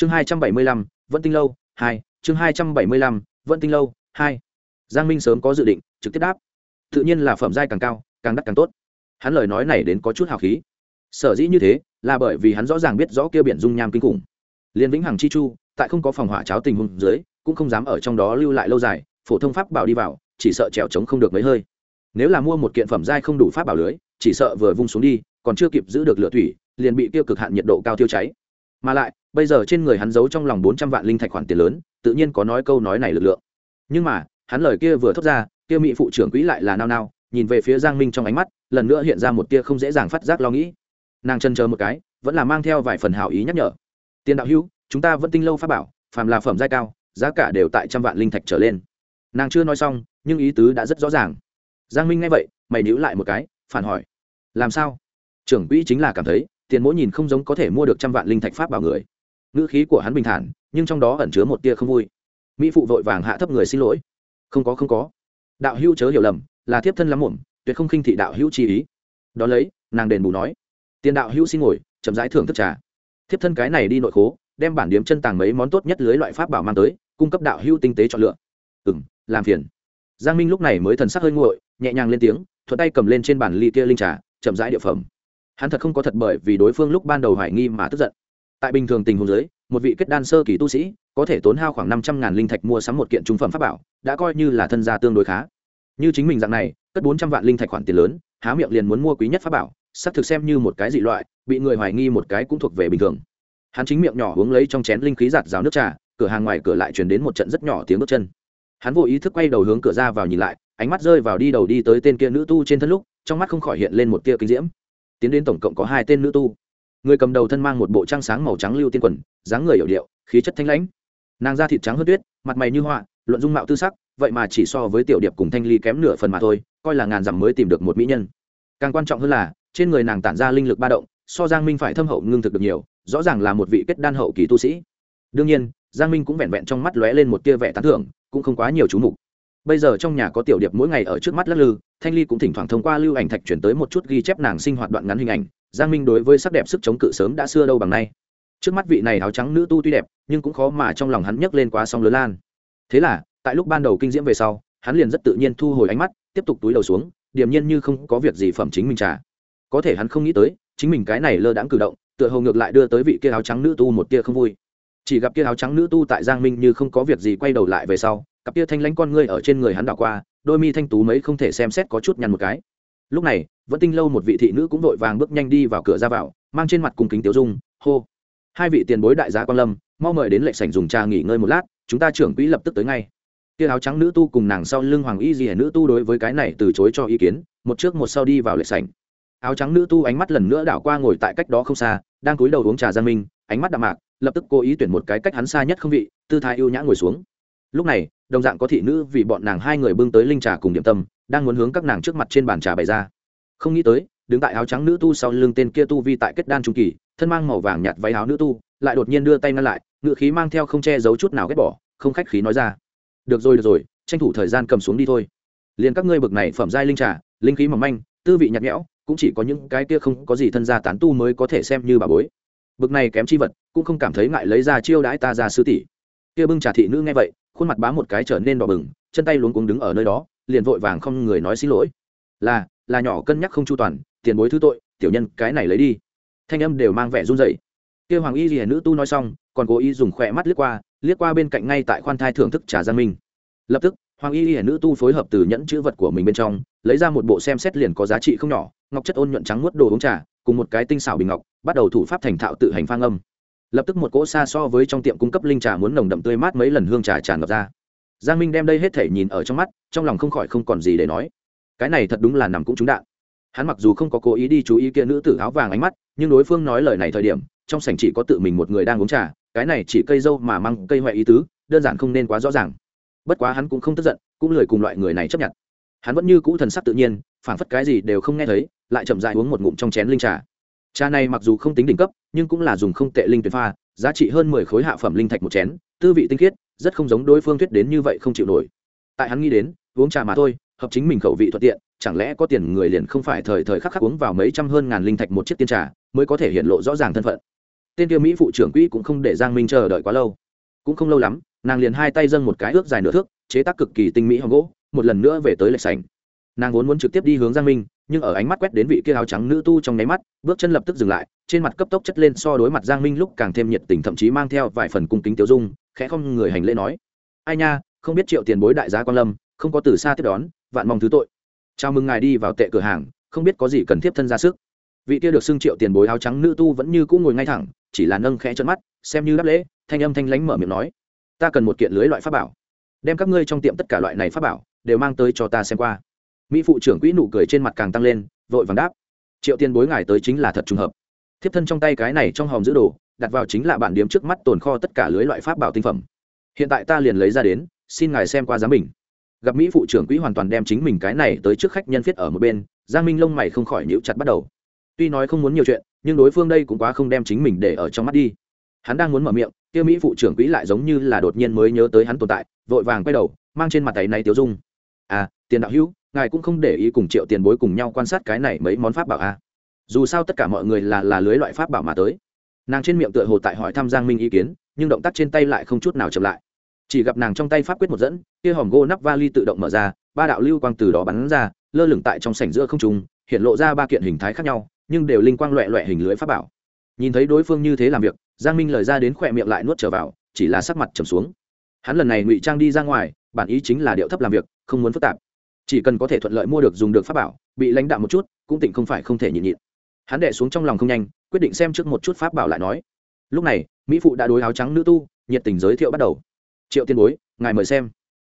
chương hai trăm bảy mươi lăm, vẫn tinh lâu, hai, chương hai trăm bảy mươi lăm, vẫn tinh lâu, hai. Giang minh sớm có dự định, trực tiếp đáp. Tự nhiên là phẩm giai càng cao, càng đắt càng tốt. Hắn lời nói này đến có chút hào khí. Sở dĩ như thế, là bởi vì hắn rõ ràng biết rõ kia biển dung nham kinh khủng. Liên vĩnh hằng chi chu, tại không có phòng hỏa cháo tình huống dưới, cũng không dám ở trong đó lưu lại lâu dài, phổ thông pháp bảo đi vào, chỉ sợ trèo trống không được mấy hơi. Nếu là mua một kiện phẩm giai không đủ pháp bảo lưới, chỉ sợ vừa vung xuống đi, còn chưa kịp giữ được lửa thủy, liền bị tiêu cực hạn nhiệt độ cao tiêu cháy. Mà lại bây giờ trên người hắn giấu trong lòng bốn trăm vạn linh thạch khoản tiền lớn, tự nhiên có nói câu nói này lực lượng. Nhưng mà, hắn lời kia vừa thốt ra, kia mỹ phụ trưởng quỹ lại là nao nao, nhìn về phía giang minh trong ánh mắt, lần nữa hiện ra một tia không dễ dàng phát giác lo nghĩ. Nàng chân chờ một cái, vẫn là mang theo vài phần hảo ý nhắc nhở. Tiền đạo hữu, chúng ta vẫn tinh lâu pháp bảo, phàm là phẩm giai cao, giá cả đều tại trăm vạn linh thạch trở lên. Nàng chưa nói xong, nhưng ý tứ đã rất rõ ràng. Giang minh nghe vậy, mày níu lại một cái, phản hỏi. Làm sao? Trưởng quỹ chính là cảm thấy, tiền mỗi nhìn không giống có thể mua được trăm vạn linh thạch pháp bảo người ngữ khí của hắn bình thản, nhưng trong đó ẩn chứa một tia không vui. Mỹ phụ vội vàng hạ thấp người xin lỗi. Không có không có. Đạo hữu chớ hiểu lầm, là thiếp thân lắm muộn, tuyệt không khinh thị đạo hữu chi ý. Đ ó lấy, nàng đền bù nói. Tiền đạo hữu xin ngồi, chậm rãi thưởng thức trà. Thiếp thân cái này đi nội khố, đem bản điếm chân tàng mấy món tốt nhất lưới loại pháp bảo mang tới, cung cấp đạo hữu tinh tế chọn lựa. Ừ m làm phiền. Giang minh lúc này mới thần sắc hơi nguội, nhẹ nhàng lên tiếng, thuận tay cầm lên trên bản ly kia linh trà, chậm rãi địa phẩm. Hắn thật không có thật bởi vì đối phương lúc ban đầu hoài nghi mà tức giận tại bình thường tình huống giới một vị kết đan sơ kỳ tu sĩ có thể tốn hao khoảng năm trăm ngàn linh thạch mua sắm một kiện trung phẩm pháp bảo, đã coi như là thân gia tương đối khá. Như chính mình dạng này, cất bốn trăm vạn linh thạch khoản tiền lớn, há miệng liền muốn mua quý nhất pháp bảo xác thực xem như một cái dị loại, bị người hoài nghi một cái cũng thuộc về bình thường. Hắn chính miệng nhỏ uống lấy trong chén linh khí giạt rào nước trà, cửa hàng ngoài cửa lại truyền đến một trận rất nhỏ tiếng bước chân. Hắn vô ý thức quay đầu hướng cửa ra vào nhìn lại, ánh mắt rơi vào đi đầu đi tới tên kia nữ tu trên thân lúc, trong mắt không khỏi hiện lên một tia kinh diễm. Tiến đến tổng cộng có hai tên nữ tu người cầm đầu thân mang một bộ trang sáng màu trắng lưu tiên quần, dáng người hiểu điệu, khí chất thanh lãnh. Nàng da thịt trắng hơn tuyết, mặt mày như họa, luận dung mạo tư sắc, vậy mà chỉ so với tiểu điệp cùng thanh ly kém nửa phần mà thôi, coi là ngàn dặm mới tìm được một mỹ nhân. Càng quan trọng hơn là, trên người nàng tản ra linh lực ba động, so giang minh phải thâm hậu ngưng thực được nhiều, rõ ràng là một vị kết đan hậu kỳ tu sĩ. Đương nhiên, giang minh cũng vẹn vẹn trong mắt lóe lên một tia vẻ tán thưởng, cũng không quá nhiều chú mục. Bây giờ trong nhà có tiểu điệp mỗi ngày ở trước mắt lắc lư, thanh ly cũng thỉnh thoảng thông qua lưu ảnh thạch chuyển tới một chút ghi chép nàng sinh hoạt đoạn ngắn hình ảnh giang minh đối với sắc đẹp sức chống cự sớm đã xưa đâu bằng nay. Trước mắt vị này áo trắng nữ tu tuy đẹp, nhưng cũng khó mà trong lòng hắn nhấc lên quá song lớn lan. Thế là, tại lúc ban đầu kinh diễm về sau, hắn liền rất tự nhiên thu hồi ánh mắt, tiếp tục túi đầu xuống, điềm nhiên như không có việc gì phẩm chính mình trả có thể hắn không nghĩ tới, chính mình cái này lơ đãng cử động, tựa hồ ngược lại đưa tới vị kia áo trắng nữ tu một tia không vui. Chỉ gặp kia áo trắng nữ tu tại giang minh như không có việc gì quay đầu lại về sau, cặp kia thanh lãnh con ngươi ở trên người hắn đảo qua, đôi mi thanh tú mấy không thể xem xét có chút nhăn một cái lúc này vẫn tinh lâu một vị thị nữ cũng vội vàng bước nhanh đi vào cửa ra vào, mang trên mặt cùng kính tiểu dung, hô. Hai vị tiền bối đại gia quan lâm, mau mời đến lệ sảnh dùng trà nghỉ ngơi một lát, chúng ta trưởng quỹ lập tức tới ngay. Tia áo trắng nữ tu cùng nàng sau lưng hoàng y gì nữ tu đối với cái này từ chối cho ý kiến, một trước một sau đi vào lệ sảnh. Áo trắng nữ tu ánh mắt lần nữa đảo qua ngồi tại cách đó không xa, đang cúi đầu uống trà giang minh, ánh mắt đạm mạc, lập tức cố ý tuyển một cái cách hắn xa nhất không vị, tư thái ưu nhã ngồi xuống. Lúc này, đồng dạng có thị nữ vì bọn nàng hai người bưng tới linh trà cùng điểm tâm đang muốn hướng các nàng trước mặt trên bàn trà bày ra. Không nghĩ tới, đứng tại áo trắng nữ tu sau lưng tên kia tu vi tại kết đan trung kỳ, thân mang màu vàng nhạt váy áo nữ tu, lại đột nhiên đưa tay ngăn lại ngự khí mang theo không che giấu chút nào ghét bỏ, không khách khí nói ra. Được rồi được rồi, tranh thủ thời gian cầm xuống đi thôi. Liền các ngươi bực này phẩm giai linh trà, linh khí mỏng manh, tư vị nhạt nhẽo, cũng chỉ có những cái kia không có gì thân gia tán tu mới có thể xem như bà bối. Bực này kém chi vật, cũng không cảm thấy ngại lấy ra chiêu đãi ta ra sư tỷ. Kia bưng trà thị nữ nghe vậy, khuôn mặt bá một cái trở nên đỏ bừng, chân tay luống cuống đứng ở nơi đó liền vội vàng không người nói xin lỗi. Là là nhỏ cân nhắc không chu toàn, tiền bối thứ tội, tiểu nhân cái này lấy đi. Thanh âm đều mang vẻ run rẩy. Kia hoàng y gì nữ tu nói xong, còn cố ý dùng khỏe mắt liếc qua liếc qua bên cạnh ngay tại khoan thai thưởng thức trà giang minh. Lập tức, hoàng y hiển nữ tu phối hợp từ nhẫn chữ vật của mình bên trong, lấy ra một bộ xem xét liền có giá trị không nhỏ, ngọc chất ôn nhuận trắng nuốt đồ uống trà, cùng một cái tinh xảo bình ngọc, bắt đầu thủ pháp thành thạo tự hành phang âm. Lập tức một cỗ xa so với trong tiệm cung cấp linh trà muốn nồng đậm tươi mát mấy lần hương trà tràn ngập ra giang minh đem đây hết thể nhìn ở trong mắt, trong lòng không khỏi không còn gì để nói. Cái này thật đúng là nằm cũng trúng đạn. Hắn mặc dù không có cố ý đi chú ý kia nữ tử áo vàng ánh mắt, nhưng đối phương nói lời này thời điểm, trong sảnh chỉ có tự mình một người đang uống trà, cái này chỉ cây dâu mà mang cây hoại ý tứ, đơn giản không nên quá rõ ràng. Bất quá hắn cũng không tức giận, cũng lười cùng loại người này chấp nhận. Hắn vẫn như cũ thần sắc tự nhiên, phảng phất cái gì đều không nghe thấy, lại chậm dại uống một ngụm trong chén linh trà. Trà này mặc dù không tính đỉnh cấp, nhưng cũng là dùng không tệ linh tuyệt pha, giá trị hơn mười khối hạ phẩm linh thạch một chén, tư vị tinh khiết rất không giống đối phương thuyết đến như vậy không chịu nổi. Tại hắn nghĩ đến, uống trà mà thôi, hợp chính mình khẩu vị thuận tiện, chẳng lẽ có tiền người liền không phải thời thời khắc khắc uống vào mấy trăm hơn ngàn linh thạch một chiếc tiên trà, mới có thể hiện lộ rõ ràng thân phận. Tên tiêu mỹ phụ trưởng quỹ cũng không để giang minh chờ đợi quá lâu. Cũng không lâu lắm, nàng liền hai tay dâng một cái ước dài nửa thước, chế tác cực kỳ tinh mỹ hòn gỗ, một lần nữa về tới lệch sảnh. Nàng vốn muốn trực tiếp đi hướng giang minh, nhưng ở ánh mắt quét đến vị kia áo trắng nữ tu trong nháy mắt, bước chân lập tức dừng lại trên mặt cấp tốc chất lên so đối mặt giang minh lúc càng thêm nhiệt tình, thậm chí mang theo vài phần cung kính tiêu dung, khẽ không người hành lễ nói, ai nha, không biết triệu tiền bối đại gia quan lâm, không có từ xa tiếp đón, vạn mong thứ tội. Chào mừng ngài đi vào tệ cửa hàng, không biết có gì cần tiếp thân ra sức. Vị kia được xưng triệu tiền bối áo trắng nữ tu vẫn như cũng ngồi ngay thẳng, chỉ là nâng khẽ chân mắt, xem như đáp lễ, thanh âm thanh lánh mở miệng nói, ta cần một kiện lưới loại pháp bảo, đem các ngươi trong tiệm tất cả loại này pháp bảo đều mang tới cho ta xem qua. Mỹ phụ trưởng quỹ nụ cười trên mặt càng tăng lên, vội vàng đáp, triệu tiền bối ngài tới chính là thật trùng hợp thiếp thân trong tay cái này trong hòm giữ đồ, đặt vào chính là bản điếm trước mắt tồn kho tất cả lưới loại pháp bảo tinh phẩm. Hiện tại ta liền lấy ra đến, xin ngài xem qua giám mình gặp mỹ phụ trưởng quỹ hoàn toàn đem chính mình cái này tới trước khách nhân viết ở một bên, giang minh lông mày không khỏi nhíu chặt bắt đầu. Tuy nói không muốn nhiều chuyện, nhưng đối phương đây cũng quá không đem chính mình để ở trong mắt đi. Hắn đang muốn mở miệng, kia mỹ phụ trưởng quỹ lại giống như là đột nhiên mới nhớ tới hắn tồn tại, vội vàng quay đầu, mang trên mặt tay này tiêu dung. À tiền đạo hữu, ngài cũng không để ý cùng triệu tiền bối cùng nhau quan sát cái này mấy món pháp bảo à dù sao tất cả mọi người là là lưới loại pháp bảo mà tới. Nàng trên miệng tựa hồ tại hỏi thăm giang minh ý kiến, nhưng động tác trên tay lại không chút nào chậm lại. Chỉ gặp nàng trong tay pháp quyết một dẫn, kia hòm gỗ nắp vali tự động mở ra, ba đạo lưu quang từ đó bắn ra, lơ lửng tại trong sảnh giữa không trung, hiện lộ ra ba kiện hình thái khác nhau, nhưng đều linh quang loẹ loẹ hình lưới pháp bảo. Nhìn thấy đối phương như thế làm việc, giang minh lời ra đến khỏe miệng lại nuốt trở vào, chỉ là sắc mặt trầm xuống. Hắn lần này ngụy trang đi ra ngoài, bản ý chính là điệu thấp làm việc, không muốn phức tạp. Chỉ cần có thể thuận lợi mua được dùng được pháp bảo, bị lãnh đạo một chút, cũng tỉnh không phải không thể nhịn nhịn hắn đệ xuống trong lòng không nhanh, quyết định xem trước một chút pháp bảo lại nói. Lúc này, mỹ phụ đã đối áo trắng nữ tu, nhiệt tình giới thiệu bắt đầu. Triệu tiên bối, ngài mời xem.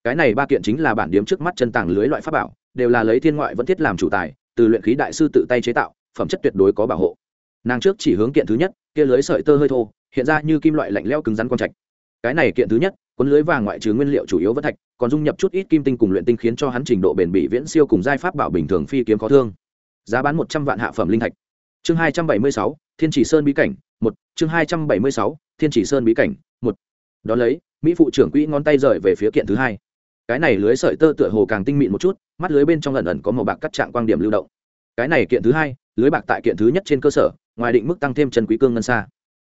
Cái này ba kiện chính là bản điếm trước mắt chân tàng lưới loại pháp bảo, đều là lấy thiên ngoại vẫn thiết làm chủ tài, từ luyện khí đại sư tự tay chế tạo, phẩm chất tuyệt đối có bảo hộ. Nàng trước chỉ hướng kiện thứ nhất, kia lưới sợi tơ hơi thô, hiện ra như kim loại lạnh leo cứng rắn quang trạch. Cái này kiện thứ nhất, cuốn lưới vàng ngoại trừ nguyên liệu chủ yếu vẫn thạch, còn dung nhập chút ít kim tinh cùng luyện tinh khiến cho hắn trình độ bền bỉ viễn siêu cùng giai pháp bảo bình thường phi kiếm khó thương. Giá bán một trăm vạn hạ phẩm linh thạch chương hai trăm bảy mươi sáu, thiên chỉ sơn bí cảnh, một. Chương hai trăm bảy mươi sáu, thiên chỉ sơn bí cảnh, một. Đ ó lấy, mỹ phụ trưởng quỹ ngón tay rời về phía kiện thứ hai. Cái này lưới sợi tơ tựa hồ càng tinh mịn một chút, mắt lưới bên trong lần ẩn có màu bạc cắt trạng quan điểm lưu động. Cái này kiện thứ hai, lưới bạc tại kiện thứ nhất trên cơ sở, ngoài định mức tăng thêm chân quý cương ngân xa.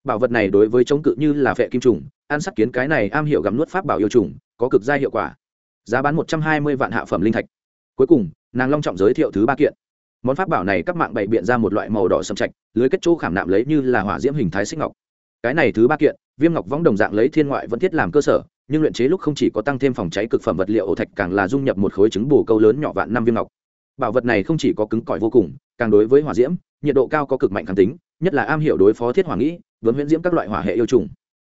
Bảo vật này đối với chống cự như là vệ kim trùng, ăn sắc kiến cái này am hiểu gặm nuốt pháp bảo yêu trùng, có cực gia hiệu quả. Giá bán một trăm hai mươi vạn hạ phẩm linh thạch. Cuối cùng, nàng long trọng giới thiệu thứ ba kiện món pháp bảo này các mạng bày biện ra một loại màu đỏ sầm trạch, lưới kết chỗ khảm nạm lấy như là hỏa diễm hình thái xích ngọc. Cái này thứ ba kiện, viêm ngọc võng đồng dạng lấy thiên ngoại vẫn thiết làm cơ sở, nhưng luyện chế lúc không chỉ có tăng thêm phòng cháy cực phẩm vật liệu ổ thạch càng là dung nhập một khối trứng bù câu lớn nhỏ vạn năm viêm ngọc. Bảo vật này không chỉ có cứng cỏi vô cùng, càng đối với hỏa diễm, nhiệt độ cao có cực mạnh kháng tính, nhất là am hiểu đối phó thiết hỏa nghĩ, vốn huyễn diễm các loại hỏa hệ yêu trùng.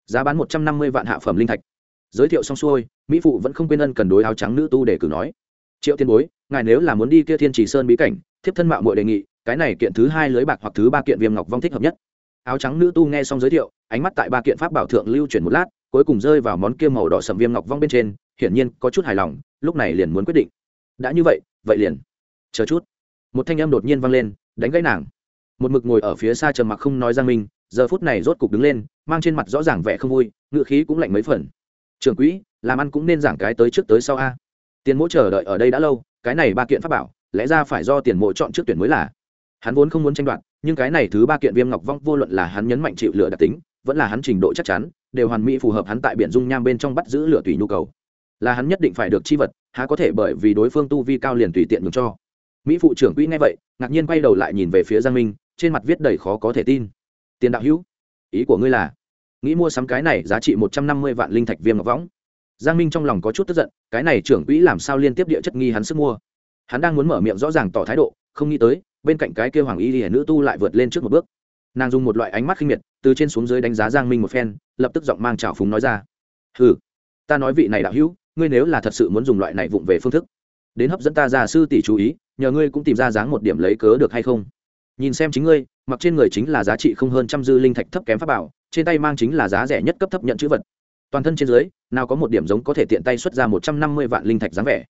Giá bán một trăm năm mươi vạn hạ phẩm linh thạch. Giới thiệu xong xuôi, mỹ phụ vẫn không quên ân cần đối áo trắng nữ tu để cử nói. Triệu tiên bối, ngài nếu là muốn đi kia thiên trì sơn bí cảnh thiếp thân mạo muội đề nghị, cái này kiện thứ hai lưới bạc hoặc thứ ba kiện viêm ngọc vong thích hợp nhất. Áo trắng nữ tu nghe xong giới thiệu, ánh mắt tại ba kiện pháp bảo thượng lưu chuyển một lát, cuối cùng rơi vào món kia màu đỏ sầm viêm ngọc vong bên trên, hiển nhiên có chút hài lòng, lúc này liền muốn quyết định. Đã như vậy vậy liền. Chờ chút. Một thanh âm đột nhiên vang lên, đánh gãy nàng. Một mực ngồi ở phía xa trầm mặc không nói giang minh giờ phút này rốt cục đứng lên, mang trên mặt rõ ràng vẻ không vui, ngựa khí cũng lạnh mấy phần. Trưởng quỹ, làm ăn cũng nên giảng cái tới trước tới sau a. Tiền mỗ chờ đợi ở đây đã lâu, cái này ba kiện pháp bảo lẽ ra phải do tiền mộ chọn trước tuyển mới là. Hắn vốn không muốn tranh đoạt, nhưng cái này thứ ba kiện viêm ngọc vong vô luận là hắn nhấn mạnh chịu lửa đặc tính, vẫn là hắn trình độ chắc chắn, đều hoàn mỹ phù hợp hắn tại biển dung nham bên trong bắt giữ lửa tùy nhu cầu. Là hắn nhất định phải được chi vật, há có thể bởi vì đối phương tu vi cao liền tùy tiện ngừng cho. Mỹ phụ trưởng quỹ nghe vậy, ngạc nhiên quay đầu lại nhìn về phía giang minh, trên mặt viết đầy khó có thể tin. Tiền đạo hữu, ý của ngươi là, nghĩ mua sắm cái này giá trị một trăm năm mươi vạn linh thạch viêm ngọc võng giang minh trong lòng có chút tức giận, cái này trưởng quỹ làm sao liên tiếp địa chất nghi hắn sức mua? Hắn đang muốn mở miệng rõ ràng tỏ thái độ, không nghĩ tới, bên cạnh cái kêu hoàng y hiển nữ tu lại vượt lên trước một bước. Nàng dùng một loại ánh mắt khinh miệt, từ trên xuống dưới đánh giá giang minh một phen, lập tức giọng mang trào phúng nói ra. Ừ ta nói vị này đạo hữu, ngươi nếu là thật sự muốn dùng loại này vụng về phương thức, đến hấp dẫn ta ra sư tỷ chú ý, nhờ ngươi cũng tìm ra dáng một điểm lấy cớ được hay không? Nhìn xem chính ngươi, mặc trên người chính là giá trị không hơn trăm dư linh thạch thấp kém pháp bảo, trên tay mang chính là giá rẻ nhất cấp thấp nhận chữ vật. Toàn thân trên dưới, nào có một điểm giống có thể tiện tay xuất ra một trăm năm mươi vạn linh thạch dáng vẻ.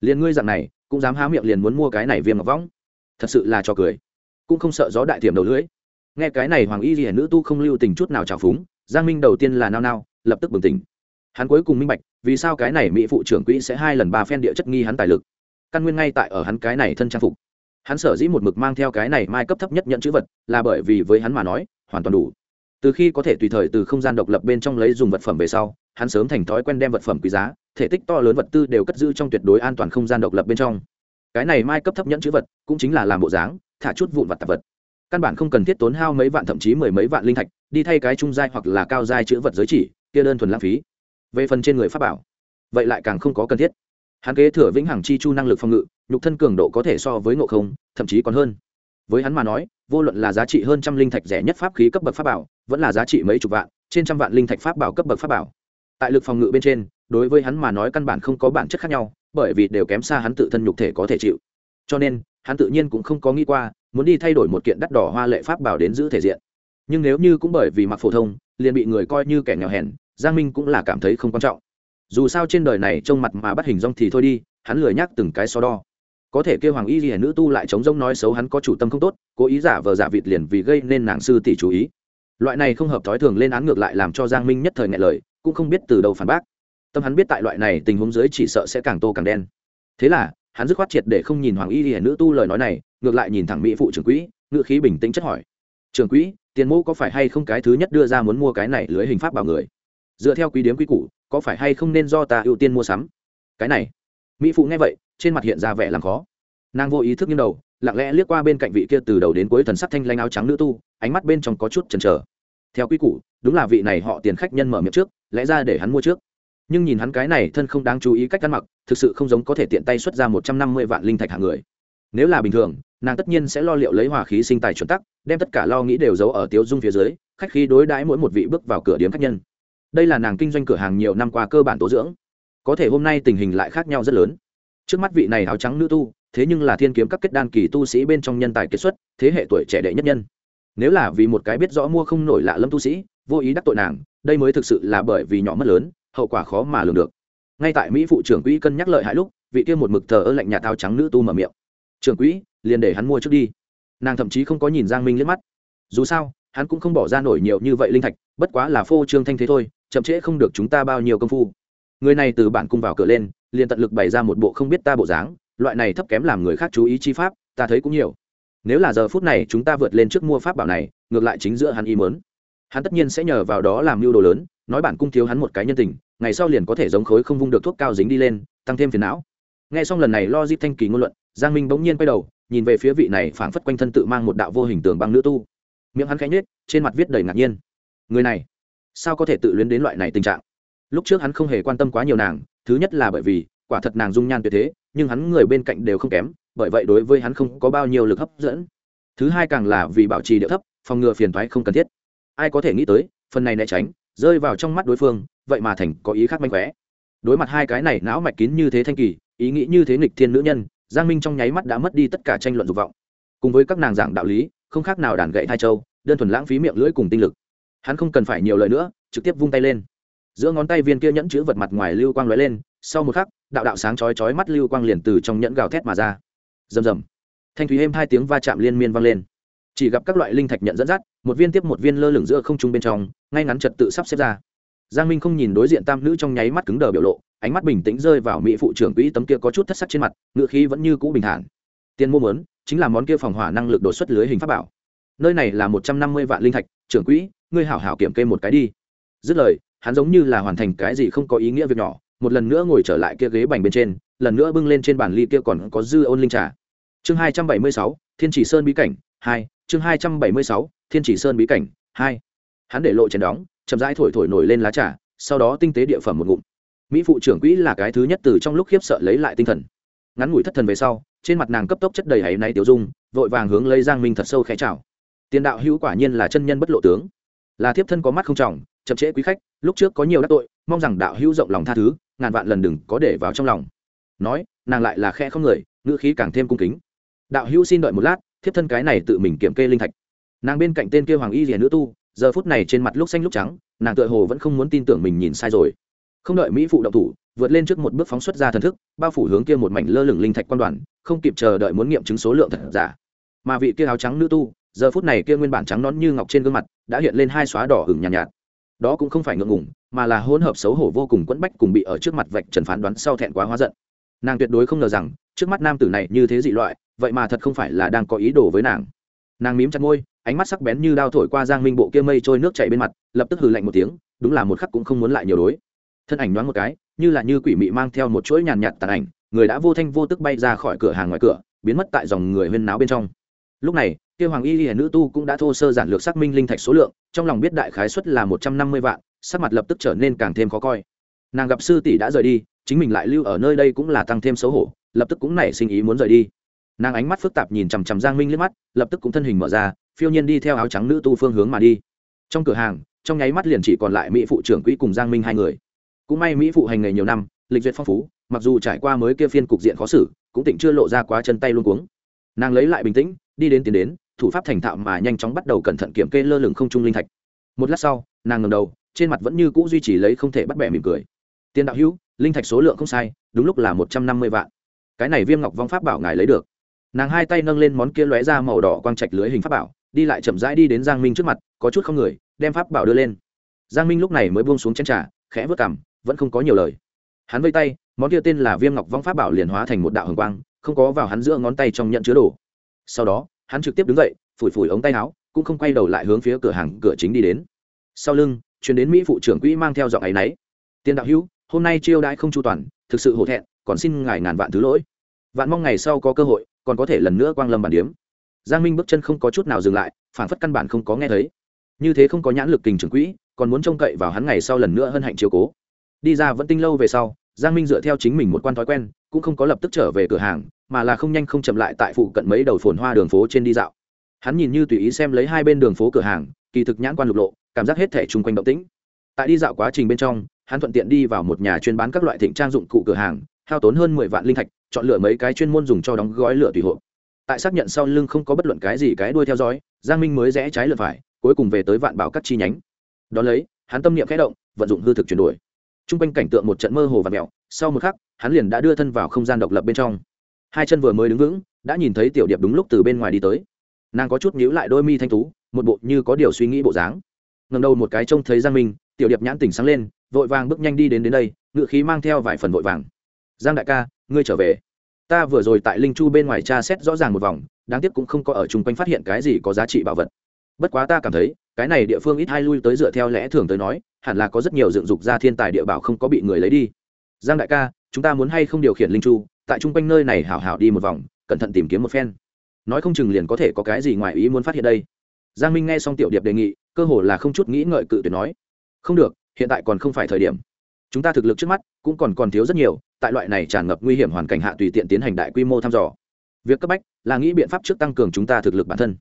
Liền ngươi dạng này cũng dám há miệng liền muốn mua cái này viêm ngọc võng. Thật sự là cho cười. Cũng không sợ gió đại tiềm đầu lưỡi. Nghe cái này hoàng y hiển nữ tu không lưu tình chút nào trào phúng, giang minh đầu tiên là nao nao, lập tức bừng tỉnh. Hắn cuối cùng minh bạch, vì sao cái này mỹ phụ trưởng quỹ sẽ hai lần ba phen địa chất nghi hắn tài lực. Căn nguyên ngay tại ở hắn cái này thân trang phục. Hắn sở dĩ một mực mang theo cái này mai cấp thấp nhất nhận chữ vật, là bởi vì với hắn mà nói, hoàn toàn đủ. Từ khi có thể tùy thời từ không gian độc lập bên trong lấy dùng vật phẩm về sau hắn sớm thành thói quen đem vật phẩm quý giá, thể tích to lớn vật tư đều cất giữ trong tuyệt đối an toàn không gian độc lập bên trong. Cái này mai cấp thấp nhẫn chữ vật, cũng chính là làm bộ dáng, thả chút vụn vật tạp vật. Căn bản không cần thiết tốn hao mấy vạn thậm chí mười mấy vạn linh thạch, đi thay cái trung giai hoặc là cao giai chữ vật giới chỉ, kia đơn thuần lãng phí. Về phần trên người pháp bảo, vậy lại càng không có cần thiết. Hắn kế thừa vĩnh hằng chi chu năng lực phòng ngự, nhục thân cường độ có thể so với ngộ không, thậm chí còn hơn. Với hắn mà nói, vô luận là giá trị hơn trăm linh thạch rẻ nhất pháp khí cấp bậc pháp bảo, vẫn là giá trị mấy chục vạn, trên trăm vạn linh thạch pháp bảo cấp bậc pháp bảo tại lực phòng ngự bên trên, đối với hắn mà nói căn bản không có bản chất khác nhau, bởi vì đều kém xa hắn tự thân nhục thể có thể chịu. Cho nên, hắn tự nhiên cũng không có nghĩ qua, muốn đi thay đổi một kiện đắt đỏ hoa lệ pháp bảo đến giữ thể diện. Nhưng nếu như cũng bởi vì mặc phổ thông, liền bị người coi như kẻ nghèo hèn, giang minh cũng là cảm thấy không quan trọng. Dù sao trên đời này trông mặt mà bắt hình rong thì thôi đi, hắn lười nhắc từng cái so đo. Có thể kêu hoàng y hiển nữ tu lại chống rông nói xấu hắn có chủ tâm không tốt, cố ý giả vờ giả vịt liền vì gây nên nàng sư tỷ chú ý. Loại này không hợp thói thường lên án ngược lại làm cho giang minh nhất thời ngại lời cũng không biết từ đâu phản bác. Tâm hắn biết tại loại này tình huống dưới chỉ sợ sẽ càng tô càng đen. Thế là hắn dứt khoát triệt để không nhìn hoàng y hiển nữ tu lời nói này ngược lại nhìn thẳng mỹ phụ trưởng quỹ ngự khí bình tĩnh chất hỏi. Trưởng quỹ tiền mẫu có phải hay không cái thứ nhất đưa ra muốn mua cái này lưới hình pháp bảo người? Dựa theo quý điếm quý cụ, có phải hay không nên do ta ưu tiên mua sắm? Cái này mỹ phụ nghe vậy trên mặt hiện ra vẻ làm khó. Nàng vô ý thức nghiêng đầu lặng lẽ liếc qua bên cạnh vị kia từ đầu đến cuối thần sắc thanh lanh áo trắng nữ tu ánh mắt bên trong có chút chần chờ theo quy củ, đúng là vị này họ tiền khách nhân mở miệng trước, lẽ ra để hắn mua trước. Nhưng nhìn hắn cái này thân không đáng chú ý cách ăn mặc, thực sự không giống có thể tiện tay xuất ra một trăm năm mươi vạn linh thạch hạng người. Nếu là bình thường, nàng tất nhiên sẽ lo liệu lấy hòa khí sinh tài chuẩn tắc, đem tất cả lo nghĩ đều giấu ở tiếu dung phía dưới, khách khí đối đãi mỗi một vị bước vào cửa điếm khách nhân. Đây là nàng kinh doanh cửa hàng nhiều năm qua cơ bản tố dưỡng. Có thể hôm nay tình hình lại khác nhau rất lớn. Trước mắt vị này áo trắng nữ tu, thế nhưng là thiên kiếm các kết đan kỳ tu sĩ bên trong nhân tài kết xuất, thế hệ tuổi trẻ đệ nhất nhân nếu là vì một cái biết rõ mua không nổi lạ lâm tu sĩ, vô ý đắc tội nàng, đây mới thực sự là bởi vì nhỏ mất lớn, hậu quả khó mà lường được. Ngay tại mỹ phụ trưởng quỹ cân nhắc lợi hại lúc, vị kia một mực thờ ơ lạnh nhà thao trắng nữ tu mở miệng. Trưởng quỹ, liền để hắn mua trước đi. Nàng thậm chí không có nhìn giang minh liếc mắt. Dù sao, hắn cũng không bỏ ra nổi nhiều như vậy linh thạch, bất quá là phô trương thanh thế thôi, chậm trễ không được chúng ta bao nhiêu công phu. Người này từ bản cung vào cửa lên, liền tận lực bày ra một bộ không biết ta bộ dáng, loại này thấp kém làm người khác chú ý chi pháp, ta thấy cũng nhiều nếu là giờ phút này chúng ta vượt lên trước mua pháp bảo này, ngược lại chính giữa hắn ý mớn hắn tất nhiên sẽ nhờ vào đó làm mưu đồ lớn, nói bản cung thiếu hắn một cái nhân tình, ngày sau liền có thể giống khối không vung được thuốc cao dính đi lên, tăng thêm phiền não. Nghe xong lần này lo dip thanh kỳ ngôn luận, giang minh bỗng nhiên quay đầu, nhìn về phía vị này phảng phất quanh thân tự mang một đạo vô hình tường băng nữ tu. Miệng hắn khẽ nhếch, trên mặt viết đầy ngạc nhiên. Người này, sao có thể tự luyến đến loại này tình trạng? Lúc trước hắn không hề quan tâm quá nhiều nàng, thứ nhất là bởi vì, quả thật nàng dung nhan tuyệt thế, nhưng hắn người bên cạnh đều không kém bởi vậy đối với hắn không có bao nhiêu lực hấp dẫn. Thứ hai càng là vì bảo trì địa thấp, phòng ngừa phiền thoái không cần thiết. Ai có thể nghĩ tới, phần này né tránh, rơi vào trong mắt đối phương, vậy mà thành có ý khác manh khóe. Đối mặt hai cái này não mạch kín như thế thanh kỳ, ý nghĩ như thế nghịch thiên nữ nhân, giang minh trong nháy mắt đã mất đi tất cả tranh luận dục vọng. Cùng với các nàng giảng đạo lý, không khác nào đàn gậy thai châu, đơn thuần lãng phí miệng lưỡi cùng tinh lực. Hắn không cần phải nhiều lời nữa, trực tiếp vung tay lên. Giữa ngón tay viên kia nhẫn chữ vật mặt ngoài lưu quang lóe lên, sau một khắc, đạo đạo sáng chói chói mắt lưu quang liền từ trong nhẫn gào thét mà ra rầm rầm. Thanh thúy êm hai tiếng va chạm liên miên vang lên. Chỉ gặp các loại linh thạch nhận dẫn dắt, một viên tiếp một viên lơ lửng giữa không trung bên trong, ngay ngắn trật tự sắp xếp ra. Giang minh không nhìn đối diện tam nữ trong nháy mắt cứng đờ biểu lộ, ánh mắt bình tĩnh rơi vào mỹ phụ trưởng quỹ tấm kia có chút thất sắc trên mặt ngựa khí vẫn như cũ bình thản. Tiền mua mớn chính là món kia phòng hỏa năng lực đột xuất lưới hình pháp bảo. Nơi này là một trăm năm mươi vạn linh thạch, trưởng quỹ, ngươi hảo hảo kiểm kê một cái đi. Dứt lời, hắn giống như là hoàn thành cái gì không có ý nghĩa việc nhỏ, một lần nữa ngồi trở lại kia ghế bành bên trên lần nữa bưng lên trên bàn ly kia còn có dư ôn linh trà. Chương hai trăm bảy mươi sáu, thiên chỉ sơn bí cảnh, hai, chương hai trăm bảy mươi sáu, thiên chỉ sơn bí cảnh, hai. Hắn để lộ chén đóng, chậm rãi thổi thổi nổi lên lá trà, sau đó tinh tế địa phẩm một ngụm. Mỹ phụ trưởng quỹ là cái thứ nhất từ trong lúc khiếp sợ lấy lại tinh thần. Ngắn ngủi thất thần về sau, trên mặt nàng cấp tốc chất đầy hãy náy tiểu dung, vội vàng hướng lấy giang minh thật sâu khẽ chào. Tiền đạo hữu quả nhiên là chân nhân bất lộ tướng. Là thiếp thân có mắt không trọng, chậm trễ quý khách, lúc trước có nhiều đắc tội, mong rằng đạo hữu rộng lòng tha thứ, ngàn vạn lần đừng có để vào trong lòng nói nàng lại là khe không người ngữ khí càng thêm cung kính. Đạo hữu xin đợi một lát thiếp thân cái này tự mình kiểm kê linh thạch. Nàng bên cạnh tên kia hoàng y rìa nữ tu giờ phút này trên mặt lúc xanh lúc trắng nàng tựa hồ vẫn không muốn tin tưởng mình nhìn sai rồi. Không đợi mỹ phụ động thủ vượt lên trước một bước phóng xuất ra thần thức bao phủ hướng kia một mảnh lơ lửng linh thạch quan đoàn không kịp chờ đợi muốn nghiệm chứng số lượng thật giả. Mà vị kia áo trắng nữ tu giờ phút này kia nguyên bản trắng nón như ngọc trên gương mặt đã hiện lên hai xóa đỏ hừng nhàn nhạt, nhạt. Đó cũng không phải ngượng ngùng mà là hỗn hợp xấu hổ vô cùng quẫn bách cùng bị ở trước mặt vạch trần phán đoán sau thẹn quá hóa giận nàng tuyệt đối không ngờ rằng, trước mắt nam tử này như thế dị loại, vậy mà thật không phải là đang có ý đồ với nàng. Nàng mím chặt môi, ánh mắt sắc bén như đao thổi qua giang minh bộ kia mây trôi nước chảy bên mặt, lập tức hừ lạnh một tiếng, đúng là một khắc cũng không muốn lại nhiều đối. Thân ảnh nhoáng một cái, như là như quỷ mị mang theo một chuỗi nhàn nhạt tàn ảnh, người đã vô thanh vô tức bay ra khỏi cửa hàng ngoài cửa, biến mất tại dòng người huyên náo bên trong. Lúc này, kia hoàng y hiền nữ tu cũng đã thô sơ giản lược xác minh linh thạch số lượng, trong lòng biết đại khái suất là một trăm năm mươi vạn, sắc mặt lập tức trở nên càng thêm khó coi. Nàng gặp sư tỷ đã rời đi chính mình lại lưu ở nơi đây cũng là tăng thêm xấu hổ, lập tức cũng nảy sinh ý muốn rời đi. Nàng ánh mắt phức tạp nhìn chằm chằm giang minh liếc mắt, lập tức cũng thân hình mở ra, phiêu nhiên đi theo áo trắng nữ tu phương hướng mà đi. Trong cửa hàng, trong nháy mắt liền chỉ còn lại mỹ phụ trưởng quỹ cùng giang minh hai người. Cũng may mỹ phụ hành nghề nhiều năm, lịch duyệt phong phú, mặc dù trải qua mới kia phiên cục diện khó xử, cũng tỉnh chưa lộ ra quá chân tay luôn cuống. Nàng lấy lại bình tĩnh, đi đến tiến đến, thủ pháp thành thạo mà nhanh chóng bắt đầu cẩn thận kiểm kê lơ lửng không trung linh thạch. Một lát sau, nàng ngầm đầu, trên mặt vẫn như cũ duy trì lấy không thể bắt bẻ mỉm cười. Tiền đạo hữu linh thạch số lượng không sai, đúng lúc là một trăm năm mươi vạn. Cái này viêm ngọc vong pháp bảo ngài lấy được. Nàng hai tay nâng lên món kia lóe ra màu đỏ quang trạch lưới hình pháp bảo, đi lại chậm rãi đi đến giang minh trước mặt, có chút không người, đem pháp bảo đưa lên. Giang minh lúc này mới buông xuống chén trà, khẽ vớt cảm vẫn không có nhiều lời. Hắn vây tay, món kia tên là viêm ngọc vong pháp bảo liền hóa thành một đạo hồng quang, không có vào hắn giữa ngón tay trong nhận chứa đồ. Sau đó, hắn trực tiếp đứng dậy, phủi phủi ống tay áo, cũng không quay đầu lại hướng phía cửa hàng cửa chính đi đến. Sau lưng chuyển đến mỹ phụ trưởng quỹ mang theo giọng áy náy tiền đạo hữu hôm nay chiêu đãi không chu toàn, thực sự hổ thẹn, còn xin ngài ngàn vạn thứ lỗi. Vạn mong ngày sau có cơ hội, còn có thể lần nữa quang lâm bản điếm. Giang minh bước chân không có chút nào dừng lại phản phất căn bản không có nghe thấy. Như thế không có nhãn lực kình trưởng quỹ, còn muốn trông cậy vào hắn ngày sau lần nữa hân hạnh chiều cố. Đi ra vẫn tinh lâu về sau, giang minh dựa theo chính mình một quan thói quen, cũng không có lập tức trở về cửa hàng, mà là không nhanh không chậm lại tại phụ cận mấy đầu phồn hoa đường phố trên đi dạo. Hắn nhìn như tùy ý xem lấy hai bên đường phố cửa hàng, kỳ thực nhãn quan lục lộ, cảm giác hết thể chung quanh động tĩnh. Tại đi dạo quá trình bên trong hắn thuận tiện đi vào một nhà chuyên bán các loại thịnh trang dụng cụ cửa hàng, hao tốn hơn mười vạn linh thạch, chọn lựa mấy cái chuyên môn dùng cho đóng gói lửa tùy hộp. Tại xác nhận sau lưng không có bất luận cái gì cái đuôi theo dõi, giang minh mới rẽ trái lượt phải, cuối cùng về tới vạn bảo các chi nhánh. Đ ó lấy, hắn tâm niệm khẽ động, vận dụng hư thực chuyển đổi. T r u n g quanh cảnh tượng một trận mơ hồ và mẹo, sau một khắc, hắn liền đã đưa thân vào không gian độc lập bên trong. Hai chân vừa mới đứng vững, đã nhìn thấy tiểu điệp đúng lúc từ bên ngoài đi tới. Nàng có chút nhíu lại đôi mi thanh tú, một bộ như có điều suy nghĩ bộ dáng. Ngầm đầu một cái trông thấy giang minh tiểu điệp nhãn tỉnh sáng lên, vội vàng bước nhanh đi đến đến đây, ngự khí mang theo vài phần vội vàng. Giang đại ca, ngươi trở về. Ta vừa rồi tại linh chu bên ngoài tra xét rõ ràng một vòng, đáng tiếc cũng không có ở chung quanh phát hiện cái gì có giá trị bảo vật. Bất quá ta cảm thấy, cái này địa phương ít hai lui tới dựa theo lẽ thường tới nói, hẳn là có rất nhiều dựng dục ra thiên tài địa bảo không có bị người lấy đi. Giang đại ca, chúng ta muốn hay không điều khiển linh chu, tại chung quanh nơi này hảo hảo đi một vòng, cẩn thận tìm kiếm một phen. Nói không chừng liền có thể có cái gì ngoài ý muốn phát hiện đây. Giang minh nghe xong tiểu điệp đề nghị, cơ hồ là không chút nghĩ ngợi cự tuyệt nói không được, hiện tại còn không phải thời điểm. Chúng ta thực lực trước mắt cũng còn còn thiếu rất nhiều, tại loại này tràn ngập nguy hiểm hoàn cảnh hạ tùy tiện tiến hành đại quy mô thăm dò. Việc cấp bách là nghĩ biện pháp trước tăng cường chúng ta thực lực bản thân.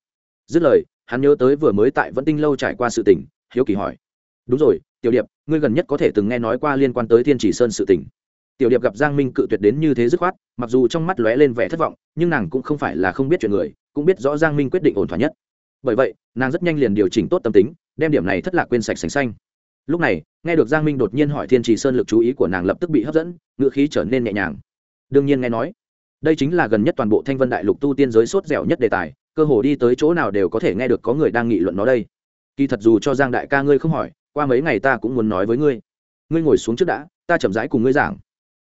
Dứt lời, hắn nhớ tới vừa mới tại vẫn tinh lâu trải qua sự tình, hiếu kỳ hỏi. Đúng rồi, tiểu điệp, ngươi gần nhất có thể từng nghe nói qua liên quan tới thiên chỉ sơn sự tình. Tiểu điệp gặp giang minh cự tuyệt đến như thế dứt khoát, mặc dù trong mắt lóe lên vẻ thất vọng, nhưng nàng cũng không phải là không biết chuyện người, cũng biết rõ giang minh quyết định ổn thỏa nhất. Bởi vậy, nàng rất nhanh liền điều chỉnh tốt tâm tính, đem điểm này thất lạc quên sạch sành xanh lúc này, nghe được giang minh đột nhiên hỏi thiên trì sơn lực chú ý của nàng lập tức bị hấp dẫn, ngựa khí trở nên nhẹ nhàng. Đương nhiên nghe nói, đây chính là gần nhất toàn bộ thanh vân đại lục tu tiên giới sốt dẻo nhất đề tài, cơ hồ đi tới chỗ nào đều có thể nghe được có người đang nghị luận nó đây. Kỳ thật dù cho giang đại ca ngươi không hỏi, qua mấy ngày ta cũng muốn nói với ngươi. Ngươi ngồi xuống trước đã, ta chậm rãi cùng ngươi giảng.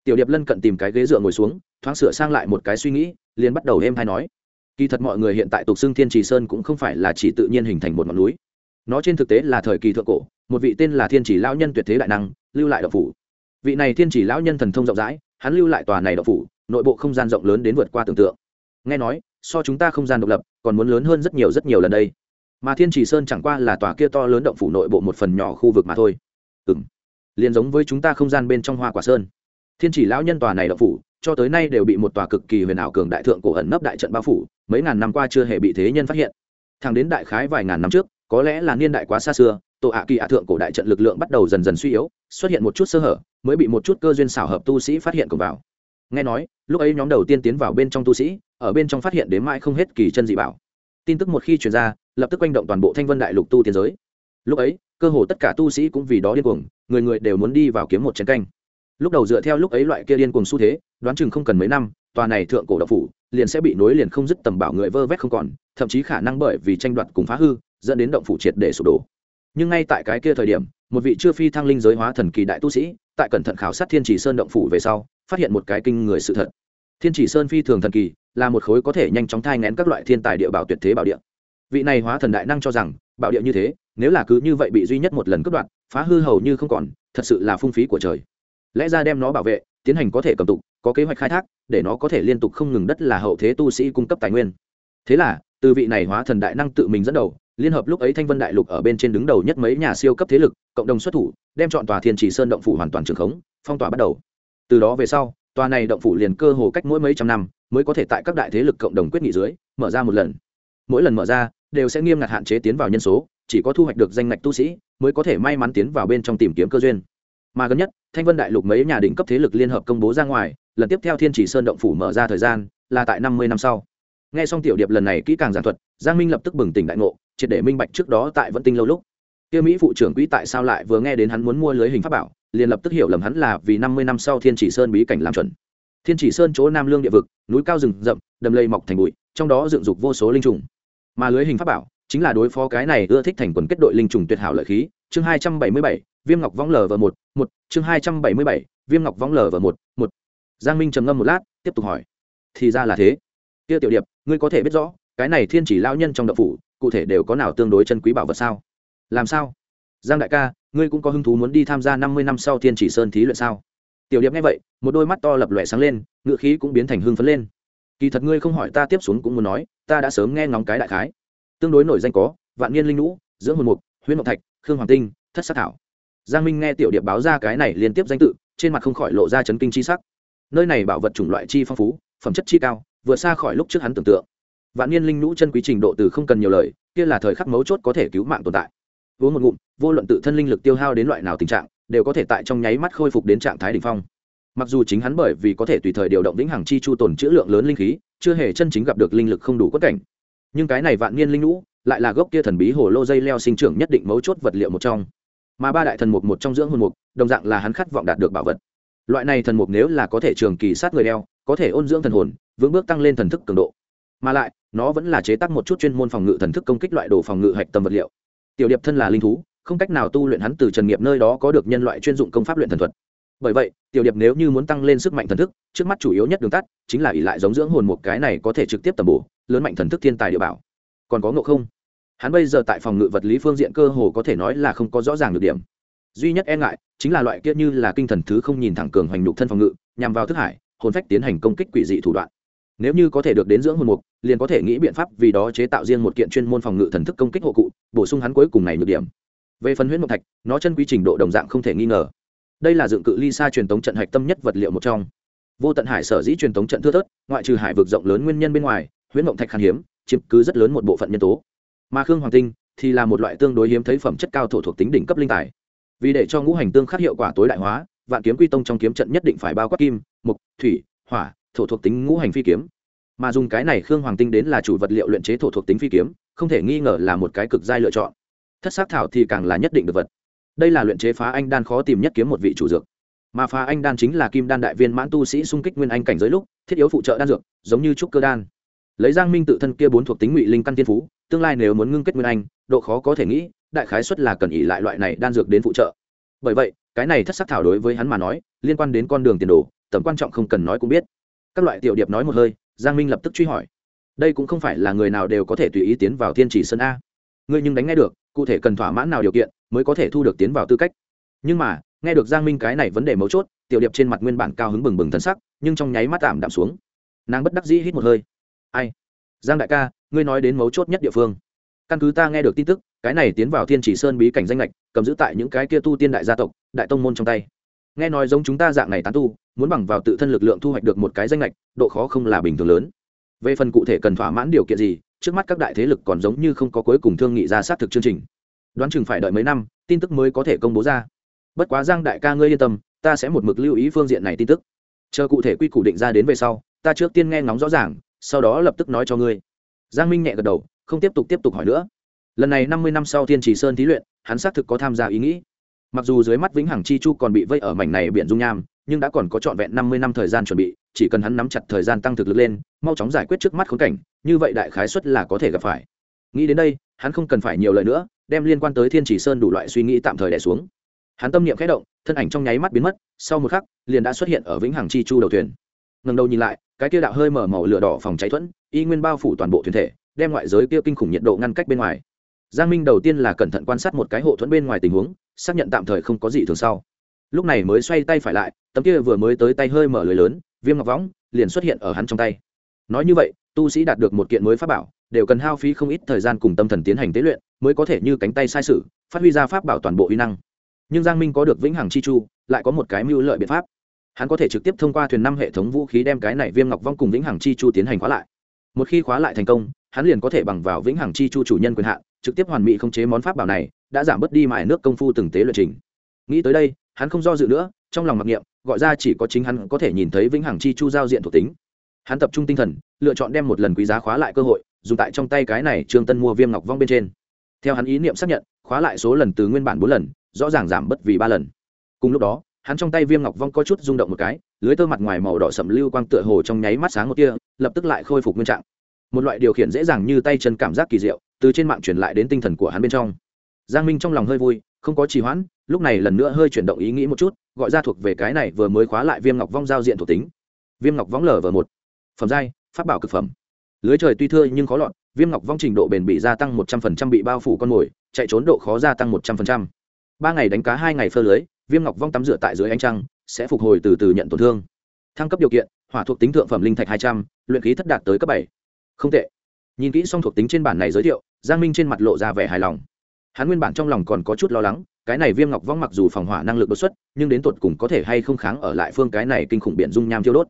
Tiểu điệp lân cận tìm cái ghế dựa ngồi xuống, thoáng sửa sang lại một cái suy nghĩ, liền bắt đầu êm hay nói. Kỳ thật mọi người hiện tại tục xưng thiên trì sơn cũng không phải là chỉ tự nhiên hình thành một ngọn núi nó trên thực tế là thời kỳ thượng cổ, một vị tên là thiên chỉ lão nhân tuyệt thế đại năng, lưu lại đậu phủ. Vị này thiên chỉ lão nhân thần thông rộng rãi, hắn lưu lại tòa này đậu phủ, nội bộ không gian rộng lớn đến vượt qua tưởng tượng. Nghe nói, so chúng ta không gian độc lập, còn muốn lớn hơn rất nhiều rất nhiều lần đây. Mà thiên chỉ sơn chẳng qua là tòa kia to lớn động phủ nội bộ một phần nhỏ khu vực mà thôi. Ừ m liền giống với chúng ta không gian bên trong hoa quả sơn. Thiên chỉ lão nhân tòa này động phủ, cho tới nay đều bị một tòa cực kỳ huyền ảo cường đại thượng cổ ẩn nấp đại trận bao phủ, mấy ngàn năm qua chưa hề bị thế nhân phát hiện. Thẳng đến đại khái vài ngàn năm trước có lẽ là niên đại quá xa xưa, tổ ạ kỳ ạ thượng cổ đại trận lực lượng bắt đầu dần dần suy yếu, xuất hiện một chút sơ hở, mới bị một chút cơ duyên xảo hợp tu sĩ phát hiện cùng vào. Nghe nói, lúc ấy nhóm đầu tiên tiến vào bên trong tu sĩ, ở bên trong phát hiện đến mãi không hết kỳ chân dị bảo. Tin tức một khi truyền ra, lập tức quanh động toàn bộ thanh vân đại lục tu tiến giới. Lúc ấy, cơ hồ tất cả tu sĩ cũng vì đó điên cuồng, người người đều muốn đi vào kiếm một chiến canh. Lúc đầu dựa theo lúc ấy loại kia điên cuồng xu thế, đoán chừng không cần mấy năm, tòa này thượng cổ độc phủ liền sẽ bị nối liền không dứt tầm bảo người vơ vét không còn, thậm chí khả năng bởi vì tranh đoạt cùng phá hư dẫn đến động phủ triệt để sụp đổ. Nhưng ngay tại cái kia thời điểm, một vị chưa phi thăng linh giới hóa thần kỳ đại tu sĩ, tại cẩn thận khảo sát thiên chỉ sơn động phủ về sau, phát hiện một cái kinh người sự thật. Thiên chỉ sơn phi thường thần kỳ, là một khối có thể nhanh chóng thai ngén các loại thiên tài địa bảo tuyệt thế bảo địa. Vị này hóa thần đại năng cho rằng, bảo địa như thế, nếu là cứ như vậy bị duy nhất một lần cướp đoạt, phá hư hầu như không còn, thật sự là phung phí của trời. Lẽ ra đem nó bảo vệ, tiến hành có thể cầm tục, có kế hoạch khai thác, để nó có thể liên tục không ngừng đất là hậu thế tu sĩ cung cấp tài nguyên. Thế là, từ vị này hóa thần đại năng tự mình dẫn đầu liên hợp lúc ấy thanh vân đại lục ở bên trên đứng đầu nhất mấy nhà siêu cấp thế lực, cộng đồng xuất thủ, đem chọn tòa thiên chỉ sơn động phủ hoàn toàn trường khống, phong tỏa bắt đầu. Từ đó về sau, tòa này động phủ liền cơ hồ cách mỗi mấy trăm năm mới có thể tại các đại thế lực cộng đồng quyết nghị dưới, mở ra một lần. Mỗi lần mở ra, đều sẽ nghiêm ngặt hạn chế tiến vào nhân số, chỉ có thu hoạch được danh ngạch tu sĩ mới có thể may mắn tiến vào bên trong tìm kiếm cơ duyên. Mà gần nhất, thanh vân đại lục mấy nhà đỉnh cấp thế lực liên hợp công bố ra ngoài, lần tiếp theo thiên chỉ sơn động phủ mở ra thời gian là tại năm mươi năm sau. Nghe xong tiểu điệp lần này kỹ càng giản thuật, giang minh lập tức bừng tỉnh đại ngộ triệt để minh bạch trước đó tại vẫn tinh lâu lúc. Kia mỹ phụ trưởng quỹ tại sao lại vừa nghe đến hắn muốn mua lưới hình pháp bảo, liền lập tức hiểu lầm hắn là vì năm mươi năm sau thiên chỉ sơn bí cảnh làm chuẩn. Thiên chỉ sơn chỗ nam lương địa vực, núi cao rừng rậm, đầm lầy mọc thành bụi, trong đó dựng dục vô số linh trùng. Mà lưới hình pháp bảo chính là đối phó cái này ưa thích thành quần kết đội linh trùng tuyệt hảo lợi khí. Chương hai trăm bảy mươi bảy, viêm ngọc võng lv một một, chương hai trăm bảy mươi bảy, viêm ngọc võng lv một một. Giang minh trầm ngâm một lát, tiếp tục hỏi. Thì ra là thế. Kia tiểu điệp, ngươi có thể biết rõ, cái này thiên chỉ lao nhân trong đậu phủ cụ thể đều có nào tương đối chân quý bảo vật sao? Làm sao? Giang đại ca, ngươi cũng có hứng thú muốn đi tham gia năm mươi năm sau thiên chỉ sơn thí luyện sao? Tiểu điệp nghe vậy, một đôi mắt to lập lòe sáng lên ngựa khí cũng biến thành hưng phấn lên. Kỳ thật ngươi không hỏi ta tiếp xuống cũng muốn nói, ta đã sớm nghe ngóng cái đại khái. Tương đối nổi danh có, vạn niên linh lũ dưỡng hồn mục, huyễn ngọc thạch, khương hoàng tinh, thất sắc thảo. Giang minh nghe tiểu điệp báo ra cái này liên tiếp danh tự, trên mặt không khỏi lộ ra chấn kinh chi sắc. Nơi này bảo vật chủng loại chi phong phú, phẩm chất chi cao, vượt xa khỏi lúc trước hắn tưởng tượng vạn niên linh nhũ chân quý trình độ từ không cần nhiều lời, kia là thời khắc mấu chốt có thể cứu mạng tồn tại. Uống một ngụm, vô luận tự thân linh lực tiêu hao đến loại nào tình trạng, đều có thể tại trong nháy mắt khôi phục đến trạng thái đ ỉ n h phong. Mặc dù chính hắn bởi vì có thể tùy thời điều động vĩnh hằng chi chu tồn chữ lượng lớn linh khí, chưa hề chân chính gặp được linh lực không đủ quất cảnh. Nhưng cái này vạn niên linh nhũ, lại là gốc kia thần bí hồ lô dây leo sinh trưởng nhất định mấu chốt vật liệu một trong. Mà ba đại thần mục một trong dưỡng hồn mục, đồng dạng là hắn khát vọng đạt được bảo vật. Loại này thần mục nếu là có thể trường kỳ sát người đeo, có thể ôn dưỡng thần hồn, vững bước tăng lên thần thức cường độ. Mà lại nó vẫn là chế tác một chút chuyên môn phòng ngự thần thức công kích loại đồ phòng ngự hạch tâm vật liệu. Tiểu điệp thân là linh thú, không cách nào tu luyện hắn từ trần nghiệp nơi đó có được nhân loại chuyên dụng công pháp luyện thần thuật. Bởi vậy, tiểu điệp nếu như muốn tăng lên sức mạnh thần thức, trước mắt chủ yếu nhất đường tắt chính là ỷ lại giống dưỡng hồn một cái này có thể trực tiếp tầm bổ, lớn mạnh thần thức thiên tài địa bảo. Còn có ngộ không? Hắn bây giờ tại phòng ngự vật lý phương diện cơ hồ có thể nói là không có rõ ràng được điểm. Duy nhất e ngại chính là loại kia như là kinh thần thứ không nhìn thẳng cường hoành nhục thân phòng ngự, nhằm vào thức hải, hồn phách tiến hành công kích quỷ dị thủ đoạn nếu như có thể được đến dưỡng hồn mục, liền có thể nghĩ biện pháp vì đó chế tạo riêng một kiện chuyên môn phòng ngự thần thức công kích hộ cụ, bổ sung hắn cuối cùng này nhược điểm. Về phần huyễn mộc thạch, nó chân quy trình độ đồng dạng không thể nghi ngờ. Đây là dựng cự ly xa truyền thống trận hạch tâm nhất vật liệu một trong. Vô tận hải sở dĩ truyền thống trận thưa thớt, ngoại trừ hải vực rộng lớn nguyên nhân bên ngoài, huyễn mộc thạch khan hiếm, chiếm cứ rất lớn một bộ phận nhân tố. Mà khương hoàng tinh thì là một loại tương đối hiếm thấy phẩm chất cao thổ thuộc tính đỉnh cấp linh tài. Vì để cho ngũ hành tương khắc hiệu quả tối đại hóa, vạn kiếm quy tông trong kiếm trận nhất định phải bao quát kim, mục, thủy, hỏa thổ thuộc tính ngũ hành phi kiếm. Mà dùng cái này khương hoàng tinh đến là chủ vật liệu luyện chế thổ thuộc tính phi kiếm, không thể nghi ngờ là một cái cực giai lựa chọn. Thất xác thảo thì càng là nhất định được vật. Đây là luyện chế phá anh đan khó tìm nhất kiếm một vị chủ dược. Mà phá anh đan chính là kim đan đại viên mãn tu sĩ xung kích nguyên anh cảnh giới lúc, thiết yếu phụ trợ đan dược, giống như trúc cơ đan. Lấy giang minh tự thân kia bốn thuộc tính ngụy linh căn tiên phú, tương lai nếu muốn ngưng kết nguyên anh, độ khó có thể nghĩ, đại khái xuất là cần ỉ lại loại này đan dược đến phụ trợ. Bởi vậy, cái này thất sắc thảo đối với hắn mà nói, liên quan đến con đường tiền đồ, tầm quan trọng không cần nói cũng biết các loại tiểu điệp nói một hơi, giang minh lập tức truy hỏi. Đây cũng không phải là người nào đều có thể tùy ý tiến vào thiên chỉ sơn a. Ngươi nhưng đánh nghe được, cụ thể cần thỏa mãn nào điều kiện mới có thể thu được tiến vào tư cách? Nhưng mà, nghe được giang minh cái này vấn đề mấu chốt, tiểu điệp trên mặt nguyên bản cao hứng bừng bừng thân sắc, nhưng trong nháy mắt tạm đạm xuống. Nàng bất đắc dĩ hít một hơi. Ai? Giang đại ca, ngươi nói đến mấu chốt nhất địa phương. Căn cứ ta nghe được tin tức, cái này tiến vào thiên chỉ sơn bí cảnh danh lệch, cầm giữ tại những cái kia tu tiên đại gia tộc, đại tông môn trong tay nghe nói giống chúng ta dạng này tán tu, muốn bằng vào tự thân lực lượng thu hoạch được một cái danh lệch độ khó không là bình thường lớn. Về phần cụ thể cần thỏa mãn điều kiện gì, trước mắt các đại thế lực còn giống như không có cuối cùng thương nghị ra xác thực chương trình. Đoán chừng phải đợi mấy năm, tin tức mới có thể công bố ra. Bất quá giang đại ca ngươi yên tâm, ta sẽ một mực lưu ý phương diện này tin tức. Chờ cụ thể quy củ định ra đến về sau, ta trước tiên nghe ngóng rõ ràng, sau đó lập tức nói cho ngươi. Giang minh nhẹ gật đầu, không tiếp tục tiếp tục hỏi nữa. Lần này năm mươi năm sau thiên trì sơn thí luyện, hắn xác thực có tham gia ý nghĩ mặc dù dưới mắt vĩnh hằng chi chu còn bị vây ở mảnh này biển dung nham, nhưng đã còn có trọn vẹn năm mươi năm thời gian chuẩn bị, chỉ cần hắn nắm chặt thời gian tăng thực lực lên, mau chóng giải quyết trước mắt khốn cảnh, như vậy đại khái suất là có thể gặp phải. Nghĩ đến đây, hắn không cần phải nhiều lời nữa, đem liên quan tới thiên chỉ sơn đủ loại suy nghĩ tạm thời đẻ xuống. Hắn tâm niệm khẽ động, thân ảnh trong nháy mắt biến mất, sau một khắc, liền đã xuất hiện ở vĩnh hằng chi chu đầu thuyền. Ngần đầu nhìn lại, cái kia đạo hơi mở màu lửa đỏ phòng cháy thuẫn, y nguyên bao phủ toàn bộ thuyền thể, đem ngoại giới kia kinh khủng nhiệt độ ngăn cách bên ngoài. Giang minh đầu tiên là cẩn thận quan sát một cái hộ thuẫn bên ngoài tình huống xác nhận tạm thời không có gì thường sau. Lúc này mới xoay tay phải lại, tấm kia vừa mới tới tay hơi mở lưới lớn, viêm ngọc võng liền xuất hiện ở hắn trong tay. Nói như vậy, tu sĩ đạt được một kiện mới pháp bảo, đều cần hao phí không ít thời gian cùng tâm thần tiến hành tế luyện, mới có thể như cánh tay sai sự, phát huy ra pháp bảo toàn bộ uy năng. Nhưng giang minh có được vĩnh hằng chi chu, lại có một cái mưu lợi biện pháp. Hắn có thể trực tiếp thông qua thuyền năm hệ thống vũ khí đem cái này viêm ngọc vong cùng vĩnh hằng chi chu tiến hành khóa lại. Một khi khóa lại thành công, hắn liền có thể bằng vào vĩnh hằng chi chu chủ nhân quyền hạn trực tiếp hoàn mỹ khống chế món pháp bảo này, đã giảm bớt đi mài nước công phu từng tế luyện trình. Nghĩ tới đây, hắn không do dự nữa, trong lòng mặc niệm, gọi ra chỉ có chính hắn có thể nhìn thấy vĩnh hằng chi chu giao diện thuộc tính. Hắn tập trung tinh thần, lựa chọn đem một lần quý giá khóa lại cơ hội, dùng tại trong tay cái này trương tân mua viêm ngọc vong bên trên. Theo hắn ý niệm xác nhận, khóa lại số lần từ nguyên bản bốn lần, rõ ràng giảm bớt vì ba lần. Cùng lúc đó, hắn trong tay viêm ngọc vong có chút rung động một cái, lưới tơ mặt ngoài màu đỏ sậm lưu quang tựa hồ trong nháy mắt sáng một tia, lập tức lại khôi phục nguyên trạng. Một loại điều khiển dễ dàng như tay chân cảm giác kỳ diệu từ trên mạng truyền lại đến tinh thần của hắn bên trong. Giang minh trong lòng hơi vui, không có trì hoãn, lúc này lần nữa hơi chuyển động ý nghĩ một chút, gọi ra thuộc về cái này vừa mới khóa lại viêm ngọc vong giao diện thuộc tính. Viêm ngọc vong lở vờ một. Phẩm giai, pháp bảo cực phẩm. Lưới trời tuy thưa nhưng khó lọt, viêm ngọc vong trình độ bền bị gia tăng một trăm phần trăm bị bao phủ con mồi, chạy trốn độ khó gia tăng một trăm phần trăm. Ba ngày đánh cá, hai ngày phơ lưới, viêm ngọc vong tắm rửa tại dưới ánh trăng, sẽ phục hồi từ từ nhận tổn thương. Thăng cấp điều kiện, hỏa thuộc tính thượng phẩm linh thạch hai trăm l khí thất đạt tới cấp bảy. Không tệ. Nhìn kỹ xong thuộc tính trên bản này giới thiệu giang minh trên mặt lộ ra vẻ hài lòng. Hắn nguyên bản trong lòng còn có chút lo lắng, cái này viêm ngọc vong mặc dù phòng hỏa năng lực đột xuất, nhưng đến tột cùng có thể hay không kháng ở lại phương cái này kinh khủng biển dung nham thiêu đốt.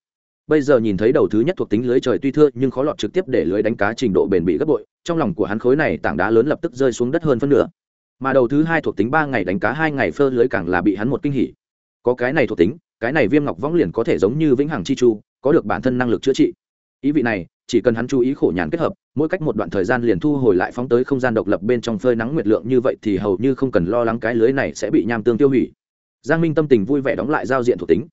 Bây giờ nhìn thấy đầu thứ nhất thuộc tính lưới trời tuy thưa, nhưng khó lọt trực tiếp để lưới đánh cá trình độ bền bị gấp bội, trong lòng của hắn khối này tảng đá lớn lập tức rơi xuống đất hơn phân nửa. Mà đầu thứ hai thuộc tính ba ngày đánh cá hai ngày phơ lưới càng là bị hắn một kinh hỉ. Có cái này thuộc tính, cái này viêm ngọc vong liền có thể giống như vĩnh hằng chi chu, có được bản thân năng lực chữa trị. Ý vị này, chỉ cần hắn chú ý khổ nhàn kết hợp mỗi cách một đoạn thời gian liền thu hồi lại phóng tới không gian độc lập bên trong phơi nắng nguyệt lượng như vậy thì hầu như không cần lo lắng cái lưới này sẽ bị nham tương tiêu hủy. Giang minh tâm tình vui vẻ đóng lại giao diện thuộc tính.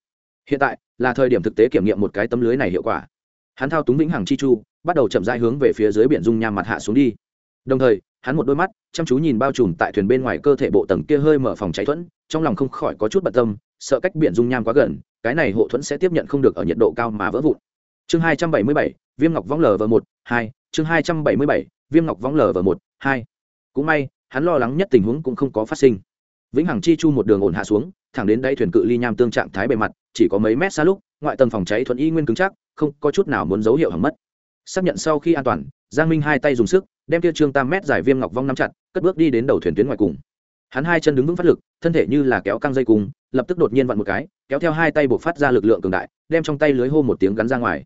Hiện tại, là thời điểm thực tế kiểm nghiệm một cái tấm lưới này hiệu quả. Hắn thao túng vĩnh hằng chi chu, bắt đầu chậm rãi hướng về phía dưới biển dung nham mặt hạ xuống đi. Đồng thời, hắn một đôi mắt, chăm chú nhìn bao trùm tại thuyền bên ngoài cơ thể bộ tầng kia hơi mở phòng cháy thuẫn, trong lòng không khỏi có chút bận tâm, sợ cách biển dung nham quá gần, cái này hộ thuẫn sẽ tiếp nhận không được ở nhiệt độ cao mà vỡ vụn. Chương hai trăm bảy mươi bảy, viêm ngọc võng lv một, hai chương hai trăm bảy mươi bảy, viêm ngọc võng lv một, hai. Cũng may, hắn lo lắng nhất tình huống cũng không có phát sinh. Vĩnh hằng chi chu một đường ổn hạ xuống, thẳng đến đây thuyền cự ly nham tương trạng thái bề mặt, chỉ có mấy mét xa lúc, ngoại tầng phòng cháy thuận y nguyên cứng chắc, không có chút nào muốn dấu hiệu hỏng mất. Xác nhận sau khi an toàn, giang minh hai tay dùng sức, đem kia trương tam mét dài viêm ngọc vong nắm chặt, cất bước đi đến đầu thuyền tuyến ngoài cùng. Hắn hai chân đứng vững phát lực, thân thể như là kéo căng dây cùng lập tức đột nhiên vặn một cái, kéo theo hai tay buộc phát ra lực lượng cường đại, đem trong tay lưới hô một tiếng gắn ra ngoài.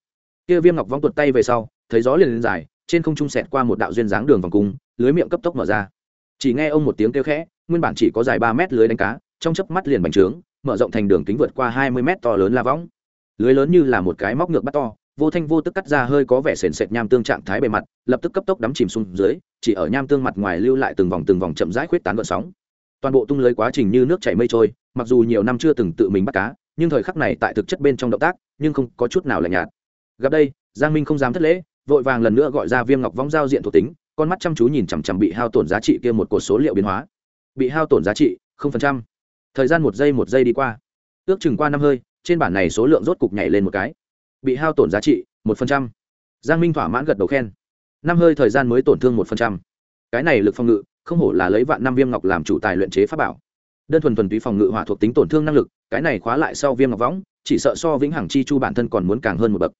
Kia viêm ngọc vong tuột tay về sau, thấy gió liền lên dài trên không trung xẹt qua một đạo duyên dáng đường vòng cung, lưới miệng cấp tốc mở ra. Chỉ nghe ông một tiếng kêu khẽ, nguyên bản chỉ có dài ba mét lưới đánh cá, trong chớp mắt liền bành trướng, mở rộng thành đường kính vượt qua hai mươi mét to lớn la võng. Lưới lớn như là một cái móc ngược bắt to, vô thanh vô tức cắt ra hơi có vẻ sền sệt nham tương trạng thái bề mặt, lập tức cấp tốc đắm chìm xuống dưới, chỉ ở nham tương mặt ngoài lưu lại từng vòng từng vòng chậm rãi khuyết tán gợn sóng. Toàn bộ tung lưới quá trình như nước chảy mây trôi, mặc dù nhiều năm chưa từng tự mình bắt cá, nhưng thời khắc này tại thực chất bên trong động tác, nhưng không có chút nào lạnh nhạt. Gặp đây, giang minh không dám thất lễ vội vàng lần nữa gọi ra viêm ngọc vong giao diện thuộc tính, con mắt chăm chú nhìn chằm chằm bị hao tổn giá trị kia một cột số liệu biến hóa. Bị hao tổn giá trị, không phần trăm. Thời gian một giây một giây đi qua. Ước chừng qua năm hơi, trên bản này số lượng rốt cục nhảy lên một cái. Bị hao tổn giá trị, một phần trăm. Giang minh thỏa mãn gật đầu khen. Năm hơi thời gian mới tổn thương một phần trăm. Cái này lực phòng ngự, không hổ là lấy vạn năm viêm ngọc làm chủ tài luyện chế pháp bảo. Đơn thuần thuần túy phòng ngự hỏa thuộc tính tổn thương năng lực, cái này khóa lại sau viêm ngọc võng, chỉ sợ so vĩnh hằng chi chu bản thân còn muốn càng hơn một bậc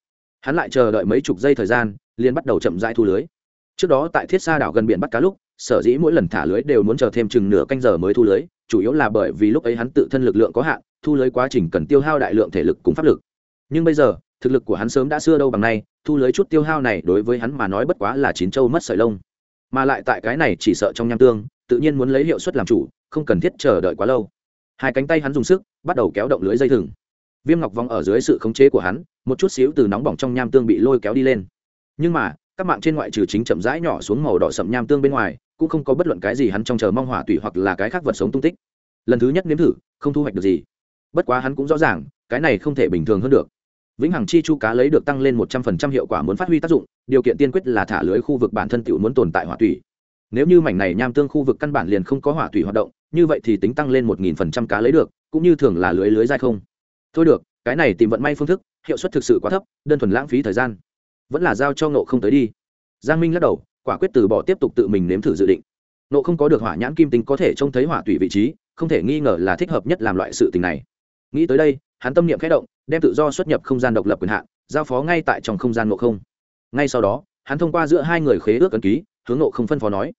hắn lại chờ đợi mấy chục giây thời gian, liền bắt đầu chậm rãi thu lưới. Trước đó tại thiết sa đảo gần biển bắt cá lúc, sở dĩ mỗi lần thả lưới đều muốn chờ thêm chừng nửa canh giờ mới thu lưới, chủ yếu là bởi vì lúc ấy hắn tự thân lực lượng có hạn, thu lưới quá trình cần tiêu hao đại lượng thể lực cùng pháp lực. Nhưng bây giờ, thực lực của hắn sớm đã xưa đâu bằng nay, thu lưới chút tiêu hao này đối với hắn mà nói bất quá là chín châu mất sợi lông. Mà lại tại cái này chỉ sợ trong nham tương, tự nhiên muốn lấy hiệu suất làm chủ, không cần thiết chờ đợi quá lâu. Hai cánh tay hắn dùng sức, bắt đầu kéo động lưới dây thừng viêm ngọc vòng ở dưới sự khống chế của hắn, một chút xíu từ nóng bỏng trong nham tương bị lôi kéo đi lên. Nhưng mà, các mạng trên ngoại trừ chính chậm rãi nhỏ xuống màu đỏ sậm nham tương bên ngoài, cũng không có bất luận cái gì hắn trong chờ mong hỏa tủy hoặc là cái khác vật sống tung tích. Lần thứ nhất nếm thử, không thu hoạch được gì. Bất quá hắn cũng rõ ràng, cái này không thể bình thường hơn được. Vĩnh hằng chi chu cá lấy được tăng lên một trăm phần trăm hiệu quả muốn phát huy tác dụng, điều kiện tiên quyết là thả lưới khu vực bản thân tự muốn tồn tại hỏa tủy. Nếu như mảnh này nham tương khu vực căn bản liền không có hỏa tủy hoạt động, như vậy thì tính tăng lên một nghìn phần trăm cá lấy được, cũng như thường là lưới lưới dai không thôi được, cái này tìm vận may phương thức, hiệu suất thực sự quá thấp, đơn thuần lãng phí thời gian. Vẫn là giao cho Nộ không tới đi. Giang minh lắc đầu, quả quyết từ bỏ tiếp tục tự mình nếm thử dự định. Nộ không có được hỏa nhãn kim tính có thể trông thấy hỏa tủy vị trí, không thể nghi ngờ là thích hợp nhất làm loại sự tình này. Nghĩ tới đây, hắn tâm niệm khẽ động, đem tự do xuất nhập không gian độc lập quyền hạn, giao phó ngay tại trong không gian nộ không. Ngay sau đó, hắn thông qua giữa hai người khế ước ấn ký, hướng nộ không phân phó nói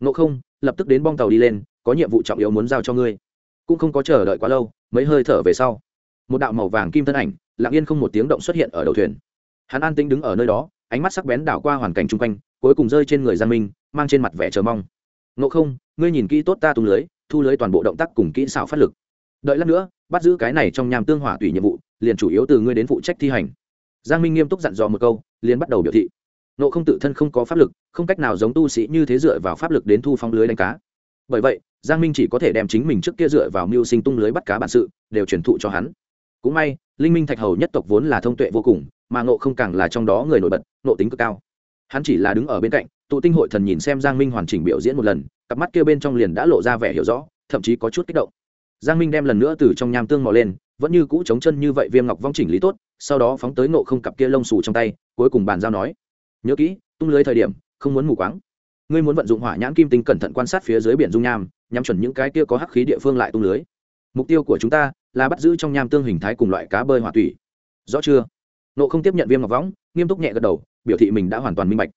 nộ không, lập tức đến bong tàu đi lên, có nhiệm vụ trọng yếu muốn giao cho ngươi. Cũng không có chờ đợi quá lâu, mấy hơi thở về sau một đạo màu vàng kim thân ảnh, lặng yên không một tiếng động xuất hiện ở đầu thuyền. Hắn an tĩnh đứng ở nơi đó, ánh mắt sắc bén đảo qua hoàn cảnh chung quanh, cuối cùng rơi trên người giang minh, mang trên mặt vẻ chờ mong. Ngộ không, ngươi nhìn kỹ tốt ta tung lưới, thu lưới toàn bộ động tác cùng kỹ xảo phát lực. Đợi lát nữa, bắt giữ cái này trong nhàm tương hỏa tùy nhiệm vụ, liền chủ yếu từ ngươi đến phụ trách thi hành. Giang minh nghiêm túc dặn dò một câu, liền bắt đầu biểu thị. Nộ không tự thân không có pháp lực, không cách nào giống tu sĩ như thế dựa vào pháp lực đến thu phong lưới đánh cá. Bởi vậy, giang minh chỉ có thể đem chính mình trước kia dựa vào mưu sinh tung lưới bắt cá bản sự, đều truyền thụ cho hắn cũng may, linh minh thạch hầu nhất tộc vốn là thông tuệ vô cùng, mà nộ không càng là trong đó người nổi bật, nộ tính cực cao. Hắn chỉ là đứng ở bên cạnh, tụ tinh hội thần nhìn xem giang minh hoàn chỉnh biểu diễn một lần, cặp mắt kia bên trong liền đã lộ ra vẻ hiểu rõ, thậm chí có chút kích động. Giang minh đem lần nữa từ trong nham tương mò lên, vẫn như cũ chống chân như vậy viêm ngọc vong chỉnh lý tốt, sau đó phóng tới nộ không cặp kia lông xù trong tay, cuối cùng bàn giao nói, nhớ kỹ, tung lưới thời điểm, không muốn mù quáng. Ngươi muốn vận dụng hỏa nhãn kim tinh cẩn thận quan sát phía dưới biển dung nham, nhắm chuẩn những cái kia có hắc khí địa phương lại tung lưới mục tiêu của chúng ta là bắt giữ trong nham tương hình thái cùng loại cá bơi hỏa thủy, rõ chưa? Nộ không tiếp nhận viêm ngọc võng nghiêm túc nhẹ gật đầu biểu thị mình đã hoàn toàn minh bạch.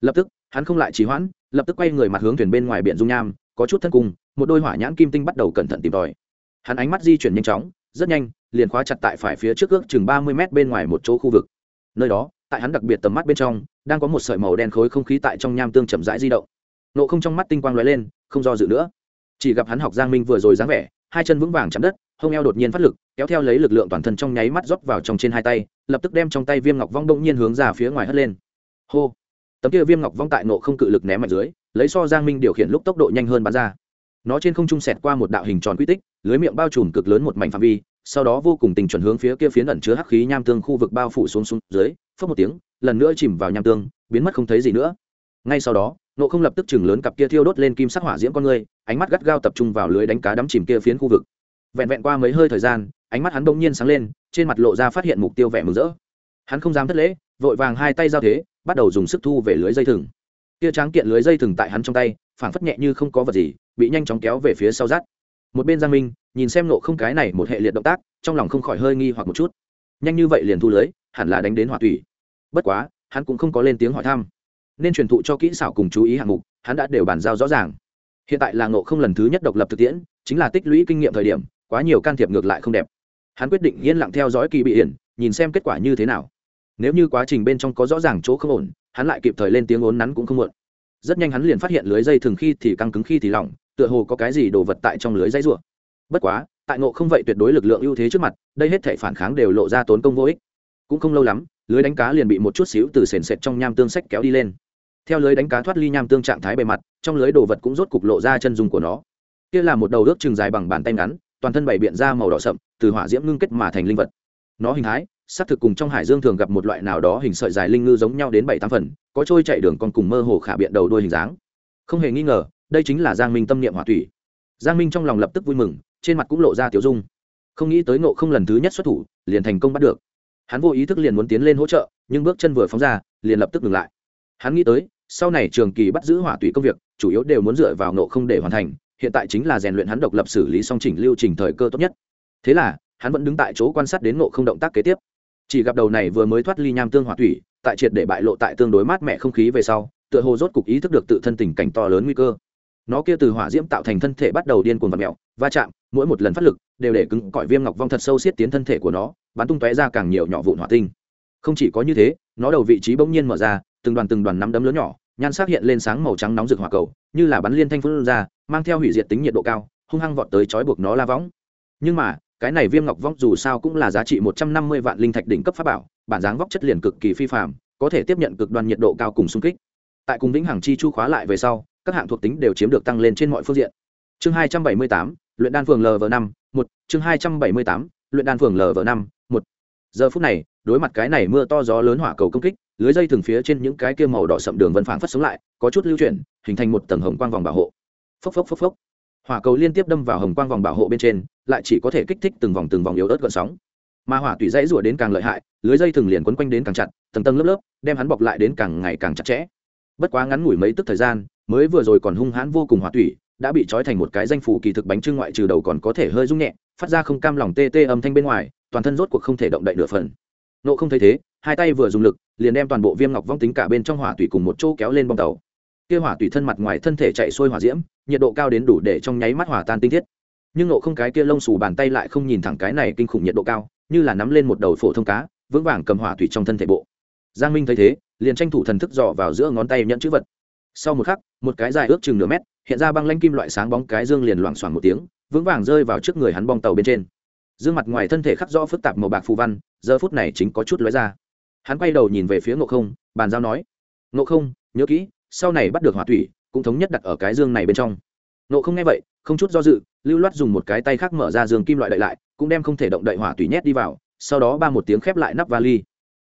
Lập tức hắn không lại trì hoãn lập tức quay người mặt hướng thuyền bên ngoài biển dung nham có chút thân cùng một đôi hỏa nhãn kim tinh bắt đầu cẩn thận tìm tòi. Hắn ánh mắt di chuyển nhanh chóng rất nhanh liền khóa chặt tại phải phía trước ước chừng ba mươi mét bên ngoài một chỗ khu vực. Nơi đó tại hắn đặc biệt tầm mắt bên trong đang có một sợi màu đen khối không khí tại trong nham tương chậm rãi di động. Nộ không trong mắt tinh quang lóe lên không do dự nữa. Chỉ gặp hắn học giang minh vừa rồi dáng vẻ hai chân vững vàng chạm đất, hông eo đột nhiên phát lực, kéo theo lấy lực lượng toàn thân trong nháy mắt rót vào trong trên hai tay, lập tức đem trong tay viêm ngọc vong đông nhiên hướng ra phía ngoài hất lên. Hô! Tấm kia viêm ngọc vong tại nộ không cự lực ném mạnh dưới, lấy so giang minh điều khiển lúc tốc độ nhanh hơn bắn ra. Nó trên không trung sẹt qua một đạo hình tròn quy tích, lưới miệng bao trùm cực lớn một mảnh phạm vi, sau đó vô cùng tình chuẩn hướng phía kia phiến ẩn chứa hắc khí nham tương khu vực bao phủ xuống xuống dưới phớt một tiếng, lần nữa chìm vào nham tương, biến mất không thấy gì nữa. Ngay sau đó nộ không lập tức chừng lớn cặp kia thiêu đốt lên kim sắc hỏa diễm con người, ánh mắt gắt gao tập trung vào lưới đánh cá đắm chìm kia phiến khu vực. Vẹn vẹn qua mấy hơi thời gian, ánh mắt hắn bỗng nhiên sáng lên, trên mặt lộ ra phát hiện mục tiêu vẻ mừng rỡ. Hắn không dám thất lễ, vội vàng hai tay giao thế, bắt đầu dùng sức thu về lưới dây thừng. Kia tráng kiện lưới dây thừng tại hắn trong tay, phảng phất nhẹ như không có vật gì, bị nhanh chóng kéo về phía sau rát. Một bên giang minh, nhìn xem nộ không cái này một hệ liệt động tác, trong lòng không khỏi hơi nghi hoặc một chút. Nhanh như vậy liền thu lưới, hẳn là đánh đến hỏa thủy. Bất quá, hắn cũng không có lên tiếng hỏi thăm nên truyền thụ cho kỹ xảo cùng chú ý hạng mục, hắn đã đều bàn giao rõ ràng. Hiện tại là ngộ không lần thứ nhất độc lập thực tiễn, chính là tích lũy kinh nghiệm thời điểm, quá nhiều can thiệp ngược lại không đẹp. Hắn quyết định yên lặng theo dõi kỳ bị hiển, nhìn xem kết quả như thế nào. Nếu như quá trình bên trong có rõ ràng chỗ không ổn, hắn lại kịp thời lên tiếng ốn nắn cũng không muộn. Rất nhanh hắn liền phát hiện lưới dây thường khi thì căng cứng khi thì lỏng, tựa hồ có cái gì đồ vật tại trong lưới dây rùa bất quá, tại ngộ không vậy tuyệt đối lực lượng ưu thế trước mặt, đây hết thể phản kháng đều lộ ra tốn công vô ích. Cũng không lâu lắm, lưới đánh cá liền bị một chút xíu từ sền sệt trong nham tương sách kéo đi lên theo lưới đánh cá thoát ly nham tương trạng thái bề mặt, trong lưới đồ vật cũng rốt cục lộ ra chân dung của nó. Kia là một đầu ước chừng dài bằng bàn tay ngắn, toàn thân bày biện ra màu đỏ sậm, từ hỏa diễm ngưng kết mà thành linh vật. Nó hình thái xác thực cùng trong hải dương thường gặp một loại nào đó hình sợi dài linh ngư giống nhau đến bảy tám phần, có trôi chạy đường còn cùng mơ hồ khả biện đầu đuôi hình dáng. Không hề nghi ngờ, đây chính là giang minh tâm niệm hỏa thủy. Giang minh trong lòng lập tức vui mừng, trên mặt cũng lộ ra tiểu dung. Không nghĩ tới ngộ không lần thứ nhất xuất thủ, liền thành công bắt được. Hắn vô ý thức liền muốn tiến lên hỗ trợ, nhưng bước chân vừa phóng ra, liền lập tức ngừng lại. Hắn nghĩ tới sau này trường kỳ bắt giữ hỏa tùy công việc, chủ yếu đều muốn dựa vào nộ không để hoàn thành, hiện tại chính là rèn luyện hắn độc lập xử lý song chỉnh lưu trình thời cơ tốt nhất. Thế là, hắn vẫn đứng tại chỗ quan sát đến nộ không động tác kế tiếp. Chỉ gặp đầu này vừa mới thoát ly nham tương hỏa thủy tại triệt để bại lộ tại tương đối mát mẻ không khí về sau, tựa hồ rốt cục ý thức được tự thân tình cảnh to lớn nguy cơ. Nó kia từ hỏa diễm tạo thành thân thể bắt đầu điên cuồng và mẹo va chạm, mỗi một lần phát lực, đều để cứng cỏi viêm ngọc vong thật sâu xiết tiến thân thể của nó, bắn tung tóe ra càng nhiều nhỏ vụn hỏa tinh. Không chỉ có như thế, nó đầu vị trí bỗng nhiên mở ra từng đoàn từng đoàn nắm đấm lớn nhỏ, nhan sắc hiện lên sáng màu trắng nóng rực hỏa cầu, như là bắn liên thanh phun ra, mang theo hủy diệt tính nhiệt độ cao, hung hăng vọt tới trói buộc nó la võng. Nhưng mà, cái này viêm ngọc vong dù sao cũng là giá trị một trăm năm mươi vạn linh thạch đỉnh cấp pháp bảo, bản dáng vóc chất liền cực kỳ phi phạm có thể tiếp nhận cực đoan nhiệt độ cao cùng xung kích. Tại cùng vĩnh hằng chi chu khóa lại về sau, các hạng thuộc tính đều chiếm được tăng lên trên mọi phương diện. Chương hai trăm bảy mươi tám, luyện đan phường lv năm, một, chương hai trăm bảy mươi tám, luyện đan phường lv năm, một. Giờ phút này, đối mặt cái này mưa to gió lớn hỏa cầu công kích lưới dây thường phía trên những cái kia màu đỏ sậm đường vân phảng phất sống lại, có chút lưu chuyển, hình thành một tầng hồng quang vòng bảo hộ. Phốc phốc phốc phốc. Hỏa cầu liên tiếp đâm vào hồng quang vòng bảo hộ bên trên, lại chỉ có thể kích thích từng vòng từng vòng yếu ớt gợn sóng. Mà hỏa tùy dãy rủa đến càng lợi hại, lưới dây thường liền quấn quanh đến càng chặt, tầng tầng lớp lớp, đem hắn bọc lại đến càng ngày càng chặt chẽ. Bất quá ngắn ngủi mấy tức thời gian, mới vừa rồi còn hung hãn vô cùng hỏa tủy, đã bị trói thành một cái danh phủ kỳ thực bánh trưng ngoại trừ đầu còn có thể hơi rung nhẹ, phát ra không cam lòng tê tê âm thanh bên ngoài, toàn thân rốt cuộc không thể động đậy nửa phần. Nộ không thấy thế, hai tay vừa dùng lực liền đem toàn bộ viêm ngọc vong tính cả bên trong hỏa tủy cùng một chỗ kéo lên bong tàu. Kia hỏa tủy thân mặt ngoài thân thể chạy xuôi hỏa diễm, nhiệt độ cao đến đủ để trong nháy mắt hỏa tan tinh thiết. Nhưng nộ không cái kia lông xù bàn tay lại không nhìn thẳng cái này kinh khủng nhiệt độ cao, như là nắm lên một đầu phổ thông cá, vững vàng cầm hỏa tủy trong thân thể bộ. Giang minh thấy thế, liền tranh thủ thần thức dò vào giữa ngón tay nhận chữ vật. Sau một khắc, một cái dài ước chừng nửa mét, hiện ra băng lanh kim loại sáng bóng cái dương liền loảng xoảng một tiếng, vững vàng rơi vào trước người hắn bong tàu bên trên. Dương mặt ngoài thân thể khắc rõ phức tạp màu bạc phù văn, giờ phút này chính có chút lóe ra hắn quay đầu nhìn về phía ngộ không, bàn giao nói, ngộ không, nhớ kỹ, sau này bắt được hỏa thủy, cũng thống nhất đặt ở cái dương này bên trong. Ngộ không nghe vậy, không chút do dự, lưu loát dùng một cái tay khác mở ra giường kim loại đậy lại, cũng đem không thể động đậy hỏa thủy nhét đi vào, sau đó ba một tiếng khép lại nắp vali.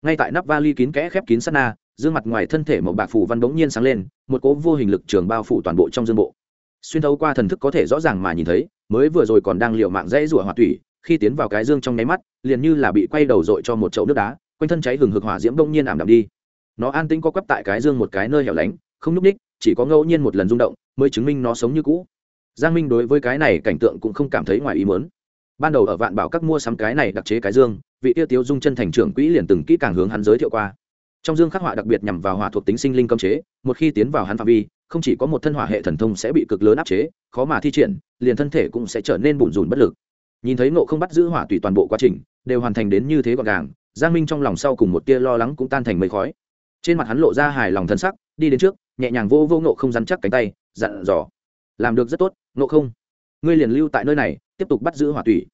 Ngay tại nắp vali kín kẽ khép kín sát na, dương mặt ngoài thân thể một bạc phủ văn bỗng nhiên sáng lên, một cố vô hình lực trường bao phủ toàn bộ trong dương bộ. Xuyên thấu qua thần thức có thể rõ ràng mà nhìn thấy, mới vừa rồi còn đang liều mạng rẽ rủa hỏa thủy, khi tiến vào cái dương trong nháy mắt, liền như là bị quay đầu dội cho một chậu nước đá quanh thân cháy hừng hực hỏa diễm đông nhiên ảm đạm đi. Nó an tĩnh có quắp tại cái dương một cái nơi hẻo lánh, không nhúc ních chỉ có ngẫu nhiên một lần rung động mới chứng minh nó sống như cũ. Giang minh đối với cái này cảnh tượng cũng không cảm thấy ngoài ý muốn. Ban đầu ở vạn bảo các mua sắm cái này đặc chế cái dương, vị tiêu Tiêu dung chân thành trưởng quỹ liền từng kỹ càng hướng hắn giới thiệu qua. Trong dương khắc họa đặc biệt nhằm vào hỏa thuộc tính sinh linh cấm chế, một khi tiến vào hắn phạm vi, không chỉ có một thân hỏa hệ thần thông sẽ bị cực lớn áp chế, khó mà thi triển, liền thân thể cũng sẽ trở nên bùn rùn bất lực. Nhìn thấy nộ không bắt giữ hỏa tùy toàn bộ quá trình, đều hoàn thành đến như thế gọn gàng giang minh trong lòng sau cùng một tia lo lắng cũng tan thành mây khói. Trên mặt hắn lộ ra hài lòng thân sắc, đi đến trước, nhẹ nhàng vô vô nộ không dắn chắc cánh tay, dặn dò. Làm được rất tốt nộ không. Ngươi liền lưu tại nơi này, tiếp tục bắt giữ hỏa tủy.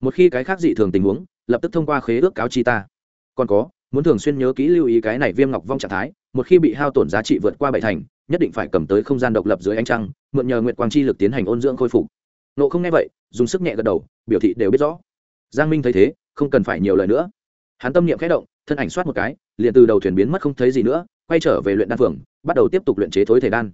Một khi cái khác dị thường tình huống, lập tức thông qua khế ước cáo chi ta. Còn có, muốn thường xuyên nhớ kỹ lưu ý cái này viêm ngọc vong trạng thái, một khi bị hao tổn giá trị vượt qua bảy thành, nhất định phải cầm tới không gian độc lập dưới ánh trăng, mượn nhờ nguyện quang chi lực tiến hành ôn dưỡng khôi phục. Nộ không nghe vậy, dùng sức nhẹ gật đầu, biểu thị đều biết rõ. Giang minh thấy thế, không cần phải nhiều lời nữa hắn tâm niệm khẽ động, thân ảnh soát một cái, liền từ đầu thuyền biến mất không thấy gì nữa, quay trở về luyện đan phường, bắt đầu tiếp tục luyện chế thối thể đan.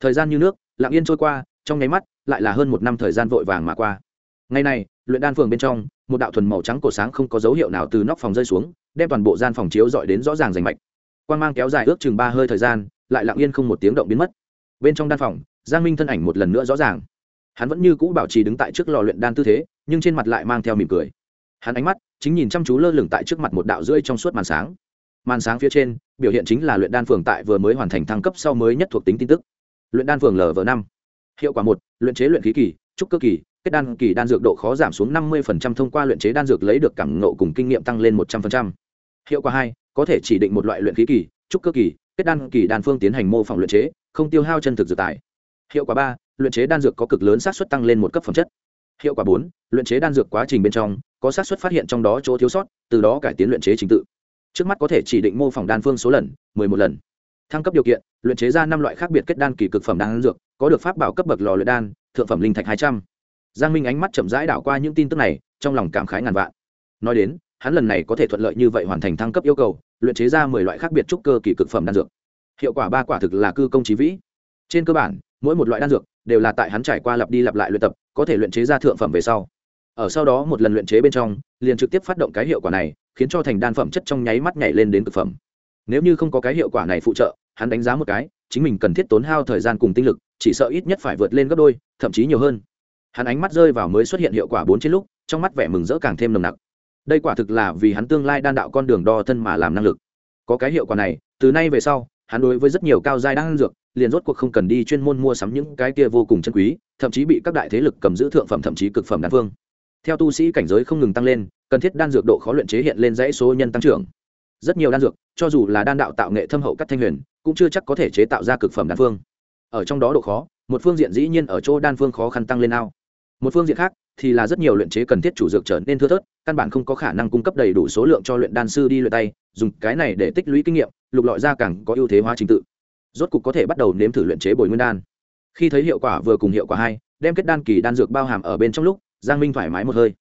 Thời gian như nước, lặng yên trôi qua, trong nháy mắt, lại là hơn một năm thời gian vội vàng mà qua. Ngày này, luyện đan phường bên trong, một đạo thuần màu trắng cổ sáng không có dấu hiệu nào từ nóc phòng rơi xuống, đem toàn bộ gian phòng chiếu dọi đến rõ ràng rành mạch. Quan g mang kéo dài ước chừng ba hơi thời gian, lại lặng yên không một tiếng động biến mất. Bên trong đan phòng, giang minh thân ảnh một lần nữa rõ ràng. Hắn vẫn như cũ bảo trì đứng tại trước lò luyện đan tư thế, nhưng trên mặt lại mang theo mỉm cười hắn ánh mắt chính nhìn chăm chú lơ lửng tại trước mặt một đạo rưỡi trong suốt màn sáng. Màn sáng phía trên, biểu hiện chính là luyện đan phường tại vừa mới hoàn thành thăng cấp sau mới nhất thuộc tính tin tức. Luyện đan phường lv năm. Hiệu quả một, luyện chế luyện khí kỳ, trúc cơ kỳ, kết đan kỳ đan dược độ khó giảm xuống năm mươi thông qua luyện chế đan dược lấy được cảm nộ cùng kinh nghiệm tăng lên một trăm linh hiệu quả hai, có thể chỉ định một loại luyện khí kỳ, trúc cơ kỳ, kết đan kỳ đan phương tiến hành mô phỏng luyện chế, không tiêu hao chân thực dược tài. Hiệu quả ba, luyện chế đan dược có cực lớn xác suất tăng lên một cấp phẩm chất. Hiệu quả bốn, luyện chế đan dược quá trình bên trong có xác suất phát hiện trong đó chỗ thiếu sót, từ đó cải tiến luyện chế trình tự. Trước mắt có thể chỉ định mô phỏng đan phương số lần, mười một lần. Thăng cấp điều kiện, luyện chế ra năm loại khác biệt kết đan kỳ cực phẩm đan dược, có được pháp bảo cấp bậc lò luyện đan, thượng phẩm linh thạch hai trăm. Giang minh ánh mắt chậm rãi đảo qua những tin tức này, trong lòng cảm khái ngàn vạn. Nói đến, hắn lần này có thể thuận lợi như vậy hoàn thành thăng cấp yêu cầu, luyện chế ra mười loại khác biệt trúc cơ kỳ cực phẩm đan dược. Hiệu quả ba quả thực là cư công trí vĩ. Trên cơ bản, mỗi một loại đan dược đều là tại hắn trải qua lặp đi lặp lại luyện tập, có thể luyện chế ra thượng phẩm về sau ở sau đó một lần luyện chế bên trong, liền trực tiếp phát động cái hiệu quả này, khiến cho thành đan phẩm chất trong nháy mắt nhảy lên đến cực phẩm. Nếu như không có cái hiệu quả này phụ trợ, hắn đánh giá một cái, chính mình cần thiết tốn hao thời gian cùng tinh lực, chỉ sợ ít nhất phải vượt lên gấp đôi, thậm chí nhiều hơn. Hắn ánh mắt rơi vào mới xuất hiện hiệu quả bốn trên lúc, trong mắt vẻ mừng rỡ càng thêm nồng nặc. Đây quả thực là vì hắn tương lai đan đạo con đường đo thân mà làm năng lực. Có cái hiệu quả này, từ nay về sau, hắn đối với rất nhiều cao giai đan dược, liền rốt cuộc không cần đi chuyên môn mua sắm những cái kia vô cùng chân quý, thậm chí bị các đại thế lực cầm giữ thượng phẩm thậm chí cực phẩm đan phương theo tu sĩ cảnh giới không ngừng tăng lên, cần thiết đan dược độ khó luyện chế hiện lên dãy số nhân tăng trưởng. Rất nhiều đan dược, cho dù là đan đạo tạo nghệ thâm hậu cắt thanh huyền, cũng chưa chắc có thể chế tạo ra cực phẩm đan phương. Ở trong đó độ khó, một phương diện dĩ nhiên ở chỗ đan phương khó khăn tăng lên ao. Một phương diện khác, thì là rất nhiều luyện chế cần thiết chủ dược trở nên thưa thớt, căn bản không có khả năng cung cấp đầy đủ số lượng cho luyện đan sư đi luyện tay, dùng cái này để tích lũy kinh nghiệm, lục lọi ra càng có ưu thế hóa trình tự. Rốt cục có thể bắt đầu nếm thử luyện chế bồi nguyên đan. Khi thấy hiệu quả vừa cùng hiệu quả hai, đem kết đan kỳ đan dược bao hàm ở bên trong lúc giang minh thoải mái một hơi.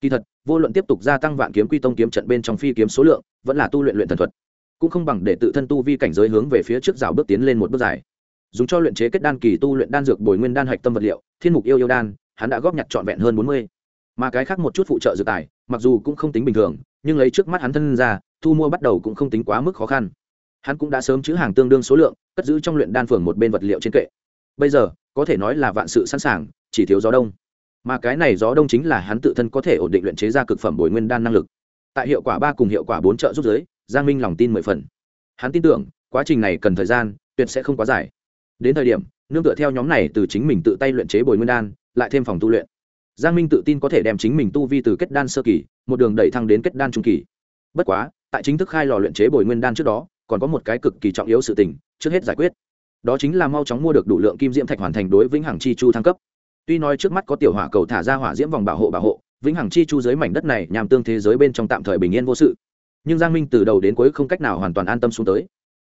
Kỳ thật, vô luận tiếp tục gia tăng vạn kiếm quy tông kiếm trận bên trong phi kiếm số lượng, vẫn là tu luyện luyện thần thuật. Cũng không bằng để tự thân tu vi cảnh giới hướng về phía trước rào bước tiến lên một bước dài. Dùng cho luyện chế kết đan kỳ tu luyện đan dược bồi nguyên đan hạch tâm vật liệu, thiên mục yêu yêu đan, hắn đã góp nhặt trọn vẹn hơn bốn mươi. Mà cái khác một chút phụ trợ dược tài, mặc dù cũng không tính bình thường, nhưng lấy trước mắt hắn thân ra, thu mua bắt đầu cũng không tính quá mức khó khăn. Hắn cũng đã sớm chữ hàng tương đương số lượng, cất giữ trong luyện đan phường một bên vật liệu trên kệ. Bây giờ, có thể nói là vạn sự sẵn sàng, chỉ thiếu gió đông mà cái này gió đông chính là hắn tự thân có thể ổn định luyện chế ra cực phẩm bồi nguyên đan năng lực. Tại hiệu quả ba cùng hiệu quả bốn trợ giúp giới, giang minh lòng tin mười phần. Hắn tin tưởng, quá trình này cần thời gian, tuyệt sẽ không quá dài. Đến thời điểm, nương tựa theo nhóm này từ chính mình tự tay luyện chế bồi nguyên đan, lại thêm phòng tu luyện. Giang minh tự tin có thể đem chính mình tu vi từ kết đan sơ kỳ, một đường đẩy thăng đến kết đan trung kỳ. Bất quá, tại chính thức khai lò luyện chế bồi nguyên đan trước đó, còn có một cái cực kỳ trọng yếu sự tình, trước hết giải quyết. Đó chính là mau chóng mua được đủ lượng kim diễm thạch hoàn thành đối vĩnh hằng chi chu thăng cấp tuy nói trước mắt có tiểu hỏa cầu thả ra hỏa diễm vòng bảo hộ bảo hộ, vĩnh hằng chi chu dưới mảnh đất này nhằm tương thế giới bên trong tạm thời bình yên vô sự. Nhưng giang minh từ đầu đến cuối không cách nào hoàn toàn an tâm xuống tới.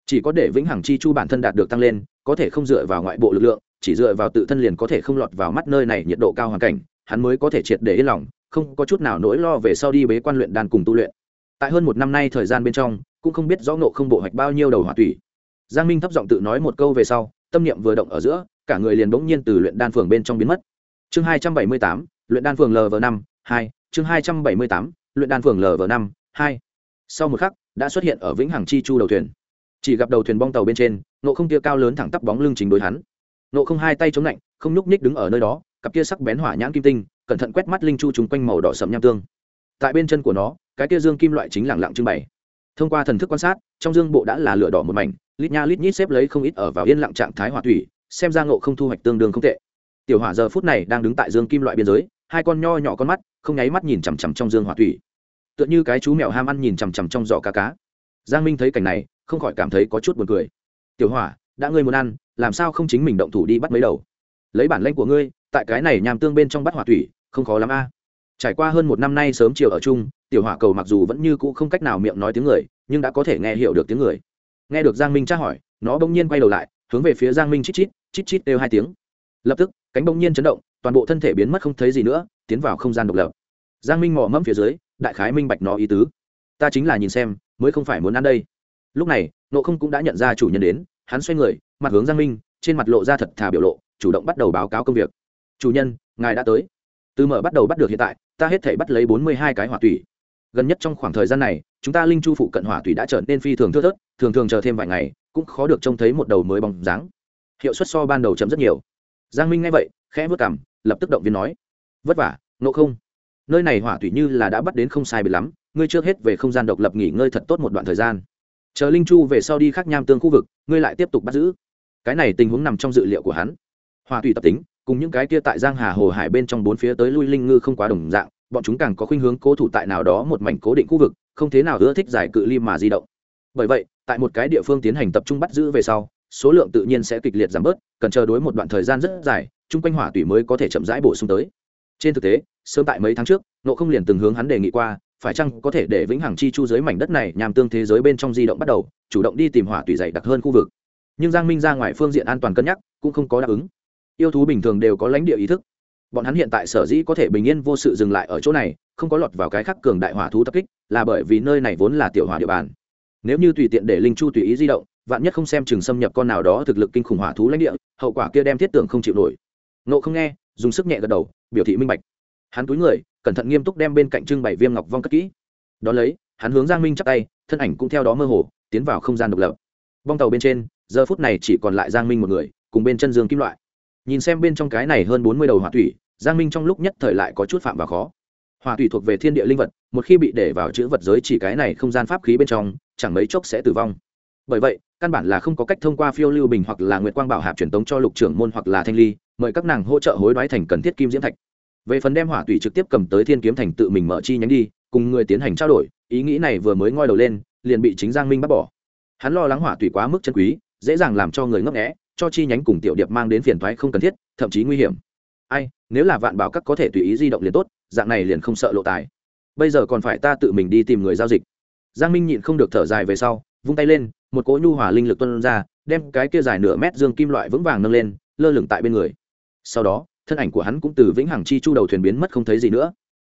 Chỉ có để vĩnh hằng chi chu bản thân đạt được tăng lên, có thể không dựa vào ngoại bộ lực lượng, chỉ dựa vào tự thân liền có thể không lọt vào mắt nơi này nhiệt độ cao hoàn cảnh, hắn mới có thể triệt để yên lòng, không có chút nào nỗi lo về sau đi bế quan luyện đan cùng tu luyện. Tại hơn một năm nay thời gian bên trong, cũng không biết rõ ngộ không bộ hoạch bao nhiêu đầu hỏa tủy. Giang minh thấp giọng tự nói một câu về sau tâm niệm vừa động ở giữa, cả người liền bỗng nhiên từ luyện đan phường bên trong biến mất. Chương hai trăm bảy mươi tám, luyện đan phường lv năm, hai, chương hai trăm bảy mươi tám, luyện đan phường lv năm, hai. Sau một khắc, đã xuất hiện ở vĩnh hằng chi chu đầu thuyền. Chỉ gặp đầu thuyền bong tàu bên trên nộ không kia cao lớn thẳng tắp bóng lưng chính đối hắn. Nộ không hai tay chống lạnh, không nhúc nhích đứng ở nơi đó, cặp kia sắc bén hỏa nhãn kim tinh, cẩn thận quét mắt linh chu chung quanh màu đỏ sầm nham tương. Tại bên chân của nó, cái kia dương kim loại chính lẳng lặng trưng bày. Thông qua thần thức quan sát, trong dương bộ đã là lửa đỏ một mảnh lít nha lít nhít xếp lấy không ít ở vào yên lặng trạng thái hỏa thủy, xem ra ngộ không thu hoạch tương đương không tệ. Tiểu hỏa giờ phút này đang đứng tại dương kim loại biên giới, hai con nho nhỏ con mắt, không nháy mắt nhìn chằm chằm trong dương hỏa thủy. Tựa như cái chú mèo ham ăn nhìn chằm chằm trong giỏ cá cá. Giang minh thấy cảnh này, không khỏi cảm thấy có chút buồn cười. Tiểu hỏa, đã ngươi muốn ăn, làm sao không chính mình động thủ đi bắt mấy đầu? Lấy bản lãnh của ngươi, tại cái này nhàm tương bên trong bắt hỏa thủy, không khó lắm a. Trải qua hơn một năm nay sớm chiều ở chung, tiểu hỏa cầu mặc dù vẫn như cũ không cách nào miệng nói tiếng người, nhưng đã có thể nghe hiểu được tiếng người nghe được giang minh tra hỏi, nó bỗng nhiên quay đầu lại, hướng về phía giang minh chít chít chít chít đều hai tiếng. Lập tức, cánh bỗng nhiên chấn động, toàn bộ thân thể biến mất không thấy gì nữa, tiến vào không gian độc lập. Giang minh mò mẫm phía dưới, đại khái minh bạch nó ý tứ. Ta chính là nhìn xem, mới không phải muốn ăn đây. Lúc này nộ không cũng đã nhận ra chủ nhân đến, hắn xoay người, mặt hướng giang minh, trên mặt lộ ra thật thà biểu lộ, chủ động bắt đầu báo cáo công việc. Chủ nhân, ngài đã tới. Từ mở bắt đầu bắt được hiện tại, ta hết thể bắt lấy bốn mươi hai cái hỏa tủy. Gần nhất trong khoảng thời gian này chúng ta linh chu phụ cận hỏa thủy đã trở nên phi thường thưa thớt, thường thường chờ thêm vài ngày, cũng khó được trông thấy một đầu mới bóng dáng. Hiệu suất so ban đầu chậm rất nhiều. Giang minh nghe vậy, khẽ vất cảm lập tức động viên nói, vất vả nộ không? Nơi này hỏa thủy như là đã bắt đến không sai bị lắm, ngươi trước hết về không gian độc lập nghỉ ngơi thật tốt một đoạn thời gian. Chờ linh chu về sau đi khắc nham tương khu vực, ngươi lại tiếp tục bắt giữ. Cái này tình huống nằm trong dự liệu của hắn. Hỏa thủy tập tính, cùng những cái kia tại giang hà hồ hải bên trong bốn phía tới lui linh ngư không quá đồng dạng, bọn chúng càng có khuynh hướng cố thủ tại nào đó một mảnh cố định khu vực không thế nào ưa thích giải cự ly mà di động. Bởi vậy, tại một cái địa phương tiến hành tập trung bắt giữ về sau, số lượng tự nhiên sẽ kịch liệt giảm bớt, cần chờ đối một đoạn thời gian rất dài, chung quanh hỏa tủy mới có thể chậm rãi bổ sung tới. Trên thực tế, sớm tại mấy tháng trước nộ không liền từng hướng hắn đề nghị qua, phải chăng có thể để vĩnh hằng chi chu dưới mảnh đất này nhằm tương thế giới bên trong di động bắt đầu, chủ động đi tìm hỏa tủy dày đặc hơn khu vực. Nhưng giang minh ra ngoài phương diện an toàn cân nhắc cũng không có đáp ứng. Yêu thú bình thường đều có lãnh địa ý thức bọn hắn hiện tại sở dĩ có thể bình yên vô sự dừng lại ở chỗ này, không có lọt vào cái khắc cường đại hỏa thú tập kích, là bởi vì nơi này vốn là tiểu hỏa địa bàn. Nếu như tùy tiện để linh chu tùy ý di động, vạn nhất không xem chừng xâm nhập con nào đó thực lực kinh khủng hỏa thú lãnh địa, hậu quả kia đem thiết tưởng không chịu nổi. Nộ không nghe, dùng sức nhẹ gật đầu, biểu thị minh bạch. Hắn túi người, cẩn thận nghiêm túc đem bên cạnh trưng bày viêm ngọc vong cất kỹ. Đ ó lấy, hắn hướng giang minh chắc tay, thân ảnh cũng theo đó mơ hồ, tiến vào không gian độc lập. Bong tàu bên trên, giờ phút này chỉ còn lại giang minh một người, cùng bên chân dương kim loại. Nhìn xem bên trong cái này hơn bốn mươi đầu hỏa thủy giang minh trong lúc nhất thời lại có chút phạm và khó. Hỏa thủy thuộc về thiên địa linh vật, một khi bị để vào chữ vật giới chỉ cái này không gian pháp khí bên trong, chẳng mấy chốc sẽ tử vong. Bởi vậy, căn bản là không có cách thông qua phiêu lưu bình hoặc là nguyệt quang bảo hạp truyền tống cho lục trưởng môn hoặc là thanh ly, mời các nàng hỗ trợ hối đoái thành cần thiết kim diễm thạch. Về phần đem hỏa tùy trực tiếp cầm tới thiên kiếm thành tự mình mở chi nhánh đi, cùng người tiến hành trao đổi, ý nghĩ này vừa mới ngoi đầu lên, liền bị chính giang minh bắt bỏ. Hắn lo lắng hỏa tùy quá mức chân quý, dễ dàng làm cho người ngấp nghẽ cho chi nhánh cùng tiểu điệp mang đến phiền thoái không cần thiết, thậm chí nguy hiểm ai, nếu là vạn bảo các có thể tùy ý di động liền tốt, dạng này liền không sợ lộ tài. Bây giờ còn phải ta tự mình đi tìm người giao dịch. Giang minh nhịn không được thở dài về sau, vung tay lên, một cỗ nhu hòa linh lực tuân ra, đem cái kia dài nửa mét dương kim loại vững vàng nâng lên, lơ lửng tại bên người. Sau đó, thân ảnh của hắn cũng từ vĩnh hằng chi chu đầu thuyền biến mất không thấy gì nữa.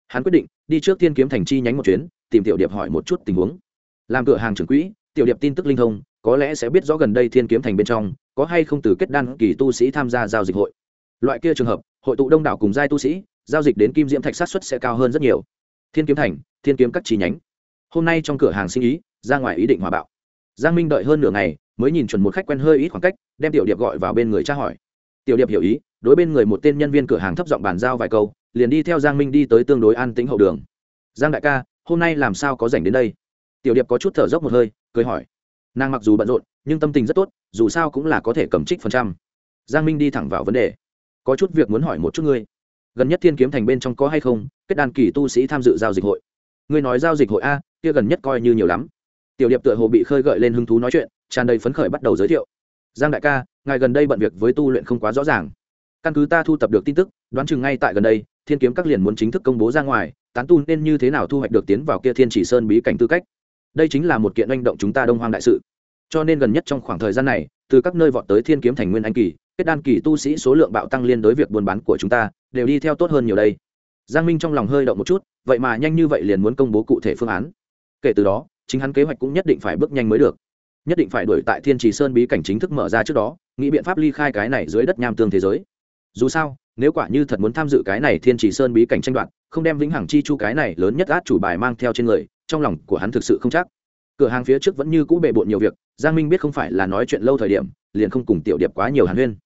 Hắn quyết định đi trước thiên kiếm thành chi nhánh một chuyến, tìm tiểu điệp hỏi một chút tình huống. Làm cửa hàng trưởng quỹ, tiểu điệp tin tức linh thông, có lẽ sẽ biết rõ gần đây thiên kiếm thành bên trong có hay không từ kết đan kỳ tu sĩ tham gia giao dịch hội. Loại kia trường hợp hội tụ đông đảo cùng giai tu sĩ, giao dịch đến kim diễm thạch sát xuất sẽ cao hơn rất nhiều. Thiên kiếm thành, thiên kiếm các chi nhánh. Hôm nay trong cửa hàng sinh ý, ra ngoài ý định hòa bạo. Giang minh đợi hơn nửa ngày, mới nhìn chuẩn một khách quen hơi ít khoảng cách, đem tiểu điệp gọi vào bên người tra hỏi. Tiểu điệp hiểu ý, đối bên người một tên nhân viên cửa hàng thấp giọng bàn giao vài câu, liền đi theo giang minh đi tới tương đối an tĩnh hậu đường. Giang đại ca, hôm nay làm sao có rảnh đến đây? Tiểu điệp có chút thở dốc một hơi, cười hỏi. Nàng mặc dù bận rộn, nhưng tâm tình rất tốt, dù sao cũng là có thể cầm trích phần trăm. Giang minh đi thẳng vào vấn đề có chút việc muốn hỏi một chút ngươi. Gần nhất thiên kiếm thành bên trong có hay không? Kết đàn kỳ tu sĩ tham dự giao dịch hội. Ngươi nói giao dịch hội a, kia gần nhất coi như nhiều lắm. Tiểu điệp tựa hồ bị khơi gợi lên hứng thú nói chuyện, tràn đầy phấn khởi bắt đầu giới thiệu. Giang đại ca, ngài gần đây bận việc với tu luyện không quá rõ ràng. Căn cứ ta thu tập được tin tức, đoán chừng ngay tại gần đây, thiên kiếm các liền muốn chính thức công bố ra ngoài, tán tu nên như thế nào thu hoạch được tiến vào kia thiên chỉ sơn bí cảnh tư cách? Đây chính là một kiện manh động chúng ta đông hoang đại sự. Cho nên gần nhất trong khoảng thời gian này, từ các nơi vọt tới thiên kiếm thành nguyên anh kỳ kết đan kỳ tu sĩ số lượng bạo tăng liên đối việc buôn bán của chúng ta, đều đi theo tốt hơn nhiều đây. Giang minh trong lòng hơi động một chút, vậy mà nhanh như vậy liền muốn công bố cụ thể phương án. Kể từ đó, chính hắn kế hoạch cũng nhất định phải bước nhanh mới được. Nhất định phải đuổi tại thiên trì sơn bí cảnh chính thức mở ra trước đó, nghĩ biện pháp ly khai cái này dưới đất nham tương thế giới. Dù sao, nếu quả như thật muốn tham dự cái này thiên trì sơn bí cảnh tranh đoạt, không đem vĩnh hằng chi chu cái này lớn nhất át chủ bài mang theo trên người, trong lòng của hắn thực sự không chắc. Cửa hàng phía trước vẫn như cũ bề bộn nhiều việc, giang minh biết không phải là nói chuyện lâu thời điểm, liền không cùng tiểu điệp quá nhiều hàn huyên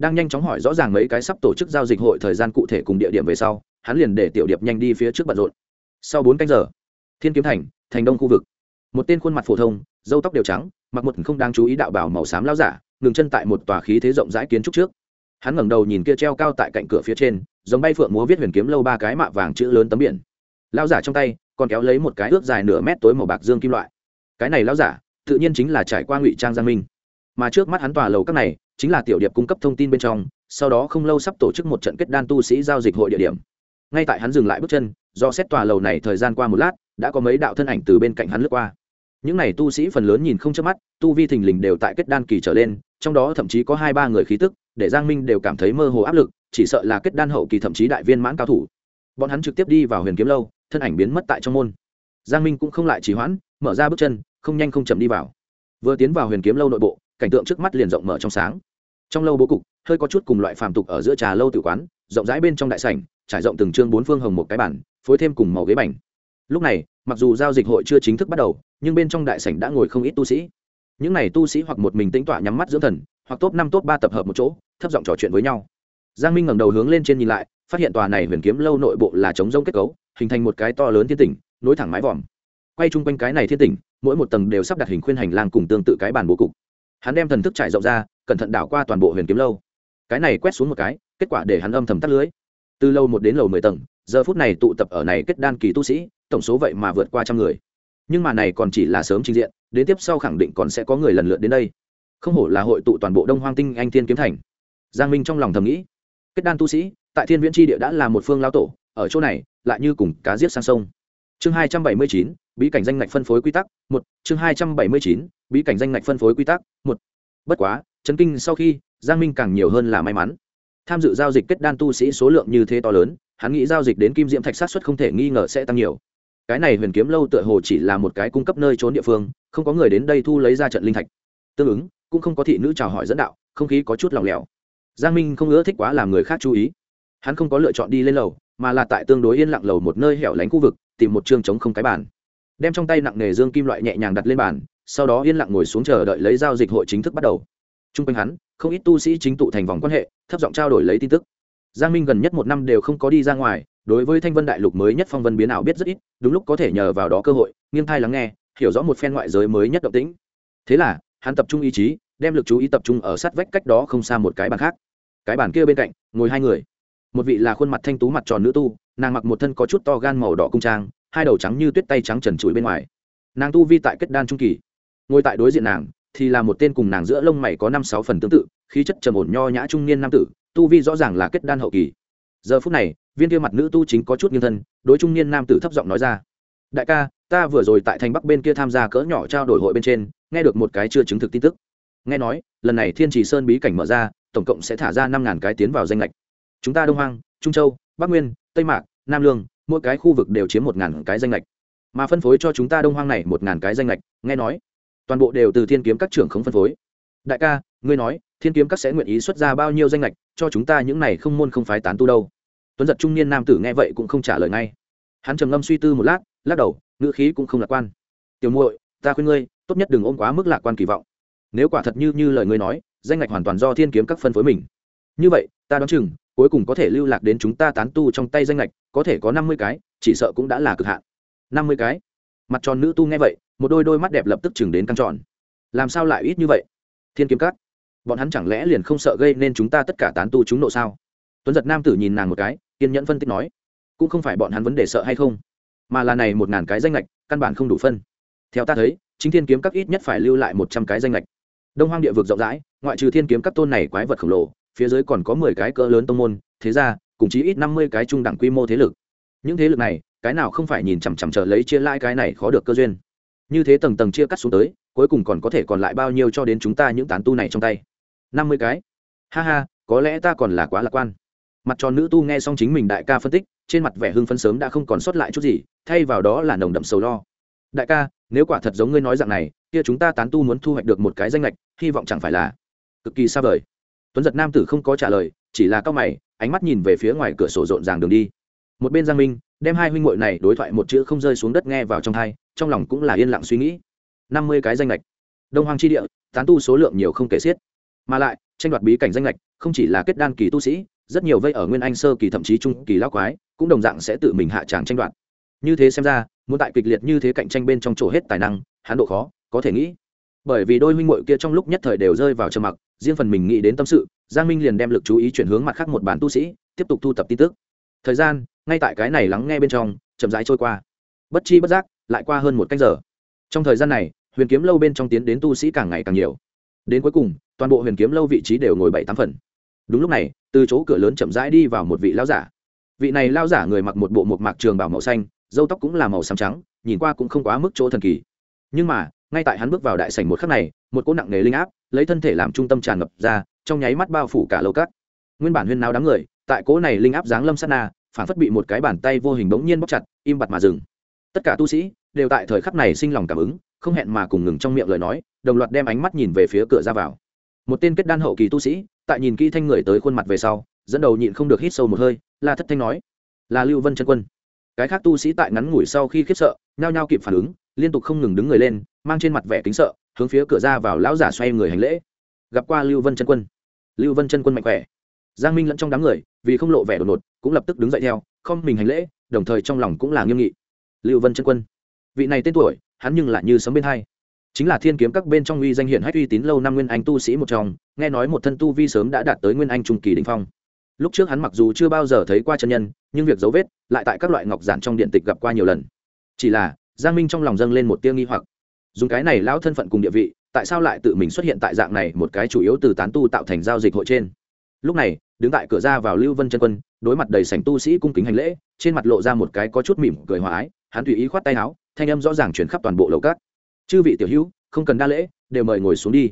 đang nhanh chóng hỏi rõ ràng mấy cái sắp tổ chức giao dịch hội thời gian cụ thể cùng địa điểm về sau, hắn liền để tiểu điệp nhanh đi phía trước bận rộn. Sau bốn canh giờ, thiên kiếm thành thành đông khu vực. Một tên khuôn mặt phổ thông dâu tóc đều trắng, mặc một không đáng chú ý đạo bảo màu xám lao giả, ngừng chân tại một tòa khí thế rộng rãi kiến trúc trước. Hắn ngẩng đầu nhìn kia treo cao tại cạnh cửa phía trên, giống bay phượng múa viết huyền kiếm lâu ba cái mạ vàng chữ lớn tấm biển. Lao giả trong tay còn kéo lấy một cái ước dài nửa mét tối màu bạc dương kim loại. Cái này lao giả, tự nhiên chính là trải qua ngụy trang giang minh. Mà trước mắt hắn tòa lầu các này chính là tiểu điệp cung cấp thông tin bên trong, sau đó không lâu sắp tổ chức một trận kết đan tu sĩ giao dịch hội địa điểm. Ngay tại hắn dừng lại bước chân, do xét tòa lầu này thời gian qua một lát, đã có mấy đạo thân ảnh từ bên cạnh hắn lướt qua. Những n à y tu sĩ phần lớn nhìn không chớp mắt, tu vi thình lình đều tại kết đan kỳ trở lên, trong đó thậm chí có hai ba người khí tức, để giang minh đều cảm thấy mơ hồ áp lực, chỉ sợ là kết đan hậu kỳ thậm chí đại viên mãn cao thủ. Bọn hắn trực tiếp đi vào huyền kiếm lâu, thân ảnh biến mất tại trong môn. Giang minh cũng không lại trì hoãn, mở ra bước chân, không nhanh không chậm đi vào. Vừa tiến vào huyền kiếm lâu nội bộ, cảnh tượng trước mắt liền rộng mở trong sáng trong lâu bố cục, hơi có chút cùng loại phàm tục ở giữa trà lâu tự quán, rộng rãi bên trong đại sảnh, trải rộng từng chương bốn phương hồng một cái bản phối thêm cùng màu ghế bành. Lúc này, mặc dù giao dịch hội chưa chính thức bắt đầu, nhưng bên trong đại sảnh đã ngồi không ít tu sĩ. Những n à y tu sĩ hoặc một mình tĩnh tọa nhắm mắt dưỡng thần, hoặc top năm, top ba tập hợp một chỗ, thấp giọng trò chuyện với nhau. Giang minh ngẩng đầu hướng lên trên nhìn lại, phát hiện tòa này huyền kiếm lâu nội bộ là chống rông kết cấu, hình thành một cái to lớn thiên tỉnh, nối thẳng mái vòm. Quay chung quanh cái này thiên tỉnh, mỗi một tầng đều sắp đặt hình khuyên hành lang cùng tương tự cái bàn bố cục. Hắn đem thần thức trải rộng ra cẩn thận đảo qua toàn bộ huyền kiếm lâu. Cái này quét xuống một cái, kết quả để hắn âm thầm tắt lưới. Từ lâu một đến lầu mười tầng, giờ phút này tụ tập ở này kết đan kỳ tu sĩ, tổng số vậy mà vượt qua trăm người. Nhưng mà này còn chỉ là sớm trình diện, đến tiếp sau khẳng định còn sẽ có người lần lượt đến đây. Không hổ là hội tụ toàn bộ đông hoang tinh anh thiên kiếm thành. Giang minh trong lòng thầm nghĩ, kết đan tu sĩ, tại thiên viễn tri địa đã là một phương lao tổ, ở chỗ này, lại như cùng cá giết sang sông. Chương hai trăm bảy mươi chín, bí cảnh danh ngạch phân phối quy tắc một, chương hai trăm bảy mươi chín, bí cảnh danh ngạch phân phối quy tắc một. Bất quá chấn kinh sau khi, giang minh càng nhiều hơn là may mắn. Tham dự giao dịch kết đan tu sĩ số lượng như thế to lớn, hắn nghĩ giao dịch đến kim diễm thạch sát xuất không thể nghi ngờ sẽ tăng nhiều. Cái này huyền kiếm lâu tựa hồ chỉ là một cái cung cấp nơi trốn địa phương, không có người đến đây thu lấy ra trận linh thạch. Tương ứng, cũng không có thị nữ chào hỏi dẫn đạo, không khí có chút lòng lẻo. Giang minh không ưa thích quá làm người khác chú ý. Hắn không có lựa chọn đi lên lầu, mà là tại tương đối yên lặng lầu một nơi hẻo lánh khu vực, tìm một chương chống không cái bàn. Đem trong tay nặng nề dương kim loại nhẹ nhàng đặt lên bàn, sau đó yên lặng ngồi xuống chờ đợi lấy giao dịch hội chính thức bắt đầu t r u n g quanh hắn, không ít tu sĩ chính tụ thành vòng quan hệ, thấp giọng trao đổi lấy tin tức. Giang minh gần nhất một năm đều không có đi ra ngoài, đối với thanh vân đại lục mới nhất phong vân biến ảo biết rất ít, đúng lúc có thể nhờ vào đó cơ hội, nghiêng thai lắng nghe, hiểu rõ một phen ngoại giới mới nhất động tĩnh. Thế là, hắn tập trung ý chí, đem lực chú ý tập trung ở sát vách cách đó không xa một cái bàn khác. Cái bàn kia bên cạnh, ngồi hai người. Một vị là khuôn mặt thanh tú mặt tròn nữ tu, nàng mặc một thân có chút to gan màu đỏ cung trang, hai đầu trắng như tuyết tay trắng trần trụi bên ngoài. Nàng tu vi tại kết đan trung kỳ, ngồi tại đối diện nàng thì là một tên cùng nàng giữa lông mày có năm sáu phần tương tự, khí chất trầm ổn nho nhã trung niên nam tử, tu vi rõ ràng là kết đan hậu kỳ. Giờ phút này, viên kia mặt nữ tu chính có chút nghiêng thân, đối trung niên nam tử thấp giọng nói ra, đại ca, ta vừa rồi tại thành bắc bên kia tham gia cỡ nhỏ trao đổi hội bên trên, nghe được một cái chưa chứng thực tin tức. Nghe nói, lần này thiên trì sơn bí cảnh mở ra, tổng cộng sẽ thả ra năm ngàn cái tiến vào danh lệch chúng ta đông hoang, trung châu, bắc nguyên, tây mạc, nam lương, mỗi cái khu vực đều chiếm một ngàn cái danh lệch mà phân phối cho chúng ta đông hoang này một ngàn cái danh lệch nghe nói toàn bộ đều từ thiên kiếm các trưởng không phân phối. Đại ca, ngươi nói, thiên kiếm các sẽ nguyện ý xuất ra bao nhiêu danh lệch cho chúng ta những này không môn không phái tán tu đâu? Tuấn giật trung niên nam tử nghe vậy cũng không trả lời ngay. Hắn trầm ngâm suy tư một lát, lắc đầu, ngữ khí cũng không lạc quan. Tiểu muội, ta khuyên ngươi, tốt nhất đừng ôm quá mức lạc quan kỳ vọng. Nếu quả thật như như lời ngươi nói, danh ngạch hoàn toàn do thiên kiếm các phân phối mình. Như vậy, ta đoán chừng, cuối cùng có thể lưu lạc đến chúng ta tán tu trong tay danh ngạch, có thể có năm mươi cái, chỉ sợ cũng đã là cực hạn. Năm mươi cái? Mặt tròn nữ tu nghe vậy một đôi đôi mắt đẹp lập tức chừng đến căng tròn. Làm sao lại ít như vậy? Thiên kiếm cắt bọn hắn chẳng lẽ liền không sợ gây nên chúng ta tất cả tán tu chúng nộ sao? Tuấn giật nam tử nhìn nàng một cái, kiên nhẫn phân tích nói, cũng không phải bọn hắn vấn đề sợ hay không, mà là này một ngàn cái danh lệch căn bản không đủ phân. Theo ta thấy, chính thiên kiếm các ít nhất phải lưu lại một trăm cái danh lệch đông hoang địa vực rộng rãi, ngoại trừ thiên kiếm các tôn này quái vật khổng lồ, phía dưới còn có mười cái cỡ lớn tông môn, thế ra, cùng chí ít năm mươi cái trung đẳng quy mô thế lực. Những thế lực này, cái nào không phải nhìn chằm chằm chờ lấy chia lại cái này khó được cơ duyên như thế tầng tầng chia cắt xuống tới, cuối cùng còn có thể còn lại bao nhiêu cho đến chúng ta những tán tu này trong tay? Năm mươi cái. Ha ha, có lẽ ta còn là quá lạc quan. Mặt tròn nữ tu nghe xong chính mình đại ca phân tích, trên mặt vẻ hưng phấn sớm đã không còn sót lại chút gì, thay vào đó là nồng đậm sầu lo. Đại ca, nếu quả thật giống ngươi nói rằng này, kia chúng ta tán tu muốn thu hoạch được một cái danh lệch, hy vọng chẳng phải là cực kỳ xa vời. Tuấn giật nam tử không có trả lời, chỉ là cao mày, ánh mắt nhìn về phía ngoài cửa sổ rộn ràng đường đi. Một bên giang minh đem hai huynh muội này đối thoại một chữ không rơi xuống đất nghe vào trong thai, trong lòng cũng là yên lặng suy nghĩ. Năm mươi cái danh lệch. Đông hoang chi địa, tán tu số lượng nhiều không kể xiết. Mà lại, tranh đoạt bí cảnh danh lệch, không chỉ là kết đan kỳ tu sĩ, rất nhiều vây ở nguyên anh sơ kỳ thậm chí trung kỳ lao quái, cũng đồng dạng sẽ tự mình hạ tràng tranh đoạt. Như thế xem ra, muốn tại kịch liệt như thế cạnh tranh bên trong chỗ hết tài năng hán độ khó, có thể nghĩ. Bởi vì đôi huynh muội kia trong lúc nhất thời đều rơi vào trầm mặc, riêng phần mình nghĩ đến tâm sự, giang minh liền đem lực chú ý chuyển hướng mặt khác một bản tu sĩ, tiếp tục thu thập tin tức. Thời gian ngay tại cái này lắng nghe bên trong, chậm rãi trôi qua. Bất chi bất giác, lại qua hơn một canh giờ. Trong thời gian này, huyền kiếm lâu bên trong tiến đến tu sĩ càng ngày càng nhiều. Đến cuối cùng, toàn bộ huyền kiếm lâu vị trí đều ngồi bảy tám phần. Đúng lúc này, từ chỗ cửa lớn chậm rãi đi vào một vị lão giả. Vị này lao giả người mặc một bộ một mạc trường bảo màu xanh dâu tóc cũng là màu xám trắng, nhìn qua cũng không quá mức chỗ thần kỳ. Nhưng mà, ngay tại hắn bước vào đại sảnh một khắc này, một cỗ nặng nề linh áp lấy thân thể làm trung tâm tràn ngập ra, trong nháy mắt bao phủ cả lâu cát nguyên bản huyên náo đám người, tại cỗ này linh áp giáng lâm sát na phản phất bị một cái bàn tay vô hình bỗng nhiên bóc chặt, im bặt mà dừng. Tất cả tu sĩ đều tại thời khắc này sinh lòng cảm ứng, không hẹn mà cùng ngừng trong miệng lời nói, đồng loạt đem ánh mắt nhìn về phía cửa ra vào. Một tên kết đan hậu kỳ tu sĩ, tại nhìn kỹ thanh người tới khuôn mặt về sau, dẫn đầu nhịn không được hít sâu một hơi, la thất thanh nói, là lưu vân chân quân. Cái khác tu sĩ tại ngắn ngủi sau khi khiếp sợ, nhao nhao kịp phản ứng, liên tục không ngừng đứng người lên, mang trên mặt vẻ kính sợ, hướng phía cửa ra vào lão giả xoay người hành lễ. Gặp qua lưu vân chân quân. Lưu vân chân quân mạnh khỏe giang minh lẫn trong đám người, vì không lộ vẻ đột ngột, cũng lập tức đứng dậy theo, không mình hành lễ, đồng thời trong lòng cũng là nghiêm nghị. Lưu vân chân quân, vị này tên tuổi, hắn nhưng lại như sấm bên hai. Chính là thiên kiếm các bên trong uy danh hiển hách uy tín lâu năm nguyên anh tu sĩ một trong, nghe nói một thân tu vi sớm đã đạt tới nguyên anh trung kỳ đình phong. Lúc trước hắn mặc dù chưa bao giờ thấy qua chân nhân, nhưng việc dấu vết lại tại các loại ngọc giản trong điện tịch gặp qua nhiều lần. Chỉ là, giang minh trong lòng dâng lên một tiêu nghi hoặc. Dùng cái này lão thân phận cùng địa vị, tại sao lại tự mình xuất hiện tại dạng này một cái chủ yếu từ tán tu tạo thành giao dịch hội trên? Lúc này, đứng tại cửa ra vào lưu vân chân quân, đối mặt đầy sảnh tu sĩ cung kính hành lễ, trên mặt lộ ra một cái có chút mỉm cười hòa ái, hắn tùy ý khoát tay áo, thanh âm rõ ràng chuyển khắp toàn bộ lầu cát chư vị tiểu hữu, không cần đa lễ, đều mời ngồi xuống đi.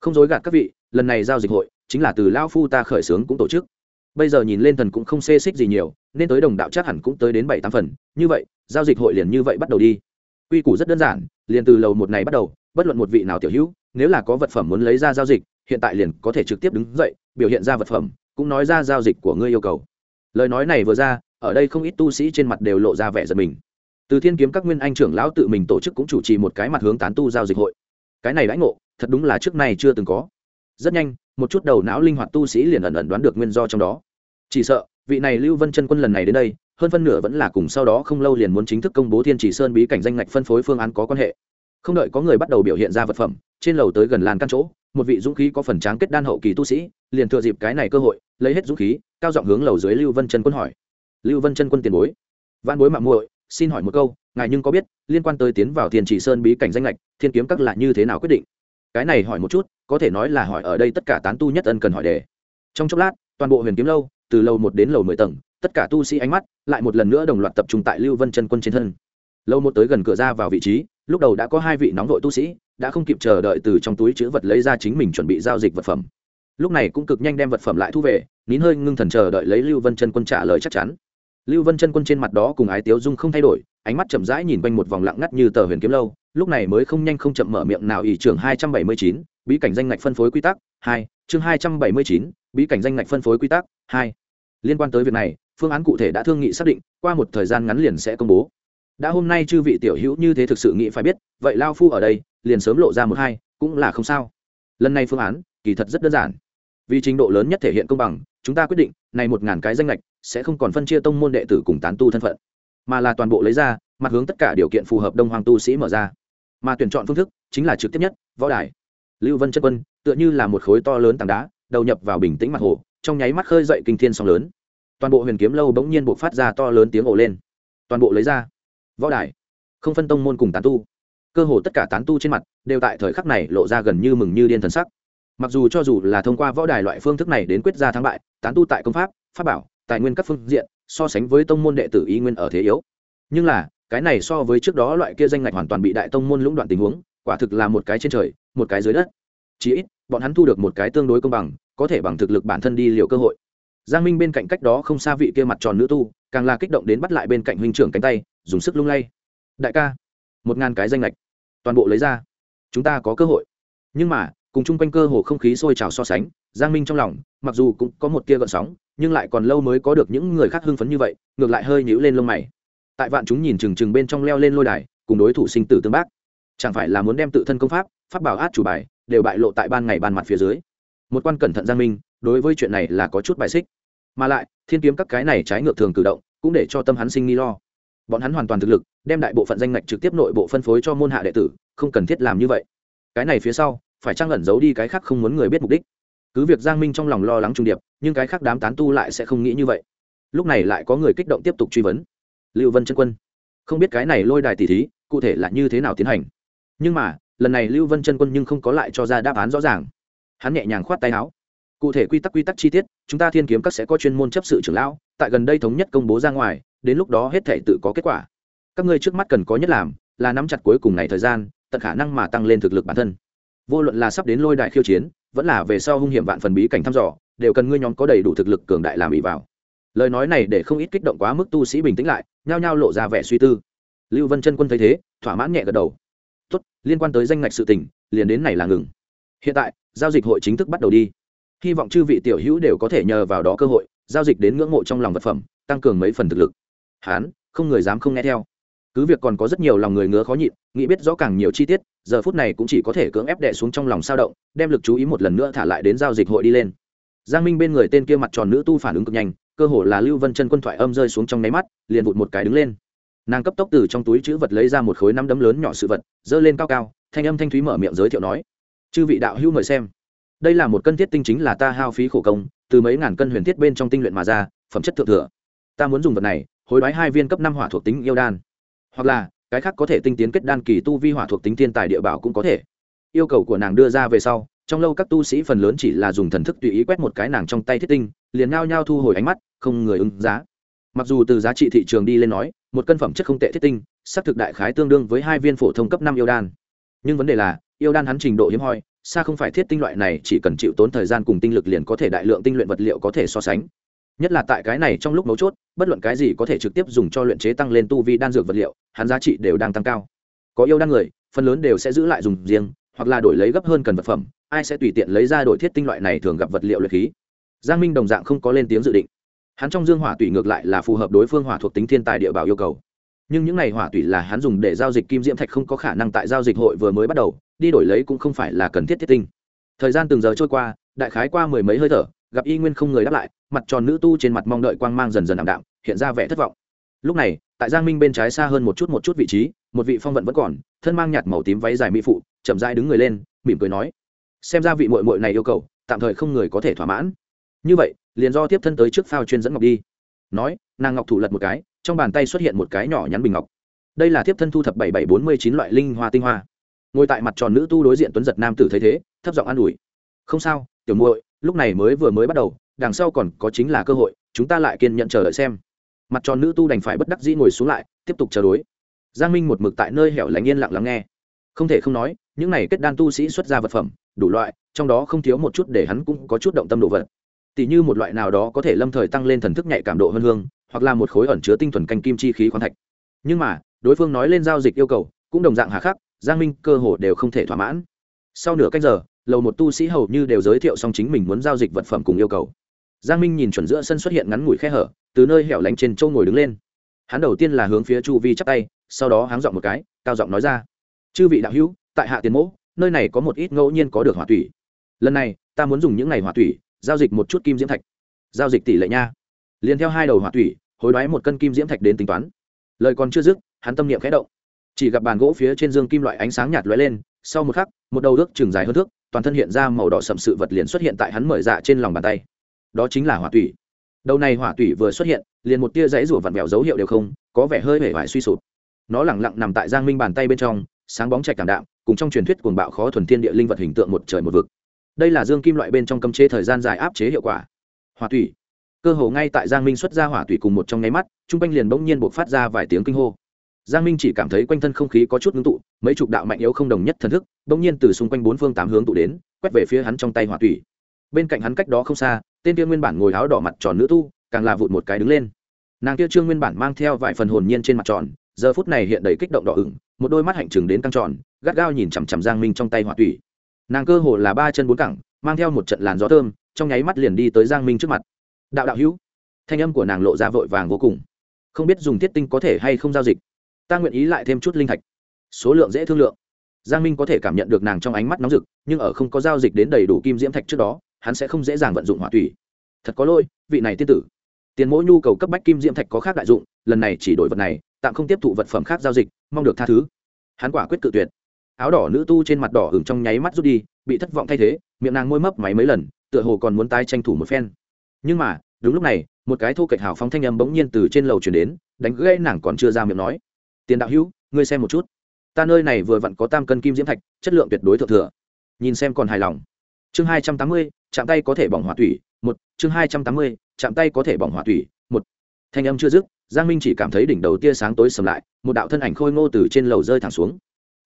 Không dối gạt các vị, lần này giao dịch hội, chính là từ lao phu ta khởi xướng cũng tổ chức. Bây giờ nhìn lên thần cũng không xê xích gì nhiều, nên tới đồng đạo chắc hẳn cũng tới đến bảy tám phần, như vậy, giao dịch hội liền như vậy bắt đầu đi. Quy củ rất đơn giản, liền từ lầu một này bắt đầu, bất luận một vị nào tiểu hữu, nếu là có vật phẩm muốn lấy ra giao dịch hiện tại liền có thể trực tiếp đứng dậy, biểu hiện ra vật phẩm, cũng nói ra giao dịch của ngươi yêu cầu. Lời nói này vừa ra, ở đây không ít tu sĩ trên mặt đều lộ ra vẻ giật mình. Từ thiên kiếm các nguyên anh trưởng lão tự mình tổ chức cũng chủ trì một cái mặt hướng tán tu giao dịch hội. Cái này lãnh ngộ, thật đúng là trước nay chưa từng có. Rất nhanh, một chút đầu não linh hoạt tu sĩ liền ẩn ẩn đoán được nguyên do trong đó. Chỉ sợ, vị này lưu vân chân quân lần này đến đây, hơn phân nửa vẫn là cùng sau đó không lâu liền muốn chính thức công bố thiên chỉ sơn bí cảnh danh ngạch phân phối phương án có quan hệ không đợi có người bắt đầu biểu hiện ra vật phẩm, trên lầu tới gần làn căn chỗ, một vị dũng khí có phần tráng kết đan hậu kỳ tu sĩ, liền thừa dịp cái này cơ hội, lấy hết dũng khí, cao giọng hướng lầu dưới lưu vân chân quân hỏi. Lưu vân chân quân tiền bối. Văn bối mạng muội, xin hỏi một câu, ngài nhưng có biết, liên quan tới tiến vào thiên chỉ sơn bí cảnh danh lệch thiên kiếm các lại như thế nào quyết định? Cái này hỏi một chút, có thể nói là hỏi ở đây tất cả tán tu nhất ân cần hỏi đề. Trong chốc lát, toàn bộ huyền kiếm lâu, từ lầu một đến lầu mười tầng, tất cả tu sĩ ánh mắt lại một lần nữa đồng loạt tập trung tại lưu vân chân quân trên thân lâu một tới gần cửa ra vào vị trí, lúc đầu đã có hai vị nóng vội tu sĩ, đã không kịp chờ đợi từ trong túi chữ vật lấy ra chính mình chuẩn bị giao dịch vật phẩm. Lúc này cũng cực nhanh đem vật phẩm lại thu về, nín hơi ngưng thần chờ đợi lấy lưu vân chân quân trả lời chắc chắn. Lưu vân chân quân trên mặt đó cùng ái tiếu dung không thay đổi, ánh mắt chậm rãi nhìn quanh một vòng lặng ngắt như tờ huyền kiếm lâu, lúc này mới không nhanh không chậm mở miệng nào ỷ trưởng hai trăm bảy mươi chín, bí cảnh danh ngạch phân phối quy tắc hai, chương hai trăm bảy mươi chín, bí cảnh danh ngạch phân phối quy tắc hai. Liên quan tới việc này, phương án cụ thể đã thương nghị xác định, qua một thời gian ngắn liền sẽ công bố đã hôm nay chư vị tiểu hữu như thế thực sự nghĩ phải biết, vậy lao phu ở đây, liền sớm lộ ra một hai, cũng là không sao. Lần này phương án, kỳ thật rất đơn giản. Vì trình độ lớn nhất thể hiện công bằng, chúng ta quyết định, này một ngàn cái danh lệch, sẽ không còn phân chia tông môn đệ tử cùng tán tu thân phận, mà là toàn bộ lấy ra, mặt hướng tất cả điều kiện phù hợp đông hoàng tu sĩ mở ra. Mà tuyển chọn phương thức, chính là trực tiếp nhất, võ đài. Lưu vân chân quân, tựa như là một khối to lớn tảng đá, đầu nhập vào bình tĩnh mặt hồ, trong nháy mắt khơi dậy kinh thiên sóng lớn. Toàn bộ huyền kiếm lâu bỗng nhiên buộc phát ra to lớn tiếng ồ lên. Toàn bộ lấy ra võ đài, không phân tông môn cùng tán tu. Cơ hồ tất cả tán tu trên mặt đều tại thời khắc này lộ ra gần như mừng như điên thần sắc. Mặc dù cho dù là thông qua võ đài loại phương thức này đến quyết ra thắng bại, tán tu tại công pháp pháp bảo, tài nguyên các phương diện, so sánh với tông môn đệ tử y nguyên ở thế yếu. Nhưng là, cái này so với trước đó loại kia danh ngạch hoàn toàn bị đại tông môn lũng đoạn tình huống, quả thực là một cái trên trời, một cái dưới đất. Chí ít, bọn hắn thu được một cái tương đối công bằng, có thể bằng thực lực bản thân đi liều cơ hội giang minh bên cạnh cách đó không xa vị kia mặt tròn nữ tu, càng là kích động đến bắt lại bên cạnh huynh trưởng cánh tay, dùng sức lung lay. Đại ca, một ngàn cái danh lệch, toàn bộ lấy ra, chúng ta có cơ hội. Nhưng mà, cùng chung quanh cơ hồ không khí sôi trào so sánh, giang minh trong lòng, mặc dù cũng có một tia gợn sóng, nhưng lại còn lâu mới có được những người khác hưng phấn như vậy, ngược lại hơi nhíu lên lông mày. Tại vạn chúng nhìn chừng chừng bên trong leo lên lôi đài, cùng đối thủ sinh tử tương bác. Chẳng phải là muốn đem tự thân công pháp pháp bảo át chủ bài, đều bại lộ tại ban ngày ban mặt phía dưới. Một quan cẩn thận giang minh, đối với chuyện này là có chút bài xích mà lại, thiên kiếm các cái này trái ngược thường cử động, cũng để cho tâm hắn sinh nghi lo. Bọn hắn hoàn toàn thực lực, đem đại bộ phận danh ngạch trực tiếp nội bộ phân phối cho môn hạ đệ tử, không cần thiết làm như vậy. Cái này phía sau, phải trang ẩn giấu đi cái khác không muốn người biết mục đích? Cứ việc giang minh trong lòng lo lắng trung điệp, nhưng cái khác đám tán tu lại sẽ không nghĩ như vậy. Lúc này lại có người kích động tiếp tục truy vấn. Lưu vân chân quân, không biết cái này lôi đài tỷ thí, cụ thể là như thế nào tiến hành? Nhưng mà, lần này lưu vân chân quân nhưng không có lại cho ra đáp án rõ ràng. Hắn nhẹ nhàng khoát tay áo cụ thể quy tắc quy tắc chi tiết, chúng ta thiên kiếm các sẽ có chuyên môn chấp sự trưởng lão, tại gần đây thống nhất công bố ra ngoài, đến lúc đó hết thể tự có kết quả. Các ngươi trước mắt cần có nhất làm, là nắm chặt cuối cùng này thời gian, tận khả năng mà tăng lên thực lực bản thân. Vô luận là sắp đến lôi đại khiêu chiến, vẫn là về sau hung hiểm vạn phần bí cảnh thăm dò, đều cần ngươi nhóm có đầy đủ thực lực cường đại làm ý vào. Lời nói này để không ít kích động quá mức tu sĩ bình tĩnh lại, nhao nhao lộ ra vẻ suy tư. Lưu vân chân quân thấy thế, thỏa mãn nhẹ gật đầu. Tốt, liên quan tới danh ngạch sự tình, liền đến này là ngừng. Hiện tại, giao dịch hội chính thức bắt đầu đi hy vọng chư vị tiểu hữu đều có thể nhờ vào đó cơ hội, giao dịch đến ngưỡng mộ trong lòng vật phẩm, tăng cường mấy phần thực lực. Hán, không người dám không nghe theo. Cứ việc còn có rất nhiều lòng người ngứa khó nhịn, nghĩ biết rõ càng nhiều chi tiết, giờ phút này cũng chỉ có thể cưỡng ép đẻ xuống trong lòng sao động, đem lực chú ý một lần nữa thả lại đến giao dịch hội đi lên. Giang minh bên người tên kia mặt tròn nữ tu phản ứng cực nhanh, cơ hồ là lưu vân chân quân thoại âm rơi xuống trong nháy mắt, liền vụt một cái đứng lên. Nàng cấp tốc từ trong túi chữ vật lấy ra một khối năm đấm lớn nhỏ sự vật dơ lên cao cao, thanh âm thanh thúy mở miệng giới thiệu nói, chư vị đạo hữu mời xem đây là một cân thiết tinh chính là ta hao phí khổ công, từ mấy ngàn cân huyền thiết bên trong tinh luyện mà ra, phẩm chất thượng thừa. Ta muốn dùng vật này, hối đoái hai viên cấp năm hỏa thuộc tính yêu đan. Hoặc là, cái khác có thể tinh tiến kết đan kỳ tu vi hỏa thuộc tính thiên tài địa bảo cũng có thể. Yêu cầu của nàng đưa ra về sau, trong lâu các tu sĩ phần lớn chỉ là dùng thần thức tùy ý quét một cái nàng trong tay thiết tinh, liền ngao nhau thu hồi ánh mắt, không người ứng giá. Mặc dù từ giá trị thị trường đi lên nói, một cân phẩm chất không tệ thiết tinh xác thực đại khái tương đương với hai viên phổ thông cấp năm yêu đan nhưng vấn đề là, yêu đan hắn trình độ hiếm hoi, xa không phải thiết tinh loại này, chỉ cần chịu tốn thời gian cùng tinh lực liền có thể đại lượng tinh luyện vật liệu có thể so sánh. Nhất là tại cái này trong lúc mấu chốt, bất luận cái gì có thể trực tiếp dùng cho luyện chế tăng lên tu vi đan dược vật liệu, hắn giá trị đều đang tăng cao. Có yêu đan người, phần lớn đều sẽ giữ lại dùng riêng, hoặc là đổi lấy gấp hơn cần vật phẩm, ai sẽ tùy tiện lấy ra đổi thiết tinh loại này thường gặp vật liệu luyện khí. Giang minh đồng dạng không có lên tiếng dự định. Hắn trong dương hỏa tùy ngược lại là phù hợp đối phương hỏa thuộc tính thiên tài địa bảo yêu cầu nhưng những này hỏa tủy là hắn dùng để giao dịch kim diễm thạch không có khả năng tại giao dịch hội vừa mới bắt đầu, đi đổi lấy cũng không phải là cần thiết thiết tinh. Thời gian từng giờ trôi qua, đại khái qua mười mấy hơi thở, gặp y nguyên không người đáp lại, mặt tròn nữ tu trên mặt mong đợi quang mang dần dần ảm đạm, hiện ra vẻ thất vọng. Lúc này, tại giang minh bên trái xa hơn một chút một chút vị trí, một vị phong vận vẫn còn, thân mang nhạt màu tím váy dài mỹ phụ, chậm dai đứng người lên, mỉm cười nói, xem ra vị mội mội này yêu cầu, tạm thời không người có thể thỏa mãn. Như vậy, liền do tiếp thân tới trước phao chuyên dẫn ngọc đi. Nói, nàng ngọc thủ lật một cái trong bàn tay xuất hiện một cái nhỏ nhắn bình ngọc. Đây là thiếp thân thu thập bảy bảy bốn mươi chín loại linh hoa tinh hoa. Ngồi tại mặt tròn nữ tu đối diện tuấn giật nam tử thấy thế, thấp giọng an ủi. Không sao, tiểu muội, lúc này mới vừa mới bắt đầu, đằng sau còn có chính là cơ hội, chúng ta lại kiên nhận chờ đợi xem. Mặt tròn nữ tu đành phải bất đắc dĩ ngồi xuống lại, tiếp tục chờ đối. Giang minh một mực tại nơi hẻo lánh yên lặng lắng nghe. Không thể không nói, những này kết đan tu sĩ xuất ra vật phẩm, đủ loại, trong đó không thiếu một chút để hắn cũng có chút động tâm đồ vật tỷ như một loại nào đó có thể lâm thời tăng lên thần thức nhạy cảm độ hơn hương hoặc là một khối ẩn chứa tinh thuần canh kim chi khí khoáng thạch. Nhưng mà, đối phương nói lên giao dịch yêu cầu, cũng đồng dạng hà khắc, giang minh cơ hồ đều không thể thỏa mãn. Sau nửa cách giờ, lầu một tu sĩ hầu như đều giới thiệu xong chính mình muốn giao dịch vật phẩm cùng yêu cầu. Giang minh nhìn chuẩn giữa sân xuất hiện ngắn ngủi khe hở, từ nơi hẻo lánh trên châu ngồi đứng lên. Hắn đầu tiên là hướng phía chu vi chắp tay, sau đó háng giọng một cái, cao giọng nói ra, chư vị đạo hữu, tại hạ tiền mỗ, nơi này có một ít ngẫu nhiên có được hỏa thủy. Lần này, ta muốn dùng những ngày hỏa thủy, giao dịch một chút kim diễm thạch. Giao dịch tỷ lệ nha liền theo hai đầu hỏa thủy hối đoái một cân kim diễm thạch đến tính toán. Lời còn chưa dứt, hắn tâm niệm khẽ động. Chỉ gặp bàn gỗ phía trên dương kim loại ánh sáng nhạt lóe lên, sau một khắc, một đầu ước chừng dài hơn thước, toàn thân hiện ra màu đỏ sậm sự vật liền xuất hiện tại hắn mở dạ trên lòng bàn tay. Đó chính là hỏa thủy đầu này hỏa thủy vừa xuất hiện, liền một tia dãy rủa vặn vẹo dấu hiệu đều không, có vẻ hơi hể vải suy sụp. Nó lẳng lặng nằm tại giang minh bàn tay bên trong, sáng bóng chạy cảm đạm, cùng trong truyền thuyết cuồng bạo khó thuần thiên địa linh vật hình tượng một trời một vực. Đây là dương kim loại bên trong cấm chế thời gian dài áp chế hiệu quả. Hỏa thủy cơ hồ ngay tại giang minh xuất ra hỏa thủy cùng một trong nháy mắt t r u n g quanh liền bỗng nhiên buộc phát ra vài tiếng kinh hô. Giang minh chỉ cảm thấy quanh thân không khí có chút ngưng tụ, mấy chục đạo mạnh yếu không đồng nhất thần thức, bỗng nhiên từ xung quanh bốn phương tám hướng tụ đến, quét về phía hắn trong tay hỏa thủy bên cạnh hắn cách đó không xa, tên kia nguyên bản ngồi áo đỏ mặt tròn nữ tu, càng là vụt một cái đứng lên. Nàng kia trương nguyên bản mang theo vài phần hồn nhiên trên mặt tròn, giờ phút này hiện đầy kích động đỏ ửng, một đôi mắt hạnh trừng đến căng tròn, gắt gao nhìn chằm chằm giang minh trong tay hỏa thủy nàng cơ hồ là ba chân bốn cẳng, mang theo một trận làn gió thơm, trong nháy mắt liền đi tới giang minh trước mặt đạo đạo hữu. Thanh âm của nàng lộ ra vội vàng vô cùng. Không biết dùng thiết tinh có thể hay không giao dịch. Ta nguyện ý lại thêm chút linh thạch. Số lượng dễ thương lượng. Giang minh có thể cảm nhận được nàng trong ánh mắt nóng rực, nhưng ở không có giao dịch đến đầy đủ kim diễm thạch trước đó, hắn sẽ không dễ dàng vận dụng hỏa thủy thật có lỗi, vị này tiên tử. Tiền mỗi nhu cầu cấp bách kim diễm thạch có khác đại dụng, lần này chỉ đổi vật này, tạm không tiếp thụ vật phẩm khác giao dịch, mong được tha thứ. Hắn quả quyết cự tuyệt. Áo đỏ nữ tu trên mặt đỏ hừng trong nháy mắt rút đi, bị thất vọng thay thế, miệng nàng môi mấp máy mấy lần, tựa hồ còn muốn tái tranh thủ một phen nhưng mà, đúng lúc này, một cái thô kệch hào phóng thanh âm bỗng nhiên từ trên lầu chuyển đến, đánh gãy nàng còn chưa ra miệng nói. Tiền đạo hữu, ngươi xem một chút. Ta nơi này vừa vặn có tam cân kim diễm thạch, chất lượng tuyệt đối thượng thừa. Nhìn xem còn hài lòng. Chương hai trăm tám mươi, chạm tay có thể bỏng hỏa thủy một. Chương hai trăm tám mươi, chạm tay có thể bỏng hỏa thủy một. Thanh âm chưa dứt, giang minh chỉ cảm thấy đỉnh đầu tia sáng tối sầm lại, một đạo thân ảnh khôi ngô từ trên lầu rơi thẳng xuống.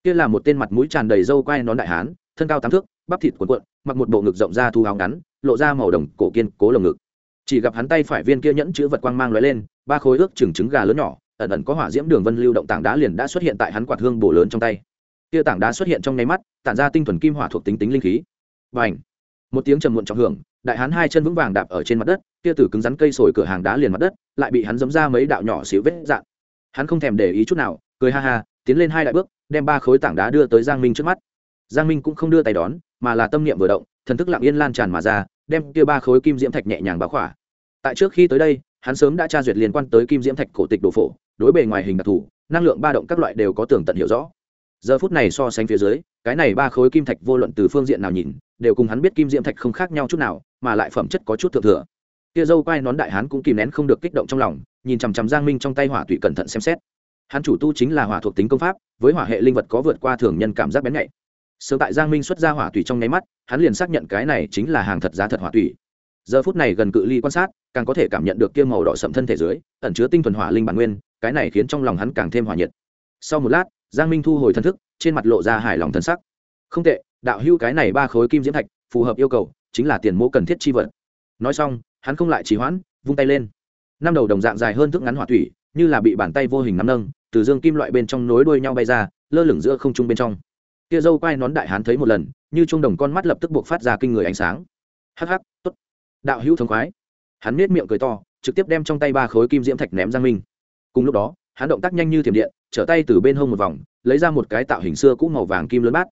Kia là một tên mặt mũi tràn đầy râu quai nón đại hán thân cao tám thước, bắp thịt cuộn cuộn, mặc một bộ ngực rộng ra thu áo ngắn, lộ ra màu đồng cổ kiên cố lồng ngực. Chỉ gặp hắn tay phải viên kia nhẫn chữ vật quang mang lóe lên, ba khối ước chừng trứng gà lớn nhỏ, ẩn ẩn có hỏa diễm đường vân lưu động tảng đá liền đã xuất hiện tại hắn quạt hương bổ lớn trong tay. Kia tảng đá xuất hiện trong nháy mắt, tản ra tinh thuần kim hỏa thuộc tính tính linh khí. Và ảnh một tiếng trầm muộn trọng hưởng, đại hán hai chân vững vàng đạp ở trên mặt đất, kia từ cứng rắn cây sồi cửa hàng đá liền mặt đất, lại bị hắn giấm ra mấy đạo nhỏ xíu vết dạn hắn không thèm để ý chút nào, cười ha ha, tiến lên hai đại bước, đem ba khối tảng đá đưa tới giang minh trước mắt giang minh cũng không đưa tay đón, mà là tâm niệm vừa động, thần thức lặng yên lan tràn mà ra, đem kia ba khối kim diễm thạch nhẹ nhàng báo khỏa. Tại trước khi tới đây, hắn sớm đã tra duyệt liên quan tới kim diễm thạch cổ tịch đồ phổ, đối bề ngoài hình đặc thù, năng lượng ba động các loại đều có tường tận hiểu rõ. Giờ phút này so sánh phía dưới, cái này ba khối kim thạch vô luận từ phương diện nào nhìn, đều cùng hắn biết kim diễm thạch không khác nhau chút nào, mà lại phẩm chất có chút thượng thừa. Kia dâu quai nón đại hán cũng kìm nén không được kích động trong lòng, nhìn chằm chằm giang minh trong tay hỏa tụy cẩn thận xem xét. Hắn chủ tu chính là hỏa thuộc tính công pháp, với hỏa hệ linh vật có vượt qua thường nhân cảm giác bén nhạy sớm tại giang minh xuất ra hỏa tùy trong nháy mắt, hắn liền xác nhận cái này chính là hàng thật giá thật hỏa tùy giờ phút này gần cự ly quan sát, càng có thể cảm nhận được kia màu đỏ sậm thân thể dưới, ẩn chứa tinh thuần hỏa linh bản nguyên, cái này khiến trong lòng hắn càng thêm hỏa nhiệt. Sau một lát, giang minh thu hồi thân thức, trên mặt lộ ra hài lòng thân sắc. Không tệ, đạo hưu cái này ba khối kim diễm thạch, phù hợp yêu cầu, chính là tiền mô cần thiết chi vật. Nói xong, hắn không lại trì hoãn, vung tay lên. Năm đầu đồng dạng dài hơn thước ngắn hỏa thủy như là bị bàn tay vô hình nắm nâng, từ dương kim loại bên trong nối đuôi nhau bay ra, lơ lửng giữa không trung bên trong kia dâu quai nón đại hán thấy một lần, như trung đồng con mắt lập tức buộc phát ra kinh người ánh sáng. Hắc hắc, tốt. Đạo hữu thống khoái. Hắn nết miệng cười to, trực tiếp đem trong tay ba khối kim diễm thạch ném giang minh. Cùng lúc đó, hắn động tác nhanh như thiểm điện, trở tay từ bên hông một vòng, lấy ra một cái tạo hình xưa cũ màu vàng kim lớn bát.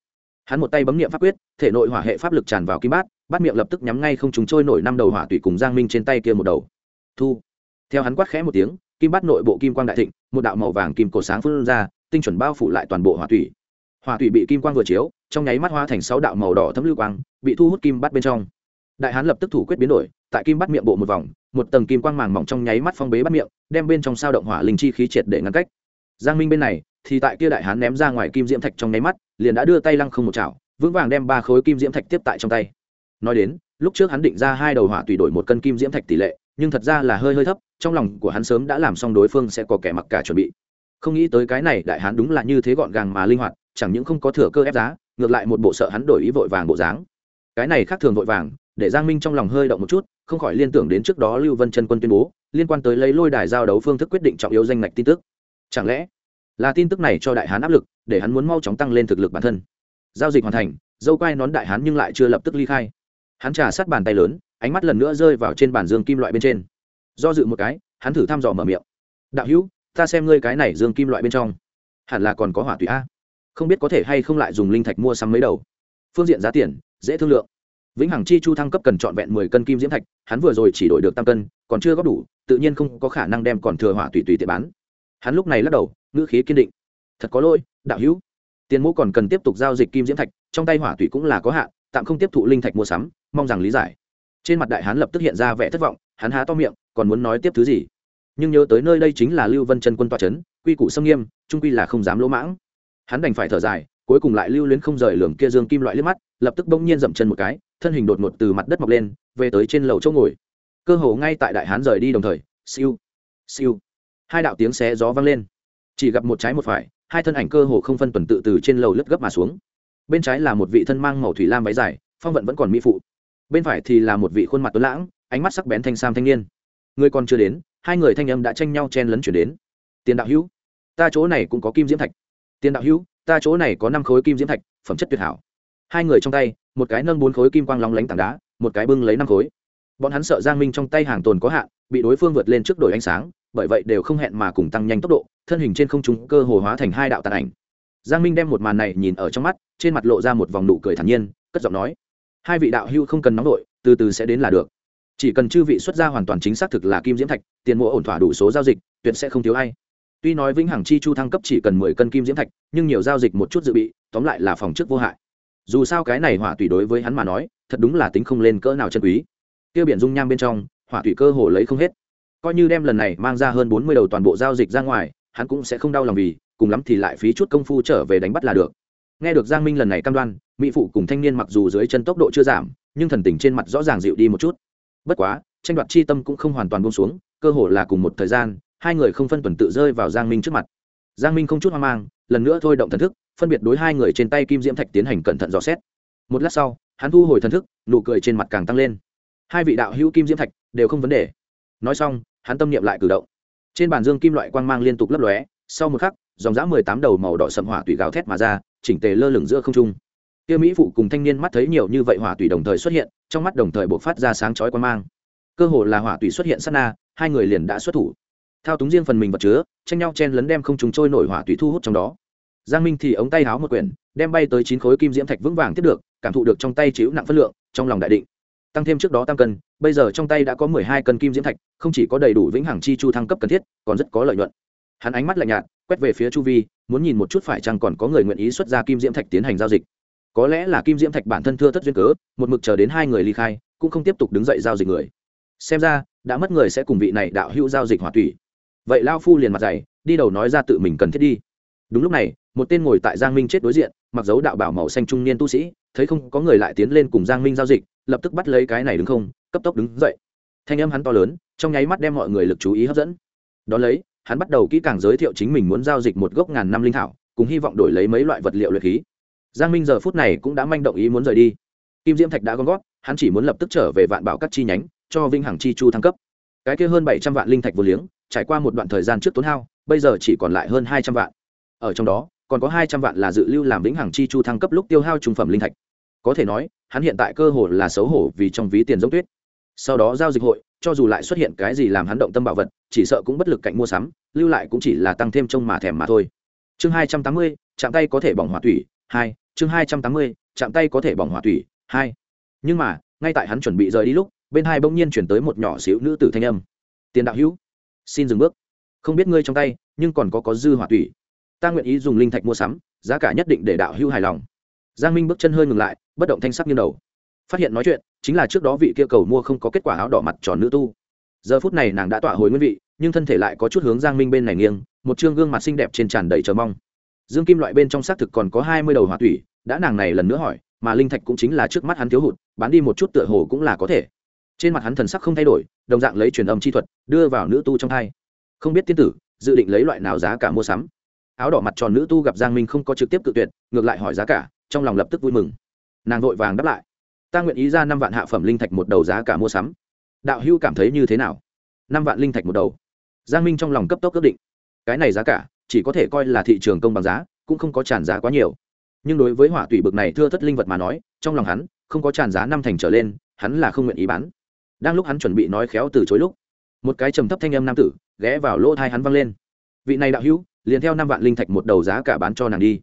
Hắn một tay bấm nghiệm pháp quyết, thể nội hỏa hệ pháp lực tràn vào kim bát bát miệng lập tức nhắm ngay không chúng trôi nổi năm đầu hỏa tủy cùng giang minh trên tay kia một đầu. Thu. Theo hắn quát khẽ một tiếng, kim bát nội bộ kim quang đại thịnh, một đạo màu vàng kim cổ sáng phun ra, tinh chuẩn bao phủ lại toàn bộ hỏa tủy hỏa thủy bị kim quang vừa chiếu, trong nháy mắt hoa thành sáu đạo màu đỏ thấm lưu quang, bị thu hút kim bát bên trong. Đại hán lập tức thủ quyết biến đổi, tại kim bát miệng bộ một vòng, một tầng kim quang màng mỏng trong nháy mắt phong bế bắt miệng, đem bên trong sao động hỏa linh chi khí triệt để ngăn cách. Giang minh bên này, thì tại kia đại hán ném ra ngoài kim diễm thạch trong nháy mắt, liền đã đưa tay lăng không một chảo, vững vàng đem ba khối kim diễm thạch tiếp tại trong tay. Nói đến, lúc trước hắn định ra hai đầu hỏa tùy đổi một cân kim diễm thạch tỷ lệ, nhưng thật ra là hơi hơi thấp, trong lòng của hắn sớm đã làm xong đối phương sẽ có kẻ mặc cả chuẩn bị. Không nghĩ tới cái này đại hán đúng là như thế gọn gàng mà linh hoạt chẳng những không có thừa cơ ép giá, ngược lại một bộ sợ hắn đổi ý vội vàng bộ dáng. Cái này khác thường vội vàng, để giang minh trong lòng hơi động một chút, không khỏi liên tưởng đến trước đó lưu vân chân quân tuyên bố, liên quan tới lấy lôi đài giao đấu phương thức quyết định trọng yếu danh ngạch tin tức. Chẳng lẽ là tin tức này cho đại hán áp lực, để hắn muốn mau chóng tăng lên thực lực bản thân? Giao dịch hoàn thành, dâu quai nón đại hán nhưng lại chưa lập tức ly khai. Hắn trà sát bàn tay lớn, ánh mắt lần nữa rơi vào trên bàn dương kim loại bên trên. Do dự một cái, hắn thử thăm dò mở miệng. Đạo hữu, ta xem ngươi cái này dương kim loại bên trong, hẳn là còn có hỏa tùy a không biết có thể hay không lại dùng linh thạch mua sắm mấy đầu. Phương diện giá tiền, dễ thương lượng. Vĩnh hằng chi chu thăng cấp cần trọn vẹn mười cân kim diễm thạch, hắn vừa rồi chỉ đổi được tam cân, còn chưa góp đủ, tự nhiên không có khả năng đem còn thừa hỏa tùy tùy tiện bán. Hắn lúc này lắc đầu, ngữ khí kiên định. Thật có lỗi, đạo hữu. Tiền mô còn cần tiếp tục giao dịch kim diễm thạch, trong tay hỏa tùy cũng là có hạn, tạm không tiếp thụ linh thạch mua sắm, mong rằng lý giải. Trên mặt đại hán lập tức hiện ra vẻ thất vọng, hắn há to miệng, còn muốn nói tiếp thứ gì? Nhưng nhớ tới nơi đây chính là lưu vân chân quân tọa trấn quy củ xâm nghiêm, trung quy là không dám lỗ mãng hắn đành phải thở dài, cuối cùng lại lưu luyến không rời lường kia dương kim loại liếc mắt, lập tức bỗng nhiên dậm chân một cái, thân hình đột ngột từ mặt đất mọc lên, về tới trên lầu chỗ ngồi. Cơ hồ ngay tại đại hán rời đi đồng thời, siêu siêu, hai đạo tiếng xé gió vang lên. Chỉ gặp một trái một phải, hai thân ảnh cơ hồ không phân tuần tự từ trên lầu lướt gấp mà xuống. Bên trái là một vị thân mang màu thủy lam váy dài, phong vận vẫn còn mỹ phụ. Bên phải thì là một vị khuôn mặt tuấn lãng, ánh mắt sắc bén thanh sam thanh niên. Người còn chưa đến, hai người thanh âm đã tranh nhau chen lấn chuyển đến. Tiền đạo hữu, ta chỗ này cũng có kim diễm thạch tiền đạo hữu, ta chỗ này có năm khối kim diễm thạch, phẩm chất tuyệt hảo. Hai người trong tay, một cái nâng bốn khối kim quang lóng lánh tảng đá, một cái bưng lấy năm khối. Bọn hắn sợ giang minh trong tay hàng tồn có hạn, bị đối phương vượt lên trước đổi ánh sáng, bởi vậy đều không hẹn mà cùng tăng nhanh tốc độ, thân hình trên không trung cơ hồ hóa thành hai đạo tàn ảnh. Giang minh đem một màn này nhìn ở trong mắt, trên mặt lộ ra một vòng nụ cười thản nhiên, cất giọng nói, hai vị đạo hưu không cần nóng đội từ từ sẽ đến là được. Chỉ cần chư vị xuất ra hoàn toàn chính xác thực là kim diễm thạch, tiền mỗ ổn thỏa đủ số giao dịch, tuyệt sẽ không thiếu ai tuy nói vĩnh hằng chi chu thăng cấp chỉ cần mười cân kim diễm thạch, nhưng nhiều giao dịch một chút dự bị, tóm lại là phòng trước vô hại. Dù sao cái này hỏa tùy đối với hắn mà nói, thật đúng là tính không lên cỡ nào chân quý. Tiêu biển dung nham bên trong, hỏa tùy cơ hồ lấy không hết. Coi như đem lần này mang ra hơn bốn mươi đầu toàn bộ giao dịch ra ngoài, hắn cũng sẽ không đau lòng vì, cùng lắm thì lại phí chút công phu trở về đánh bắt là được. Nghe được giang minh lần này cam đoan, mỹ phụ cùng thanh niên mặc dù dưới chân tốc độ chưa giảm, nhưng thần tình trên mặt rõ ràng dịu đi một chút. Bất quá, tranh đoạt chi tâm cũng không hoàn toàn buông xuống, cơ hồ là cùng một thời gian hai người không phân tuần tự rơi vào giang minh trước mặt. Giang minh không chút hoang mang, lần nữa thôi động thần thức, phân biệt đối hai người trên tay kim diễm thạch tiến hành cẩn thận dò xét. Một lát sau, hắn thu hồi thần thức, nụ cười trên mặt càng tăng lên. Hai vị đạo hữu kim diễm thạch đều không vấn đề. Nói xong, hắn tâm niệm lại cử động. Trên bàn dương kim loại quang mang liên tục lấp lóe, sau một khắc, dòng dã mười tám đầu màu đỏ sậm hỏa tùy gào thét mà ra, chỉnh tề lơ lửng giữa không trung. Kia mỹ phụ cùng thanh niên mắt thấy nhiều như vậy hỏa tùy đồng thời xuất hiện, trong mắt đồng thời bộc phát ra sáng chói quang mang. Cơ hồ là hỏa tùy xuất hiện sát na, hai người liền đã xuất thủ thao túng riêng phần mình vật chứa, tranh nhau chen lấn đem không chúng trôi nổi hỏa tùy thu hút trong đó. Giang minh thì ống tay háo một quyển, đem bay tới chín khối kim diễm thạch vững vàng tiếp được, cảm thụ được trong tay chịu nặng phân lượng, trong lòng đại định. Tăng thêm trước đó tăng cân, bây giờ trong tay đã có mười hai cân kim diễm thạch, không chỉ có đầy đủ vĩnh hằng chi chu thăng cấp cần thiết, còn rất có lợi nhuận. Hắn ánh mắt lạnh nhạt, quét về phía chu vi, muốn nhìn một chút phải chăng còn có người nguyện ý xuất ra kim diễm thạch tiến hành giao dịch. Có lẽ là kim diễm thạch bản thân thưa thất duyên cớ, một mực chờ đến hai người ly khai, cũng không tiếp tục đứng dậy giao dịch người. Xem ra, đã mất người sẽ cùng vị này đạo hữu giao dịch hỏa thủy vậy lao phu liền mặt dày, đi đầu nói ra tự mình cần thiết đi. Đúng lúc này, một tên ngồi tại giang minh chết đối diện, mặc dấu đạo bảo màu xanh trung niên tu sĩ, thấy không có người lại tiến lên cùng giang minh giao dịch, lập tức bắt lấy cái này đứng không, cấp tốc đứng dậy. Thanh âm hắn to lớn, trong nháy mắt đem mọi người lực chú ý hấp dẫn. Đ ó lấy, hắn bắt đầu kỹ càng giới thiệu chính mình muốn giao dịch một gốc ngàn năm linh thảo, cùng hy vọng đổi lấy mấy loại vật liệu luyện khí. Giang minh giờ phút này cũng đã manh động ý muốn rời đi. Kim diễm thạch đã gom gót hắn chỉ muốn lập tức trở về vạn bảo các chi nhánh, cho vinh hằng chi chu thăng cấp. Cái kia hơn bảy trăm vạn linh thạch vô liếng trải qua một đoạn thời gian trước tốn hao, bây giờ chỉ còn lại hơn hai trăm vạn. Ở trong đó, còn có hai trăm vạn là dự lưu làm vĩnh hằng chi chu thăng cấp lúc tiêu hao trung phẩm linh thạch. Có thể nói, hắn hiện tại cơ hồ là xấu hổ vì trong ví tiền giống tuyết. Sau đó giao dịch hội, cho dù lại xuất hiện cái gì làm hắn động tâm bảo vật, chỉ sợ cũng bất lực cạnh mua sắm, lưu lại cũng chỉ là tăng thêm trông mà thèm mà thôi. Chương hai trăm tám mươi, chạm tay có thể bỏng hỏa thủy hai, chương hai trăm tám mươi, chạm tay có thể bỏng hỏa thủy hai. Nhưng mà, ngay tại hắn chuẩn bị rời đi lúc, bên hai bỗng nhiên chuyển tới một nhỏ xíu nữ tử thanh âm. Tiền đạo hữu xin dừng bước. Không biết ngươi trong tay, nhưng còn có có dư hỏa thủy ta nguyện ý dùng linh thạch mua sắm, giá cả nhất định để đạo hữu hài lòng. Giang minh bước chân hơi ngừng lại, bất động thanh sắc như đầu. Phát hiện nói chuyện, chính là trước đó vị kia cầu mua không có kết quả áo đỏ mặt tròn nữ tu. Giờ phút này nàng đã tỏa hồi nguyên vị, nhưng thân thể lại có chút hướng giang minh bên này nghiêng, một chương gương mặt xinh đẹp trên tràn đầy chờ mong. Dương kim loại bên trong xác thực còn có hai mươi đầu hỏa thủy đã nàng này lần nữa hỏi, mà linh thạch cũng chính là trước mắt hắn thiếu hụt, bán đi một chút tựa hồ cũng là có thể trên mặt hắn thần sắc không thay đổi, đồng dạng lấy truyền âm chi thuật, đưa vào nữ tu trong thai. Không biết tiên tử, dự định lấy loại nào giá cả mua sắm? Áo đỏ mặt tròn nữ tu gặp giang minh không có trực tiếp cự tuyệt, ngược lại hỏi giá cả, trong lòng lập tức vui mừng. Nàng vội vàng đáp lại, ta nguyện ý ra năm vạn hạ phẩm linh thạch một đầu giá cả mua sắm. Đạo hưu cảm thấy như thế nào? Năm vạn linh thạch một đầu. Giang minh trong lòng cấp tốc ước định. Cái này giá cả, chỉ có thể coi là thị trường công bằng giá, cũng không có tràn giá quá nhiều. Nhưng đối với hỏa tủy bực này thưa thất linh vật mà nói, trong lòng hắn, không có tràn giá năm thành trở lên, hắn là không nguyện ý bán đang lúc hắn chuẩn bị nói khéo từ chối lúc, một cái trầm thấp thanh âm nam tử ghé vào lỗ thai hắn văng lên. Vị này đạo hữu, liền theo năm vạn linh thạch một đầu giá cả bán cho nàng đi.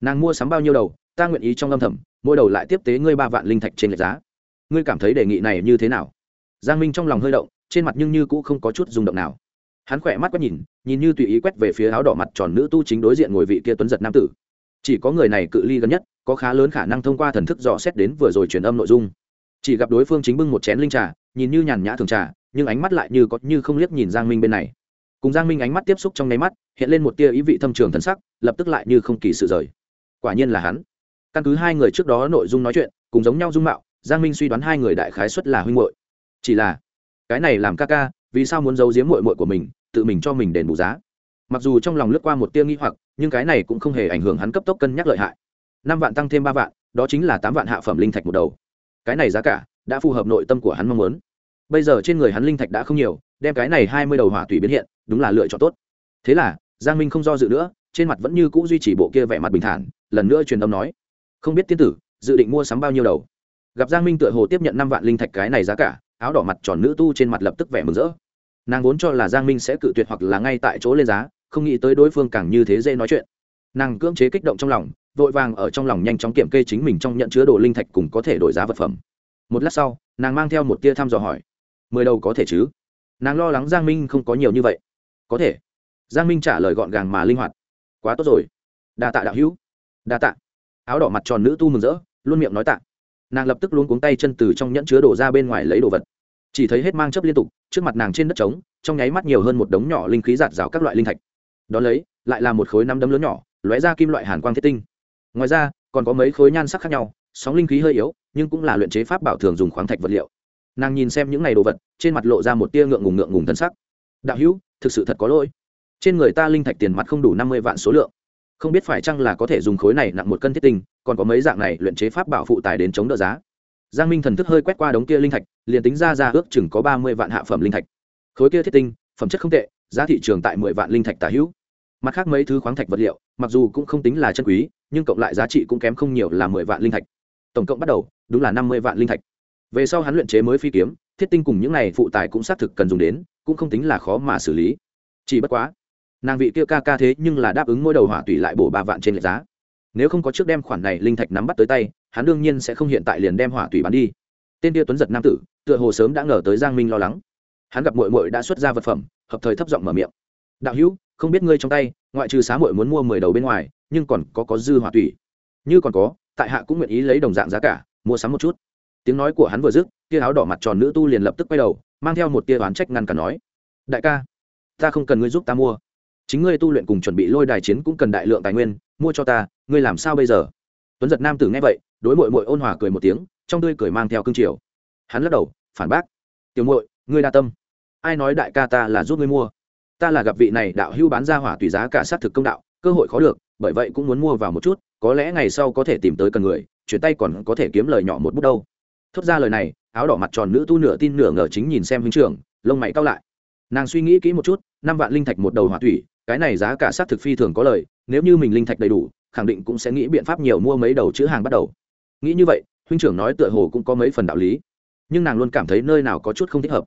Nàng mua sắm bao nhiêu đầu, ta nguyện ý trong âm thầm, mỗi đầu lại tiếp tế ngươi ba vạn linh thạch trên lệch giá. Ngươi cảm thấy đề nghị này như thế nào? Giang minh trong lòng hơi động, trên mặt nhưng như cũng không có chút rung động nào. Hắn khỏe mắt quét nhìn nhìn như tùy ý quét về phía áo đỏ mặt tròn nữ tu chính đối diện ngồi vị kia tuấn giật nam tử. Chỉ có người này cự ly gần nhất, có khá lớn khả năng thông qua thần thức dò xét đến vừa rồi truyền âm nội dung chỉ gặp đối phương chính bưng một chén linh trà, nhìn như nhàn nhã thường trà, nhưng ánh mắt lại như có như không liếc nhìn giang minh bên này. Cùng giang minh ánh mắt tiếp xúc trong nháy mắt, hiện lên một tia ý vị thâm trường thân sắc, lập tức lại như không kỳ sự rời. Quả nhiên là hắn. Căn cứ hai người trước đó nội dung nói chuyện, cùng giống nhau dung mạo, giang minh suy đoán hai người đại khái xuất là huynh muội. chỉ là, cái này làm ca ca, vì sao muốn giấu giếm muội muội của mình, tự mình cho mình đền bù giá? Mặc dù trong lòng lướt qua một tia nghi hoặc, nhưng cái này cũng không hề ảnh hưởng hắn cấp tốc cân nhắc lợi hại. Năm vạn tăng thêm ba vạn, đó chính là tám vạn hạ phẩm linh thạch một đầu cái này giá cả đã phù hợp nội tâm của hắn mong muốn. Bây giờ trên người hắn linh thạch đã không nhiều, đem cái này hai mươi đầu hỏa tùy biến hiện, đúng là lựa chọn tốt. Thế là, giang minh không do dự nữa, trên mặt vẫn như c ũ duy trì bộ kia vẻ mặt bình thản, lần nữa truyền âm nói, không biết tiên tử, dự định mua sắm bao nhiêu đầu? Gặp giang minh tựa hồ tiếp nhận năm vạn linh thạch cái này giá cả, áo đỏ mặt tròn nữ tu trên mặt lập tức vẻ mừng rỡ. Nàng vốn cho là giang minh sẽ cự tuyệt hoặc là ngay tại chỗ lên giá, không nghĩ tới đối phương càng như thế dễ nói chuyện. Nàng cưỡng chế kích động trong lòng vội vàng ở trong lòng nhanh chóng kiểm kê chính mình trong nhận chứa đồ linh thạch cùng có thể đổi giá vật phẩm. Một lát sau, nàng mang theo một tia thăm dò hỏi, mười đầu có thể chứ? Nàng lo lắng giang minh không có nhiều như vậy. Có thể. Giang minh trả lời gọn gàng mà linh hoạt, quá tốt rồi. Đa tạ đạo hữu. Đa tạ. Áo đỏ mặt tròn nữ tu mừng rỡ, luôn miệng nói tạ. Nàng lập tức luôn cuống tay chân từ trong nhẫn chứa đồ ra bên ngoài lấy đồ vật. Chỉ thấy hết mang chấp liên tục, trước mặt nàng trên đất trống, trong nháy mắt nhiều hơn một đống nhỏ linh khí giạt rào các loại linh thạch. Đón lấy, lại là một khối năm đấm lớn nhỏ, lóe ra kim loại hàn quang thiết tinh ngoài ra, còn có mấy khối nhan sắc khác nhau, sóng linh khí hơi yếu, nhưng cũng là luyện chế pháp bảo thường dùng khoáng thạch vật liệu. Nàng nhìn xem những n à y đồ vật, trên mặt lộ ra một tia ngượng ngùng ngượng ngùng thân sắc. Đạo hữu, thực sự thật có lỗi. Trên người ta linh thạch tiền mặt không đủ năm mươi vạn số lượng. Không biết phải chăng là có thể dùng khối này nặng một cân thiết tinh, còn có mấy dạng này luyện chế pháp bảo phụ tài đến chống đỡ giá. Giang minh thần thức hơi quét qua đống kia linh thạch, liền tính ra ra ước chừng có ba mươi vạn hạ phẩm linh thạch. Khối kia thiết tinh, phẩm chất không tệ, giá thị trường tại mười vạn linh thạch tả hữu mặt khác mấy thứ khoáng thạch vật liệu, mặc dù cũng không tính là chân quý, nhưng cộng lại giá trị cũng kém không nhiều là mười vạn linh thạch. Tổng cộng bắt đầu, đúng là năm mươi vạn linh thạch. Về sau hắn luyện chế mới phi kiếm, thiết tinh cùng những này phụ tài cũng xác thực cần dùng đến, cũng không tính là khó mà xử lý. Chỉ bất quá, nàng vị kia ca ca thế nhưng là đáp ứng mỗi đầu hỏa tùy lại bổ ba vạn trên lệch giá. Nếu không có trước đem khoản này linh thạch nắm bắt tới tay, hắn đương nhiên sẽ không hiện tại liền đem hỏa tùy bán đi. Tên kia tuấn giật nam tử, tựa hồ sớm đã ngờ tới giang minh lo lắng. Hắn gặp mội mội đã xuất ra vật phẩm, hợp thời thấp giọng mở miệng. Đạo hữu không biết ngươi trong tay ngoại trừ xá muội muốn mua mười đầu bên ngoài nhưng còn có có dư hỏa thủy, như còn có tại hạ cũng nguyện ý lấy đồng dạng giá cả mua sắm một chút. Tiếng nói của hắn vừa dứt tia áo đỏ mặt tròn nữ tu liền lập tức quay đầu mang theo một tia oán trách ngăn cả nói đại ca ta không cần ngươi giúp ta mua. Chính ngươi tu luyện cùng chuẩn bị lôi đài chiến cũng cần đại lượng tài nguyên mua cho ta ngươi làm sao bây giờ? Tuấn giật nam tử nghe vậy đối mội mội ôn hòa cười một tiếng trong tươi cười mang theo cương triều. Hắn lắc đầu phản bác. Tiểu mội ngươi đa tâm. Ai nói đại ca ta là giúp ngươi mua? Ta là gặp vị này đạo hưu bán ra hỏa tùy giá cả sát thực công đạo, cơ hội khó được, bởi vậy cũng muốn mua vào một chút, có lẽ ngày sau có thể tìm tới cần người, chuyển tay còn có thể kiếm lời nhỏ một bút đâu. Thốt ra lời này, áo đỏ mặt tròn nữ tu nửa tin nửa ngờ chính nhìn xem huynh trưởng, lông mày cao lại. Nàng suy nghĩ kỹ một chút, năm vạn linh thạch một đầu hỏa thủy cái này giá cả sát thực phi thường có lời, nếu như mình linh thạch đầy đủ, khẳng định cũng sẽ nghĩ biện pháp nhiều mua mấy đầu chữ hàng bắt đầu. Nghĩ như vậy, huynh trưởng nói tựa hồ cũng có mấy phần đạo lý. Nhưng nàng luôn cảm thấy nơi nào có chút không thích hợp.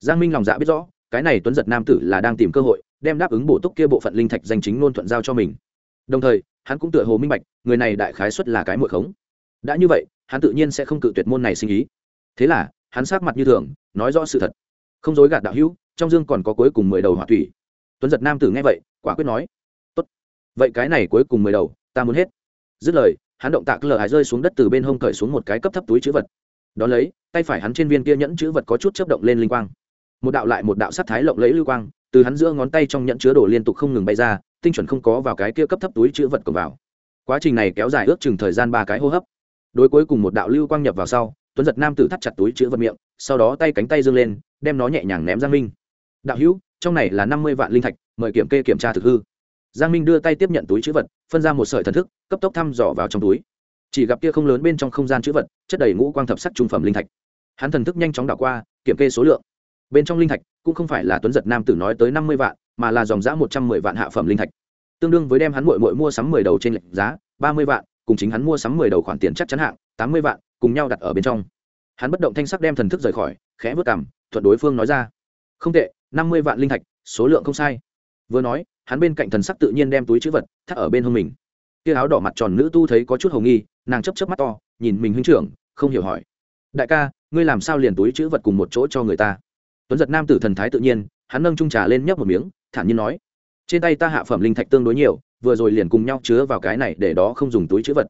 Giang minh lòng dạ biết rõ cái này tuấn giật nam tử là đang tìm cơ hội đem đáp ứng bổ túc kia bộ phận linh thạch danh chính luôn thuận giao cho mình. Đồng thời, hắn cũng tựa hồ minh bạch, người này đại khái xuất là cái mội khống. Đã như vậy, hắn tự nhiên sẽ không cự tuyệt môn này sinh ý. Thế là, hắn sát mặt như thường, nói rõ sự thật. Không dối gạt đạo hữu, trong dương còn có cuối cùng mười đầu hỏa thủy. Tuấn giật nam tử nghe vậy, quả quyết nói, tốt. Vậy cái này cuối cùng mười đầu, ta muốn hết. Dứt lời, hắn động tạc lờ hải rơi xuống đất từ bên hông cởi xuống một cái cấp thấp túi chữ vật. Đón lấy, tay phải hắn trên viên kia nhẫn chữ vật có chút chấp động lên linh quang một đạo lại một đạo sắc thái lộng lẫy lưu quang, từ hắn giữa ngón tay trong nhẫn chứa đồ liên tục không ngừng bay ra, tinh chuẩn không có vào cái kia cấp thấp túi chữ vật cầm vào. Quá trình này kéo dài ước chừng thời gian ba cái hô hấp. Đối cuối cùng một đạo lưu quang nhập vào sau, tuấn giật nam tử thắt chặt túi chữ vật miệng, sau đó tay cánh tay dương lên, đem nó nhẹ nhàng ném giang minh. Đạo hữu, trong này là năm mươi vạn linh thạch, mời kiểm kê kiểm tra thực hư. Giang minh đưa tay tiếp nhận túi chữ vật, phân ra một sợi thần thức, cấp tốc thăm dò vào trong túi. Chỉ gặp kia không lớn bên trong không gian chữ vật, chất đầy ngũ quang thập sắc trung phẩm linh thạch. Hắn thần thức nhanh chóng đảo qua, kiểm kê số lượng bên trong linh thạch cũng không phải là tuấn giật nam tử nói tới năm mươi vạn, mà là dòng giã một trăm mười vạn hạ phẩm linh thạch. Tương đương với đem hắn mội mội mua sắm mười đầu trên lệnh giá, ba mươi vạn, cùng chính hắn mua sắm mười đầu khoản tiền chắc chắn hạng, tám mươi vạn, cùng nhau đặt ở bên trong. Hắn bất động thanh sắc đem thần thức rời khỏi, khẽ vớt cảm thuận đối phương nói ra. Không tệ, năm mươi vạn linh thạch, số lượng không sai. Vừa nói, hắn bên cạnh thần sắc tự nhiên đem túi chữ vật thắt ở bên hông mình. Kia áo đỏ mặt tròn nữ tu thấy có chút hầu nghi, nàng chấp chấp mắt to, nhìn mình huynh trưởng, không hiểu hỏi. Đại ca, ngươi làm sao liền túi chữ vật cùng một chỗ cho người ta? Tuấn giật nam tử thần thái tự nhiên, hắn nâng trung trà lên nhấp một miếng, thản nhiên nói, trên tay ta hạ phẩm linh thạch tương đối nhiều, vừa rồi liền cùng nhau chứa vào cái này để đó không dùng túi chữ vật.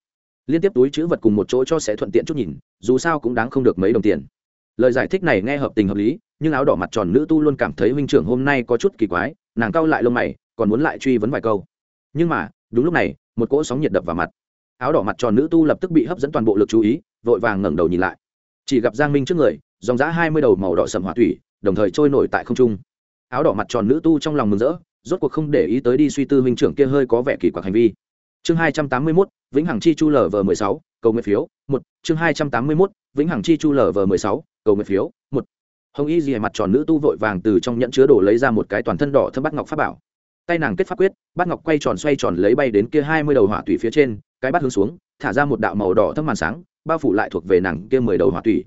Liên tiếp túi chữ vật cùng một chỗ cho sẽ thuận tiện chút nhìn, dù sao cũng đáng không được mấy đồng tiền. Lời giải thích này nghe hợp tình hợp lý, nhưng áo đỏ mặt tròn nữ tu luôn cảm thấy huynh trưởng hôm nay có chút kỳ quái, nàng cau lại lông mày, còn muốn lại truy vấn vài câu. Nhưng mà, đúng lúc này, một cỗ sóng nhiệt đập vào mặt. Áo đỏ mặt tròn nữ tu lập tức bị hấp dẫn toàn bộ lực chú ý, vội vàng ngẩng đầu nhìn lại. Chỉ gặp giang minh trước người, dòng giã hai mươi đầu màu đỏ sầm hỏa thủy đồng thời trôi nổi tại không trung. Áo đỏ mặt tròn nữ tu trong lòng mừng rỡ, rốt cuộc không để ý tới đi suy tư huynh trưởng kia hơi có vẻ kỳ quặc hành vi. Chương hai trăm tám mươi mốt, vĩnh hằng chi chu lv mười sáu, cầu nguyện phiếu, một. Chương hai trăm tám mươi mốt, vĩnh hằng chi chu lv mười sáu, cầu nguyện phiếu, một. Hồng y dì mặt tròn nữ tu vội vàng từ trong nhẫn chứa đồ lấy ra một cái toàn thân đỏ thâm bắt ngọc pháp bảo. Tay nàng kết pháp quyết bắt ngọc quay tròn xoay tròn lấy bay đến kia hai mươi đầu hỏa tủy phía trên, cái bắt hướng xuống, thả ra một đạo màu đỏ thâm màn sáng, bao phủ lại thuộc về nàng kia mười đầu hỏa tủy.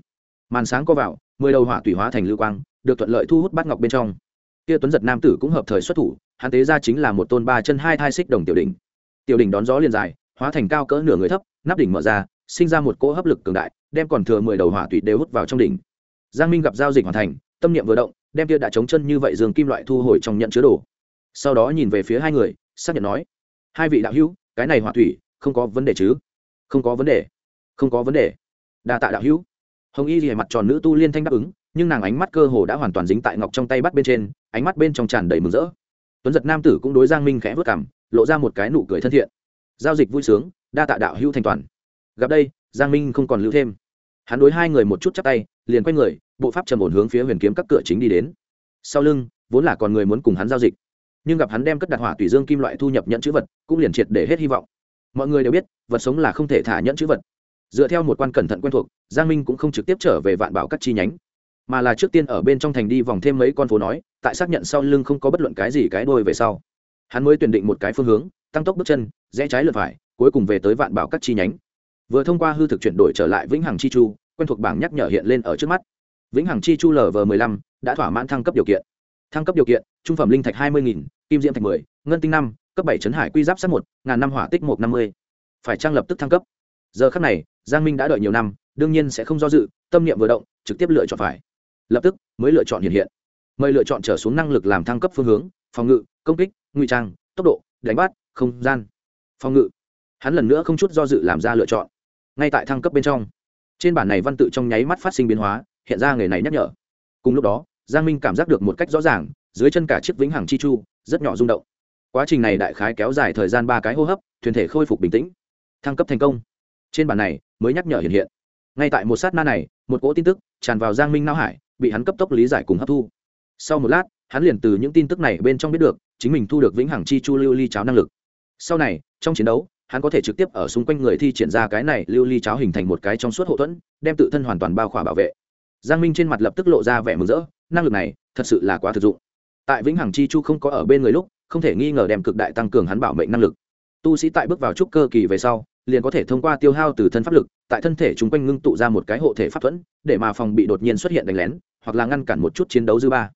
Màn sáng có vào mười đầu hỏa tủy hóa thành lưu quang, được thuận lợi thu hút bát ngọc bên trong. Kia tuấn giật nam tử cũng hợp thời xuất thủ, hắn tế ra chính là một tôn ba chân hai thai xích đồng tiểu đỉnh. Tiểu đỉnh đón gió liền dài, hóa thành cao cỡ nửa người thấp, nắp đỉnh mở ra, sinh ra một cỗ hấp lực cường đại, đem còn thừa mười đầu hỏa tủy đều hút vào trong đỉnh. Giang minh gặp giao dịch hoàn thành, tâm niệm vừa động, đem kia đã chống chân như vậy dường kim loại thu hồi trong nhận chứa đồ. Sau đó nhìn về phía hai người, xác nhận nói, hai vị đạo hữu, cái này hỏa thủy không có vấn đề chứ? Không có vấn đề, không có vấn đề. Đa tạ đạo hữu hồng y rìa mặt tròn nữ tu liên thanh đáp ứng, nhưng nàng ánh mắt cơ hồ đã hoàn toàn dính tại ngọc trong tay bắt bên trên, ánh mắt bên trong tràn đầy mừng rỡ. Tuấn giật nam tử cũng đối giang minh khẽ vất cảm lộ ra một cái nụ cười thân thiện. Giao dịch vui sướng, đa tạ đạo hữu thanh toàn. Gặp đây, giang minh không còn lưu thêm. Hắn đối hai người một chút chắp tay, liền quay người, bộ pháp trầm ổn hướng phía huyền kiếm các cửa chính đi đến. Sau lưng, vốn là còn người muốn cùng hắn giao dịch, nhưng gặp hắn đem cất đặt hỏa tùy dương kim loại thu nhập nhận chữ vật, cũng liền triệt để hết hy vọng. Mọi người đều biết, vật sống là không thể thả nhận chữ vật dựa theo một quan cẩn thận quen thuộc giang minh cũng không trực tiếp trở về vạn bảo các chi nhánh mà là trước tiên ở bên trong thành đi vòng thêm mấy con phố nói tại xác nhận sau lưng không có bất luận cái gì cái đôi về sau. Hắn mới tuyển định một cái phương hướng tăng tốc bước chân rẽ trái lượt phải cuối cùng về tới vạn bảo các chi nhánh. Vừa thông qua hư thực chuyển đổi trở lại vĩnh hằng chi chu quen thuộc bảng nhắc nhở hiện lên ở trước mắt. Vĩnh hằng chi chu lv m ộ đã thỏa mãn thăng cấp điều kiện. Thăng cấp điều kiện trung phẩm linh thạch hai mươi kim diễm thạch 10, ngân tinh năm cấp bảy trấn hải quy giáp sát một ngàn năm hỏa tích một năm mươi. Phải trang lập tức thăng cấp? Giờ khắc này giang minh đã đợi nhiều năm, đương nhiên sẽ không do dự, tâm niệm vừa động, trực tiếp lựa chọn phải. Lập tức, mới lựa chọn hiện hiện. Mời lựa chọn trở xuống năng lực làm thăng cấp phương hướng, phòng ngự, công kích, ngụy trang, tốc độ, đánh bắt, không gian. Phòng ngự. Hắn lần nữa không chút do dự làm ra lựa chọn. Ngay tại thăng cấp bên trong, trên bản này văn tự trong nháy mắt phát sinh biến hóa, hiện ra nghề này nhắc nhở. Cùng lúc đó, giang minh cảm giác được một cách rõ ràng, dưới chân cả chiếc vĩnh hằng chi chu, rất nhỏ rung động. Quá trình này đại khái kéo dài thời gian ba cái hô hấp, thuyền thể khôi phục bình tĩnh. Thăng cấp thành công trên bản này, mới nhắc nhở hiện hiện. Ngay tại một sát na này, một cỗ tin tức tràn vào giang minh não hải, bị hắn cấp tốc lý giải cùng hấp thu. Sau một lát, hắn liền từ những tin tức này bên trong biết được, chính mình thu được vĩnh hằng chi chu lưu ly cháo năng lực. Sau này, trong chiến đấu, hắn có thể trực tiếp ở xung quanh người thi triển ra cái này lưu ly cháo hình thành một cái trong suốt hậu thuẫn, đem tự thân hoàn toàn bao khỏa bảo vệ. Giang minh trên mặt lập tức lộ ra vẻ mừng rỡ, năng lực này thật sự là quá thực dụng. Tại vĩnh hằng chi chu không có ở bên người lúc, không thể nghi ngờ đem cực đại tăng cường hắn bảo mệnh năng lực. Tu sĩ tại bước vào trúc cơ kỳ về sau liền có thể thông qua tiêu hao từ thân pháp lực, tại thân thể chúng quanh ngưng tụ ra một cái hộ thể pháp thuẫn, để mà phòng bị đột nhiên xuất hiện đánh lén, hoặc là ngăn cản một chút chiến đấu dư ba.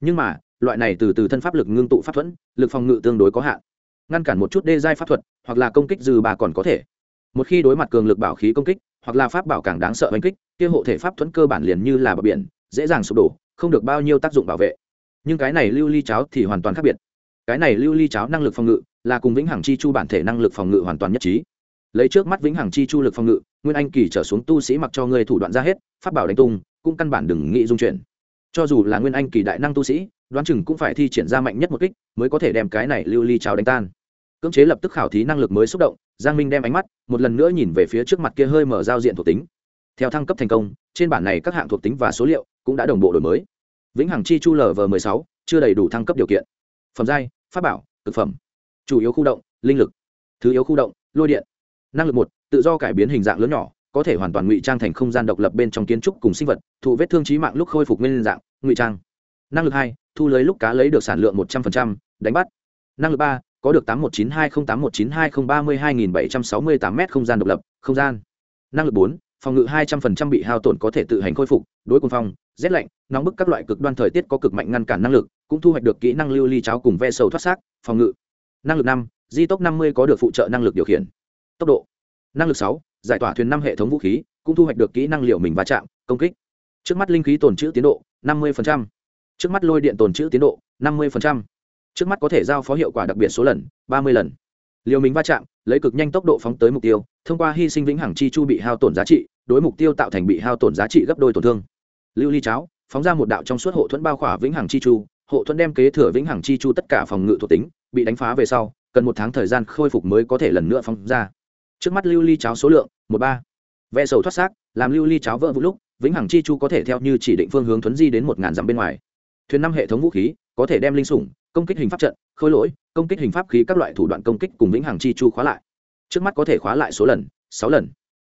Nhưng mà, loại này từ từ thân pháp lực ngưng tụ pháp thuẫn, lực phòng ngự tương đối có hạn. Ngăn cản một chút đê giai pháp thuật, hoặc là công kích dư ba còn có thể. Một khi đối mặt cường lực bảo khí công kích, hoặc là pháp bảo càng đáng sợ oanh kích, kia hộ thể pháp thuẫn cơ bản liền như là bờ biển, dễ dàng sụp đổ, không được bao nhiêu tác dụng bảo vệ. Nhưng cái này lưu ly cháo thì hoàn toàn khác biệt. Cái này lưu ly cháo năng lực phòng ngự là cùng vĩnh hằng chi chu bản thể năng lực phòng ngự hoàn toàn nhất trí lấy trước mắt vĩnh hằng chi chu lực phòng ngự, nguyên anh kỳ trở xuống tu sĩ mặc cho người thủ đoạn ra hết, pháp bảo đánh tung, cũng căn bản đừng nghĩ dung chuyển. Cho dù là nguyên anh kỳ đại năng tu sĩ, đoán chừng cũng phải thi triển ra mạnh nhất một kích mới có thể đem cái này lưu ly cháo đánh tan. Cưỡng chế lập tức khảo thí năng lực mới xúc động, giang minh đem ánh mắt một lần nữa nhìn về phía trước mặt kia hơi mở giao diện thuộc tính. Theo thăng cấp thành công, trên bản này các hạng thuộc tính và số liệu cũng đã đồng bộ đổi mới. Vĩnh hằng chi chu lv m sáu, chưa đầy đủ thăng cấp điều kiện. Phẩm giai, pháp bảo thực phẩm. Chủ yếu khu động, linh lực. Thứ yếu khu động, lôi điện năng lực một, tự do cải biến hình dạng lớn nhỏ, có thể hoàn toàn ngụy trang thành không gian độc lập bên trong kiến trúc cùng sinh vật, thụ vết thương trí mạng lúc khôi phục nguyên dạng, ngụy trang. Năng lực hai, thu lấy lúc cá lấy được sản lượng một trăm linh đánh bắt. Năng lực ba, có được tám một chín hai không tám một chín hai không ba mươi hai nghìn bảy trăm sáu mươi tám m không gian độc lập, không gian. Năng lực bốn, phòng ngự hai trăm linh bị hao tổn có thể tự hành khôi phục, đối quân phong, rét lạnh, nóng bức các loại cực đoan thời tiết có cực mạnh ngăn cản năng lực, cũng thu hoạch được kỹ năng lưu ly cháo cùng ve sầu thoát xác, phòng ngự. Năng lực năm, di tốc năm mươi có được phụ trợ năng lực điều khiển tốc độ. Năng lực sáu, giải tỏa thuyền năm hệ thống vũ khí, cũng thu hoạch được kỹ năng liệu mình va chạm, công kích. Trước mắt linh khí tồn trữ tiến độ, năm mươi trước mắt lôi điện tồn trữ tiến độ, năm mươi trước mắt có thể giao phó hiệu quả đặc biệt số lần, ba mươi lần. Liều mình va chạm, lấy cực nhanh tốc độ phóng tới mục tiêu, thông qua hy sinh vĩnh hằng chi chu bị hao tổn giá trị, đối mục tiêu tạo thành bị hao tổn giá trị gấp đôi tổn thương. Lưu ly cháo, phóng ra một đạo trong suốt hộ thuẫn bao khỏa vĩnh hằng chi chu, hộ thuẫn đem kế thừa vĩnh hằng chi chu tất cả phòng ngự thuộc tính, bị đánh phá về sau, cần một tháng thời gian khôi phục mới có thể lần nữa phóng ra trước mắt lưu ly cháo số lượng, một ba. Ve sầu thoát xác, làm lưu ly cháo vỡ vũ lúc, vĩnh hằng chi chu có thể theo như chỉ định phương hướng thuấn di đến một ngàn dặm bên ngoài. Thuyền năm hệ thống vũ khí, có thể đem linh sủng, công kích hình pháp trận, khôi lỗi, công kích hình pháp khí các loại thủ đoạn công kích cùng vĩnh hằng chi chu khóa lại. Trước mắt có thể khóa lại số lần, sáu lần.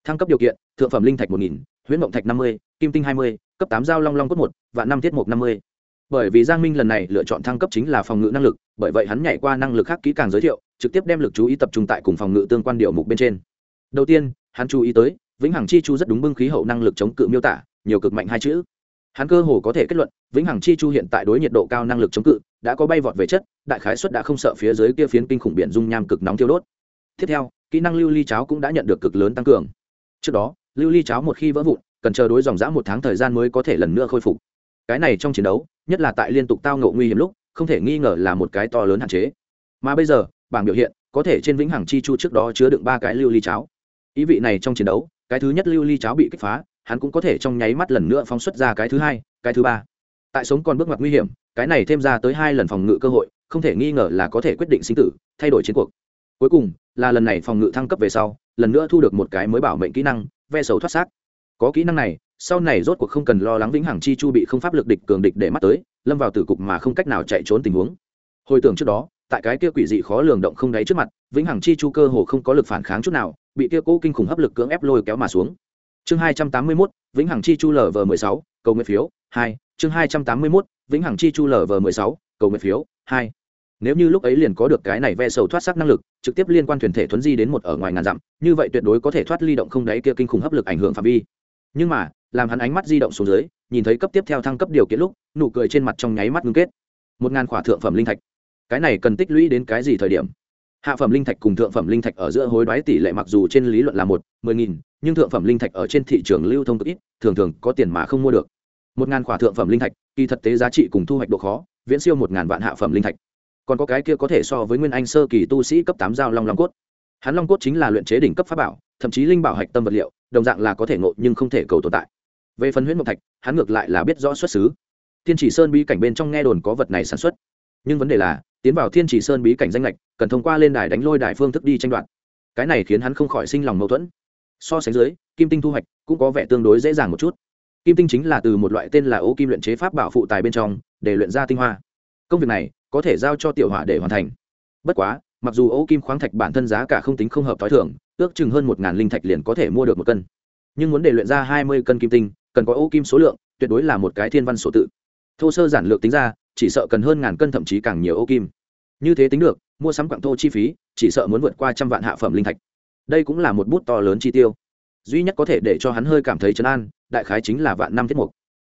Thăng cấp điều kiện, thượng phẩm linh thạch một nghìn, huyễn mộng thạch năm mươi, kim tinh hai mươi, cấp tám giao long long cốt một và năm tiết mục năm mươi bởi vì giang minh lần này lựa chọn thăng cấp chính là phòng ngự năng lực, bởi vậy hắn nhảy qua năng lực khác kỹ càng giới thiệu, trực tiếp đem lực chú ý tập trung tại cùng phòng ngự tương quan điệu mục bên trên. Đầu tiên, hắn chú ý tới, vĩnh hằng chi chu rất đúng bưng khí hậu năng lực chống cự miêu tả, nhiều cực mạnh hai chữ. Hắn cơ hồ có thể kết luận, vĩnh hằng chi chu hiện tại đối nhiệt độ cao năng lực chống cự, đã có bay vọt về chất, đại khái suất đã không sợ phía dưới kia phiến kinh khủng biển dung nham cực nóng thiêu đốt. Tiếp theo, kỹ năng lưu ly cháo cũng đã nhận được cực lớn tăng cường. Trước đó, lưu ly cháo một khi vỡ vụn, cần chờ đối dòng dã một tháng thời gian mới có thể lần nữa khôi phục cái này trong chiến đấu, nhất là tại liên tục tao ngộ nguy hiểm lúc, không thể nghi ngờ là một cái to lớn hạn chế. Mà bây giờ, bảng biểu hiện, có thể trên vĩnh hằng chi chu trước đó chứa đựng ba cái lưu ly cháo. Ý vị này trong chiến đấu, cái thứ nhất lưu ly cháo bị kích phá, hắn cũng có thể trong nháy mắt lần nữa phóng xuất ra cái thứ hai, cái thứ ba. Tại sống còn bước ngoặt nguy hiểm, cái này thêm ra tới hai lần phòng ngự cơ hội, không thể nghi ngờ là có thể quyết định sinh tử, thay đổi chiến cuộc. Cuối cùng, là lần này phòng ngự thăng cấp về sau, lần nữa thu được một cái mới bảo mệnh kỹ năng, ve sầu thoát xác có kỹ năng này, sau này rốt cuộc không cần lo lắng vĩnh hằng chi chu bị không pháp lực địch cường địch để mắt tới, lâm vào tử cục mà không cách nào chạy trốn tình huống. Hồi tưởng trước đó, tại cái kia quỷ dị khó lường động không đáy trước mặt, vĩnh hằng chi chu cơ hồ không có lực phản kháng chút nào, bị kia cố kinh khủng hấp lực cưỡng ép lôi kéo mà xuống. Chương hai trăm tám mươi mốt, vĩnh hằng chi chu lv mười sáu, cầu nguyện phiếu, hai. Chương hai trăm tám mươi mốt, vĩnh hằng chi chu lv mười sáu, cầu nguyện phiếu, hai. Nếu như lúc ấy liền có được cái này ve sầu thoát sắc năng lực, trực tiếp liên quan thuyền thể thuấn di đến một ở ngoài ngàn dặm, như vậy tuyệt đối có thể thoát ly động không đáy kia kinh khủng hấp lực ảnh hưởng phạm vi nhưng mà, làm hắn ánh mắt di động xuống dưới, nhìn thấy cấp tiếp theo thăng cấp điều kiện lúc, nụ cười trên mặt trong nháy mắt ngưng kết. Một ngàn khỏa thượng phẩm linh thạch. Cái này cần tích lũy đến cái gì thời điểm? Hạ phẩm linh thạch cùng thượng phẩm linh thạch ở giữa hối đoái tỷ lệ mặc dù trên lý luận là một, mười nghìn, nhưng thượng phẩm linh thạch ở trên thị trường lưu thông cực ít, thường thường có tiền mà không mua được. Một ngàn khỏa thượng phẩm linh thạch, kỳ thật tế giá trị cùng thu hoạch độ khó, viễn siêu một ngàn vạn hạ phẩm linh thạch. Còn có cái kia có thể so với nguyên anh sơ kỳ tu sĩ cấp tám giao long long cốt. Hắn long cốt chính là luyện chế đỉnh cấp pháp bảo thậm chí linh bảo hạch tâm vật liệu, đồng dạng là có thể ngộ nhưng không thể cầu tồn tại. Về phần huyễn mộc thạch, hắn ngược lại là biết rõ xuất xứ. Thiên chỉ sơn bí cảnh bên trong nghe đồn có vật này sản xuất. Nhưng vấn đề là, tiến vào thiên chỉ sơn bí cảnh danh lệch cần thông qua lên đài đánh lôi đài phương thức đi tranh đoạt. Cái này khiến hắn không khỏi sinh lòng mâu thuẫn. So sánh dưới, kim tinh thu hoạch cũng có vẻ tương đối dễ dàng một chút. Kim tinh chính là từ một loại tên là ô kim luyện chế pháp bảo phụ tài bên trong, để luyện ra tinh hoa. Công việc này có thể giao cho tiểu hỏa để hoàn thành. Bất quá mặc dù ô kim khoáng thạch bản thân giá cả không tính không hợp t h o i thưởng ước chừng hơn một ngàn linh thạch liền có thể mua được một cân. Nhưng muốn để luyện ra hai mươi cân kim tinh, cần có ô kim số lượng, tuyệt đối là một cái thiên văn sổ tự. Thô sơ giản lược tính ra, chỉ sợ cần hơn ngàn cân thậm chí càng nhiều ô kim. Như thế tính được, mua sắm quặng thô chi phí, chỉ sợ muốn vượt qua trăm vạn hạ phẩm linh thạch. Đây cũng là một bút to lớn chi tiêu. Duy nhất có thể để cho hắn hơi cảm thấy chấn an, đại khái chính là vạn năm thiết mục.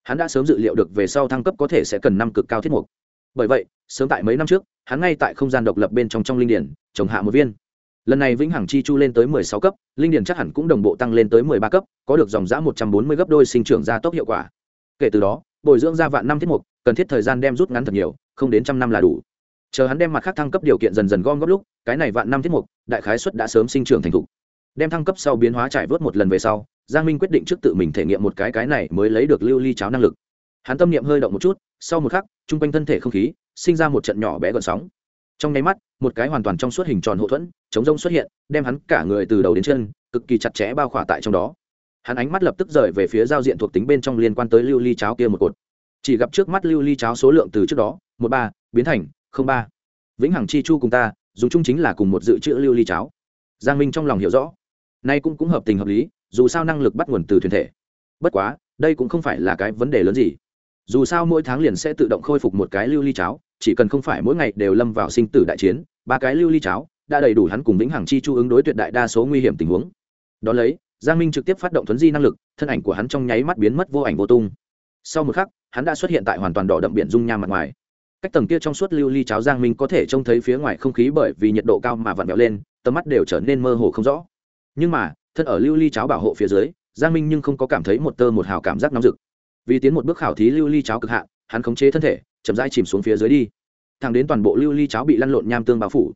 Hắn đã sớm dự liệu được về sau thăng cấp có thể sẽ cần năm cực cao thiết mục. Bởi vậy sớm tại mấy năm trước, hắn ngay tại không gian độc lập bên trong trong linh điển, trồng hạ một viên. Lần này vĩnh hằng chi chu lên tới mười sáu cấp, linh điển chắc hẳn cũng đồng bộ tăng lên tới mười ba cấp, có được dòng giã một trăm bốn mươi gấp đôi sinh trưởng gia tốc hiệu quả. Kể từ đó, bồi dưỡng ra vạn năm thiết mục, cần thiết thời gian đem rút ngắn thật nhiều, không đến trăm năm là đủ. Chờ hắn đem mặt khác thăng cấp điều kiện dần dần gom góp lúc, cái này vạn năm thiết mục, đại khái suất đã sớm sinh trưởng thành thục. Đem thăng cấp sau biến hóa trải vớt một lần về sau, giang minh quyết định trước tự mình thể nghiệm một cái cái này mới lấy được lưu ly cháo năng lực. Hắn tâm niệm hơi động một chút, sau một khắc t r u n g quanh thân thể không khí sinh ra một trận nhỏ bé gợn sóng. Trong nháy mắt, một cái hoàn toàn trong suốt hình tròn hậu thuẫn, chống rông xuất hiện, đem hắn cả người từ đầu đến chân, cực kỳ chặt chẽ bao khỏa tại trong đó. Hắn ánh mắt lập tức rời về phía giao diện thuộc tính bên trong liên quan tới lưu ly cháo kia một cột. Chỉ gặp trước mắt lưu ly cháo số lượng từ trước đó, một ba, biến thành không ba. Vĩnh hằng chi chu cùng ta dùng chung chính là cùng một dự trữ lưu ly cháo. Giang minh trong lòng hiểu rõ. Nay cũng cũng hợp tình hợp lý, dù sao năng lực bắt nguồn từ thuyền thể. Bất quá, đây cũng không phải là cái vấn đề lớn gì. Dù sao mỗi tháng liền sẽ tự động khôi phục một cái lưu ly cháo chỉ cần không phải mỗi ngày đều lâm vào sinh tử đại chiến, ba cái lưu ly cháo đã đầy đủ hắn cùng vĩnh hằng chi chu ứng đối tuyệt đại đa số nguy hiểm tình huống. Đón lấy, giang minh trực tiếp phát động thuấn di năng lực, thân ảnh của hắn trong nháy mắt biến mất vô ảnh vô tung. Sau một khắc, hắn đã xuất hiện tại hoàn toàn đỏ đậm biển dung nham mặt ngoài. Cách tầng kia trong suốt lưu ly cháo giang minh có thể trông thấy phía ngoài không khí bởi vì nhiệt độ cao mà vặn vẹo lên, tầm mắt đều trở nên mơ hồ không rõ. Nhưng mà, thân ở lưu ly cháo bảo hộ phía dưới, giang minh nhưng không có cảm thấy một tơ một hào cảm giác nóng rực. Vì tiến một bước khảo thí lưu ly cháo cực hạn, hắn khống chế thân thể chậm rãi chìm xuống phía dưới đi. Thẳng đến toàn bộ lưu ly cháo bị lăn lộn nham tương bao phủ.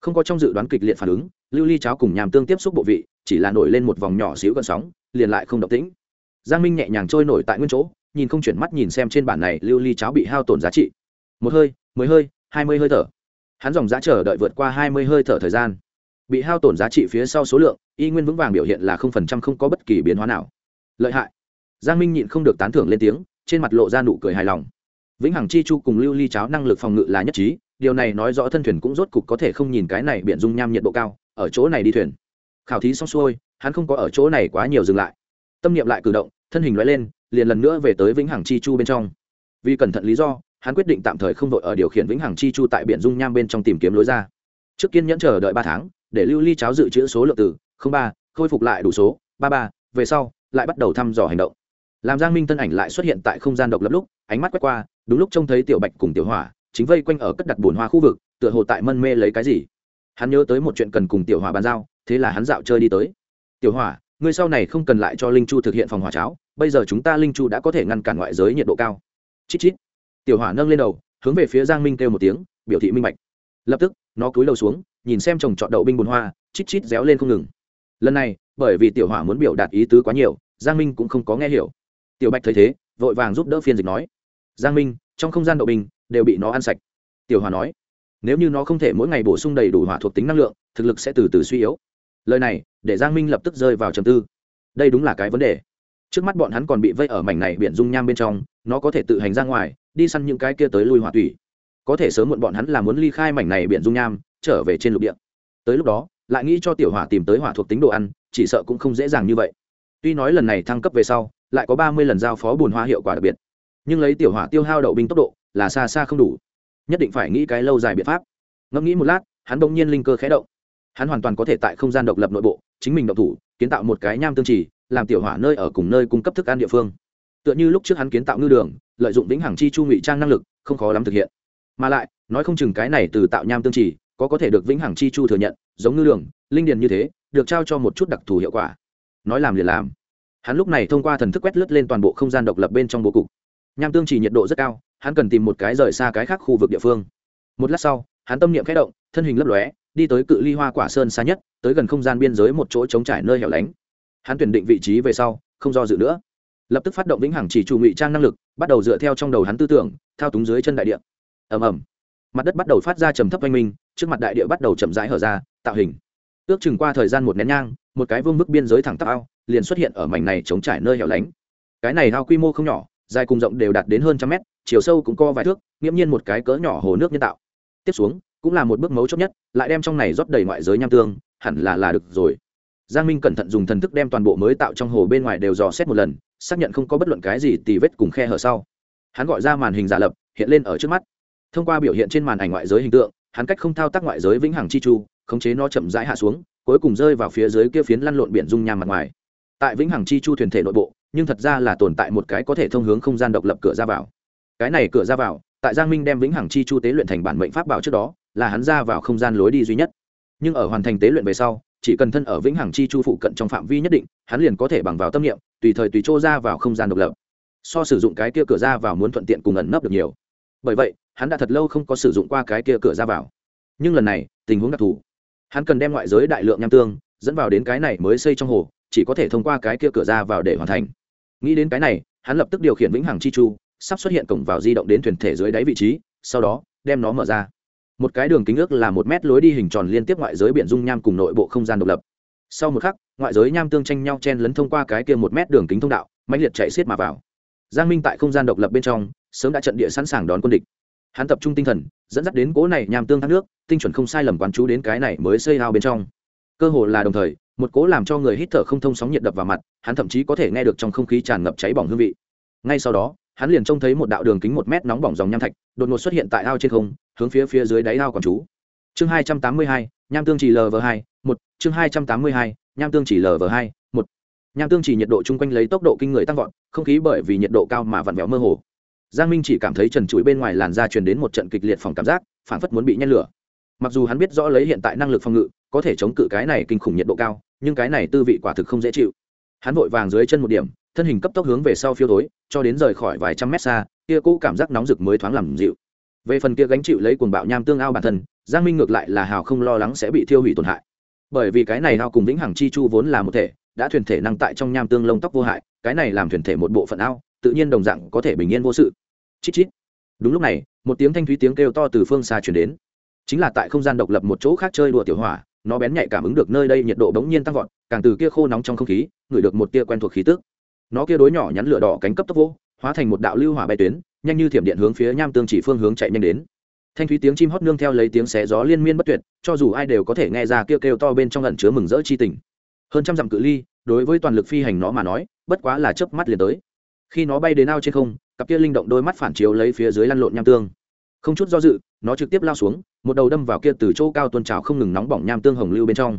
Không có trong dự đoán kịch liệt phản ứng, lưu ly cháo cùng nham tương tiếp xúc bộ vị, chỉ là nổi lên một vòng nhỏ xíu gần sóng, liền lại không động tĩnh. Giang minh nhẹ nhàng trôi nổi tại nguyên chỗ, nhìn không chuyển mắt nhìn xem trên bản này lưu ly cháo bị hao tổn giá trị. Một hơi, mười hơi, hai mươi hơi thở. Hắn dòng giá chờ đợi vượt qua hai mươi hơi thở thời gian. Bị hao tổn giá trị phía sau số lượng, y nguyên vững vàng biểu hiện là không phần trăm không có bất kỳ biến hóa nào. Lợi hại. Giang minh nhịn không được tán thưởng lên tiếng, trên mặt lộ ra nụ cười hài lòng vĩnh hằng chi chu cùng lưu ly cháo năng lực phòng ngự là nhất trí, điều này nói rõ thân thuyền cũng rốt cục có thể không nhìn cái này biển dung nham nhiệt độ cao, ở chỗ này đi thuyền. Khảo thí xong xuôi, hắn không có ở chỗ này quá nhiều dừng lại. Tâm niệm lại cử động, thân hình loại lên, liền lần nữa về tới vĩnh hằng chi chu bên trong. Vì cẩn thận lý do, hắn quyết định tạm thời không vội ở điều khiển vĩnh hằng chi chu tại biển dung nham bên trong tìm kiếm lối ra. Trước kiên nhẫn chờ đợi ba tháng, để lưu ly cháo dự trữ số lượng từ ba, khôi phục lại đủ số, ba ba, về sau, lại bắt đầu thăm dò hành động. Làm giang minh tân ảnh lại xuất hiện tại không gian độc lập lúc, ánh mắt quét qua đúng lúc trông thấy tiểu bạch cùng tiểu hỏa, chính vây quanh ở cất đặt bồn hoa khu vực, tựa hồ tại mân mê lấy cái gì. Hắn nhớ tới một chuyện cần cùng tiểu hỏa bàn giao, thế là hắn dạo chơi đi tới. Tiểu hỏa, ngươi sau này không cần lại cho linh chu thực hiện phòng hỏa cháo, bây giờ chúng ta linh chu đã có thể ngăn cản ngoại giới nhiệt độ cao. Chít chít. Tiểu hỏa nâng lên đầu, hướng về phía giang minh kêu một tiếng, biểu thị minh bạch. Lập tức, nó cúi đầu xuống, nhìn xem chồng chọn đậu binh bồn hoa, chít chít réo lên không ngừng. Lần này, bởi vì tiểu hỏa muốn biểu đạt ý tứ quá nhiều, giang minh cũng không có nghe hiểu. Tiểu bạch thấy thế, vội vàng giúp đỡ phiên dịch nói giang minh, trong không gian đậu bình, đều bị nó ăn sạch. Tiểu hòa nói, nếu như nó không thể mỗi ngày bổ sung đầy đủ hỏa thuộc tính năng lượng, thực lực sẽ từ từ suy yếu. Lời này, để giang minh lập tức rơi vào trầm tư. Đây đúng là cái vấn đề. Trước mắt bọn hắn còn bị vây ở mảnh này biển dung nham bên trong, nó có thể tự hành ra ngoài, đi săn những cái kia tới lui hỏa thủy. Có thể sớm muộn bọn hắn là muốn ly khai mảnh này biển dung nham, trở về trên lục địa. Tới lúc đó, lại nghĩ cho tiểu hỏa tìm tới hỏa thuộc tính đồ ăn, chỉ sợ cũng không dễ dàng như vậy. Tuy nói lần này thăng cấp về sau, lại có ba mươi lần giao phó bùn hoa hiệu quả đặc biệt nhưng lấy tiểu hỏa tiêu hao đậu binh tốc độ là xa xa không đủ. Nhất định phải nghĩ cái lâu dài biện pháp. Ngẫm nghĩ một lát, hắn bỗng nhiên linh cơ khé động. Hắn hoàn toàn có thể tại không gian độc lập nội bộ, chính mình độc thủ, kiến tạo một cái nham tương trì, làm tiểu hỏa nơi ở cùng nơi cung cấp thức ăn địa phương. Tựa như lúc trước hắn kiến tạo ngư đường, lợi dụng vĩnh hằng chi chu ngụy trang năng lực, không khó lắm thực hiện. Mà lại, nói không chừng cái này từ tạo nham tương trì, có có thể được vĩnh hằng chi chu thừa nhận, giống ngư đường, linh điền như thế, được trao cho một chút đặc thù hiệu quả. Nói làm liền làm. Hắn lúc này thông qua thần thức quét lướt lên toàn bộ không gian độc lập bên trong bố cục nham tương chỉ nhiệt độ rất cao, hắn cần tìm một cái rời xa cái khác khu vực địa phương. Một lát sau, hắn tâm niệm khẽ động, thân hình lấp lóe, đi tới cự ly hoa quả sơn xa nhất, tới gần không gian biên giới một chỗ trống trải nơi hẻo lánh. Hắn tuyển định vị trí về sau, không do dự nữa. Lập tức phát động vĩnh hằng chỉ chủ ngụy trang năng lực, bắt đầu dựa theo trong đầu hắn tư tưởng, thao túng dưới chân đại địa. Ầm ầm. Mặt đất bắt đầu phát ra trầm thấp oanh minh, trước mặt đại địa bắt đầu chậm rãi hở ra, tạo hình. Ước chừng qua thời gian một nén nhang, một cái vương mức biên giới thẳng tắp ao, liền xuất hiện ở mảnh này chống trải nơi hẻo lánh. Cái này ao quy mô không nhỏ dài cùng rộng đều đạt đến hơn trăm mét, chiều sâu cũng co vài thước, nghiễm nhiên một cái cỡ nhỏ hồ nước nhân tạo. Tiếp xuống, cũng là một bước mấu chốt nhất, lại đem trong này rót đầy ngoại giới nham tương, hẳn là là được rồi. Giang minh cẩn thận dùng thần thức đem toàn bộ mới tạo trong hồ bên ngoài đều dò xét một lần, xác nhận không có bất luận cái gì tì vết cùng khe hở sau. Hắn gọi ra màn hình giả lập, hiện lên ở trước mắt. Thông qua biểu hiện trên màn ảnh ngoại giới hình tượng, hắn cách không thao tác ngoại giới vĩnh hằng chi chu, khống chế nó chậm rãi hạ xuống, cuối cùng rơi vào phía dưới kia phiến lăn lộn biển dung nham mặt ngoài. Tại vĩnh hằng chi chu thuyền thể nội bộ nhưng thật ra là tồn tại một cái có thể thông hướng không gian độc lập cửa ra vào. Cái này cửa ra vào, tại giang minh đem vĩnh hằng chi chu tế luyện thành bản mệnh pháp bảo trước đó, là hắn ra vào không gian lối đi duy nhất. Nhưng ở hoàn thành tế luyện về sau, chỉ cần thân ở vĩnh hằng chi chu phụ cận trong phạm vi nhất định, hắn liền có thể bằng vào tâm niệm, tùy thời tùy chỗ ra vào không gian độc lập. So sử dụng cái kia cửa ra vào muốn thuận tiện cùng ẩn nấp được nhiều. Bởi vậy, hắn đã thật lâu không có sử dụng qua cái kia cửa ra vào. Nhưng lần này, tình huống đặc thù. Hắn cần đem ngoại giới đại lượng nham tương, dẫn vào đến cái này mới xây trong hồ, chỉ có thể thông qua cái kia cửa ra vào để hoàn thành nghĩ đến cái này, hắn lập tức điều khiển vĩnh hằng chi chu, sắp xuất hiện cổng vào di động đến thuyền thể dưới đáy vị trí, sau đó, đem nó mở ra. Một cái đường kính ước là một mét lối đi hình tròn liên tiếp ngoại giới biển dung nham cùng nội bộ không gian độc lập. Sau một khắc, ngoại giới nham tương tranh nhau chen lấn thông qua cái kia một mét đường kính thông đạo mạnh liệt chạy xiết mà vào. Giang minh tại không gian độc lập bên trong, sớm đã trận địa sẵn sàng đón quân địch. Hắn tập trung tinh thần, dẫn dắt đến cố này nham tương thác nước, tinh chuẩn không sai lầm quán chú đến cái này mới xây hao bên trong. Cơ hồ là đồng thời một cố làm cho người hít thở không thông sóng nhiệt đập vào mặt, hắn thậm chí có thể nghe được trong không khí tràn ngập cháy bỏng hương vị. Ngay sau đó, hắn liền trông thấy một đạo đường kính một mét nóng bỏng dòng nham thạch, đột ngột xuất hiện tại ao trên không, hướng phía phía dưới đáy ao còn chú. Chương hai trăm tám mươi hai, nham tương chỉ lv hai, một, chương hai trăm tám mươi hai, nham tương chỉ lv hai, một. Nham tương chỉ nhiệt độ chung quanh lấy tốc độ kinh người tăng vọt, không khí bởi vì nhiệt độ cao mà vặn vẹo mơ hồ. Giang minh chỉ cảm thấy trần trụi bên ngoài làn da truyền đến một trận kịch liệt phòng cảm giác phản phất muốn bị nhen lửa mặc dù hắn biết rõ lấy hiện tại năng lực phòng ngự, có thể chống cự cái này kinh khủng nhiệt độ cao, nhưng cái này tư vị quả thực không dễ chịu. Hắn vội vàng dưới chân một điểm, thân hình cấp tốc hướng về sau phiêu tối cho đến rời khỏi vài trăm mét xa, kia cũ cảm giác nóng rực mới thoáng làm dịu. Về phần kia gánh chịu lấy cuồng bạo nham tương ao bản thân, giang minh ngược lại là hào không lo lắng sẽ bị thiêu hủy tổn hại. Bởi vì cái này ao cùng vĩnh hằng chi chu vốn là một thể, đã thuyền thể năng tại trong nham tương lông tóc vô hại, cái này làm thuyền thể một bộ phận ao, tự nhiên đồng dạng có thể bình yên vô sự. Chít chít. Đúng lúc này, một tiếng thanh thúy tiếng kêu to từ phương xa chuyển đến chính là tại không gian độc lập một chỗ khác chơi đùa tiểu hỏa, nó bén nhạy cảm ứng được nơi đây nhiệt độ bỗng nhiên tăng vọt, càng từ kia khô nóng trong không khí, ngửi được một tia quen thuộc khí tức. Nó kia đối nhỏ nhắn lửa đỏ cánh cấp tốc vô, hóa thành một đạo lưu hỏa bay tuyến, nhanh như thiểm điện hướng phía nham tương chỉ phương hướng chạy nhanh đến. Thanh thúy tiếng chim hót nương theo lấy tiếng xé gió liên miên bất tuyệt, cho dù ai đều có thể nghe ra kêu kêu to bên trong lần chứa mừng rỡ chi tình. Hơn trăm dặm cự ly, đối với toàn lực phi hành nó mà nói, bất quá là chớp mắt liền tới. Khi nó bay đến ao trên không, cặp kia linh động đôi mắt phản chiếu lấy phía dưới lăn lộn nham tương. Không chút do dự, nó trực tiếp lao xuống một đầu đâm vào kia từ chỗ cao tuôn trào không ngừng nóng bỏng nham tương hồng lưu bên trong.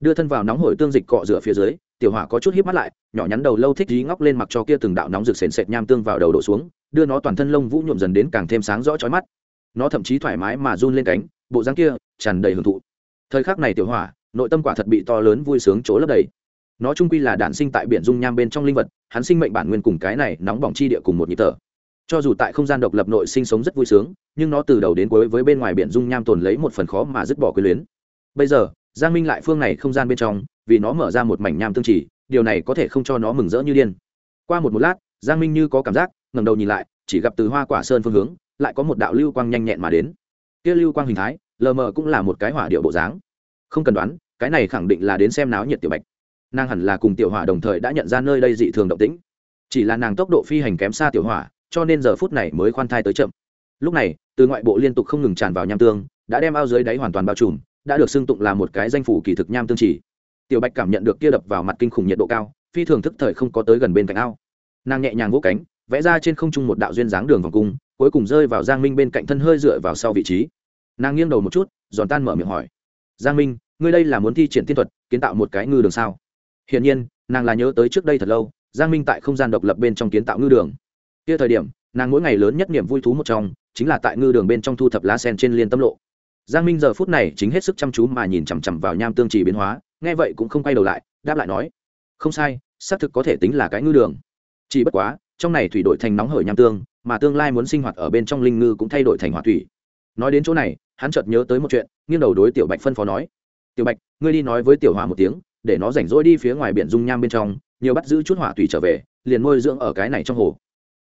Đưa thân vào nóng hổi tương dịch cọ rửa phía dưới, tiểu hỏa có chút híp mắt lại, nhỏ nhắn đầu lâu thích dí ngóc lên mặc cho kia từng đạo nóng rực sền sệt nham tương vào đầu đổ xuống, đưa nó toàn thân lông vũ nhuộm dần đến càng thêm sáng rõ chói mắt. Nó thậm chí thoải mái mà run lên cánh, bộ dáng kia tràn đầy hưởng thụ. Thời khắc này tiểu hỏa, nội tâm quả thật bị to lớn vui sướng chỗ lấp đầy. Nó trung quy là đản sinh tại biển dung nham bên trong linh vật, hắn sinh mệnh bản nguyên cùng cái này nóng bỏng chi địa cùng một nhịp thở cho dù tại không gian độc lập nội sinh sống rất vui sướng, nhưng nó từ đầu đến cuối với bên ngoài biển dung nham tồn lấy một phần khó mà dứt bỏ quyền luyến. Bây giờ, giang minh lại phương này không gian bên trong, vì nó mở ra một mảnh nham tương chỉ, điều này có thể không cho nó mừng rỡ như điên. Qua một một lát, giang minh như có cảm giác, ngẩng đầu nhìn lại, chỉ gặp từ hoa quả sơn phương hướng, lại có một đạo lưu quang nhanh nhẹn mà đến. Kia lưu quang hình thái, lờ mờ cũng là một cái hỏa điệu bộ dáng. Không cần đoán, cái này khẳng định là đến xem náo nhiệt tiểu bạch. Nàng hẳn là cùng tiểu hỏa đồng thời đã nhận ra nơi đây dị thường động tĩnh. Chỉ là nàng tốc độ phi hành kém xa tiểu hỏa cho nên giờ phút này mới khoan thai tới chậm. Lúc này, từ ngoại bộ liên tục không ngừng tràn vào nham tương, đã đem ao dưới đáy hoàn toàn bao trùm, đã được xưng tụng là một cái danh phủ kỳ thực nham tương chỉ. Tiểu bạch cảm nhận được kia đập vào mặt kinh khủng nhiệt độ cao, phi thường thức thời không có tới gần bên cạnh ao. Nàng nhẹ nhàng vỗ cánh, vẽ ra trên không trung một đạo duyên dáng đường vòng cung, cuối cùng rơi vào giang minh bên cạnh thân hơi dựa vào sau vị trí. Nàng nghiêng đầu một chút, giòn tan mở miệng hỏi. Giang minh, ngươi đây là muốn thi triển tiên thuật, kiến tạo một cái ngư đường sao? Hiển nhiên, nàng là nhớ tới trước đây thật lâu, giang minh tại không gian độc lập bên trong kiến tạo ngư đường kia thời điểm, nàng mỗi ngày lớn nhất niềm vui thú một trong, chính là tại ngư đường bên trong thu thập lá sen trên liên tâm lộ. Giang minh giờ phút này chính hết sức chăm chú mà nhìn chằm chằm vào nham tương trì biến hóa, nghe vậy cũng không quay đầu lại, đáp lại nói, không sai, xác thực có thể tính là cái ngư đường. Chỉ bất quá, trong này thủy đổi thành nóng hởi nham tương, mà tương lai muốn sinh hoạt ở bên trong linh ngư cũng thay đổi thành hỏa thủy. Nói đến chỗ này, hắn chợt nhớ tới một chuyện, nghiêng đầu đối tiểu bạch phân phó nói, tiểu bạch, ngươi đi nói với tiểu hòa một tiếng, để nó rảnh rỗi đi phía ngoài biển dung nham bên trong, nhiều bắt giữ chút hỏa thủy trở về, liền nuôi dưỡng ở cái này trong hồ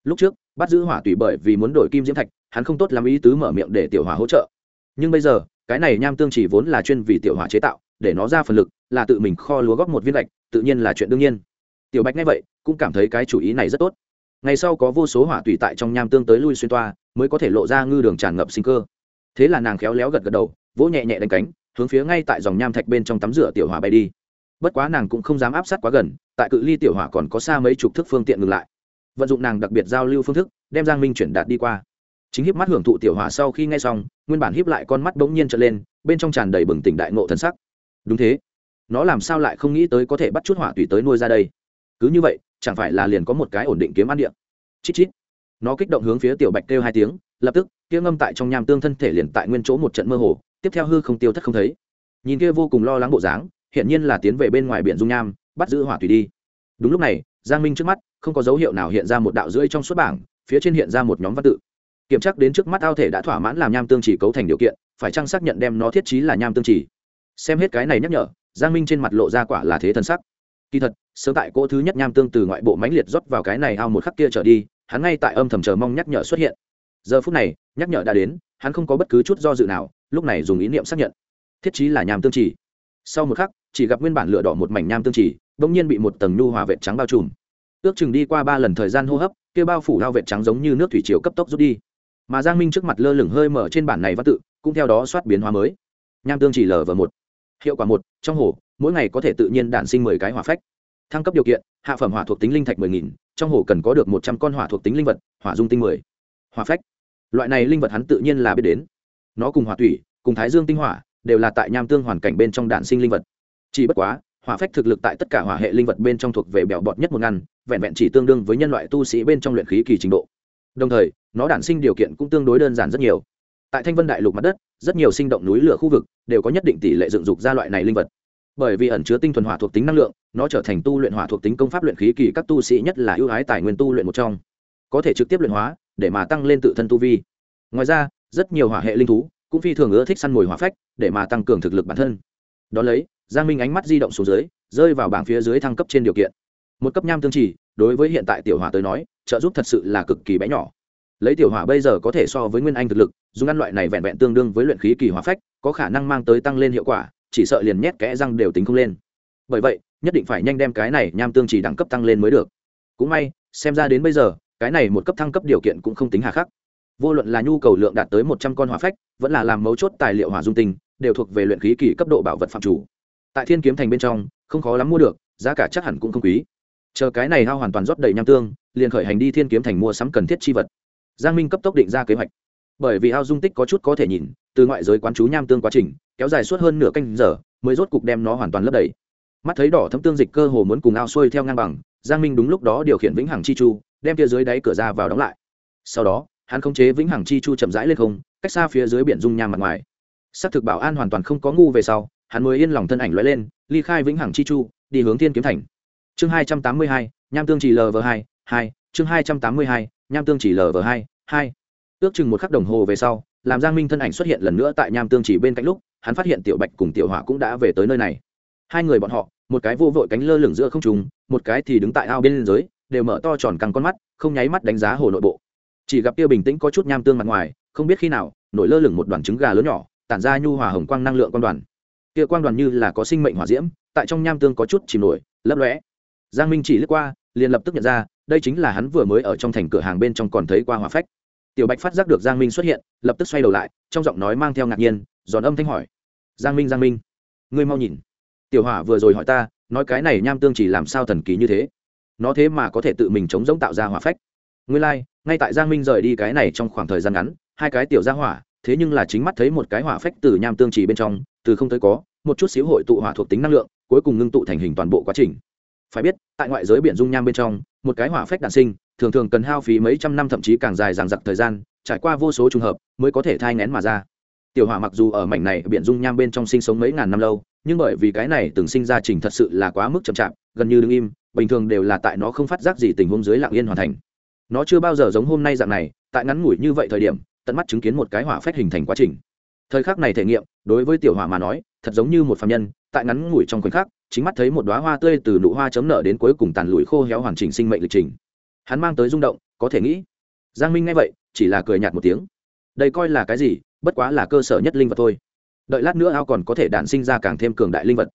lúc trước, bắt giữ hỏa tủy bởi vì muốn đổi kim diễm thạch, hắn không tốt làm ý tứ mở miệng để tiểu hỏa hỗ trợ. Nhưng bây giờ, cái này nham tương chỉ vốn là chuyên vì tiểu hỏa chế tạo, để nó ra phần lực, là tự mình kho lúa góp một viên gạch, tự nhiên là chuyện đương nhiên. Tiểu bạch nghe vậy, cũng cảm thấy cái chủ ý này rất tốt. Ngày sau có vô số hỏa tùy tại trong nham tương tới lui xuyên toa, mới có thể lộ ra ngư đường tràn ngập sinh cơ. Thế là nàng khéo léo gật gật đầu, vỗ nhẹ nhẹ đánh cánh, hướng phía ngay tại dòng nham thạch bên trong tắm rửa tiểu hỏa bay đi. Bất quá nàng cũng không dám áp sát quá gần, tại cự ly tiểu hỏa còn có xa mấy chục thước phương tiện ngừng lại vận dụng nàng đặc biệt giao lưu phương thức, đem giang minh chuyển đạt đi qua. Chính hiếp mắt hưởng thụ tiểu hỏa sau khi nghe xong, nguyên bản hiếp lại con mắt bỗng nhiên trở lên, bên trong tràn đầy bừng tỉnh đại ngộ thân sắc. Đúng thế. Nó làm sao lại không nghĩ tới có thể bắt chút hỏa tùy tới nuôi ra đây? Cứ như vậy, chẳng phải là liền có một cái ổn định kiếm ăn điện chít chít. Nó kích động hướng phía tiểu bạch kêu hai tiếng, lập tức, kia ngâm tại trong nham tương thân thể liền tại nguyên chỗ một trận mơ hồ, tiếp theo hư không tiêu thất không thấy. Nhìn kia vô cùng lo lắng bộ dáng hiện nhiên là tiến về bên ngoài biển dung nham, bắt giữ hỏa thủy đi. Đúng lúc này, giang minh trước mắt không có dấu hiệu nào hiện ra một đạo rưỡi trong suốt bảng, phía trên hiện ra một nhóm văn tự. Kiểm tra đến trước mắt ao thể đã thỏa mãn làm nham tương chỉ cấu thành điều kiện, phải chăng xác nhận đem nó thiết trí là nham tương chỉ? Xem hết cái này nhắc nhở, giang minh trên mặt lộ ra quả là thế thần sắc. Kỳ thật, sớm tại cỗ thứ nhất nham tương từ ngoại bộ mãnh liệt rót vào cái này ao một khắc kia trở đi, hắn ngay tại âm thầm chờ mong nhắc nhở xuất hiện. Giờ phút này, nhắc nhở đã đến, hắn không có bất cứ chút do dự nào, lúc này dùng ý niệm xác nhận. Thiết trí là nham tương chỉ. Sau một khắc, chỉ gặp nguyên bản lửa đỏ một mảnh nham tương chỉ, bỗng nhiên bị một tầng nhu hòa vệt trắng bao trùm ước chừng đi qua ba lần thời gian hô hấp, kia bao phủ lao vệt trắng giống như nước thủy chiều cấp tốc rút đi. Mà giang minh trước mặt lơ lửng hơi mở trên bản này văn tự, cũng theo đó soát biến hóa mới. Nham tương chỉ lờ vào một. Hiệu quả một, trong hồ, mỗi ngày có thể tự nhiên đản sinh mười cái hỏa phách. Thăng cấp điều kiện, hạ phẩm hỏa thuộc tính linh thạch mười nghìn, trong hồ cần có được một trăm con hỏa thuộc tính linh vật, hỏa dung tinh mười. Hỏa phách. Loại này linh vật hắn tự nhiên là biết đến. Nó cùng hỏa thủy, cùng thái dương tinh hỏa, đều là tại nham tương hoàn cảnh bên trong đản sinh linh vật. Chỉ bất quá hỏa phách thực lực tại tất cả hỏa hệ linh vật bên trong thuộc về bèo bọt nhất một ngăn, vẹn vẹn chỉ tương đương với nhân loại tu sĩ bên trong luyện khí kỳ trình độ. Đồng thời, nó đản sinh điều kiện cũng tương đối đơn giản rất nhiều. Tại thanh vân đại lục mặt đất, rất nhiều sinh động núi lửa khu vực đều có nhất định tỷ lệ dựng dục ra loại này linh vật. Bởi vì ẩn chứa tinh thuần hỏa thuộc tính năng lượng, nó trở thành tu luyện hỏa thuộc tính công pháp luyện khí kỳ các tu sĩ nhất là ưu ái tài nguyên tu luyện một trong. Có thể trực tiếp luyện hóa, để mà tăng lên tự thân tu vi. Ngoài ra, rất nhiều hỏa hệ linh thú cũng phi thường ưa thích săn mồi hỏa phách, để mà tăng cường thực lực bản thân. Đón lấy giang minh ánh mắt di động xuống dưới, rơi vào bảng phía dưới thăng cấp trên điều kiện. Một cấp nham tương chỉ, đối với hiện tại tiểu hỏa tới nói, trợ giúp thật sự là cực kỳ bé nhỏ. Lấy tiểu hỏa bây giờ có thể so với nguyên anh thực lực, dùng ăn loại này vẹn vẹn tương đương với luyện khí kỳ hỏa phách, có khả năng mang tới tăng lên hiệu quả, chỉ sợ liền nhét kẽ răng đều tính không lên. Bởi vậy, nhất định phải nhanh đem cái này nham tương chỉ đẳng cấp tăng lên mới được. Cũng may, xem ra đến bây giờ, cái này một cấp thăng cấp điều kiện cũng không tính hà khắc. Vô luận là nhu cầu lượng đạt tới một trăm con hỏa phách, vẫn là làm mấu chốt tài liệu hỏa dung tinh, đều thuộc về luyện khí kỳ cấp độ bảo vật phạm chủ tại thiên kiếm thành bên trong, không khó lắm mua được, giá cả chắc hẳn cũng không quý. Chờ cái này hao hoàn toàn rót đầy nham tương, liền khởi hành đi thiên kiếm thành mua sắm cần thiết chi vật. Giang minh cấp tốc định ra kế hoạch. Bởi vì hao dung tích có chút có thể nhìn, từ ngoại giới quán chú nham tương quá trình, kéo dài suốt hơn nửa canh giờ, mới rốt cục đem nó hoàn toàn lấp đầy. Mắt thấy đỏ thấm tương dịch cơ hồ muốn cùng ao xuôi theo ngang bằng, giang minh đúng lúc đó điều khiển vĩnh hằng chi chu, đem kia dưới đáy cửa ra vào đóng lại. Sau đó, hắn khống chế vĩnh hằng chi chu chậm rãi lên không, cách xa phía dưới biển dung nham mặt ngoài. Xác thực bảo an hoàn toàn không có ngu về sau hắn mới yên lòng thân ảnh lóe lên, ly khai vĩnh hằng chi chu, đi hướng thiên kiếm thành. Chương hai trăm tám mươi hai, nham tương chỉ lv hai hai, chương hai trăm tám mươi hai, nham tương chỉ lv hai hai. Ước chừng một khắc đồng hồ về sau, làm giang minh thân ảnh xuất hiện lần nữa tại nham tương chỉ bên cạnh lúc, hắn phát hiện tiểu bạch cùng tiểu hỏa cũng đã về tới nơi này. Hai người bọn họ, một cái vô vội cánh lơ lửng giữa không trùng một cái thì đứng tại ao bên dưới, đều mở to tròn căng con mắt, không nháy mắt đánh giá hồ nội bộ. Chỉ gặp tiêu bình tĩnh có chút nham tương mặt ngoài, không biết khi nào, nổi lơ lửng một đoàn trứng gà lớn nhỏ, tản ra nhu hòa hồng quang năng lượng quan đoàn kia quang đoàn như là có sinh mệnh hỏa diễm tại trong nham tương có chút chìm nổi lấp lóe. Giang minh chỉ lướt qua liền lập tức nhận ra đây chính là hắn vừa mới ở trong thành cửa hàng bên trong còn thấy qua hỏa phách. Tiểu bạch phát giác được giang minh xuất hiện lập tức xoay đầu lại trong giọng nói mang theo ngạc nhiên giòn âm thanh hỏi. Giang minh giang minh ngươi mau nhìn. Tiểu hỏa vừa rồi hỏi ta nói cái này nham tương chỉ làm sao thần kỳ như thế? Nó thế mà có thể tự mình chống giống tạo ra hỏa phách. Ngươi lai、like, ngay tại giang minh rời đi cái này trong khoảng thời gian ngắn hai cái tiểu ra hỏa thế nhưng là chính mắt thấy một cái hỏa phách từ nham tương chỉ bên trong, từ không tới có, một chút xíu hội tụ hỏa thuộc tính năng lượng, cuối cùng ngưng tụ thành hình toàn bộ quá trình. Phải biết, tại ngoại giới biển dung nham bên trong, một cái hỏa phách đạn sinh, thường thường cần hao phí mấy trăm năm thậm chí càng dài dằng dặc thời gian, trải qua vô số trường hợp, mới có thể thai ngén mà ra. Tiểu hỏa mặc dù ở mảnh này biển dung nham bên trong sinh sống mấy ngàn năm lâu, nhưng bởi vì cái này từng sinh ra trình thật sự là quá mức chậm chạp, gần như đứng im, bình thường đều là tại nó không phát giác gì tình huống dưới lạng yên hoàn thành. Nó chưa bao giờ giống hôm nay dạng này, tại ngắn ngủi như vậy thời điểm tận mắt chứng kiến một cái hỏa phách hình thành quá trình. Thời khắc này thể nghiệm, đối với tiểu hỏa mà nói, thật giống như một phạm nhân, tại ngắn ngủi trong khoảnh khắc, chính mắt thấy một đoá hoa tươi từ nụ hoa chấm nở đến cuối cùng tàn lụi khô héo hoàn chỉnh sinh mệnh lịch trình. Hắn mang tới rung động, có thể nghĩ. Giang minh nghe vậy, chỉ là cười nhạt một tiếng. Đây coi là cái gì, bất quá là cơ sở nhất linh vật thôi. Đợi lát nữa ao còn có thể đản sinh ra càng thêm cường đại linh vật.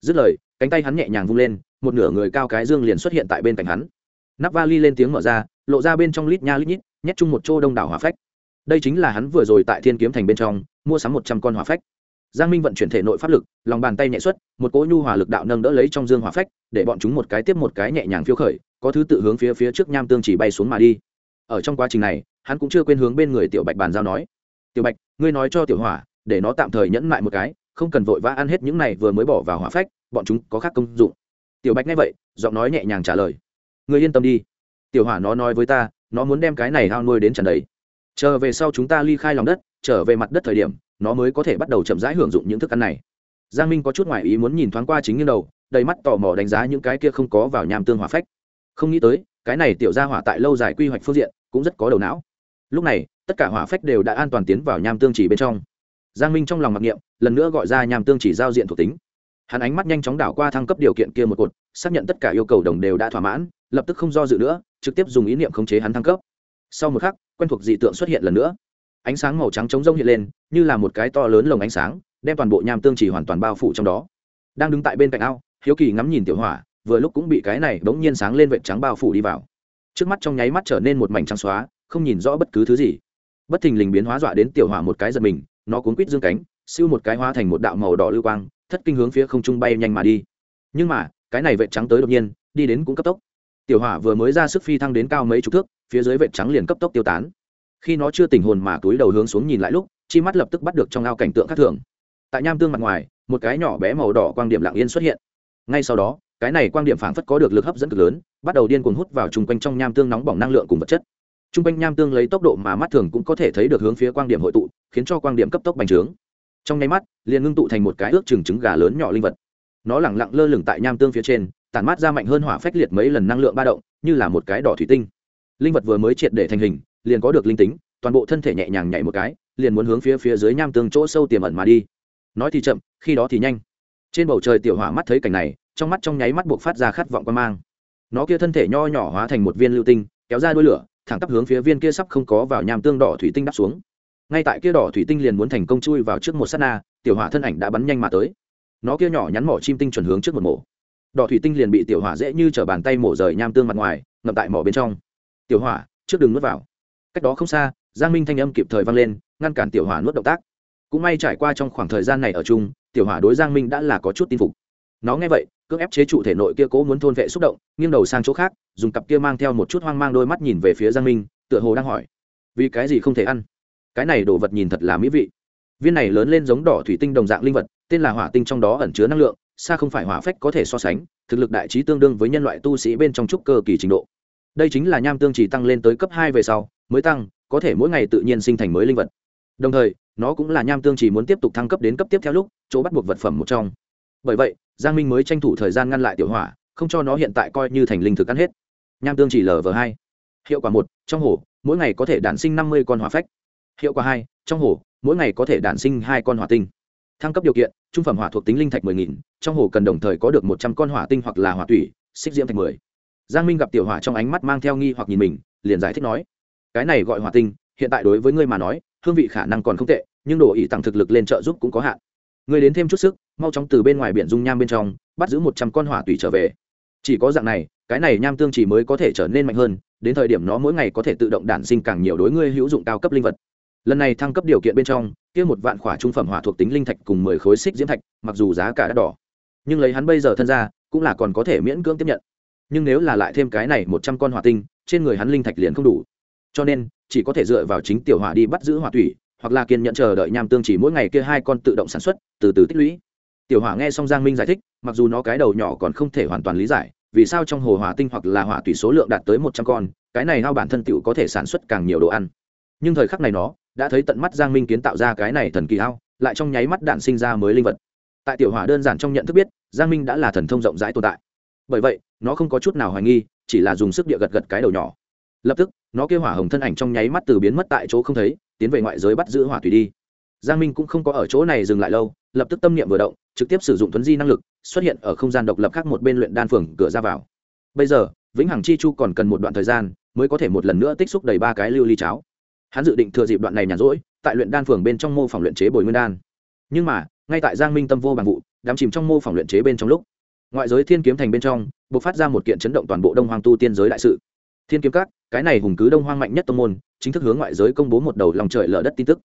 Dứt lời, cánh tay hắn nhẹ nhàng vung lên, một nửa người cao cái dương liền xuất hiện tại bên cạnh hắn. Nắp vali lên tiếng mở ra, lộ ra bên trong lít nha lít nhít, nhét chung một chỗ đông đảo hỏa phách đây chính là hắn vừa rồi tại thiên kiếm thành bên trong, mua sắm một trăm con hỏa phách. Giang minh vận chuyển thể nội pháp lực, lòng bàn tay nhẹ xuất, một cỗ nhu hòa lực đạo nâng đỡ lấy trong dương hỏa phách, để bọn chúng một cái tiếp một cái nhẹ nhàng phiêu khởi, có thứ tự hướng phía phía trước nham tương chỉ bay xuống mà đi. Ở trong quá trình này, hắn cũng chưa quên hướng bên người tiểu bạch bàn giao nói, tiểu bạch, ngươi nói cho tiểu hỏa, để nó tạm thời nhẫn lại một cái, không cần vội vã ăn hết những này vừa mới bỏ vào hỏa phách, bọn chúng có khác công dụng. Tiểu bạch nghe vậy, giọng nói nhẹ nhàng trả lời, ngươi yên tâm đi. Tiểu hỏa nó nói với ta, nó muốn đem cái này hao nuôi đến trần đấy chờ về sau chúng ta ly khai lòng đất, trở về mặt đất thời điểm, nó mới có thể bắt đầu chậm rãi hưởng dụng những thức ăn này. Giang minh có chút ngoại ý muốn nhìn thoáng qua chính như đầu, đầy mắt tò mò đánh giá những cái kia không có vào nham tương hỏa phách. Không nghĩ tới, cái này tiểu ra hỏa tại lâu dài quy hoạch phương diện, cũng rất có đầu não. Lúc này, tất cả hỏa phách đều đã an toàn tiến vào nham tương chỉ bên trong. Giang minh trong lòng mặc niệm, lần nữa gọi ra nham tương chỉ giao diện thuộc tính. Hắn ánh mắt nhanh chóng đảo qua thăng cấp điều kiện kia một cột, xác nhận tất cả yêu cầu đồng đều đã thỏa mãn, lập tức không do dự nữa, trực tiếp dùng ý niệm khống chế hắn thăng cấp. Sau một khắc quen thuộc dị tượng xuất hiện lần nữa. Ánh sáng màu trắng trống rông hiện lên, như là một cái to lớn lồng ánh sáng, đem toàn bộ nham tương chỉ hoàn toàn bao phủ trong đó. Đang đứng tại bên cạnh ao, hiếu kỳ ngắm nhìn tiểu hỏa, vừa lúc cũng bị cái này bỗng nhiên sáng lên vệt trắng bao phủ đi vào. Trước mắt trong nháy mắt trở nên một mảnh trắng xóa, không nhìn rõ bất cứ thứ gì. Bất thình lình biến hóa dọa đến tiểu hỏa một cái giật mình, nó cuốn quít dương cánh, siêu một cái hóa thành một đạo màu đỏ lưu quang, thất kinh hướng phía không trung bay nhanh mà đi. Nhưng mà, cái này vệt trắng tới đột nhiên, đi đến cũng cấp tốc tiểu hỏa vừa mới ra sức phi thăng đến cao mấy chục thước, phía dưới vệt trắng liền cấp tốc tiêu tán. Khi nó chưa tỉnh hồn mà túi đầu hướng xuống nhìn lại lúc, chi mắt lập tức bắt được trong ao cảnh tượng khác thường. Tại nham tương mặt ngoài, một cái nhỏ bé màu đỏ quang điểm lặng yên xuất hiện. Ngay sau đó, cái này quang điểm phảng phất có được lực hấp dẫn cực lớn, bắt đầu điên cuồng hút vào chung quanh trong nham tương nóng bỏng năng lượng cùng vật chất. Chung quanh nham tương lấy tốc độ mà mắt thường cũng có thể thấy được hướng phía quang điểm hội tụ, khiến cho quang điểm cấp tốc bành trướng. Trong nháy mắt, liền ngưng tụ thành một cái ước chừng trứng gà lớn nhỏ linh vật. Nó lẳng lặng lơ lửng tại nham tương phía trên tản mát ra mạnh hơn hỏa phách liệt mấy lần năng lượng ba động, như là một cái đỏ thủy tinh. Linh vật vừa mới triệt để thành hình, liền có được linh tính, toàn bộ thân thể nhẹ nhàng nhảy một cái, liền muốn hướng phía phía dưới nham tương chỗ sâu tiềm ẩn mà đi. Nói thì chậm, khi đó thì nhanh. Trên bầu trời tiểu hỏa mắt thấy cảnh này, trong mắt trong nháy mắt buộc phát ra khát vọng quan mang. Nó kia thân thể nho nhỏ hóa thành một viên lưu tinh, kéo ra đuôi lửa, thẳng tắp hướng phía viên kia sắp không có vào nham tương đỏ thủy tinh đắp xuống. Ngay tại kia đỏ thủy tinh liền muốn thành công chui vào trước một sát na, tiểu hỏa thân ảnh đã bắn nhanh mà tới. Nó kia nhỏ nhắn mỏ chim tinh chuẩn hướng trước một mổ đỏ thủy tinh liền bị tiểu hỏa dễ như t bàn tay mổ rời nham tương mặt ngoài, ngậm tại mỏ bên trong. Tiểu hỏa, trước đừng nuốt vào. Cách đó không xa, giang minh thanh âm kịp thời vang lên, ngăn cản tiểu hỏa nuốt động tác. Cũng may trải qua trong khoảng thời gian này ở chung, tiểu hỏa đối giang minh đã là có chút tin phục. Nó nghe vậy, cưỡng ép chế trụ thể nội kia cố muốn thôn vệ xúc động, nghiêng đầu sang chỗ khác, dùng cặp kia mang theo một chút hoang mang đôi mắt nhìn về phía giang minh, tựa hồ đang hỏi, vì cái gì không thể ăn? Cái này đồ vật nhìn thật là mỹ vị. Viên này lớn lên giống đỏ thủy tinh đồng dạng linh vật, tên là hỏa tinh trong đó ẩn chứa năng lượng xa không phải hỏa phách có thể so sánh, thực lực đại trí tương đương với nhân loại tu sĩ bên trong trúc cơ kỳ trình độ. Đây chính là nham tương chỉ tăng lên tới cấp hai về sau, mới tăng, có thể mỗi ngày tự nhiên sinh thành mới linh vật. Đồng thời, nó cũng là nham tương chỉ muốn tiếp tục thăng cấp đến cấp tiếp theo lúc, chỗ bắt buộc vật phẩm một trong. Bởi vậy, giang minh mới tranh thủ thời gian ngăn lại tiểu hỏa, không cho nó hiện tại coi như thành linh thực ăn hết. Nham tương chỉ lv hai. Hiệu quả một, trong hồ, mỗi ngày có thể đản sinh năm mươi con hỏa phách. Hiệu quả hai, trong hồ, mỗi ngày có thể đản sinh hai con hỏa tinh. Thăng cấp điều kiện trung phẩm hỏa thuộc tính linh thạch mười nghìn trong hồ cần đồng thời có được một trăm con hỏa tinh hoặc là hỏa thủy, xích diễm thạch mười. Giang minh gặp tiểu hỏa trong ánh mắt mang theo nghi hoặc nhìn mình liền giải thích nói cái này gọi hỏa tinh hiện tại đối với ngươi mà nói hương vị khả năng còn không tệ nhưng đồ ý tăng thực lực lên trợ giúp cũng có hạn. Ngươi đến thêm chút sức mau chóng từ bên ngoài biển dung nham bên trong bắt giữ một trăm con hỏa tùy trở về. Chỉ có dạng này cái này nham tương chỉ mới có thể trở nên mạnh hơn đến thời điểm nó mỗi ngày có thể tự động đản sinh càng nhiều đối ngươi hữu dụng cao cấp linh vật. Lần này thăng cấp điều kiện bên trong kia một vạn khỏa trung phẩm hỏa thuộc tính linh thạch cùng mười khối xích diễm thạch, mặc dù giá cả đắt đỏ, nhưng lấy hắn bây giờ thân ra, cũng là còn có thể miễn cưỡng tiếp nhận. Nhưng nếu là lại thêm cái này một trăm con hỏa tinh, trên người hắn linh thạch liền không đủ. Cho nên, chỉ có thể dựa vào chính tiểu hỏa đi bắt giữ hỏa thủy, hoặc là kiên nhẫn chờ đợi nham tương chỉ mỗi ngày kia hai con tự động sản xuất, từ từ tích lũy. Tiểu hỏa nghe xong giang minh giải thích, mặc dù nó cái đầu nhỏ còn không thể hoàn toàn lý giải, vì sao trong hồ hỏa tinh hoặc là hỏa thủy số lượng đạt tới một trăm con, cái này hao bản thân tựu có thể sản xuất càng nhiều đồ ăn. Nhưng thời khắc này nó đã thấy tận mắt giang minh kiến tạo ra cái này thần kỳ hao lại trong nháy mắt đạn sinh ra mới linh vật. Tại tiểu hỏa đơn giản trong nhận thức biết, giang minh đã là thần thông rộng rãi tồn tại. Bởi vậy, nó không có chút nào hoài nghi, chỉ là dùng sức địa gật gật cái đầu nhỏ. Lập tức, nó kêu hỏa hồng thân ảnh trong nháy mắt từ biến mất tại chỗ không thấy, tiến về ngoại giới bắt giữ hỏa thủy đi. Giang minh cũng không có ở chỗ này dừng lại lâu, lập tức tâm niệm vừa động, trực tiếp sử dụng thuấn di năng lực, xuất hiện ở không gian độc lập khác một bên luyện đan phường cửa ra vào. Bây giờ, vĩnh hằng chi chu còn cần một đoạn thời gian, mới có thể một lần nữa tích xúc đầy ba cái lưu ly cháo hắn dự định thừa dịp đoạn này nhàn rỗi, tại luyện đan phường bên trong mô phỏng luyện chế bồi nguyên đan. Nhưng mà, ngay tại giang minh tâm vô bằng vụ đắm chìm trong mô phỏng luyện chế bên trong lúc, ngoại giới thiên kiếm thành bên trong b ộ c phát ra một kiện chấn động toàn bộ đông hoàng tu tiên giới đại sự. Thiên kiếm các, cái này hùng cứ đông hoang mạnh nhất tông môn, chính thức hướng ngoại giới công bố một đầu lòng trời lở đất tin tức.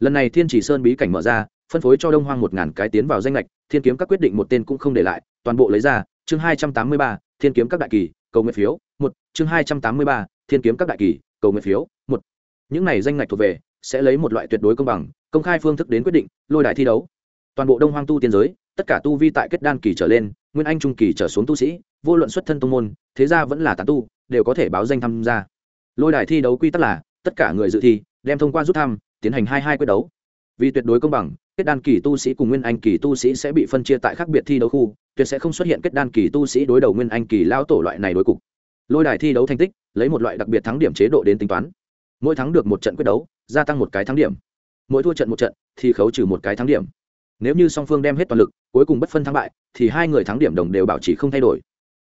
Lần này thiên chỉ sơn bí cảnh mở ra, phân phối cho đông hoang một ngàn cái tiến vào danh lệch thiên kiếm các quyết định một tên cũng không để lại, toàn bộ lấy ra, chương hai trăm tám mươi ba, thiên kiếm các đại kỳ, cầu nguyện phiếu, một, chương hai trăm tám mươi ba, thiên kiếm các đại kỳ, cầu nguyện phiếu, một những này danh ngạch thuộc về, sẽ lấy một loại tuyệt đối công bằng, công khai phương thức đến quyết định, lôi đài thi đấu. Toàn bộ đông hoang tu tiên giới, tất cả tu vi tại kết đan kỳ trở lên, nguyên anh trung kỳ trở xuống tu sĩ, vô luận xuất thân tông môn, thế gia vẫn là tán tu, đều có thể báo danh tham gia. Lôi đài thi đấu quy tắc là, tất cả người dự thi, đem thông qua rút thăm, tiến hành hai hai quyết đấu. Vì tuyệt đối công bằng, kết đan kỳ tu sĩ cùng nguyên anh kỳ tu sĩ sẽ bị phân chia tại khác biệt thi đấu khu, tuyệt sẽ không xuất hiện kết đan kỳ tu sĩ đối đầu nguyên anh kỳ lao tổ loại này đối cục. Lôi đài thi đấu thành tích, lấy một loại đặc biệt thắng điểm chế độ đến tính toán mỗi thắng được một trận quyết đấu, gia tăng một cái thắng điểm. Mỗi thua trận một trận thì khấu trừ một cái thắng điểm. Nếu như song phương đem hết toàn lực, cuối cùng bất phân thắng bại, thì hai người thắng điểm đồng đều bảo trì không thay đổi.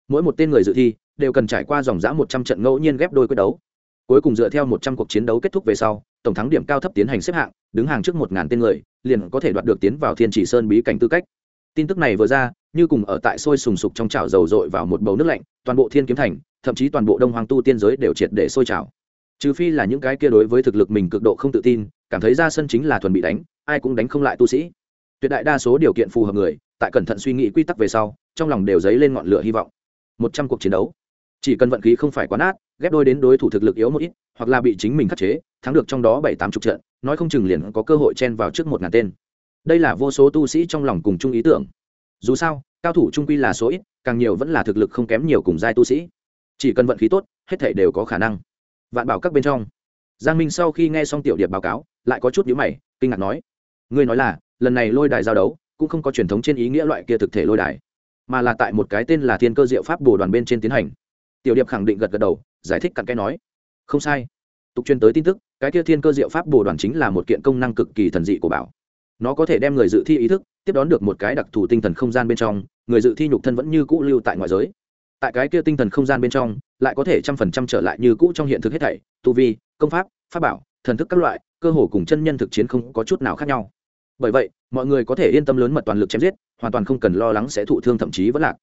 Mỗi một tên người dự thi đều cần trải qua dòng dã một trăm trận ngẫu nhiên ghép đôi quyết đấu. Cuối cùng dựa theo một trăm cuộc chiến đấu kết thúc về sau, tổng thắng điểm cao thấp tiến hành xếp hạng, đứng hàng trước một ngàn tên người, liền có thể đoạt được tiến vào thiên chỉ sơn bí cảnh tư cách. Tin tức này vừa ra, như cùng ở tại sôi sùng sục trong chảo dầu dội vào một bầu nước lạnh, toàn bộ thiên kiếm thành, thậm chí toàn bộ đông hoàng tu tiên giới đều triệt để sôi trào trừ phi là những cái kia đối với thực lực mình cực độ không tự tin, cảm thấy ra sân chính là thuần bị đánh, ai cũng đánh không lại tu sĩ. Tuyệt đại đa số điều kiện phù hợp người, tại cẩn thận suy nghĩ quy tắc về sau, trong lòng đều dấy lên ngọn lửa hy vọng. Một trăm cuộc chiến đấu. Chỉ cần vận khí không phải quá nát, ghép đôi đến đối thủ thực lực yếu một ít, hoặc là bị chính mình khắc chế, thắng được trong đó bảy tám chục trận, nói không chừng liền có cơ hội chen vào trước một ngàn tên. Đây là vô số tu sĩ trong lòng cùng chung ý tưởng. Dù sao, cao thủ trung quy là số ít, càng nhiều vẫn là thực lực không kém nhiều cùng giai tu sĩ. Chỉ cần vận khí tốt, hết thể đều có khả năng vạn bảo các bên trong. Giang minh sau khi nghe xong tiểu điệp báo cáo, lại có chút nhữ mày, kinh ngạc nói, ngươi nói là, lần này lôi đài giao đấu, cũng không có truyền thống trên ý nghĩa loại kia thực thể lôi đài, mà là tại một cái tên là thiên cơ diệu pháp bồ đoàn bên trên tiến hành. Tiểu điệp khẳng định gật gật đầu, giải thích cặn cái nói, không sai. Tục truyền tới tin tức, cái kia thiên cơ diệu pháp bồ đoàn chính là một kiện công năng cực kỳ thần dị của bảo. Nó có thể đem người dự thi ý thức tiếp đón được một cái đặc thù tinh thần không gian bên trong, người dự thi nhục thân vẫn như cũ lưu tại ngoại giới tại cái kia tinh thần không gian bên trong, lại có thể trăm phần trăm trở lại như cũ trong hiện thực hết thảy, tu vi, công pháp pháp bảo, thần thức các loại, cơ hồ cùng chân nhân thực chiến không có chút nào khác nhau. Bởi vậy, mọi người có thể yên tâm lớn mật toàn lực chém giết, hoàn toàn không cần lo lắng sẽ thụ thương thậm chí vẫn lạc.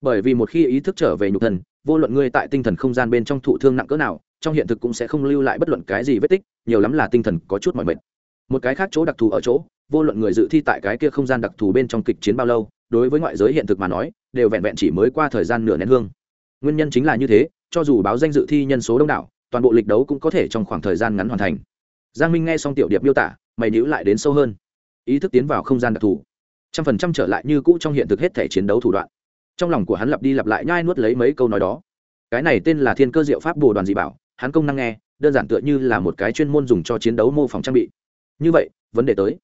Bởi vì một khi ý thức trở về nhục thần, vô luận ngươi tại tinh thần không gian bên trong thụ thương nặng cỡ nào, trong hiện thực cũng sẽ không lưu lại bất luận cái gì vết tích, nhiều lắm là tinh thần có chút mọi mệt. Một cái khác chỗ đặc thù ở chỗ, vô luận người dự thi tại cái kia không gian đặc thù bên trong kịch chiến bao lâu, đối với ngoại giới hiện thực mà nói đều vẹn vẹn chỉ mới qua thời gian nửa nén hương. Nguyên nhân chính là như thế, cho dù báo danh dự thi nhân số đông đảo, toàn bộ lịch đấu cũng có thể trong khoảng thời gian ngắn hoàn thành. Giang minh nghe xong tiểu điệp miêu tả, mày nhữ lại đến sâu hơn. Ý thức tiến vào không gian đặc thù. Trăm phần trăm trở lại như cũ trong hiện thực hết thể chiến đấu thủ đoạn. Trong lòng của hắn lặp đi lặp lại nhai nuốt lấy mấy câu nói đó. Cái này tên là thiên cơ diệu pháp bồ đoàn dị bảo, hắn công năng nghe, đơn giản tựa như là một cái chuyên môn dùng cho chiến đấu mô phỏng trang bị. Như vậy, vấn đề tới.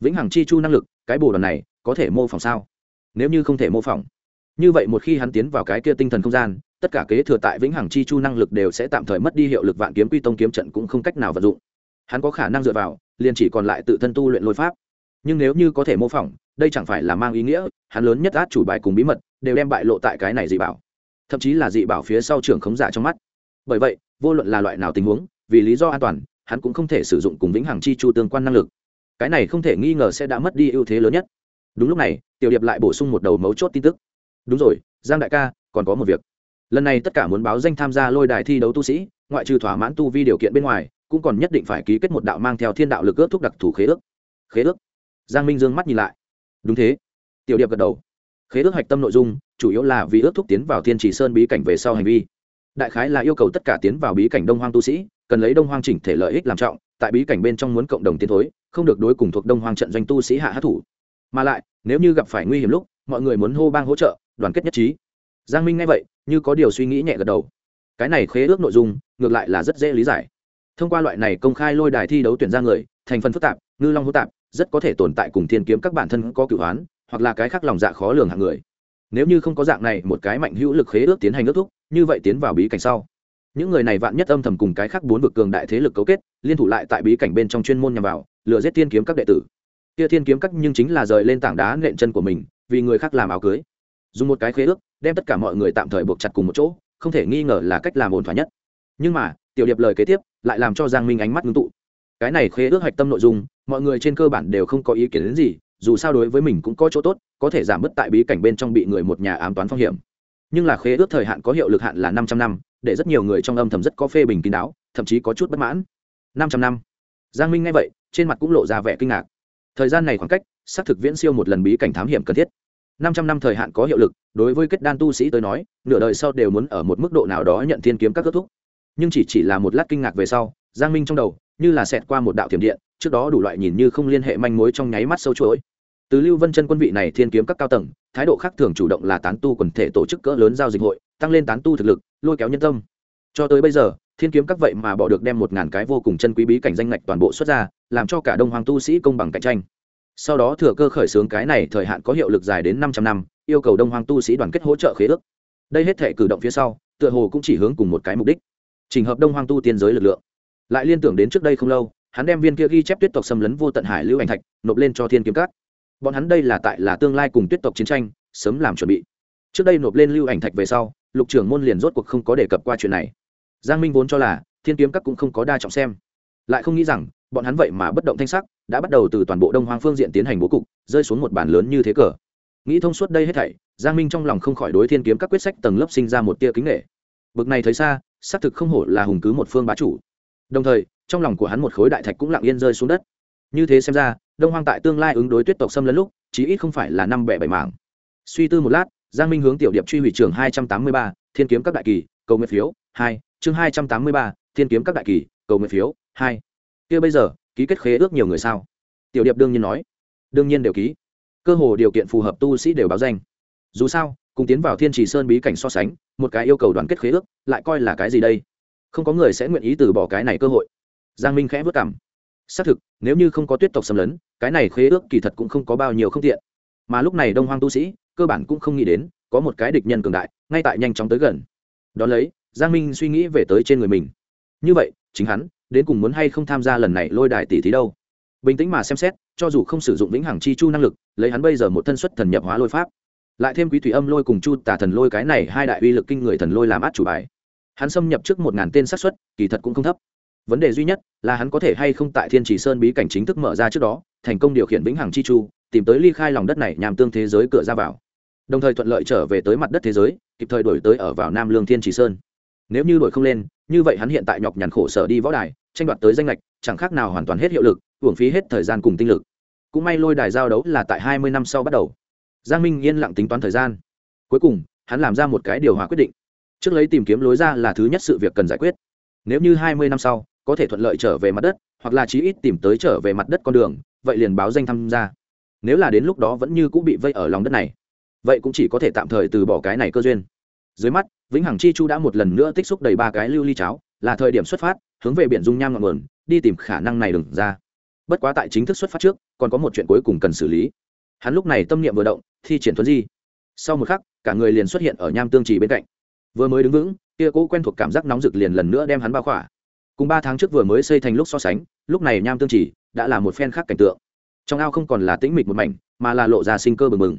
Vĩnh hằng chi chu năng lực, cái bồ đoàn này có thể mô phỏng sao? Nếu như không thể mô phỏng như vậy một khi hắn tiến vào cái kia tinh thần không gian, tất cả kế thừa tại vĩnh hằng chi chu năng lực đều sẽ tạm thời mất đi hiệu lực vạn kiếm quy tông kiếm trận cũng không cách nào vận dụng. Hắn có khả năng dựa vào, liền chỉ còn lại tự thân tu luyện lôi pháp. Nhưng nếu như có thể mô phỏng, đây chẳng phải là mang ý nghĩa, hắn lớn nhất át chủ bài cùng bí mật, đều đem bại lộ tại cái này dị bảo. Thậm chí là dị bảo phía sau trưởng khống giả trong mắt. Bởi vậy, vô luận là loại nào tình huống, vì lý do an toàn, hắn cũng không thể sử dụng cùng vĩnh hằng chi chu tương quan năng lực. Cái này không thể nghi ngờ sẽ đã mất đi ưu thế lớn nhất. Đúng lúc này, tiểu điệp lại bổ sung một đầu mấu chốt tin tức đúng rồi, giang đại ca, còn có một việc. Lần này tất cả muốn báo danh tham gia lôi đài thi đấu tu sĩ, ngoại trừ thỏa mãn tu vi điều kiện bên ngoài, cũng còn nhất định phải ký kết một đạo mang theo thiên đạo lực ước thúc đặc thù khế ước. Khế ước? Giang minh dương mắt nhìn lại. Đúng thế. Tiểu điệp gật đầu. Khế ước hạch tâm nội dung, chủ yếu là vì ước thúc tiến vào thiên chỉ sơn bí cảnh về sau hành vi. Đại khái là yêu cầu tất cả tiến vào bí cảnh đông hoang tu sĩ, cần lấy đông hoang chỉnh thể lợi ích làm trọng, tại bí cảnh bên trong muốn cộng đồng tiến thối, không được đối cùng thuộc đông hoang trận doanh tu sĩ hạ hát thủ mà lại, nếu như gặp phải nguy hiểm lúc, mọi người muốn hô bang hỗ trợ đoàn kết nhất trí. Giang minh nghe vậy, như có điều suy nghĩ nhẹ gật đầu. Cái này khế ước nội dung, ngược lại là rất dễ lý giải. Thông qua loại này công khai lôi đài thi đấu tuyển ra người, thành phần phức tạp, ngư long hô tạp, rất có thể tồn tại cùng thiên kiếm các bản thân có cửu hoán, hoặc là cái khác lòng dạ khó lường hạng người. Nếu như không có dạng này một cái mạnh hữu lực khế ước tiến hành ước thúc, như vậy tiến vào bí cảnh sau. Những người này vạn nhất âm thầm cùng cái khác bốn vực cường đại thế lực cấu kết, liên thủ lại tại bí cảnh bên trong chuyên môn nhằm vào, lừa giết thiên kiếm các đệ tử. Kia thiên kiếm các nhưng chính là rời lên tảng đá nện chân của mình, vì người khác làm áo cưới dùng một cái khế ước, đem tất cả mọi người tạm thời buộc chặt cùng một chỗ, không thể nghi ngờ là cách làm ổn thỏa nhất. Nhưng mà, tiểu điệp lời kế tiếp lại làm cho giang minh ánh mắt ngưng tụ. Cái này khế ước hạch tâm nội dung, mọi người trên cơ bản đều không có ý kiến đến gì, dù sao đối với mình cũng có chỗ tốt, có thể giảm bớt tại bí cảnh bên trong bị người một nhà ám toán phong hiểm. Nhưng là khế ước thời hạn có hiệu lực hạn là năm trăm năm, để rất nhiều người trong âm thầm rất có phê bình kín đáo, thậm chí có chút bất mãn. Năm trăm năm. Giang minh nghe vậy, trên mặt cũng lộ ra vẻ kinh ngạc. Thời gian này khoảng cách, xác thực viễn siêu một lần bí cảnh thám hiểm cần thiết năm trăm năm thời hạn có hiệu lực, đối với kết đan tu sĩ tới nói, nửa đời sau đều muốn ở một mức độ nào đó nhận thiên kiếm các kết thúc. Nhưng chỉ chỉ là một lát kinh ngạc về sau, giang minh trong đầu, như là xẹt qua một đạo thiểm điện, trước đó đủ loại nhìn như không liên hệ manh mối trong nháy mắt sâu chuỗi. Từ lưu vân chân quân vị này thiên kiếm các cao tầng, thái độ khác thường chủ động là tán tu quần thể tổ chức cỡ lớn giao dịch hội, tăng lên tán tu thực lực, lôi kéo nhân tâm. Cho tới bây giờ, thiên kiếm các vậy mà bỏ được đem một ngàn cái vô cùng chân quý bí cảnh danh ngạch toàn bộ xuất ra, làm cho cả đông hoàng tu sĩ công bằng cạnh tranh sau đó thừa cơ khởi xướng cái này thời hạn có hiệu lực dài đến 500 năm, yêu cầu đông hoàng tu sĩ đoàn kết hỗ trợ khế ước. Đây hết thể cử động phía sau, tựa hồ cũng chỉ hướng cùng một cái mục đích trình hợp đông hoàng tu tiên giới lực lượng. Lại liên tưởng đến trước đây không lâu, hắn đem viên kia ghi chép tuyết tộc xâm lấn vô tận hải lưu ảnh thạch, nộp lên cho thiên kiếm các. Bọn hắn đây là tại là tương lai cùng tuyết tộc chiến tranh, sớm làm chuẩn bị. Trước đây nộp lên lưu ảnh thạch về sau, lục trưởng môn liền rốt cuộc không có đề cập qua chuyện này. Giang minh vốn cho là thiên kiếm các cũng không có đa trọng xem. Lại không nghĩ rằng, bọn hắn vậy mà bất động thanh sắc đã bắt đầu từ toàn bộ đông hoang phương diện tiến hành bố cục, rơi xuống một bản lớn như thế cờ. Nghĩ thông suốt đây hết thảy, giang minh trong lòng không khỏi đối thiên kiếm các quyết sách tầng lớp sinh ra một tia kính nghệ bực này thấy xa, xác thực không hổ là hùng cứ một phương bá chủ. Đồng thời, trong lòng của hắn một khối đại thạch cũng lặng yên rơi xuống đất. Như thế xem ra, đông hoang tại tương lai ứng đối tuyết tộc xâm lấn lúc, chí ít không phải là năm bẻ bảy mảng. Suy tư một lát, giang minh hướng tiểu điệp truy hủy trường hai trăm tám mươi ba, thiên kiếm các đại kỳ, cầu nguyện phiếu, hai, chương hai trăm tám mươi ba, thiên kiếm các đại kỳ, cầu nguyện phiếu, hai. Kia bây giờ ký kết khế ước nhiều người sao? Tiểu điệp đương nhiên nói. Đương nhiên đều ký. Cơ hồ điều kiện phù hợp tu sĩ đều báo danh. Dù sao, cùng tiến vào thiên trì sơn bí cảnh so sánh, một cái yêu cầu đoàn kết khế ước, lại coi là cái gì đây? Không có người sẽ nguyện ý từ bỏ cái này cơ hội. Giang minh khẽ vất cảm xác thực, nếu như không có tuyết tộc xâm lấn, cái này khế ước kỳ thật cũng không có bao nhiêu không tiện. Mà lúc này đông hoang tu sĩ, cơ bản cũng không nghĩ đến, có một cái địch nhân cường đại, ngay tại nhanh chóng tới gần. Đón lấy, giang minh suy nghĩ về tới trên người mình. Như vậy, chính hắn đến cùng muốn hay không tham gia lần này lôi đài tỷ thí đâu. Bình tĩnh mà xem xét, cho dù không sử dụng vĩnh hằng chi chu năng lực, lấy hắn bây giờ một thân xuất thần nhập hóa lôi pháp, lại thêm quý thủy âm lôi cùng chu tà thần lôi cái này hai đại uy lực kinh người thần lôi làm át chủ bài. Hắn xâm nhập trước một ngàn tên sát xuất kỳ thật cũng không thấp. Vấn đề duy nhất là hắn có thể hay không tại thiên chỉ sơn bí cảnh chính thức mở ra trước đó, thành công điều khiển vĩnh hằng chi chu, tìm tới ly khai lòng đất này nhằm tương thế giới cửa ra vào. Đồng thời thuận lợi trở về tới mặt đất thế giới, kịp thời đổi tới ở vào nam lương thiên chỉ sơn. Nếu như đổi không lên như vậy hắn hiện tại nhọc nhằn khổ sở đi võ đài, tranh đoạt tới danh lệch, chẳng khác nào hoàn toàn hết hiệu lực hưởng phí hết thời gian cùng tinh lực. Cũng may lôi đài giao đấu là tại hai mươi năm sau bắt đầu. Giang minh yên lặng tính toán thời gian. Cuối cùng, hắn làm ra một cái điều hòa quyết định. Trước lấy tìm kiếm lối ra là thứ nhất sự việc cần giải quyết. Nếu như hai mươi năm sau, có thể thuận lợi trở về mặt đất, hoặc là chí ít tìm tới trở về mặt đất con đường, vậy liền báo danh tham gia. Nếu là đến lúc đó vẫn như cũng bị vây ở lòng đất này, vậy cũng chỉ có thể tạm thời từ bỏ cái này cơ duyên dưới mắt, vĩnh hằng chi chu đã một lần nữa tích xúc đầy ba cái lưu ly cháo, là thời điểm xuất phát, hướng về biển dung nham ngọn nguồn, đi tìm khả năng này đừng ra. Bất quá tại chính thức xuất phát trước, còn có một chuyện cuối cùng cần xử lý. Hắn lúc này tâm niệm vừa động, thi triển thuấn di. Sau một khắc, cả người liền xuất hiện ở nham tương trì bên cạnh. Vừa mới đứng vững, kia cũ quen thuộc cảm giác nóng rực liền lần nữa đem hắn bao khỏa. Cùng ba tháng trước vừa mới xây thành lúc so sánh, lúc này nham tương trì đã là một phen khác cảnh tượng. Trong ao không còn là tĩnh mịch một mảnh, mà là lộ ra sinh cơ bừng bừng.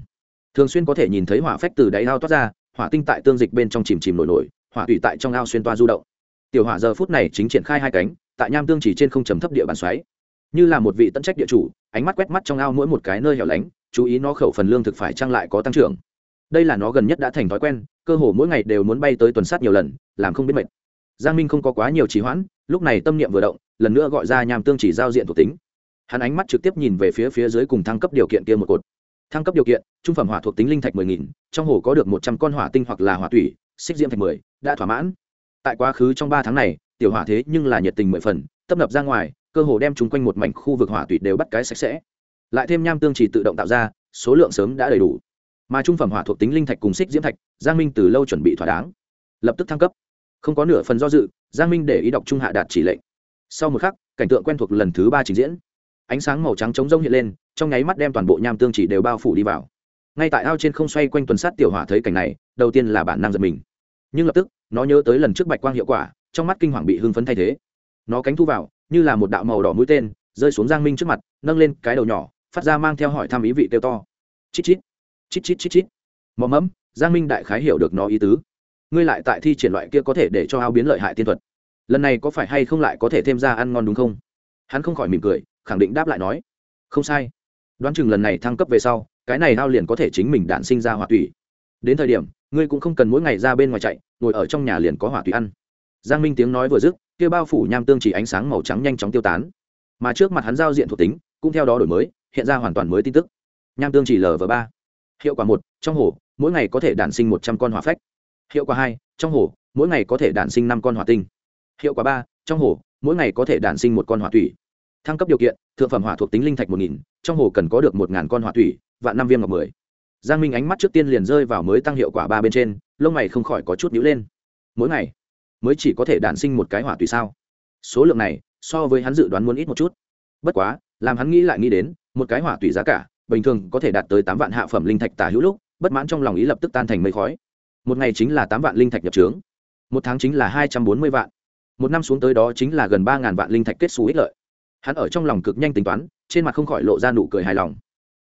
Thường xuyên có thể nhìn thấy hỏa phách từ đáy ao toát ra hỏa tinh tại tương dịch bên trong chìm chìm nổi nổi, hỏa thủy tại trong ao xuyên toa du động. Tiểu hỏa giờ phút này chính triển khai hai cánh, tại nham tương chỉ trên không trầm thấp địa bàn xoáy. Như là một vị tận trách địa chủ, ánh mắt quét mắt trong ao mỗi một cái nơi hẻo lánh, chú ý nó khẩu phần lương thực phải trang lại có tăng trưởng. Đây là nó gần nhất đã thành thói quen, cơ hồ mỗi ngày đều muốn bay tới tuần sát nhiều lần, làm không biết mệt. Giang minh không có quá nhiều trì hoãn, lúc này tâm niệm vừa động, lần nữa gọi ra nham tương chỉ giao diện thuộc tính. Hắn ánh mắt trực tiếp nhìn về phía phía dưới cùng thăng cấp điều kiện kia một cột. Thăng cấp điều kiện trung phẩm hỏa thuộc tính linh thạch mười nghìn, trong hồ có được một trăm con hỏa tinh hoặc là hỏa thủy xích diễm thạch mười, đã thỏa mãn. Tại quá khứ trong ba tháng này, tiểu hỏa thế nhưng là nhiệt tình mười phần, tấp nập ra ngoài, cơ hồ đem chúng quanh một mảnh khu vực hỏa thủy đều bắt cái sạch sẽ. Lại thêm nham tương chỉ tự động tạo ra, số lượng sớm đã đầy đủ. Mà trung phẩm hỏa thuộc tính linh thạch cùng xích diễm thạch, giang minh từ lâu chuẩn bị thỏa đáng. Lập tức thăng cấp. Không có nửa phần do dự, giang minh để ý đọc trung hạ đạt chỉ lệnh. Sau một khắc, cảnh tượng quen thuộc lần thứ ba trình diễn. Ánh sáng màu trắng trống rông hiện lên, trong nháy mắt đem toàn bộ nham tương chỉ đều bao phủ đi vào ngay tại ao trên không xoay quanh tuần sát tiểu hỏa thấy cảnh này, đầu tiên là bản năng giật mình. Nhưng lập tức, nó nhớ tới lần trước bạch quang hiệu quả, trong mắt kinh hoàng bị hưng phấn thay thế. Nó cánh thu vào, như là một đạo màu đỏ mũi tên, rơi xuống giang minh trước mặt, nâng lên cái đầu nhỏ, phát ra mang theo hỏi thăm ý vị kêu to. Chít chít chít chít chít chít. Mò mẫm, giang minh đại khái hiểu được nó ý tứ. Ngươi lại tại thi triển loại kia có thể để cho ao biến lợi hại tiên thuật. Lần này có phải hay không lại có thể thêm ra ăn ngon đúng không? Hắn không khỏi mỉm cười, khẳng định đáp lại nói. Không sai. Đoán chừng lần này thăng cấp về sau cái này ao liền có thể chính mình đạn sinh ra hỏa tủy. Đến thời điểm, ngươi cũng không cần mỗi ngày ra bên ngoài chạy, ngồi ở trong nhà liền có hỏa tủy ăn. Giang minh tiếng nói vừa dứt, kia bao phủ nham tương chỉ ánh sáng màu trắng nhanh chóng tiêu tán. Mà trước mặt hắn giao diện thuộc tính, cũng theo đó đổi mới, hiện ra hoàn toàn mới tin tức. Nham tương chỉ lv ba. Hiệu quả một, trong hồ, mỗi ngày có thể đản sinh một trăm con hỏa phách. Hiệu quả hai, trong hồ, mỗi ngày có thể đản sinh năm con hỏa tinh. Hiệu quả ba, trong hồ, mỗi ngày có thể đản sinh một con hỏa thủy thăng cấp điều kiện, thượng phẩm hỏa thuộc tính linh thạch một nghìn, trong hồ cần có được một ngàn con hỏa thủy vạn năm viên ngọc mười. Giang minh ánh mắt trước tiên liền rơi vào mới tăng hiệu quả ba bên trên, lông mày không khỏi có chút nhữ lên. Mỗi ngày, mới chỉ có thể đản sinh một cái hỏa tùy sao? Số lượng này, so với hắn dự đoán muốn ít một chút. Bất quá, làm hắn nghĩ lại nghĩ đến, một cái hỏa tùy giá cả, bình thường có thể đạt tới tám vạn hạ phẩm linh thạch tả hữu lúc, bất mãn trong lòng ý lập tức tan thành mây khói. Một ngày chính là tám vạn linh thạch nhập trướng. Một tháng chính là hai trăm bốn mươi vạn. Một năm xuống tới đó chính là gần ba ngàn vạn linh thạch kết xù ích lợi. Hắn ở trong lòng cực nhanh tính toán, trên mặt không khỏi lộ ra nụ cười hài lòng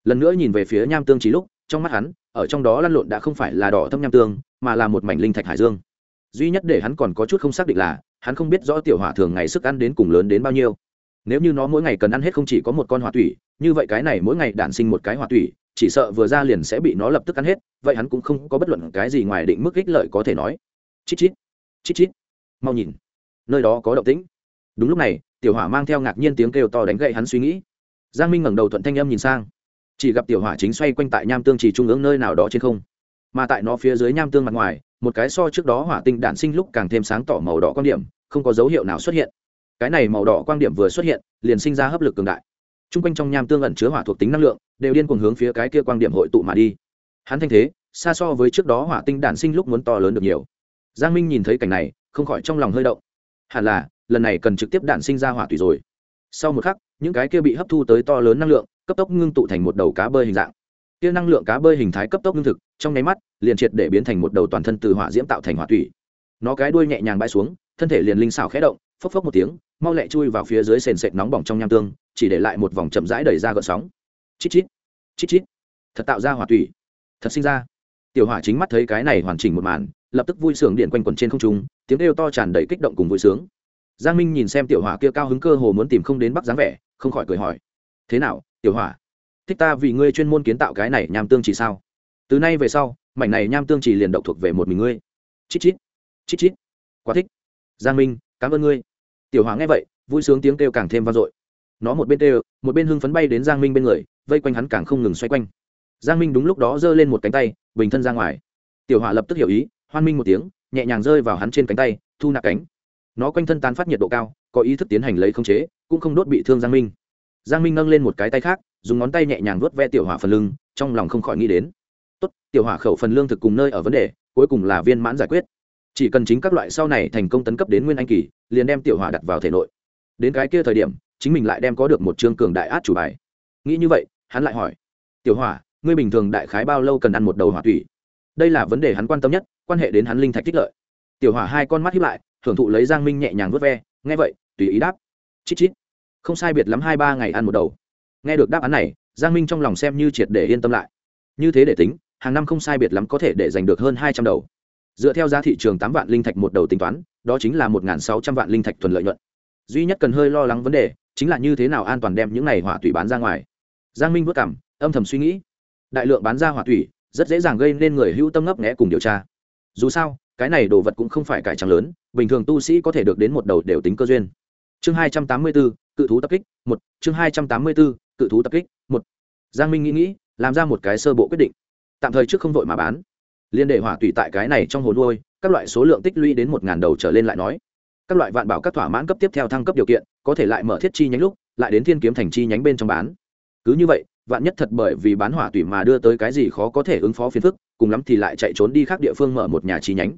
lần nữa nhìn về phía nham tương trí lúc, trong mắt hắn, ở trong đó lăn lộn đã không phải là đỏ thâm nham tương, mà là một mảnh linh thạch hải dương. Duy nhất để hắn còn có chút không xác định là, hắn không biết rõ tiểu hỏa thường ngày sức ăn đến cùng lớn đến bao nhiêu. Nếu như nó mỗi ngày cần ăn hết không chỉ có một con hỏa tủy, như vậy cái này mỗi ngày đản sinh một cái hỏa tủy, chỉ sợ vừa ra liền sẽ bị nó lập tức ăn hết, vậy hắn cũng không có bất luận cái gì ngoài định mức ích lợi có thể nói. Chít chít chít chít. Mau nhìn. Nơi đó có động tĩnh. Đúng lúc này, tiểu hỏa mang theo ngạc nhiên tiếng kêu to đánh gậy hắn suy nghĩ. Giang minh ngẩng đầu thuận thanh âm nhìn sang chỉ gặp tiểu hỏa chính xoay quanh tại nham tương chỉ trung ương nơi nào đó trên không. Mà tại nó phía dưới nham tương mặt ngoài, một cái so trước đó hỏa tinh đản sinh lúc càng thêm sáng tỏ màu đỏ quan điểm, không có dấu hiệu nào xuất hiện. Cái này màu đỏ quan điểm vừa xuất hiện, liền sinh ra hấp lực cường đại. T r u n g quanh trong nham tương ẩn chứa hỏa thuộc tính năng lượng, đều điên cuồng hướng phía cái kia quan điểm hội tụ mà đi. Hắn thanh thế, xa so với trước đó hỏa tinh đản sinh lúc muốn to lớn được nhiều. Giang minh nhìn thấy cảnh này, không khỏi trong lòng hơi động. Hẳn là, lần này cần trực tiếp đản sinh ra hỏa tùy rồi. Sau một khắc, những cái kia bị hấp thu tới to lớn năng lượng cấp tốc ngưng tụ thành một đầu cá bơi hình dạng. Kia năng lượng cá bơi hình thái cấp tốc ngưng thực, trong nháy mắt, liền triệt để biến thành một đầu toàn thân từ hỏa diễm tạo thành hỏa thủy. Nó cái đuôi nhẹ nhàng bãi xuống, thân thể liền linh xào khẽ động, phốc phốc một tiếng, mau lẹ chui vào phía dưới sền sệt nóng bỏng trong nham tương, chỉ để lại một vòng chậm rãi đẩy ra gợn sóng. Chít chít chít chít. Thật tạo ra hỏa thủy. Thật sinh ra. Tiểu hỏa chính mắt thấy cái này hoàn chỉnh một màn, lập tức vui sướng điện quanh quần trên không trung, tiếng kêu to tràn đầy kích động cùng vui sướng. Giang minh nhìn xem tiểu hỏa kia cao hứng cơ hồ muốn tìm không đến bắc dáng vẻ, không khỏi cười hỏi, thế nào tiểu hỏa, thích ta vì ngươi chuyên môn kiến tạo cái này nham tương chỉ sao? Từ nay về sau, mảnh này nham tương chỉ liền độc thuộc về một mình ngươi. Chít chít chít chít, quá thích. Giang minh, cảm ơn ngươi. Tiểu hỏa nghe vậy, vui sướng tiếng kêu càng thêm vang dội. Nó một bên kêu, một bên hưng phấn bay đến giang minh bên người, vây quanh hắn càng không ngừng xoay quanh. Giang minh đúng lúc đó giơ lên một cánh tay, bình thân ra ngoài. Tiểu hỏa lập tức hiểu ý, hoan minh một tiếng, nhẹ nhàng rơi vào hắn trên cánh tay, thu nạp cánh. Nó quanh thân tán phát nhiệt độ cao, có ý thức tiến hành lấy khống chế, cũng không đốt bị thương giang minh giang minh nâng lên một cái tay khác, dùng ngón tay nhẹ nhàng vuốt ve tiểu hỏa phần lưng, trong lòng không khỏi nghĩ đến. Tốt, tiểu hỏa khẩu phần lương thực cùng nơi ở vấn đề, cuối cùng là viên mãn giải quyết. Chỉ cần chính các loại sau này thành công tấn cấp đến nguyên anh kỳ, liền đem tiểu hỏa đặt vào thể nội. Đến cái kia thời điểm, chính mình lại đem có được một chương cường đại át chủ bài. Nghĩ như vậy, hắn lại hỏi, tiểu hỏa, ngươi bình thường đại khái bao lâu cần ăn một đầu hỏa thủy đây là vấn đề hắn quan tâm nhất, quan hệ đến hắn linh thạch tích lợi. Tiểu hỏa hai con mắt hiếp lại thưởng thụ lấy giang minh nhẹ nhàng vớt ve, nghe vậy, tùy ý đáp. Chít chít không sai biệt lắm hai ba ngày ăn một đầu. Nghe được đáp án này, giang minh trong lòng xem như triệt để yên tâm lại. Như thế để tính, hàng năm không sai biệt lắm có thể để giành được hơn hai trăm đầu. Dựa theo giá thị trường tám vạn linh thạch một đầu tính toán, đó chính là một sáu trăm vạn linh thạch thuần lợi nhuận. Duy nhất cần hơi lo lắng vấn đề, chính là như thế nào an toàn đem những này hỏa thủy bán ra ngoài. Giang minh vất cảm âm thầm suy nghĩ. Đại lượng bán ra hỏa thủy, rất dễ dàng gây nên người hữu tâm ngấp nghẽ cùng điều tra. Dù sao, cái này đồ vật cũng không phải cải trắng lớn, bình thường tu sĩ có thể được đến một đầu đều tính cơ duyên. Chương hai trăm tám mươi bốn cự thú tập kích, một, chương hai trăm tám mươi bốn, cự thú tập kích, một. Giang minh nghĩ nghĩ, làm ra một cái sơ bộ quyết định. Tạm thời trước không vội mà bán. Liên đệ hỏa tùy tại cái này trong hồ nuôi, các loại số lượng tích lũy đến một ngàn đầu trở lên lại nói. Các loại vạn bảo các thỏa mãn cấp tiếp theo thăng cấp điều kiện, có thể lại mở thiết chi nhánh lúc, lại đến thiên kiếm thành chi nhánh bên trong bán. Cứ như vậy, vạn nhất thật bởi vì bán hỏa tùy mà đưa tới cái gì khó có thể ứng phó phiền phức, cùng lắm thì lại chạy trốn đi khác địa phương mở một nhà chi nhánh.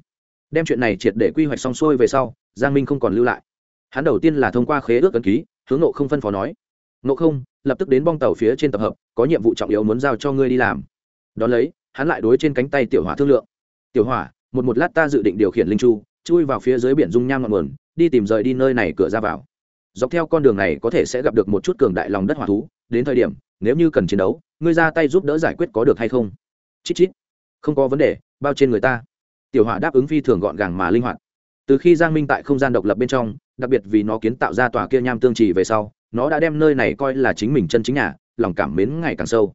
Đem chuyện này triệt để quy hoạch xong xuôi về sau, giang minh không còn lưu lại. Hắn đầu tiên là thông qua khế ước ấn ký hướng nộ không phân phó nói. Nộ không, lập tức đến bong tàu phía trên tập hợp, có nhiệm vụ trọng yếu muốn giao cho ngươi đi làm. Đón lấy, hắn lại đối trên cánh tay tiểu hỏa thương lượng. Tiểu hỏa, một một lát ta dự định điều khiển linh chu, chui vào phía dưới biển dung nham ngọn nguồn, đi tìm rời đi nơi này cửa ra vào. Dọc theo con đường này có thể sẽ gặp được một chút cường đại lòng đất hỏa thú, đến thời điểm, nếu như cần chiến đấu, ngươi ra tay giúp đỡ giải quyết có được hay không? Chít chít. Không có vấn đề, bao trên người ta. Tiểu hỏa đáp ứng phi thường gọn gàng mà linh hoạt. Từ khi giang minh tại không gian độc lập bên trong đặc biệt vì nó kiến tạo ra tòa kia nham tương trì về sau, nó đã đem nơi này coi là chính mình chân chính nhà, lòng cảm mến ngày càng sâu.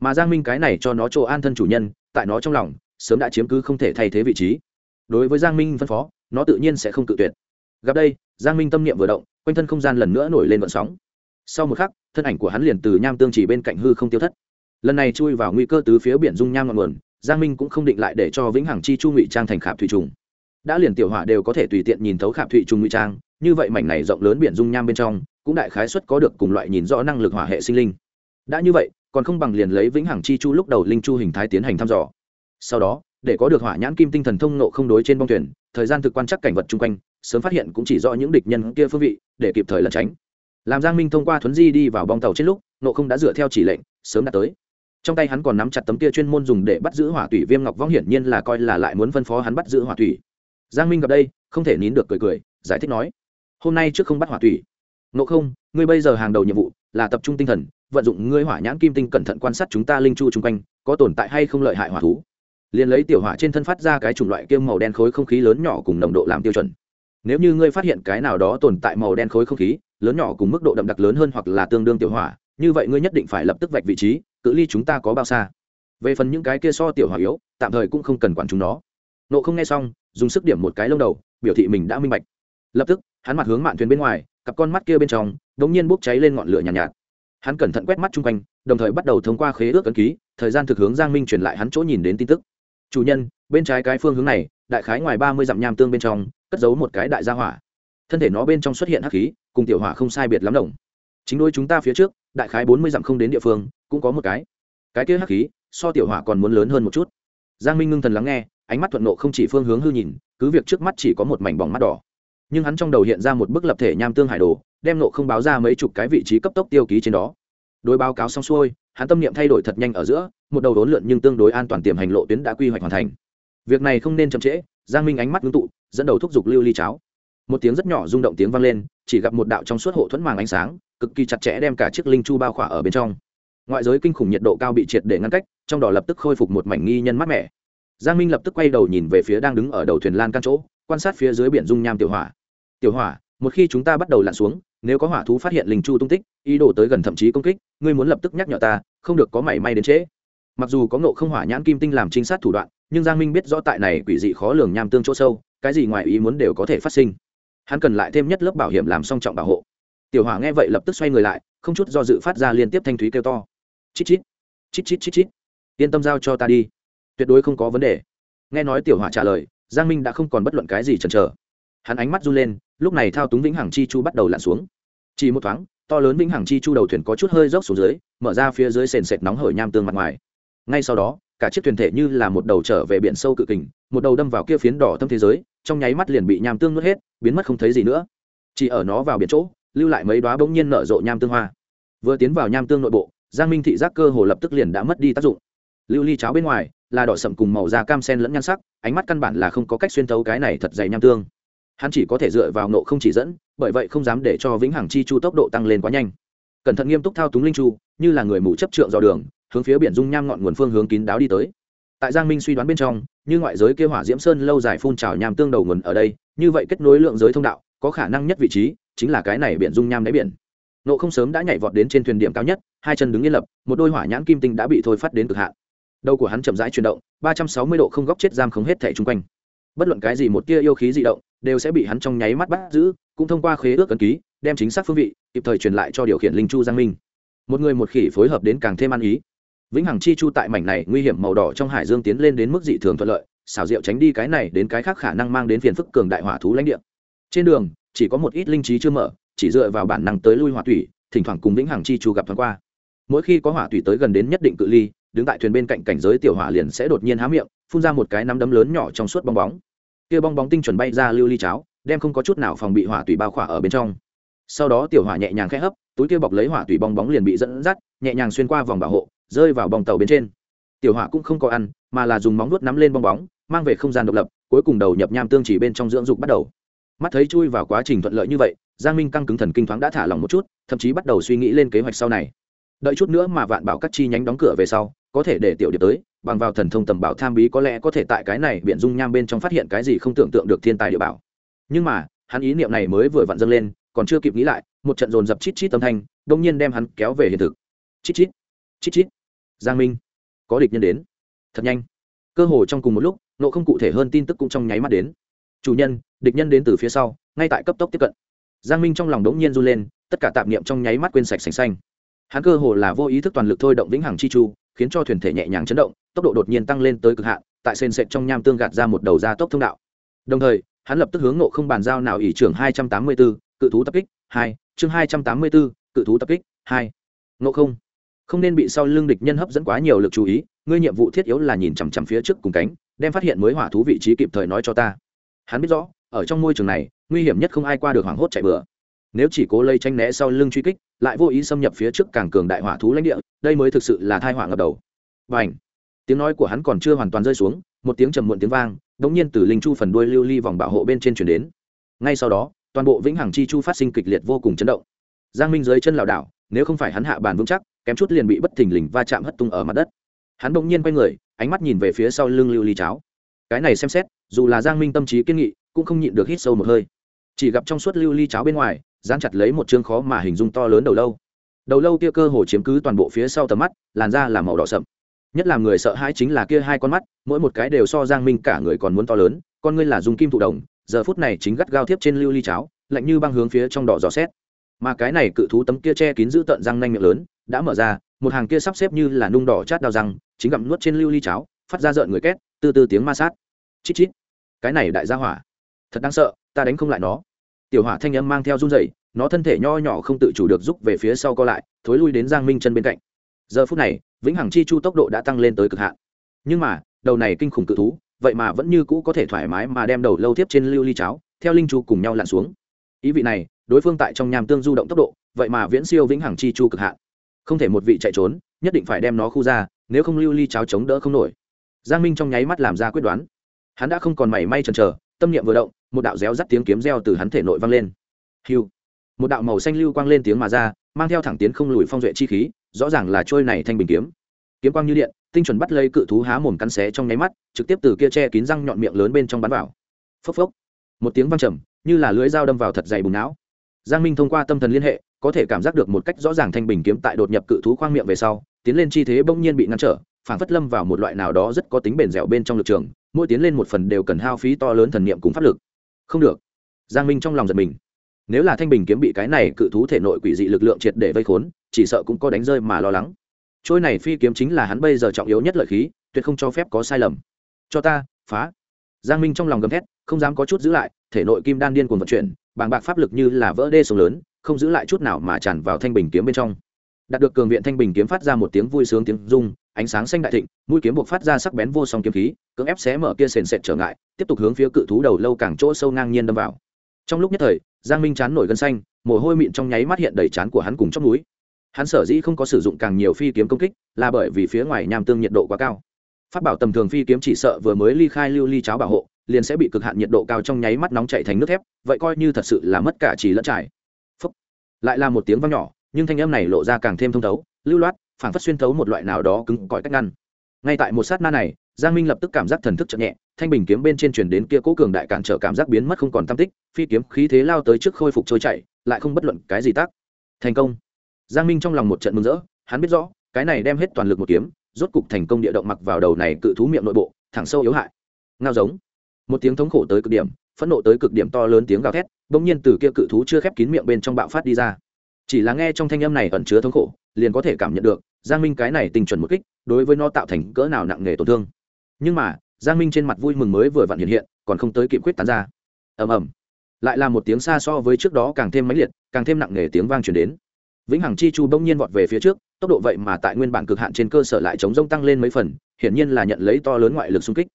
Mà giang minh cái này cho nó chỗ an thân chủ nhân, tại nó trong lòng, sớm đã chiếm cứ không thể thay thế vị trí. Đối với giang minh phân phó, nó tự nhiên sẽ không tự tuyệt. Gặp đây, giang minh tâm niệm vừa động, quanh thân không gian lần nữa nổi lên vận sóng. Sau một khắc, thân ảnh của hắn liền từ nham tương chỉ bên cạnh hư không tiêu thất. Lần này chui vào nguy cơ từ phía biển dung nham ngọn nguồn, giang minh cũng không định lại để cho vĩnh hằng chi chu ngụy trang thành khảm thủy trùng đã liền tiểu hỏa đều có thể tùy tiện nhìn thấu khảm thụy trùng ngụy trang, như vậy mảnh này rộng lớn biển dung nham bên trong, cũng đại khái xuất có được cùng loại nhìn rõ năng lực hỏa hệ sinh linh. Đã như vậy, còn không bằng liền lấy vĩnh hằng chi chu lúc đầu linh chu hình thái tiến hành thăm dò. Sau đó, để có được hỏa nhãn kim tinh thần thông nộ không đối trên bong thuyền, thời gian thực quan chắc cảnh vật chung quanh, sớm phát hiện cũng chỉ rõ những địch nhân kia phương vị, để kịp thời lẩn tránh. Làm giang minh thông qua thuấn di đi vào bong tàu trên lúc nộ không đã dựa theo chỉ lệnh, sớm đã tới. Trong tay hắn còn nắm chặt tấm kia chuyên môn dùng để bắt giữ hỏa thủy viêm ngọc vong hiển nhiên là coi là lại muốn phân phó hắn bắt giữ hỏa thủy giang minh gặp đây, không thể nín được cười cười, giải thích nói, hôm nay trước không bắt hỏa thủy nộ không, ngươi bây giờ hàng đầu nhiệm vụ là tập trung tinh thần, vận dụng ngươi hỏa nhãn kim tinh cẩn thận quan sát chúng ta linh chu chung quanh, có tồn tại hay không lợi hại hỏa thú. Liền lấy tiểu hỏa trên thân phát ra cái chủng loại kiêm màu đen khối không khí lớn nhỏ cùng nồng độ làm tiêu chuẩn. Nếu như ngươi phát hiện cái nào đó tồn tại màu đen khối không khí, lớn nhỏ cùng mức độ đậm đặc lớn hơn hoặc là tương đương tiểu hỏa, như vậy ngươi nhất định phải lập tức vạch vị trí, cự ly chúng ta có bao xa. Về phần những cái kia so tiểu hỏa yếu, tạm thời cũng không cần quản chúng nó nộ không nghe xong dùng sức điểm một cái lông đầu biểu thị mình đã minh bạch. Lập tức hắn mặt hướng mạn thuyền bên ngoài cặp con mắt kia bên trong đ ỗ n g nhiên bốc cháy lên ngọn lửa nhàn nhạt, nhạt. Hắn cẩn thận quét mắt chung quanh đồng thời bắt đầu thông qua khế ước ấn ký thời gian thực hướng giang minh truyền lại hắn chỗ nhìn đến tin tức. Chủ nhân bên trái cái phương hướng này đại khái ngoài ba mươi dặm nham tương bên trong cất giấu một cái đại gia hỏa. Thân thể nó bên trong xuất hiện hắc khí cùng tiểu hỏa không sai biệt lắm đồng. Chính đôi chúng ta phía trước đại khái bốn mươi dặm không đến địa phương cũng có một cái. Cái kia hắc khí so tiểu hỏa còn muốn lớn hơn một chút giang minh ngưng thần lắng nghe, ánh mắt thuận nộ không chỉ phương hướng hư nhìn, cứ việc trước mắt chỉ có một mảnh bỏng mắt đỏ. Nhưng hắn trong đầu hiện ra một bức lập thể nham tương hải đồ, đem nộ không báo ra mấy chục cái vị trí cấp tốc tiêu ký trên đó. Đối báo cáo xong xuôi, hắn tâm niệm thay đổi thật nhanh ở giữa, một đầu đốn lượn nhưng tương đối an toàn tiềm hành lộ tuyến đã quy hoạch hoàn thành. Việc này không nên chậm trễ, giang minh ánh mắt ngưng tụ, dẫn đầu thúc giục lưu ly cháo. Một tiếng rất nhỏ rung động tiếng vang lên, chỉ gặp một đạo trong suốt hộ thuẫn màng ánh sáng, cực kỳ chặt chẽ đem cả chiếc linh chu bao khỏa ở bên trong ngoại giới kinh khủng nhiệt độ cao bị triệt để ngăn cách, trong đó lập tức khôi phục một mảnh nghi nhân mát mẻ. Giang minh lập tức quay đầu nhìn về phía đang đứng ở đầu thuyền lan căn chỗ, quan sát phía dưới biển dung nham tiểu hỏa. Tiểu hỏa, một khi chúng ta bắt đầu lặn xuống, nếu có hỏa thú phát hiện linh chu tung tích, ý đồ tới gần thậm chí công kích, ngươi muốn lập tức nhắc nhở ta, không được có mảy may đến trễ. Mặc dù có ngộ không hỏa nhãn kim tinh làm trinh sát thủ đoạn, nhưng giang minh biết rõ tại này quỷ dị khó lường nham tương chỗ sâu, cái gì ngoài ý muốn đều có thể phát sinh. Hắn cần lại thêm nhất lớp bảo hiểm làm song trọng bảo hộ. Tiểu hỏa nghe vậy lập tức xoay người lại, không chút do dự phát ra liên tiếp thanh thúy kêu to chít chít. Chít chít chít chít. Yên tâm giao cho ta đi. Tuyệt đối không có vấn đề. Nghe nói tiểu hỏa trả lời, giang minh đã không còn bất luận cái gì chần chờ. Hắn ánh mắt run lên, lúc này thao túng vĩnh hằng chi chu bắt đầu lặn xuống. Chỉ một thoáng, to lớn vĩnh hằng chi chu đầu thuyền có chút hơi dốc xuống dưới, mở ra phía dưới sền sệt nóng hởi nham tương mặt ngoài. Ngay sau đó, cả chiếc thuyền thể như là một đầu trở về biển sâu cự kình, một đầu đâm vào kia phiến đỏ thâm thế giới, trong nháy mắt liền bị nham tương nuốt hết, biến mất không thấy gì nữa. Chỉ ở nó vào biển chỗ, lưu lại mấy đoá bỗng nhiên nở rộ nham tương hoa. Vừa tiến vào nham tương nội bộ giang minh thị giác cơ hồ lập tức liền đã mất đi tác dụng. Lưu ly cháo bên ngoài, là đỏ sậm cùng màu da cam sen lẫn nhan sắc, ánh mắt căn bản là không có cách xuyên thấu cái này thật dày nham tương. Hắn chỉ có thể dựa vào nộ không chỉ dẫn, bởi vậy không dám để cho vĩnh hằng chi chu tốc độ tăng lên quá nhanh. Cẩn thận nghiêm túc thao túng linh chu, như là người mù chấp trượng dò đường, hướng phía biển dung nham ngọn nguồn phương hướng kín đáo đi tới. Tại giang minh suy đoán bên trong, như ngoại giới kêu hỏa diễm sơn lâu dài phun trào nham tương đầu nguồn ở đây, như vậy kết nối lượng giới thông đạo, có khả năng nhất vị trí chính là cái này biển dung nham đáy biển nộ không sớm đã nhảy vọt đến trên thuyền điểm cao nhất, hai chân đứng yên lập, một đôi hỏa nhãn kim tinh đã bị thôi phát đến cực hạn. Đầu của hắn chậm rãi chuyển động, ba trăm sáu mươi độ không góc chết giam không hết thẻ chung quanh. Bất luận cái gì một tia yêu khí di động, đều sẽ bị hắn trong nháy mắt bắt giữ, cũng thông qua khế ước ấn ký, đem chính xác phương vị, kịp thời truyền lại cho điều khiển linh chu giang minh. Một người một khỉ phối hợp đến càng thêm ăn ý. Vĩnh hằng chi chu tại mảnh này nguy hiểm màu đỏ trong hải dương tiến lên đến mức dị thường thuận lợi, xảo diệu tránh đi cái này đến cái khác khả năng mang đến phiền phức cường đại hỏa thú lãnh địa. Trên đường, chỉ có một ít linh trí chưa mở chỉ dựa vào bản năng tới lui hỏa thủy, thỉnh thoảng cùng vĩnh hằng chi chu gặp thoáng qua. Mỗi khi có hỏa thủy tới gần đến nhất định cự ly, đứng tại thuyền bên cạnh cảnh giới tiểu hỏa liền sẽ đột nhiên há miệng, phun ra một cái nắm đấm lớn nhỏ trong suốt bong bóng. Kia bong bóng tinh chuẩn bay ra lưu ly cháo, đem không có chút nào phòng bị hỏa thủy bao khỏa ở bên trong. Sau đó tiểu hỏa nhẹ nhàng khẽ hấp, túi kia bọc lấy hỏa thủy bong bóng liền bị dẫn dắt, nhẹ nhàng xuyên qua vòng bảo hộ, rơi vào bong tàu bên trên. Tiểu hỏa cũng không có ăn, mà là dùng móng vuốt nắm lên bong bóng, mang về không gian độc lập, cuối cùng đầu nhập nham tương chỉ bên trong dưỡng dục bắt đầu mắt thấy chui vào quá trình thuận lợi như vậy, giang minh căng cứng thần kinh thoáng đã thả lòng một chút, thậm chí bắt đầu suy nghĩ lên kế hoạch sau này. Đợi chút nữa mà vạn bảo các chi nhánh đóng cửa về sau, có thể để tiểu điệp tới, bằng vào thần thông tầm bảo tham bí có lẽ có thể tại cái này biện dung nham bên trong phát hiện cái gì không tưởng tượng được thiên tài địa bảo. Nhưng mà, hắn ý niệm này mới vừa vặn dâng lên, còn chưa kịp nghĩ lại, một trận dồn dập chít chít âm thanh đông nhiên đem hắn kéo về hiện thực. Chít chít chít chít. Giang minh, có địch nhân đến. Thật nhanh. Cơ hồ trong cùng một lúc, nộ không cụ thể hơn tin tức cũng trong nháy mắt đến chủ nhân địch nhân đến từ phía sau ngay tại cấp tốc tiếp cận. Giang minh trong lòng đống nhiên run lên tất cả tạp niệm trong nháy mắt quên sạch sành xanh. Hắn cơ hồ là vô ý thức toàn lực thôi động vĩnh hằng chi chu khiến cho thuyền thể nhẹ nhàng chấn động tốc độ đột nhiên tăng lên tới cực hạn tại sền sệt trong nham tương gạt ra một đầu ra tốc thông đạo. Đồng thời hắn lập tức hướng nộ không bàn giao nào ỷ trưởng hai trăm tám mươi 284, cự thú tập kích hai chương hai trăm tám mươi 284, cự thú tập kích hai. Nộ không. Không nên bị sau lưng địch nhân hấp dẫn quá nhiều lực chú ý ngươi nhiệm vụ thiết yếu là nhìn chằm chằm phía trước cùng cánh đem phát hiện mới hỏa thú vị trí kịp thời nói cho ta hắn biết rõ, ở trong môi trường này, nguy hiểm nhất không ai qua được hoảng hốt chạy bừa. Nếu chỉ cố lây tranh né sau lưng truy kích, lại vô ý xâm nhập phía trước càng cường đại hỏa thú lãnh địa, đây mới thực sự là thai hỏa ngập đầu. Và ảnh tiếng nói của hắn còn chưa hoàn toàn rơi xuống, một tiếng trầm muộn tiếng vang đ ỗ n g nhiên từ linh chu phần đuôi lưu ly vòng bảo hộ bên trên chuyển đến. Ngay sau đó, toàn bộ vĩnh hằng chi chu phát sinh kịch liệt vô cùng chấn động. Giang minh dưới chân lảo đảo, nếu không phải hắn hạ bàn vững chắc, kém chút liền bị bất thình lình va chạm hất tung ở mặt đất. Hắn bỗng nhiên quay người, ánh mắt nhìn về phía sau lưng lưu ly cháo cái này xem xét, dù là giang minh tâm trí kiên nghị, cũng không nhịn được hít sâu một hơi. Chỉ gặp trong suốt lưu ly cháo bên ngoài, dán chặt lấy một chương khó mà hình dung to lớn đầu lâu. Đầu lâu kia cơ hồ chiếm cứ toàn bộ phía sau tầm mắt, làn da là màu đỏ sậm. Nhất là người sợ hãi chính là kia hai con mắt, mỗi một cái đều so giang minh cả người còn muốn to lớn, con ngươi là dùng kim thụ đồng, giờ phút này chính gắt gao tiếp trên lưu ly cháo, lạnh như băng hướng phía trong đỏ gió xét. Mà cái này cự thú tấm kia che kín giữ tận răng nanh miệng lớn, đã mở ra, một hàng kia sắp xếp như là nung đỏ chát đào răng, chính gặm nuốt trên lưu ly cháo, phát ra rợn người két từ từ tiếng ma sát. Chít chít. Cái này đại gia hỏa. Thật đáng sợ, ta đánh không lại nó. Tiểu hỏa thanh âm mang theo run dậy nó thân thể nho nhỏ không tự chủ được rút về phía sau co lại, thối lui đến giang minh chân bên cạnh. Giờ phút này, vĩnh hằng chi chu tốc độ đã tăng lên tới cực hạn. Nhưng mà, đầu này kinh khủng cự thú, vậy mà vẫn như cũ có thể thoải mái mà đem đầu lâu tiếp trên lưu ly cháo, theo linh chu cùng nhau lặn xuống. Ý vị này, đối phương tại trong nham tương du động tốc độ, vậy mà viễn siêu vĩnh hằng chi chu cực hạn. Không thể một vị chạy trốn, nhất định phải đem nó khu ra, nếu không lưu ly cháo chống đỡ không nổi giang minh trong nháy mắt làm ra quyết đoán. Hắn đã không còn mảy may chần chờ, tâm niệm vừa động, một đạo réo rắt tiếng kiếm reo từ hắn thể nội vang lên. Hiu một đạo màu xanh lưu quang lên tiếng mà ra, mang theo thẳng tiến không lùi phong duệ chi khí, rõ ràng là trôi này thanh bình kiếm. Kiếm quang như điện, tinh chuẩn bắt lấy cự thú há mồm cắn xé trong nháy mắt, trực tiếp từ kia che kín răng nhọn miệng lớn bên trong bắn vào. Phốc phốc. Một tiếng vang trầm, như là lưới dao đâm vào thật dày bùn não. Giang minh thông qua tâm thần liên hệ, có thể cảm giác được một cách rõ ràng thanh bình kiếm tại đột nhập cự thú khoang miệng về sau, tiến lên chi thế bỗng nhiên bị ngăn trở phản phất lâm vào một loại nào đó rất có tính bền dẻo bên trong lực trường, mỗi tiến lên một phần đều cần hao phí to lớn thần niệm cùng pháp lực. Không được. Giang minh trong lòng giật mình. Nếu là thanh bình kiếm bị cái này cự thú thể nội quỷ dị lực lượng triệt để vây khốn, chỉ sợ cũng có đánh rơi mà lo lắng. Trôi này phi kiếm chính là hắn bây giờ trọng yếu nhất lợi khí, tuyệt không cho phép có sai lầm. Cho ta, phá. Giang minh trong lòng gầm thét, không dám có chút giữ lại, thể nội kim đan điên cuồng vận chuyển, bàng bạc pháp lực như là vỡ đê sông lớn, không giữ lại chút nào mà tràn vào thanh bình kiếm bên trong đạt được cường viện thanh bình kiếm phát ra một tiếng vui sướng tiếng rung, ánh sáng xanh đại thịnh, mũi kiếm buộc phát ra sắc bén vô song kiếm khí, cưỡng ép xé mở kia sền sệt trở ngại, tiếp tục hướng phía cự thú đầu lâu càng chỗ sâu ngang nhiên đâm vào. Trong lúc nhất thời, giang minh chán nổi gân xanh, mồ hôi mịn trong nháy mắt hiện đầy chán của hắn cùng chót núi hắn sở dĩ không có sử dụng càng nhiều phi kiếm công kích, là bởi vì phía ngoài nham tương nhiệt độ quá cao. Phát bảo tầm thường phi kiếm chỉ sợ vừa mới ly khai lưu ly cháo bảo hộ, liền sẽ bị cực hạn nhiệt độ cao trong nháy mắt nóng chạy thành nước thép, vậy coi như thật sự là mất cả chỉ lẫn trải. Phúc. lại là một tiếng vang nhỏ nhưng thanh âm này lộ ra càng thêm thông thấu, lưu loát phản phát xuyên thấu một loại nào đó cứng cỏi cách ngăn. Ngay tại một sát na này, giang minh lập tức cảm giác thần thức chậm nhẹ, thanh bình kiếm bên trên truyền đến kia cố cường đại cản trở cảm giác biến mất không còn tam tích, phi kiếm khí thế lao tới trước khôi phục trôi chạy lại không bất luận cái gì tác. Thành công. Giang minh trong lòng một trận mừng rỡ, hắn biết rõ, cái này đem hết toàn lực một kiếm, rốt cục thành công địa động mặc vào đầu này cự thú miệng nội bộ, thẳng sâu yếu hại. Ngao giống. Một tiếng thống khổ tới cực điểm, phẫn nộ tới cực điểm to lớn tiếng gào thét, bỗng nhiên từ kia cự thú chưa khép kín miệng bên trong bạo phát đi ra chỉ là nghe trong thanh âm này ẩn chứa thống khổ, liền có thể cảm nhận được, giang minh cái này tình chuẩn một kích, đối với nó tạo thành cỡ nào nặng nề tổn thương. Nhưng mà, giang minh trên mặt vui mừng mới vừa vặn hiện hiện, còn không tới kịp quyết tán ra. Ầm ầm. Lại là một tiếng xa so với trước đó càng thêm mãnh liệt, càng thêm nặng nề tiếng vang truyền đến. Vĩnh hằng chi chu bỗng nhiên vọt về phía trước, tốc độ vậy mà tại nguyên bản cực hạn trên cơ sở lại chống rông tăng lên mấy phần, hiển nhiên là nhận lấy to lớn ngoại lực xung kích.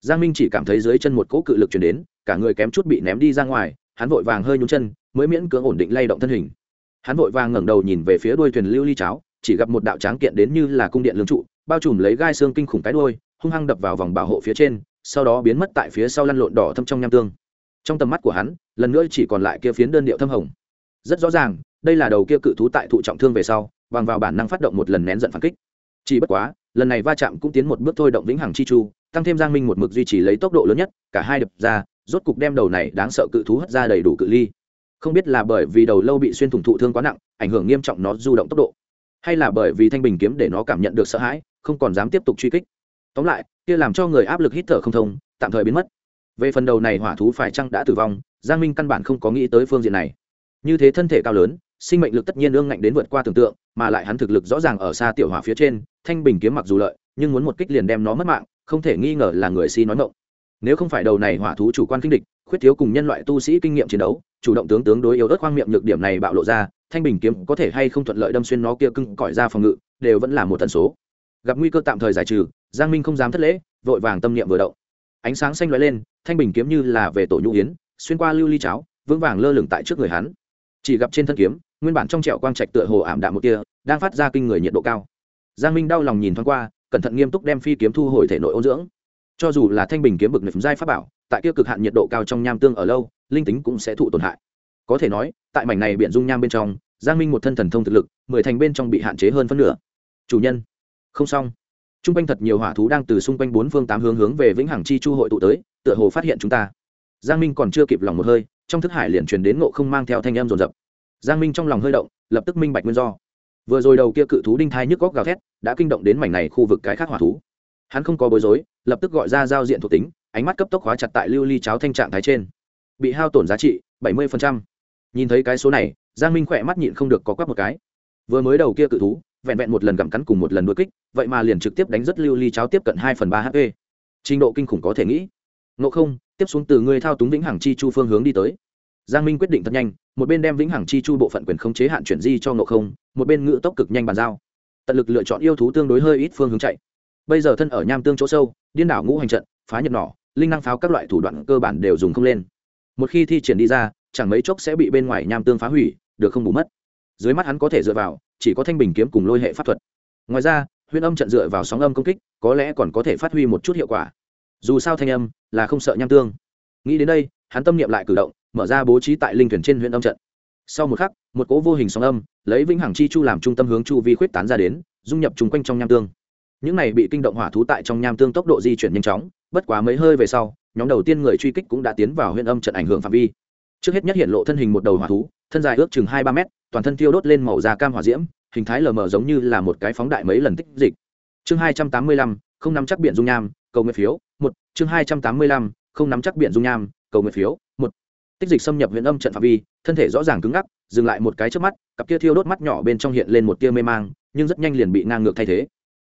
Giang minh chỉ cảm thấy dưới chân một cỗ cự lực chuyển đến, cả người kém chút bị ném đi ra ngoài, hắn vội vàng hơi nhún chân, mới miễn cưỡng ổn định lay động thân hình hắn vội vàng ngẩng đầu nhìn về phía đuôi thuyền lưu ly cháo, chỉ gặp một đạo tráng kiện đến như là cung điện lương trụ, bao trùm lấy gai xương kinh khủng cái đuôi, hung hăng đập vào vòng bảo hộ phía trên, sau đó biến mất tại phía sau lăn lộn đỏ thâm trong nham tương. Trong tầm mắt của hắn, lần nữa chỉ còn lại kia phiến đơn điệu thâm hồng. Rất rõ ràng, đây là đầu kia cự thú tại thụ trọng thương về sau, bằng vào bản năng phát động một lần nén giận phản kích. Chỉ bất quá, lần này va chạm cũng tiến một bước thôi động vĩnh hằng chi chu, tăng thêm giang minh một mực duy trì lấy tốc độ lớn nhất, cả hai đập ra, rốt cục đem đầu này đáng sợ cự thú hất ra đầy đủ cự ly không biết là bởi vì đầu lâu bị xuyên thủng thụ thương quá nặng, ảnh hưởng nghiêm trọng nó du động tốc độ, hay là bởi vì thanh bình kiếm để nó cảm nhận được sợ hãi, không còn dám tiếp tục truy kích. Tóm lại, kia làm cho người áp lực hít thở không thông, tạm thời biến mất. Về phần đầu này hỏa thú phải chăng đã tử vong, giang minh căn bản không có nghĩ tới phương diện này. Như thế thân thể cao lớn, sinh mệnh lực tất nhiên ương ngạnh đến vượt qua tưởng tượng, mà lại hắn thực lực rõ ràng ở xa tiểu hỏa phía trên, thanh bình kiếm mặc dù lợi, nhưng muốn một kích liền đem nó mất mạng, không thể nghi ngờ là người si nói ngộng. Nếu không phải đầu này hỏa thú chủ quan kinh địch khuyết thiếu cùng nhân loại tu sĩ kinh nghiệm chiến đấu, chủ động tướng tướng đối yếu ớt khoang miệng nhược điểm này bạo lộ ra, thanh bình kiếm có thể hay không thuận lợi đâm xuyên nó kia cưng cõi ra phòng ngự, đều vẫn là một tần số. Gặp nguy cơ tạm thời giải trừ, giang minh không dám thất lễ, vội vàng tâm niệm vừa động. Ánh sáng xanh lóe lên, thanh bình kiếm như là về tổ nhũ yến, xuyên qua lưu ly cháo, vững vàng lơ lửng tại trước người hắn. Chỉ gặp trên thân kiếm, nguyên bản trong trẹo quang trạch tựa hồ ảm đạm một kia, đang phát ra kinh người nhiệt độ cao. Giang minh đau lòng nhìn thoáng qua, cẩn thận nghiêm túc đem phi kiếm thu hồi thể nội ôn dưỡng. Cho dù là thanh bình kiếm bực nực giai pháp bảo tại kia cực hạn nhiệt độ cao trong nham tương ở lâu, linh tính cũng sẽ thụ tổn hại. Có thể nói, tại mảnh này biển dung nham bên trong, giang minh một thân thần thông thực lực, mười thành bên trong bị hạn chế hơn phân nửa. Chủ nhân, không xong. T r u n g quanh thật nhiều hỏa thú đang từ xung quanh bốn phương tám hướng hướng về vĩnh hằng chi chu hội tụ tới, tựa hồ phát hiện chúng ta. Giang minh còn chưa kịp lòng một hơi, trong thức hải liền truyền đến ngộ không mang theo thanh em rồn rập giang minh trong lòng hơi động, lập tức minh bạch nguyên do. Vừa rồi đầu kia cự thú đinh thai nhức góc gào thét, đã kinh động đến mảnh này khu vực cái khác hỏa thú. Hắn không có bối rối, lập tức gọi ra giao diện thuộc tính ánh mắt cấp tốc hóa chặt tại lưu ly cháo thanh trạng thái trên. Bị hao tổn giá trị bảy mươi nhìn thấy cái số này, giang minh khỏe mắt nhịn không được có quắp một cái. Vừa mới đầu kia cự thú, vẹn vẹn một lần gặm cắn cùng một lần đuôi kích, vậy mà liền trực tiếp đánh rất lưu ly cháo tiếp cận hai phần ba hp. Trình độ kinh khủng có thể nghĩ. Ngộ không, tiếp xuống từ ngươi thao túng vĩnh hằng chi chu phương hướng đi tới. Giang minh quyết định thật nhanh, một bên đem vĩnh hằng chi chu bộ phận quyền khống chế hạn chuyển di cho ngộ không, một bên ngự tốc cực nhanh bàn giao. Tận lực lựa chọn yêu thú tương đối hơi ít phương hướng chạy. Bây giờ thân ở nham tương chỗ sâu, điên đảo ngũ hành trận, phá nhật nỏ linh năng pháo các loại thủ đoạn cơ bản đều dùng không lên. Một khi thi triển đi ra, chẳng mấy chốc sẽ bị bên ngoài nham tương phá hủy, được không bù mất. Dưới mắt hắn có thể dựa vào, chỉ có thanh bình kiếm cùng lôi hệ pháp thuật. Ngoài ra huyễn âm trận dựa vào sóng âm công kích, có lẽ còn có thể phát huy một chút hiệu quả. Dù sao thanh âm là không sợ nham tương. Nghĩ đến đây, hắn tâm niệm lại cử động, mở ra bố trí tại linh thuyền trên huyện âm trận. Sau một khắc, một cố vô hình sóng âm, lấy vĩnh hằng chi chu làm trung tâm hướng chu vi khuyết tán ra đến, dung nhập chung quanh trong nham tương. Những này bị kinh động hỏa thú tại trong nham tương tốc độ di chuyển nhanh chóng bất quá mấy hơi về sau, nhóm đầu tiên người truy kích cũng đã tiến vào huyện âm trận ảnh hưởng phạm vi. Trước hết nhất hiện lộ thân hình một đầu hỏa thú, thân dài ước chừng hai ba mét, toàn thân thiêu đốt lên màu da cam hỏa diễm, hình thái lờ mờ giống như là một cái phóng đại mấy lần tích dịch. Chương hai trăm tám mươi lăm, không nắm chắc biện dung nham, cầu nguyện phiếu, một. Chương hai trăm tám mươi lăm, không nắm chắc biện dung nham, cầu nguyện phiếu, một. Tích dịch xâm nhập huyện âm trận phạm vi, thân thể rõ ràng cứng ngắc, dừng lại một cái trước mắt, cặp kia thiêu đốt mắt nhỏ bên trong hiện lên một tia mê mang, nhưng rất nhanh liền bị ngang ngược thay thế.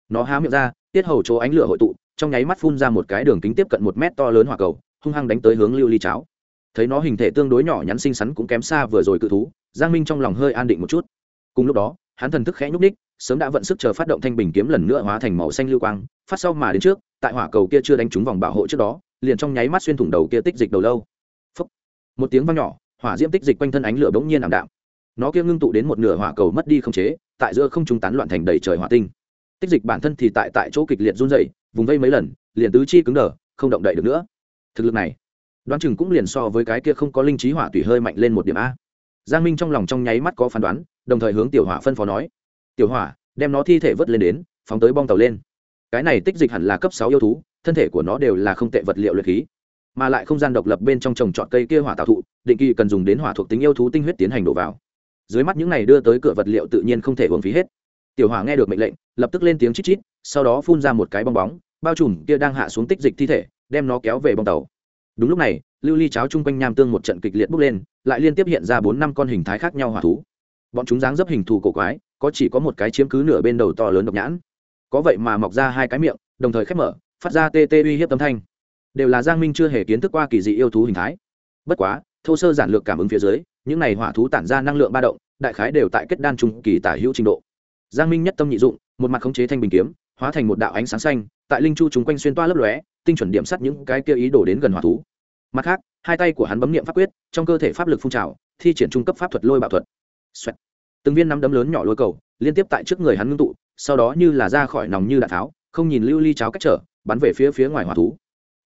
Nó há miệng ra, tiết hầu chỗ ánh lửa hội tụ trong nháy mắt phun ra một cái đường kính tiếp cận một mét to lớn hỏa cầu, hung hăng đánh tới hướng lưu ly cháo. Thấy nó hình thể tương đối nhỏ nhắn xinh xắn cũng kém xa vừa rồi cự thú, giang minh trong lòng hơi an định một chút. Cùng lúc đó, hắn thần thức khẽ nhúc ních sớm đã vận sức chờ phát động thanh bình kiếm lần nữa hóa thành màu xanh lưu quang, phát sau mà đến trước, tại hỏa cầu kia chưa đánh trúng vòng bảo hộ trước đó, liền trong nháy mắt xuyên thủng đầu kia tích dịch đầu lâu. Phúc. một tiếng vang nhỏ, hỏa diễm tích dịch quanh thân ánh lửa bỗng nhiên ảm đạm. Nó kia ngưng tụ đến một nửa hỏa cầu mất đi không chế, tại giữa không trung tán loạn thành đầy trời hỏa tinh. Tích dịch bản thân thì tại tại chỗ kịch liệt run dày vùng vây mấy lần, liền tứ chi cứng đờ, không động đậy được nữa. Thực lực này, đoán chừng cũng liền so với cái kia không có linh trí hỏa tùy hơi mạnh lên một điểm a. Giang minh trong lòng trong nháy mắt có phán đoán, đồng thời hướng tiểu hỏa phân phó nói, tiểu hỏa, đem nó thi thể vớt lên đến, phóng tới bong tàu lên. Cái này tích dịch hẳn là cấp sáu yêu thú, thân thể của nó đều là không tệ vật liệu luyện khí, mà lại không gian độc lập bên trong trồng trọt cây kia hỏa tạo thụ, định kỳ cần dùng đến hỏa thuộc tính yêu thú tinh huyết tiến hành đổ vào. Dưới mắt những này đưa tới cửa vật liệu tự nhiên không thể uống phí hết tiểu hỏa nghe được mệnh lệnh, lập tức lên tiếng chít chít, sau đó phun ra một cái bong bóng, bao trùm kia đang hạ xuống tích dịch thi thể, đem nó kéo về bong tàu. Đúng lúc này, lưu ly cháo chung quanh nham tương một trận kịch liệt bốc lên, lại liên tiếp hiện ra bốn năm con hình thái khác nhau hỏa thú. Bọn chúng dáng dấp hình thù cổ quái, có chỉ có một cái chiếm cứ nửa bên đầu to lớn độc nhãn. Có vậy mà mọc ra hai cái miệng, đồng thời khép mở, phát ra tê tê uy hiếp tâm thanh. Đều là giang minh chưa hề kiến thức qua kỳ dị yêu thú hình thái. Bất quá, thô sơ giản lược cảm ứng phía dưới, những này hỏa thú tản ra năng lượng ba động, đại khái đều tại kết đan trung kỳ tả hữu trình độ giang minh nhất tâm nhị dụng, một mặt khống chế thanh bình kiếm, hóa thành một đạo ánh sáng xanh, tại linh chu chúng quanh xuyên toa lấp lóe, tinh chuẩn điểm sắt những cái kia ý đổ đến gần hỏa thú. Mặt khác, hai tay của hắn bấm niệm pháp quyết, trong cơ thể pháp lực phun trào, thi triển trung cấp pháp thuật lôi bạo thuật、Xoẹt. Từng viên nắm đấm lớn nhỏ lôi cầu, liên tiếp tại trước người hắn ngưng tụ, sau đó như là ra khỏi nòng như đạn tháo, không nhìn lưu ly cháo cách trở, bắn về phía phía ngoài hỏa thú.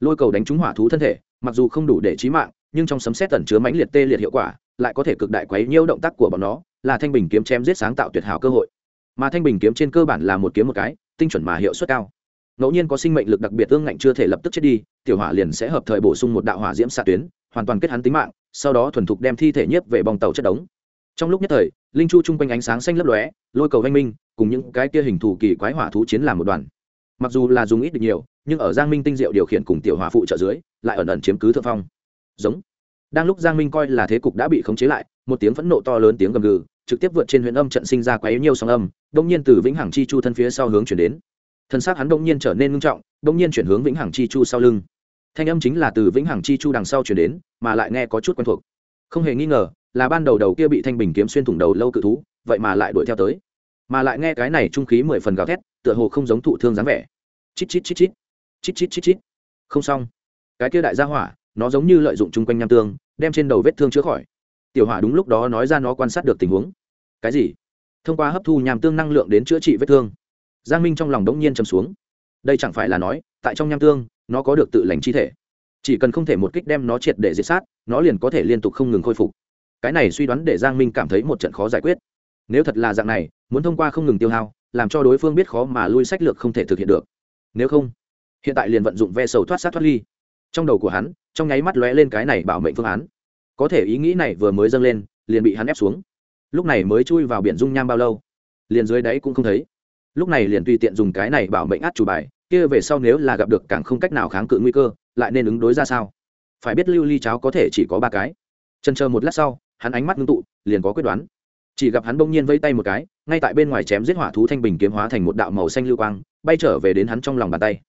Lôi cầu đánh trúng hỏa thú thân thể, mặc dù không đủ để trí mạng, nhưng trong sấm xét tẩn chứa mãnh liệt tê liệt hiệu quả, lại có thể cực đại quấy nhiêu động tác của bọn nó, là thanh bình kiếm chém giết sáng tạo tuyệt hảo cơ hội mà thanh bình kiếm trên cơ bản là một kiếm một cái, tinh chuẩn mà hiệu suất cao. Ngẫu nhiên có sinh mệnh lực đặc biệt ương ngạnh chưa thể lập tức chết đi, tiểu hỏa liền sẽ hợp thời bổ sung một đạo hỏa diễm xạ tuyến, hoàn toàn kết hắn tính mạng, sau đó thuần thục đem thi thể nhiếp về bong tàu chất đống. Trong lúc nhất thời, linh chu chung quanh ánh sáng xanh lấp lóe, lôi cầu vanh minh, cùng những cái kia hình thù kỳ quái hỏa thú chiến làm một đoàn. Mặc dù là dùng ít được nhiều, nhưng ở giang minh tinh diệu điều khiển cùng tiểu hỏa phụ trợ dưới, lại ẩn ẩn chiếm cứ thượng phong. Giống. Đang lúc giang minh coi là thế cục đã bị khống chế lại, một tiếng phẫn nộ to lớn tiếng gầm gừ trực tiếp vượt trên huyện âm trận sinh ra quá yếu nhiều sóng âm đông nhiên từ vĩnh hằng chi chu thân phía sau hướng chuyển đến. Thân xác hắn đông nhiên trở nên ngưng trọng đông nhiên chuyển hướng vĩnh hằng chi chu sau lưng. Thanh âm chính là từ vĩnh hằng chi chu đằng sau chuyển đến, mà lại nghe có chút quen thuộc. Không hề nghi ngờ, là ban đầu đầu kia bị thanh bình kiếm xuyên thủng đầu lâu cự thú, vậy mà lại đuổi theo tới. Mà lại nghe cái này trung khí mười phần gào thét, tựa hồ không giống thụ thương dáng vẻ. Chít chít chít chít. Chít chít chít chít. Không xong. Cái kia đại gia hỏa, nó giống như lợi dụng chung quanh nham tương, đem trên đầu vết thương chữa khỏi tiểu hỏa đúng lúc đó nói ra nó quan sát được tình huống. Cái gì? Thông qua hấp thu nham tương năng lượng đến chữa trị vết thương. Giang minh trong lòng đống nhiên chầm xuống. Đây chẳng phải là nói, tại trong nham tương, nó có được tự lành chi thể. Chỉ cần không thể một kích đem nó triệt để diệt sát, nó liền có thể liên tục không ngừng khôi phục. Cái này suy đoán để giang minh cảm thấy một trận khó giải quyết. Nếu thật là dạng này, muốn thông qua không ngừng tiêu hao, làm cho đối phương biết khó mà lui sách lược không thể thực hiện được. Nếu không, hiện tại liền vận dụng ve sầu thoát sát thoát ly. Trong đầu của hắn, trong nháy mắt lóe lên cái này bảo mệnh phương án có thể ý nghĩ này vừa mới dâng lên, liền bị hắn ép xuống. Lúc này mới chui vào biển dung nham bao lâu? Liền dưới đáy cũng không thấy. Lúc này liền tùy tiện dùng cái này bảo mệnh át chủ bài, kia về sau nếu là gặp được càng không cách nào kháng cự nguy cơ, lại nên ứng đối ra sao? Phải biết lưu ly cháo có thể chỉ có ba cái. Chân chờ một lát sau, hắn ánh mắt ngưng tụ, liền có quyết đoán. Chỉ gặp hắn bỗng nhiên vây tay một cái, ngay tại bên ngoài chém giết hỏa thú thanh bình kiếm hóa thành một đạo màu xanh lưu quang, bay trở về đến hắn trong lòng bàn tay.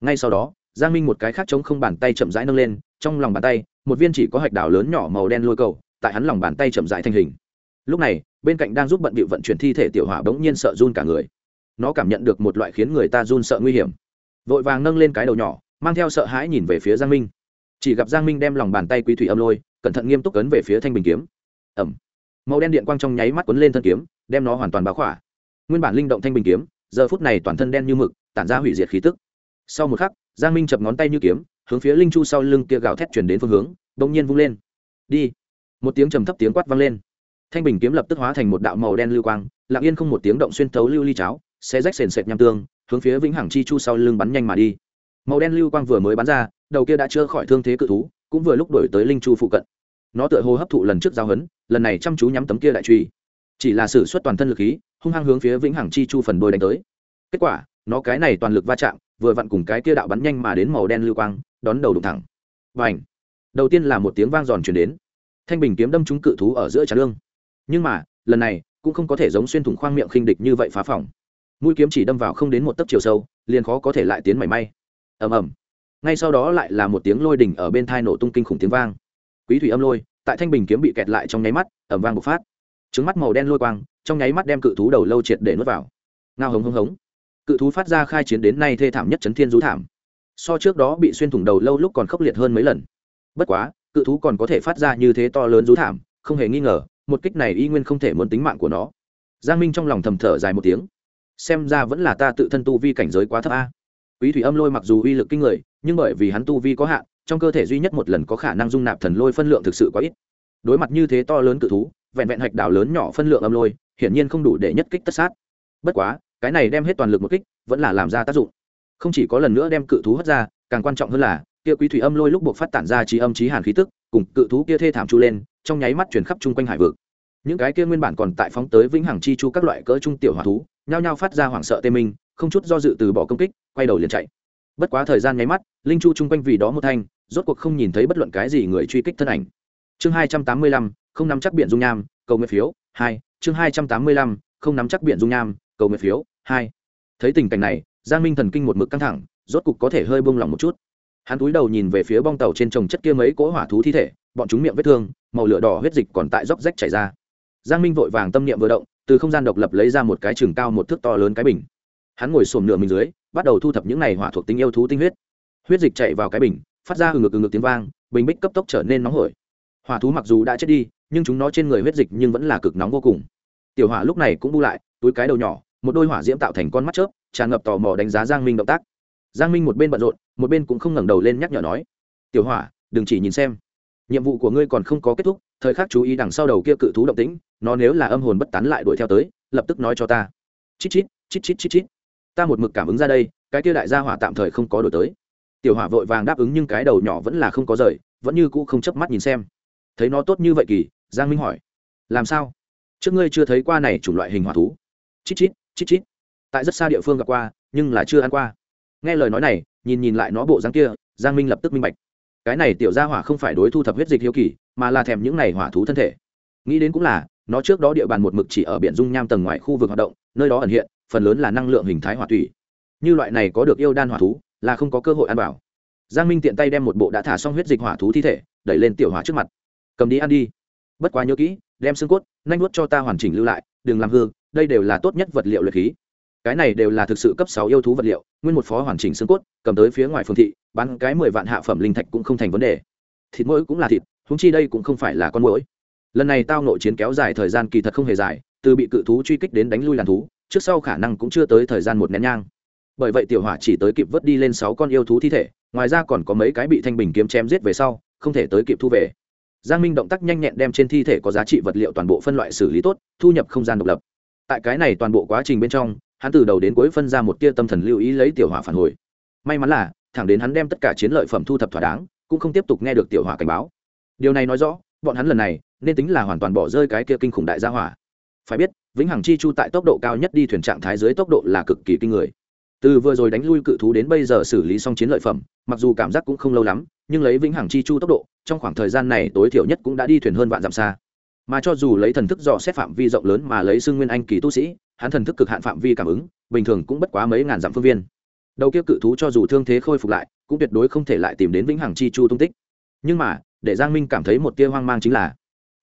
Ngay sau đó, giang minh một cái khác chống không bàn tay chậm rãi nâng lên, trong lòng bàn tay một viên chỉ có hạch đảo lớn nhỏ màu đen lôi cầu, tại hắn lòng bàn tay chậm rãi thành hình. Lúc này, bên cạnh đang giúp bận bịu vận chuyển thi thể tiểu hỏa bỗng nhiên sợ run cả người. Nó cảm nhận được một loại khiến người ta run sợ nguy hiểm. Vội vàng nâng lên cái đầu nhỏ, mang theo sợ hãi nhìn về phía giang minh. Chỉ gặp giang minh đem lòng bàn tay quý thủy âm lôi, cẩn thận nghiêm túc ấn về phía thanh bình kiếm. Ẩm. Màu đen điện quang trong nháy mắt quấn lên thân kiếm, đem nó hoàn toàn báo khỏa. Nguyên bản linh động thanh bình kiếm, giờ phút này toàn thân đen như mực, tản ra hủy diệt khí tức. Sau một khắc, giang minh chập ngón tay như kiếm hướng phía linh chu sau lưng kia gào thét chuyển đến phương hướng, bỗng nhiên vung lên. Đi! Một tiếng trầm thấp tiếng quát vang lên. Thanh bình kiếm lập tức hóa thành một đạo màu đen lưu quang, lặng yên không một tiếng động xuyên thấu lưu ly cháo sẽ rách sền sệt nham tương, hướng phía vĩnh hằng chi chu sau lưng bắn nhanh mà đi. Màu đen lưu quang vừa mới bắn ra, đầu kia đã chưa khỏi thương thế cự thú, cũng vừa lúc đổi tới linh chu phụ cận. Nó tựa hồ hấp thụ lần trước giao hấn, lần này chăm chú nhắm tấm kia đại truy chỉ là sử xuất toàn thân lực khí, hung hăng hướng phía vĩnh hằng chi chu phần đôi đánh tới. Kết quả, nó cái này toàn lực va chạm, vừa vặn cùng cái kia đạo bắn nhanh mà đến màu đen lưu quang đón đầu đụng thẳng. Và ảnh đầu tiên là một tiếng vang giòn chuyển đến. Thanh bình kiếm đâm trúng cự thú ở giữa trà lương nhưng mà, lần này, cũng không có thể giống xuyên thủng khoang miệng khinh địch như vậy phá phòng. Mũi kiếm chỉ đâm vào không đến một tấc chiều sâu, liền khó có thể lại tiến mảy may. Ầm ầm. Ngay sau đó lại là một tiếng lôi đỉnh ở bên thai nổ tung kinh khủng tiếng vang. Quý thủy âm lôi, tại thanh bình kiếm bị kẹt lại trong nháy mắt ẩm vang bộc phát. Trứng mắt màu đen lôi quang, trong nháy mắt đem cự thú đầu lâu triệt để nuốt vào. Ngao hống hống hống. Cự thú phát ra khai chiến đến nay thê thảm nhất chấn thiên rú thảm so trước đó bị xuyên thủng đầu lâu lúc còn khốc liệt hơn mấy lần. Bất quá, cự thú còn có thể phát ra như thế to lớn rú thảm, không hề nghi ngờ, một kích này y nguyên không thể muốn tính mạng của nó. Giang minh trong lòng thầm thở dài một tiếng. Xem ra vẫn là ta tự thân tu vi cảnh giới quá thấp a. Quý thủy âm lôi mặc dù uy lực kinh người, nhưng bởi vì hắn tu vi có hạn, trong cơ thể duy nhất một lần có khả năng dung nạp thần lôi phân lượng thực sự quá ít. Đối mặt như thế to lớn cự thú, vẹn vẹn hạch đảo lớn nhỏ phân lượng âm lôi, hiển nhiên không đủ để nhất kích tất sát. Bất quá, cái này đem hết toàn lực một kích, vẫn là làm ra tác dụng không chỉ có lần nữa đem cự thú hất ra, càng quan trọng hơn là, kia quý thủy âm lôi lúc buộc phát tản ra trí âm trí hàn khí tức, cùng cự thú kia thê thảm chu lên, trong nháy mắt chuyển khắp chung quanh hải vực. Những cái kia nguyên bản còn tại phóng tới vĩnh hằng chi chu các loại cỡ trung tiểu hỏa thú, nhao nhao phát ra hoảng sợ tê minh, không chút do dự từ bỏ công kích, quay đầu liền chạy. Bất quá thời gian nháy mắt, linh chu chung quanh vì đó một thanh, rốt cuộc không nhìn thấy bất luận cái gì người truy kích thân ảnh. Chương hai trăm tám mươi lăm, không nắm chắc biển dung nham, cầu nguyện phiếu, hai, chương hai trăm tám mươi lăm, không nắm chắc biển dung nham, cầu nguyện phiếu, hai. Thấy tình cảnh này giang minh thần kinh một mực căng thẳng, rốt cục có thể hơi bông lỏng một chút. Hắn cúi đầu nhìn về phía bong tàu trên trồng chất kia mấy cỗ hỏa thú thi thể, bọn chúng miệng vết thương, màu lửa đỏ huyết dịch còn tại dốc rách chảy ra. Giang minh vội vàng tâm niệm vừa động, từ không gian độc lập lấy ra một cái trường cao một thước to lớn cái bình. Hắn ngồi xổm nửa mình dưới, bắt đầu thu thập những này hỏa thuộc tính yêu thú tinh huyết. Huyết dịch chạy vào cái bình, phát ra ừ ngực ừ ngực tiếng vang, bình bích cấp tốc trở nên nóng hổi. Hỏa thú mặc dù đã chết đi, nhưng chúng nó trên người huyết dịch nhưng vẫn là cực nóng vô cùng. Tiểu hỏa lúc này cũng bu lại, túi cái đầu nhỏ, một đôi hỏa diễm tạo thành con mắt chớp tràn ngập tò mò đánh giá giang minh động tác. Giang minh một bên bận rộn, một bên cũng không ngẩng đầu lên nhắc nhở nói, tiểu hỏa, đừng chỉ nhìn xem. Nhiệm vụ của ngươi còn không có kết thúc, thời khắc chú ý đằng sau đầu kia cự thú động tĩnh, nó nếu là âm hồn bất tán lại đuổi theo tới, lập tức nói cho ta. Chít chít chít chít chít chít. Ta một mực cảm ứng ra đây, cái kia đại gia hỏa tạm thời không có đổi tới. Tiểu hỏa vội vàng đáp ứng nhưng cái đầu nhỏ vẫn là không có rời, vẫn như cũ không chớp mắt nhìn xem. Thấy nó tốt như vậy kỳ giang minh hỏi. Làm sao? Trước ngươi chưa thấy qua này chủng loại hình hỏa thú. Chít chít chít chít tại rất xa địa phương gặp qua, nhưng là chưa ăn qua. Nghe lời nói này, nhìn nhìn lại nó bộ dáng kia, giang minh lập tức minh bạch. Cái này tiểu gia hỏa không phải đối thu thập huyết dịch hiếu kỳ, mà là thèm những này hỏa thú thân thể. Nghĩ đến cũng là, nó trước đó địa bàn một mực chỉ ở biển dung nham tầng ngoài khu vực hoạt động, nơi đó ẩn hiện, phần lớn là năng lượng hình thái hỏa thủy như loại này có được yêu đan hỏa thú, là không có cơ hội ăn bảo giang minh tiện tay đem một bộ đã thả xong huyết dịch hỏa thú thi thể, đẩy lên tiểu hỏa trước mặt. Cầm đi ăn đi. Bất quá nhớ kỹ, đem xương cốt nanh nuốt cho ta hoàn chỉnh lưu lại, đừng làm hư, đây đều là tốt nhất vật liệu luyện khí cái này đều là thực sự cấp sáu yêu thú vật liệu, nguyên một phó hoàn chỉnh xương cốt, cầm tới phía ngoài phương thị, bán cái mười vạn hạ phẩm linh thạch cũng không thành vấn đề. Thịt mỗi cũng là thịt húng chi đây cũng không phải là con mũi lần này tao nội chiến kéo dài thời gian kỳ thật không hề dài, từ bị cự thú truy kích đến đánh lui đàn thú, trước sau khả năng cũng chưa tới thời gian một nén nhang. Bởi vậy tiểu hỏa chỉ tới kịp vớt đi lên sáu con yêu thú thi thể, ngoài ra còn có mấy cái bị thanh bình kiếm chém giết về sau, không thể tới kịp thu về. Giang minh động tác nhanh nhẹn đem trên thi thể có giá trị vật liệu toàn bộ phân loại xử lý tốt, thu nhập không gian độc lập. Tại cái này toàn bộ quá trình bên trong hắn từ đầu đến cuối phân ra một tia tâm thần lưu ý lấy tiểu hỏa phản hồi. May mắn là, thẳng đến hắn đem tất cả chiến lợi phẩm thu thập thỏa đáng, cũng không tiếp tục nghe được tiểu hỏa cảnh báo. Điều này nói rõ, bọn hắn lần này, nên tính là hoàn toàn bỏ rơi cái kia kinh khủng đại gia hỏa. Phải biết, vĩnh hằng chi chu tại tốc độ cao nhất đi thuyền trạng thái dưới tốc độ là cực kỳ kinh người. Từ vừa rồi đánh lui cự thú đến bây giờ xử lý xong chiến lợi phẩm, mặc dù cảm giác cũng không lâu lắm, nhưng lấy vĩnh hằng chi chu tốc độ, trong khoảng thời gian này tối thiểu nhất cũng đã đi thuyền hơn vạn dặm xa mà cho dù lấy thần thức dò xét phạm vi rộng lớn mà lấy xưng nguyên anh kỳ tu sĩ, hắn thần thức cực hạn phạm vi cảm ứng, bình thường cũng bất quá mấy ngàn dặm phương viên. Đầu kia cự thú cho dù thương thế khôi phục lại, cũng tuyệt đối không thể lại tìm đến vĩnh hằng chi chu tung tích. Nhưng mà, để giang minh cảm thấy một tia hoang mang chính là,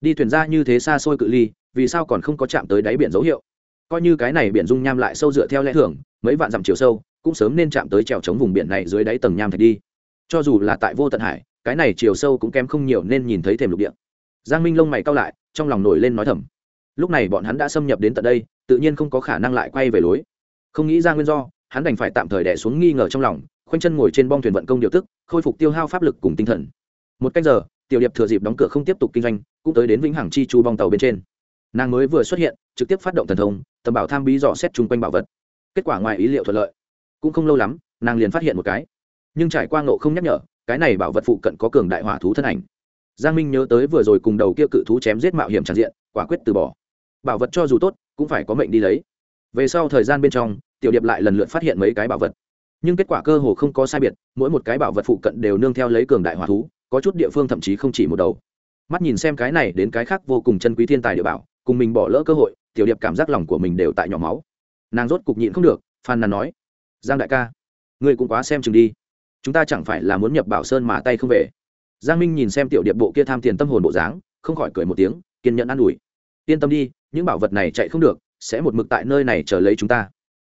đi thuyền ra như thế xa xôi cự ly, vì sao còn không có chạm tới đáy biển dấu hiệu? Coi như cái này biển dung nham lại sâu dựa theo lẽ thường, mấy vạn dặm chiều sâu, cũng sớm nên chạm tới trèo chống vùng biển này dưới đáy tầng nham thạch đi. Cho dù là tại vô tận hải, cái này chiều sâu cũng kém không nhiều nên nhìn thấy thềm lục địa giang minh lông mày cao lại, trong lòng nổi lên nói thầm. Lúc này bọn hắn đã xâm nhập đến tận đây, tự nhiên không có khả năng lại quay về lối. Không nghĩ ra nguyên do, hắn đành phải tạm thời đẻ xuống nghi ngờ trong lòng, khoanh chân ngồi trên bong thuyền vận công điều tức, khôi phục tiêu hao pháp lực cùng tinh thần. Một cách giờ, tiểu điệp thừa dịp đóng cửa không tiếp tục kinh doanh, cũng tới đến vĩnh hằng chi chu bong tàu bên trên. Nàng mới vừa xuất hiện, trực tiếp phát động thần thông, tầm bảo tham bí dò xét chung quanh bảo vật. Kết quả ngoài ý liệu thuận lợi. Cũng không lâu lắm, nàng liền phát hiện một cái. Nhưng trải qua ngộ không nhắc nhở, cái này bảo vật phụ cận có cường đại hỏa thú thân ảnh giang minh nhớ tới vừa rồi cùng đầu kia cự thú chém giết mạo hiểm tràn diện, quả quyết từ bỏ. Bảo vật cho dù tốt, cũng phải có mệnh đi lấy. Về sau thời gian bên trong, tiểu điệp lại lần lượt phát hiện mấy cái bảo vật. Nhưng kết quả cơ hồ không có sai biệt, mỗi một cái bảo vật phụ cận đều nương theo lấy cường đại hỏa thú, có chút địa phương thậm chí không chỉ một đầu. Mắt nhìn xem cái này đến cái khác vô cùng chân quý thiên tài địa bảo, cùng mình bỏ lỡ cơ hội, tiểu điệp cảm giác lòng của mình đều tại nhỏ máu. Nàng rốt cục nhịn không được phan nàn nói, giang đại ca, ngươi cũng quá xem chừng đi. Chúng ta chẳng phải là muốn nhập bảo sơn mà tay không về giang minh nhìn xem tiểu điệp bộ kia tham tiền tâm hồn bộ dáng, không khỏi cười một tiếng, kiên nhẫn an ủi. Yên tâm đi, những bảo vật này chạy không được, sẽ một mực tại nơi này chờ lấy chúng ta.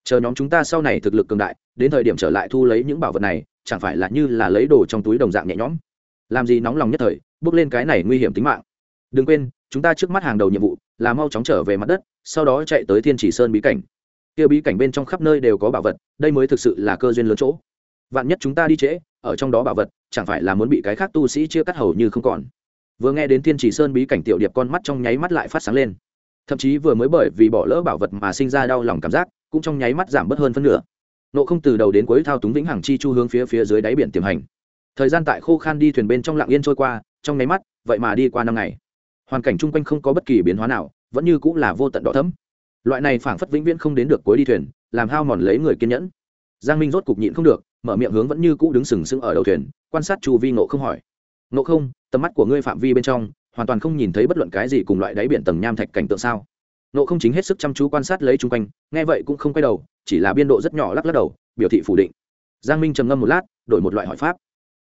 Chờ nhóm chúng ta sau này thực lực cường đại, đến thời điểm trở lại thu lấy những bảo vật này, chẳng phải là như là lấy đồ trong túi đồng dạng nhẹ nhõm. Làm gì nóng lòng nhất thời, bước lên cái này nguy hiểm tính mạng. Đừng quên, chúng ta trước mắt hàng đầu nhiệm vụ là mau chóng trở về mặt đất, sau đó chạy tới thiên chỉ sơn bí cảnh. Kia bí cảnh bên trong khắp nơi đều có bảo vật, đây mới thực sự là cơ duyên lớn chỗ. Vạn nhất chúng ta đi trễ ở trong đó bảo vật, chẳng phải là muốn bị cái khác tu sĩ chia cắt hầu như không còn. Vừa nghe đến thiên chỉ sơn bí cảnh tiểu điệp con mắt trong nháy mắt lại phát sáng lên. Thậm chí vừa mới bởi vì bỏ lỡ bảo vật mà sinh ra đau lòng cảm giác, cũng trong nháy mắt giảm bớt hơn phân nửa. Nộ không từ đầu đến cuối thao túng vĩnh hằng chi chu hướng phía phía dưới đáy biển tiềm hành. Thời gian tại khô khan đi thuyền bên trong lặng yên trôi qua, trong nháy mắt, vậy mà đi qua năm ngày. Hoàn cảnh chung quanh không có bất kỳ biến hóa nào, vẫn như cũng là vô tận đỏ thấm loại này phảng phất vĩnh viễn không đến được cuối đi thuyền, làm hao mòn lấy người kiên nhẫn. Giang minh rốt cục nhịn không được mở miệng hướng vẫn như cũ đứng sừng sững ở đầu thuyền, quan sát chu vi nộ không hỏi. Nộ không, tầm mắt của ngươi phạm vi bên trong, hoàn toàn không nhìn thấy bất luận cái gì cùng loại đáy biển tầng nham thạch cảnh tượng sao? Nộ không chính hết sức chăm chú quan sát lấy chung quanh, nghe vậy cũng không quay đầu, chỉ là biên độ rất nhỏ lắc lắc đầu, biểu thị phủ định. Giang minh trầm ngâm một lát, đổi một loại hỏi pháp.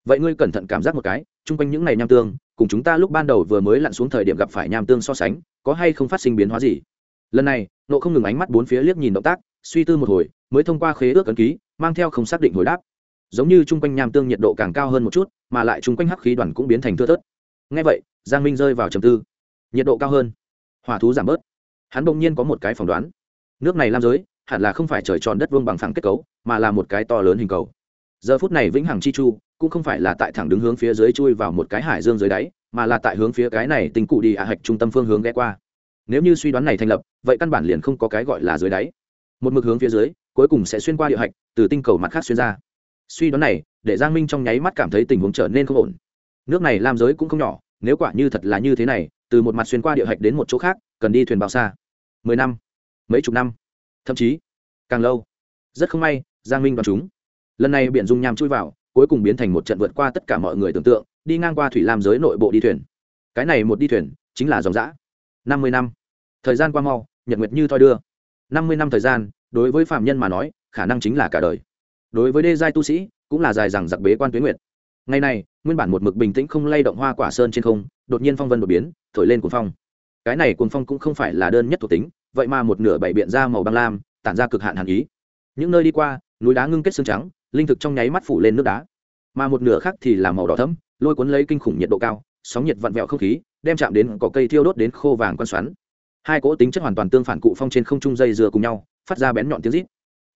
Vậy ngươi cẩn thận cảm giác một cái, chung quanh những ngày nham tương, cùng chúng ta lúc ban đầu vừa mới lặn xuống thời điểm gặp phải nham tương so sánh, có hay không phát sinh biến hóa gì? Lần này nộ không ngừng ánh mắt bốn phía liếc nhìn động tác, suy tư một hồi, mới thông qua khế ước ấn ký, mang theo không xác định hồi đáp giống như chung quanh nham tương nhiệt độ càng cao hơn một chút, mà lại chung quanh hắc khí đoàn cũng biến thành thưa thớt. Ngay vậy, giang minh rơi vào trầm tư. Nhiệt độ cao hơn. Hỏa thú giảm bớt. Hắn bỗng nhiên có một cái phỏng đoán. Nước này lam giới, hẳn là không phải trời tròn đất vương bằng phẳng kết cấu, mà là một cái to lớn hình cầu. Giờ phút này vĩnh hằng chi chu, cũng không phải là tại thẳng đứng hướng phía dưới chui vào một cái hải dương dưới đáy, mà là tại hướng phía cái này tình cụ đi ạ hạch trung tâm phương hướng ghé qua. Nếu như suy đoán này thành lập, vậy căn bản liền không có cái gọi là dưới đáy. Một mực hướng phía dưới, cuối cùng sẽ xuyên qua địa hạch, từ tinh cầu mặt khác xuyên ra suy đoán này, để giang minh trong nháy mắt cảm thấy tình huống trở nên không ổn. Nước này làm giới cũng không nhỏ, nếu quả như thật là như thế này, từ một mặt xuyên qua địa hạch đến một chỗ khác, cần đi thuyền bao xa. Mười năm, mấy chục năm, thậm chí càng lâu. Rất không may, giang minh đoán chúng. Lần này biển dung nham chui vào, cuối cùng biến thành một trận vượt qua tất cả mọi người tưởng tượng, đi ngang qua thủy lam giới nội bộ đi thuyền. Cái này một đi thuyền, chính là dòng giã năm mươi năm. Thời gian qua mau, nhật nguyệt như thoi đưa. Năm mươi năm thời gian, đối với phạm nhân mà nói, khả năng chính là cả đời đối với đê giai tu sĩ, cũng là dài rằng giặc bế quan tuyến nguyện ngày này, nguyên bản một mực bình tĩnh không lay động hoa quả sơn trên không, đột nhiên phong vân đột biến, thổi lên cuồng phong. Cái này cuồng phong cũng không phải là đơn nhất thuộc tính, vậy mà một nửa bảy biện ra màu băng lam, tản ra cực hạn hàn ý. Những nơi đi qua, núi đá ngưng kết xương trắng, linh thực trong nháy mắt phủ lên nước đá. Mà một nửa khác thì là màu đỏ thấm lôi cuốn lấy kinh khủng nhiệt độ cao, sóng nhiệt vặn vẹo không khí, đem chạm đến cỏ cây thiêu đốt đến khô vàng quan xoắn. Hai cỗ tính chất hoàn toàn tương phản cụ phong trên không trung dây dừa cùng nhau, phát ra bén nhọn tiếng rít.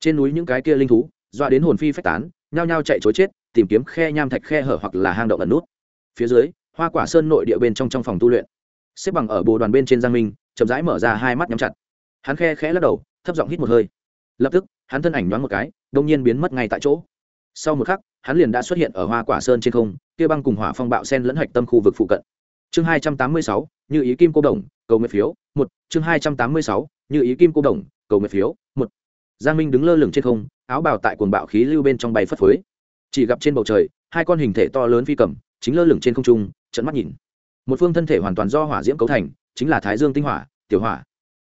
Trên núi những cái kia linh thú dọa đến hồn phi phách tán, nhao nhao chạy chối chết, tìm kiếm khe nham thạch khe hở hoặc là hang động ẩn nút. Phía dưới, hoa quả sơn nội địa bên trong trong phòng tu luyện. Xếp bằng ở bồ đoàn bên trên giang minh, chậm rãi mở ra hai mắt nhắm chặt. Hắn khe khẽ lắc đầu, thấp giọng hít một hơi. Lập tức, hắn thân ảnh nhoáng một cái đông nhiên biến mất ngay tại chỗ. Sau một khắc, hắn liền đã xuất hiện ở hoa quả sơn trên không, kia băng cùng hỏa phong bạo sen lẫn hạch tâm khu vực phụ cận. Chương hai trăm tám mươi sáu, như ý kim cô đồng, cầu nguyện phiếu, một. Chương hai trăm tám mươi sáu, như ý kim cô đồng, cầu nguyện phiếu, một. Giang minh đứng lơ lửng trên không áo bào tại cuồng bạo khí lưu bên trong bay phất phới. Chỉ gặp trên bầu trời hai con hình thể to lớn phi cầm chính lơ lửng trên không trung trận mắt nhìn. Một phương thân thể hoàn toàn do hỏa diễm cấu thành chính là thái dương tinh hỏa tiểu hỏa.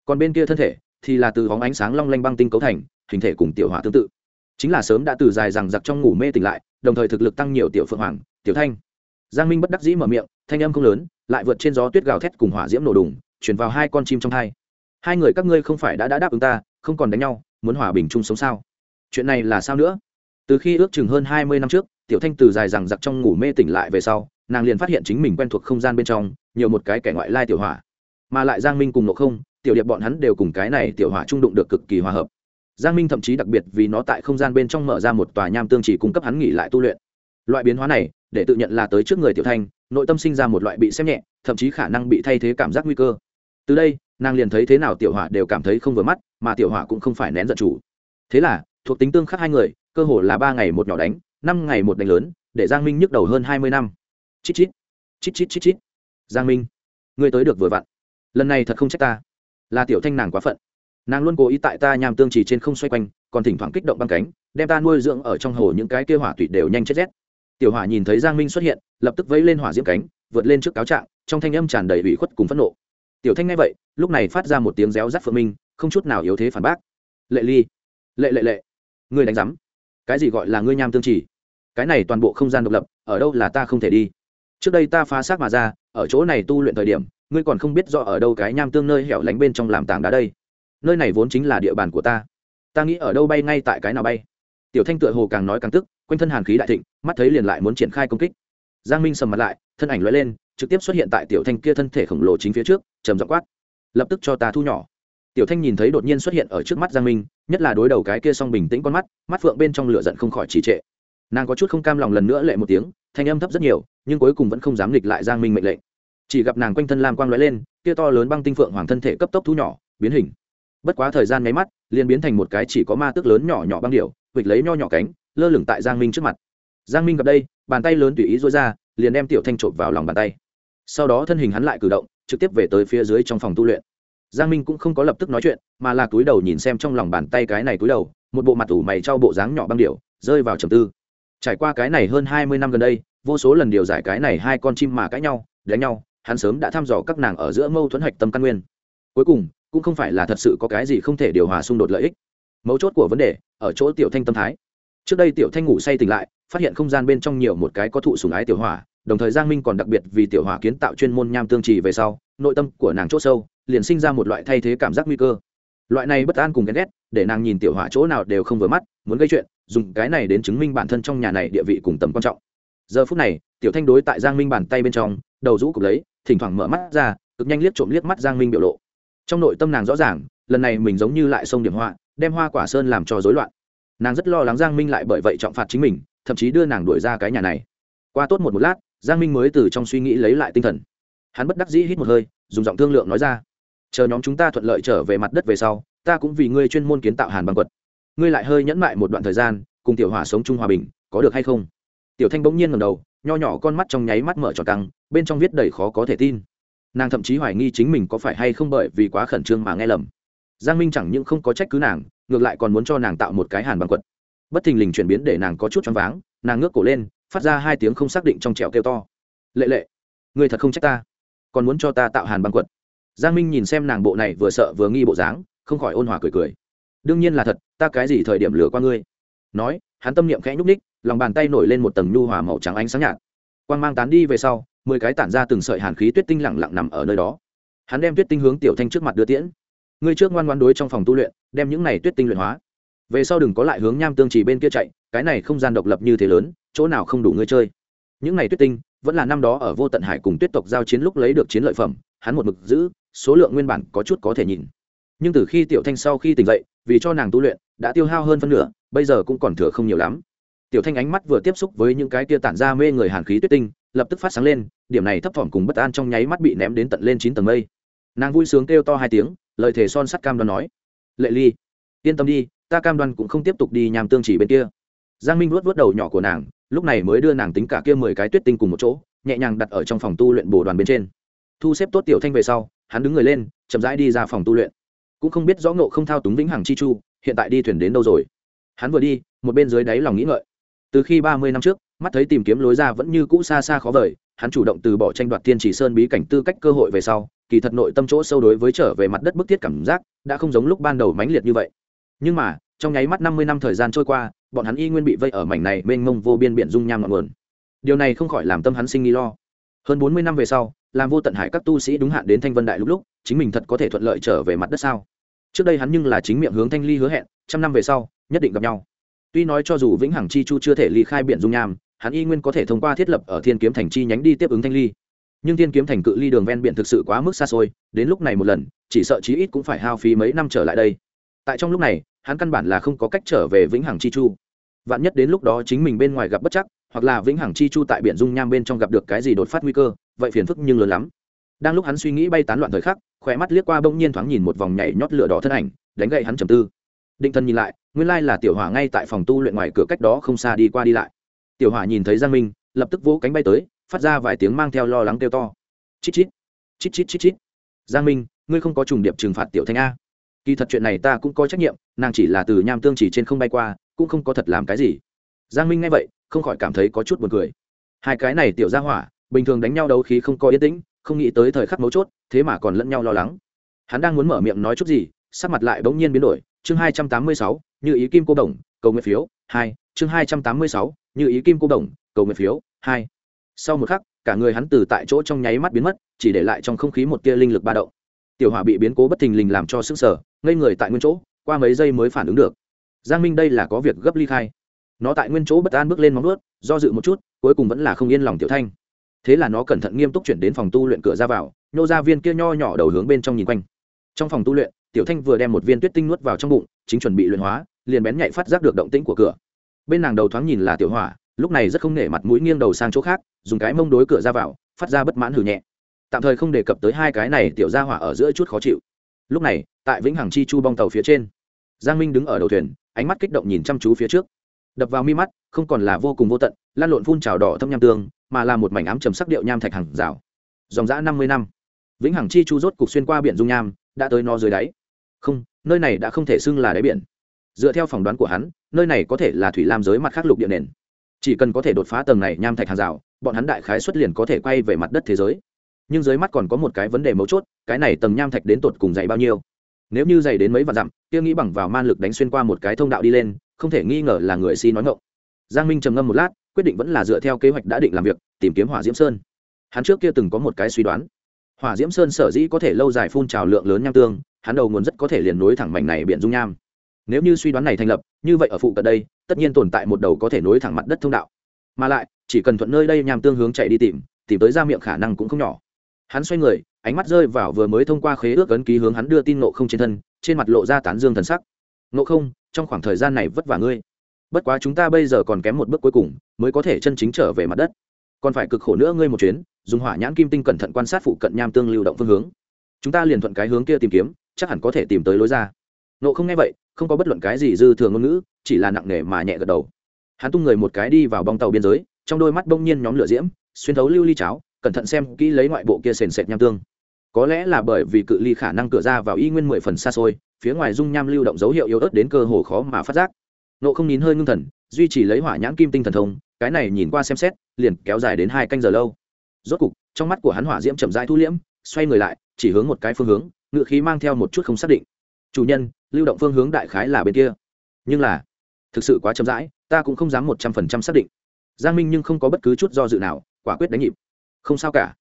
Còn bên kia thân thể thì là từ hóng ánh sáng long lanh băng tinh cấu thành hình thể cùng tiểu hỏa tương tự. Chính là sớm đã từ dài rằng giặc trong ngủ mê tỉnh lại đồng thời thực lực tăng nhiều tiểu phượng hoàng tiểu thanh. Giang minh bất đắc dĩ mở miệng thanh âm không lớn lại vượt trên gió tuyết gào thét cùng hỏa diễm nổ đùng chuyển vào hai con chim trong hai. Hai người các ngươi không phải đã, đã đáp ứng ta không còn đánh nhau muốn hòa bình chung sống sao? Chuyện này là sao nữa? Từ khi ước chừng hơn hai mươi năm trước, tiểu thanh từ dài rằng giặc trong ngủ mê tỉnh lại về sau, nàng liền phát hiện chính mình quen thuộc không gian bên trong, nhiều một cái kẻ ngoại lai tiểu hỏa. Mà lại giang minh cùng nộ không, tiểu điệp bọn hắn đều cùng cái này tiểu hỏa trung đụng được cực kỳ hòa hợp. Giang minh thậm chí đặc biệt vì nó tại không gian bên trong mở ra một tòa nham tương chỉ cung cấp hắn nghỉ lại tu luyện. Loại biến hóa này, để tự nhận là tới trước người tiểu thanh, nội tâm sinh ra một loại bị xem nhẹ, thậm chí khả năng bị thay thế cảm giác nguy cơ. Từ đây, nàng liền thấy thế nào tiểu hỏa đều cảm thấy không vừa mắt, mà tiểu hỏa cũng không phải nén giận chủ. Thế là thuộc tính tương khắc hai người, cơ hồ là ba ngày một nhỏ đánh, năm ngày một đánh lớn, để giang minh nhức đầu hơn hai mươi năm. Chít chít chít chít chít chít. Giang minh, ngươi tới được vừa vặn. Lần này thật không trách ta. Là tiểu thanh nàng quá phận. Nàng luôn cố ý tại ta nham tương chỉ trên không xoay quanh, còn thỉnh thoảng kích động băng cánh, đem ta nuôi dưỡng ở trong hồ những cái kêu hỏa tụy đều nhanh chết rét. Tiểu hỏa nhìn thấy giang minh xuất hiện, lập tức vẫy lên hỏa diễm cánh, vượt lên trước cáo trạng, trong thanh âm tràn đầy ủy khuất cùng phẫn nộ. Tiểu thanh nghe vậy, lúc này phát ra một tiếng réo rắt phượng minh, không chút nào yếu thế phản bác. Lệ ly, lệ lệ lệ ngươi đánh giám. Cái gì gọi là ngươi nham tương chỉ? Cái này toàn bộ không gian độc lập, ở đâu là ta không thể đi? Trước đây ta phá xác mà ra, ở chỗ này tu luyện thời điểm, ngươi còn không biết rõ ở đâu cái nham tương nơi hẻo lánh bên trong làm tảng đá đây. Nơi này vốn chính là địa bàn của ta. Ta nghĩ ở đâu bay ngay tại cái nào bay. Tiểu thanh tựa hồ càng nói càng tức, quanh thân hàn khí đại thịnh, mắt thấy liền lại muốn triển khai công kích. Giang minh sầm mặt lại, thân ảnh lóe lên, trực tiếp xuất hiện tại tiểu thanh kia thân thể khổng lồ chính phía trước, trầm dọ quát. Lập tức cho ta thu nhỏ tiểu thanh nhìn thấy đột nhiên xuất hiện ở trước mắt giang minh, nhất là đối đầu cái kia song bình tĩnh con mắt mắt phượng bên trong lửa giận không khỏi trì trệ. Nàng có chút không cam lòng lần nữa lệ một tiếng, thanh âm thấp rất nhiều, nhưng cuối cùng vẫn không dám nghịch lại giang minh mệnh lệnh. Chỉ gặp nàng quanh thân lam quang lóe lên, kia to lớn băng tinh phượng hoàng thân thể cấp tốc thu nhỏ, biến hình. Bất quá thời gian nháy mắt, liền biến thành một cái chỉ có ma tức lớn nhỏ nhỏ băng điệu vịt lấy nho nhỏ cánh, lơ lửng tại giang minh trước mặt. Giang minh gặp đây, bàn tay lớn tùy ý dối ra, liền đem tiểu thanh trộm vào lòng bàn tay. Sau đó thân hình hắn lại cử động, trực tiếp về tới phía dưới trong phòng tu luyện giang minh cũng không có lập tức nói chuyện, mà là túi đầu nhìn xem trong lòng bàn tay cái này túi đầu, một bộ mặt ủ mày trao bộ dáng nhỏ băng điệu rơi vào trầm tư. Trải qua cái này hơn hai mươi năm gần đây, vô số lần điều giải cái này hai con chim mà cãi nhau, đánh nhau, hắn sớm đã thăm dò các nàng ở giữa mâu thuẫn hạch tâm căn nguyên. Cuối cùng, cũng không phải là thật sự có cái gì không thể điều hòa xung đột lợi ích. Mấu chốt của vấn đề, ở chỗ tiểu thanh tâm thái. Trước đây tiểu thanh ngủ say tỉnh lại, phát hiện không gian bên trong nhiều một cái có thụ sùng ái tiểu hỏa đồng thời giang minh còn đặc biệt vì tiểu hỏa kiến tạo chuyên môn nham tương trì về sau, nội tâm của nàng c h ỗ sâu, liền sinh ra một loại thay thế cảm giác nguy cơ. Loại này bất an cùng ghen ghét, để nàng nhìn tiểu hỏa chỗ nào đều không vừa mắt, muốn gây chuyện, dùng cái này đến chứng minh bản thân trong nhà này địa vị cùng tầm quan trọng. Giờ phút này, tiểu thanh đối tại giang minh bàn tay bên trong, đầu rũ cục lấy, thỉnh thoảng mở mắt ra, cực nhanh liếc trộm liếc mắt giang minh biểu lộ. Trong nội tâm nàng rõ ràng, lần này mình giống như lại xông điểm hoa đem hoa quả sơn làm cho rối loạn. Nàng rất lo lắng giang minh lại bởi vậy trọng phạt chính mình, thậm chí đưa nàng đuổi ra cái nhà này. Qua tốt một một lát giang minh mới từ trong suy nghĩ lấy lại tinh thần. Hắn bất đắc dĩ hít một hơi, dùng giọng thương lượng nói ra, chờ nhóm chúng ta thuận lợi trở về mặt đất về sau, ta cũng vì ngươi chuyên môn kiến tạo hàn băng quật. Ngươi lại hơi nhẫn mại một đoạn thời gian, cùng tiểu hỏa sống chung hòa bình, có được hay không? Tiểu thanh bỗng nhiên ngầm đầu, nho nhỏ con mắt trong nháy mắt mở tròn căng, bên trong viết đầy khó có thể tin. Nàng thậm chí hoài nghi chính mình có phải hay không bởi vì quá khẩn trương mà nghe lầm. Giang minh chẳng những không có trách cứ nàng, ngược lại còn muốn cho nàng tạo một cái hàn băng quật. Bất thình lình chuyển biến để nàng có chút choáng váng, nàng ngước cổ lên phát ra hai tiếng không xác định trong trẻo kêu to. Lệ lệ người thật không trách ta, còn muốn cho ta tạo hàn băng quật. Giang minh nhìn xem nàng bộ này vừa sợ vừa nghi bộ dáng, không khỏi ôn hòa cười cười. Đương nhiên là thật, ta cái gì thời điểm lừa qua ngươi? Nói, hắn tâm niệm khẽ nhúc ních lòng bàn tay nổi lên một tầng nhu hòa màu trắng ánh sáng nhạt. Quang mang tán đi về sau, mười cái tản ra từng sợi hàn khí tuyết tinh lẳng lặng nằm ở nơi đó. Hắn đem tuyết tinh hướng tiểu thanh trước mặt đưa tiễn. Ngươi trước ngoan ngoan đối trong phòng tu luyện, đem những này tuyết tinh luyện hóa. Về sau đừng có lại hướng nham tương chỉ bên kia chạy cái này không gian độc lập như thế lớn, chỗ nào không đủ ngươi chơi. Những này tuyết tinh, vẫn là năm đó ở vô tận hải cùng tuyết tộc giao chiến lúc lấy được chiến lợi phẩm, hắn một mực giữ, số lượng nguyên bản có chút có thể nhìn. Nhưng từ khi tiểu thanh sau khi tỉnh dậy, vì cho nàng tu luyện, đã tiêu hao hơn phân nửa, bây giờ cũng còn thừa không nhiều lắm. Tiểu thanh ánh mắt vừa tiếp xúc với những cái tia tản ra mê người hàn khí tuyết tinh, lập tức phát sáng lên, điểm này thấp thỏm cùng bất an trong nháy mắt bị ném đến tận lên chín tầng mây. Nàng vui sướng kêu to hai tiếng, lời thề son sắt cam đoan nói, lệ ly, yên tâm đi, ta cam đoan cũng không tiếp tục đi nhằm tương chỉ bên kia giang minh vuốt vuốt đầu nhỏ của nàng, lúc này mới đưa nàng tính cả kia mười cái tuyết tinh cùng một chỗ, nhẹ nhàng đặt ở trong phòng tu luyện bồ đoàn bên trên. Thu xếp tốt tiểu thanh về sau, hắn đứng người lên, chậm rãi đi ra phòng tu luyện. Cũng không biết rõ ngộ không thao túng vĩnh hằng chi chu, hiện tại đi thuyền đến đâu rồi? Hắn vừa đi, một bên dưới đáy lòng nghĩ ngợi. Từ khi ba mươi năm trước, mắt thấy tìm kiếm lối ra vẫn như cũ xa xa khó vời, hắn chủ động từ bỏ tranh đoạt tiên chỉ sơn bí cảnh tư cách cơ hội về sau, kỳ thật nội tâm chỗ sâu đối với trở về mặt đất bức thiết cảm giác, đã không giống lúc ban đầu mãnh liệt như vậy. Nhưng mà, trong nháy mắt năm mươi năm thời gian trôi qua bọn hắn y nguyên bị vây ở mảnh này mênh mông vô biên biển dung nham ngọn nguồn. Điều này không khỏi làm tâm hắn sinh nghi lo. Hơn bốn mươi năm về sau, làm vô tận hải các tu sĩ đúng hạn đến thanh vân đại lúc lúc, chính mình thật có thể thuận lợi trở về mặt đất sao? Trước đây hắn nhưng là chính miệng hướng thanh ly hứa hẹn, trăm năm về sau, nhất định gặp nhau. Tuy nói cho dù vĩnh hằng chi chu chưa thể ly khai biển dung nham, hắn y nguyên có thể thông qua thiết lập ở thiên kiếm thành chi nhánh đi tiếp ứng thanh ly. Nhưng thiên kiếm thành cự ly đường ven biển thực sự quá mức xa xôi, đến lúc này một lần, chỉ sợ chí ít cũng phải hao phí mấy năm trở lại đây. Tại trong lúc này, hắn căn bản là không có cách trở về vĩnh hằng chi chu vạn nhất đến lúc đó chính mình bên ngoài gặp bất chắc, hoặc là vĩnh hằng chi chu tại biển dung nham bên trong gặp được cái gì đột phát nguy cơ, vậy phiền phức nhưng lớn lắm. Đang lúc hắn suy nghĩ bay tán loạn thời khắc khỏe mắt liếc qua bỗng nhiên thoáng nhìn một vòng nhảy nhót lửa đỏ thân ảnh, đánh gậy hắn trầm tư. Định thân nhìn lại, nguyên lai là tiểu hỏa ngay tại phòng tu luyện ngoài cửa cách đó không xa đi qua đi lại. Tiểu hỏa nhìn thấy giang minh, lập tức vỗ cánh bay tới, phát ra vài tiếng mang theo lo lắng kêu to. Chít chít chít chít chít chít. Giang minh, ngươi không có trùng điệp trừng phạt tiểu thanh a. Kỳ thật chuyện này ta cũng có trách nhiệm, nàng chỉ là từ nham tương chỉ trên không bay qua cũng không có thật làm cái gì. Giang minh nghe vậy, không khỏi cảm thấy có chút buồn cười. Hai cái này tiểu ra hỏa, bình thường đánh nhau đấu khí không có yên tĩnh, không nghĩ tới thời khắc mấu chốt, thế mà còn lẫn nhau lo lắng. Hắn đang muốn mở miệng nói chút gì, sắc mặt lại bỗng nhiên biến đổi. Chương hai trăm tám mươi sáu, như ý kim cô đồng, cầu nguyện phiếu, hai. Chương hai trăm tám mươi sáu, như ý kim cô đồng, cầu nguyện phiếu, hai. Sau một khắc, cả người hắn từ tại chỗ trong nháy mắt biến mất, chỉ để lại trong không khí một tia linh lực ba động. Tiểu hỏa bị biến cố bất thình lình làm cho sức sở ngây người tại nguyên chỗ, qua mấy giây mới phản ứng được giang minh đây là có việc gấp ly khai. Nó tại nguyên chỗ bất an bước lên móng ướt do dự một chút, cuối cùng vẫn là không yên lòng tiểu thanh. Thế là nó cẩn thận nghiêm túc chuyển đến phòng tu luyện cửa ra vào, nhô ra viên kia nho nhỏ đầu hướng bên trong nhìn quanh. Trong phòng tu luyện, tiểu thanh vừa đem một viên tuyết tinh nuốt vào trong bụng, chính chuẩn bị luyện hóa, liền bén nhạy phát giác được động tĩnh của cửa. Bên nàng đầu thoáng nhìn là tiểu hỏa, lúc này rất không nể mặt mũi nghiêng đầu sang chỗ khác, dùng cái mông đối cửa ra vào, phát ra bất mãn hử nhẹ. Tạm thời không đề cập tới hai cái này, tiểu ra hỏa ở giữa chút khó chịu. Lúc này, tại vĩnh hằng chi chu bong tàu phía trên, giang minh đứng ở đầu thuyền ánh mắt kích động nhìn chăm chú phía trước. Đập vào mi mắt, không còn là vô cùng vô tận, lan lộn phun trào đỏ thâm nham tương, mà là một mảnh ám trầm sắc điệu nham thạch hàng rào. Dòng dã năm mươi năm. Vĩnh hằng chi chu rốt cục xuyên qua biển dung nham, đã tới no dưới đáy. Không, nơi này đã không thể xưng là đáy biển. Dựa theo phỏng đoán của hắn, nơi này có thể là thủy lam giới mặt khắc lục địa nền. Chỉ cần có thể đột phá tầng này nham thạch hàng rào, bọn hắn đại khái xuất liền có thể quay về mặt đất thế giới. Nhưng dưới mắt còn có một cái vấn đề mấu chốt, cái này tầng nham thạch đến tột cùng dày bao nhiêu? Nếu như dày đến mấy vạn dặm, kia nghĩ bằng vào man lực đánh xuyên qua một cái thông đạo đi lên, không thể nghi ngờ là người si nói ngộng giang minh trầm ngâm một lát, quyết định vẫn là dựa theo kế hoạch đã định làm việc, tìm kiếm hỏa diễm sơn. Hắn trước kia từng có một cái suy đoán. Hỏa diễm sơn sở dĩ có thể lâu dài phun trào lượng lớn nham tương, hắn đầu nguồn rất có thể liền nối thẳng mảnh này biển dung nham. Nếu như suy đoán này thành lập, như vậy ở phụ cận đây, tất nhiên tồn tại một đầu có thể nối thẳng mặt đất thông đạo. Mà lại, chỉ cần thuận nơi đây nham tương hướng chạy đi tìm tìm tới ra miệng khả năng cũng không nhỏ. Hắn xoay người ánh mắt rơi vào vừa mới thông qua khế ước ấn ký hướng hắn đưa tin nộ không trên thân, trên mặt lộ ra tán dương thần sắc. Nộ không, trong khoảng thời gian này vất vả ngươi. Bất quá chúng ta bây giờ còn kém một bước cuối cùng, mới có thể chân chính trở về mặt đất. Còn phải cực khổ nữa ngươi một chuyến, dùng hỏa nhãn kim tinh cẩn thận quan sát phụ cận nham tương lưu động phương hướng. Chúng ta liền thuận cái hướng kia tìm kiếm, chắc hẳn có thể tìm tới lối ra. Nộ không nghe vậy, không có bất luận cái gì dư thừa ngôn ngữ, chỉ là nặng nề mà nhẹ gật đầu. Hắn tung người một cái đi vào bong tàu biên giới, trong đôi mắt bỗng nhiên nhóm lửa diễm, xuyên thấu lưu ly cháo, cẩn thận xem kỹ lấy ngoại bộ kia sền sệt nham tương có lẽ là bởi vì cự ly khả năng cửa ra vào y nguyên mười phần xa xôi, phía ngoài dung nham lưu động dấu hiệu yếu ớt đến cơ hồ khó mà phát giác. Nộ không nín hơi ngưng thần, duy trì lấy hỏa nhãn kim tinh thần thông, cái này nhìn qua xem xét, liền kéo dài đến hai canh giờ lâu. Rốt cục, trong mắt của hắn hỏa diễm chậm rãi thu liễm, xoay người lại, chỉ hướng một cái phương hướng, ngự khí mang theo một chút không xác định. Chủ nhân, lưu động phương hướng đại khái là bên kia. Nhưng là, thực sự quá chậm rãi, ta cũng không dám một trăm phần trăm xác định. Giang minh nhưng không có bất cứ chút do dự nào, quả quyết đánh nhịp. Không sao cả.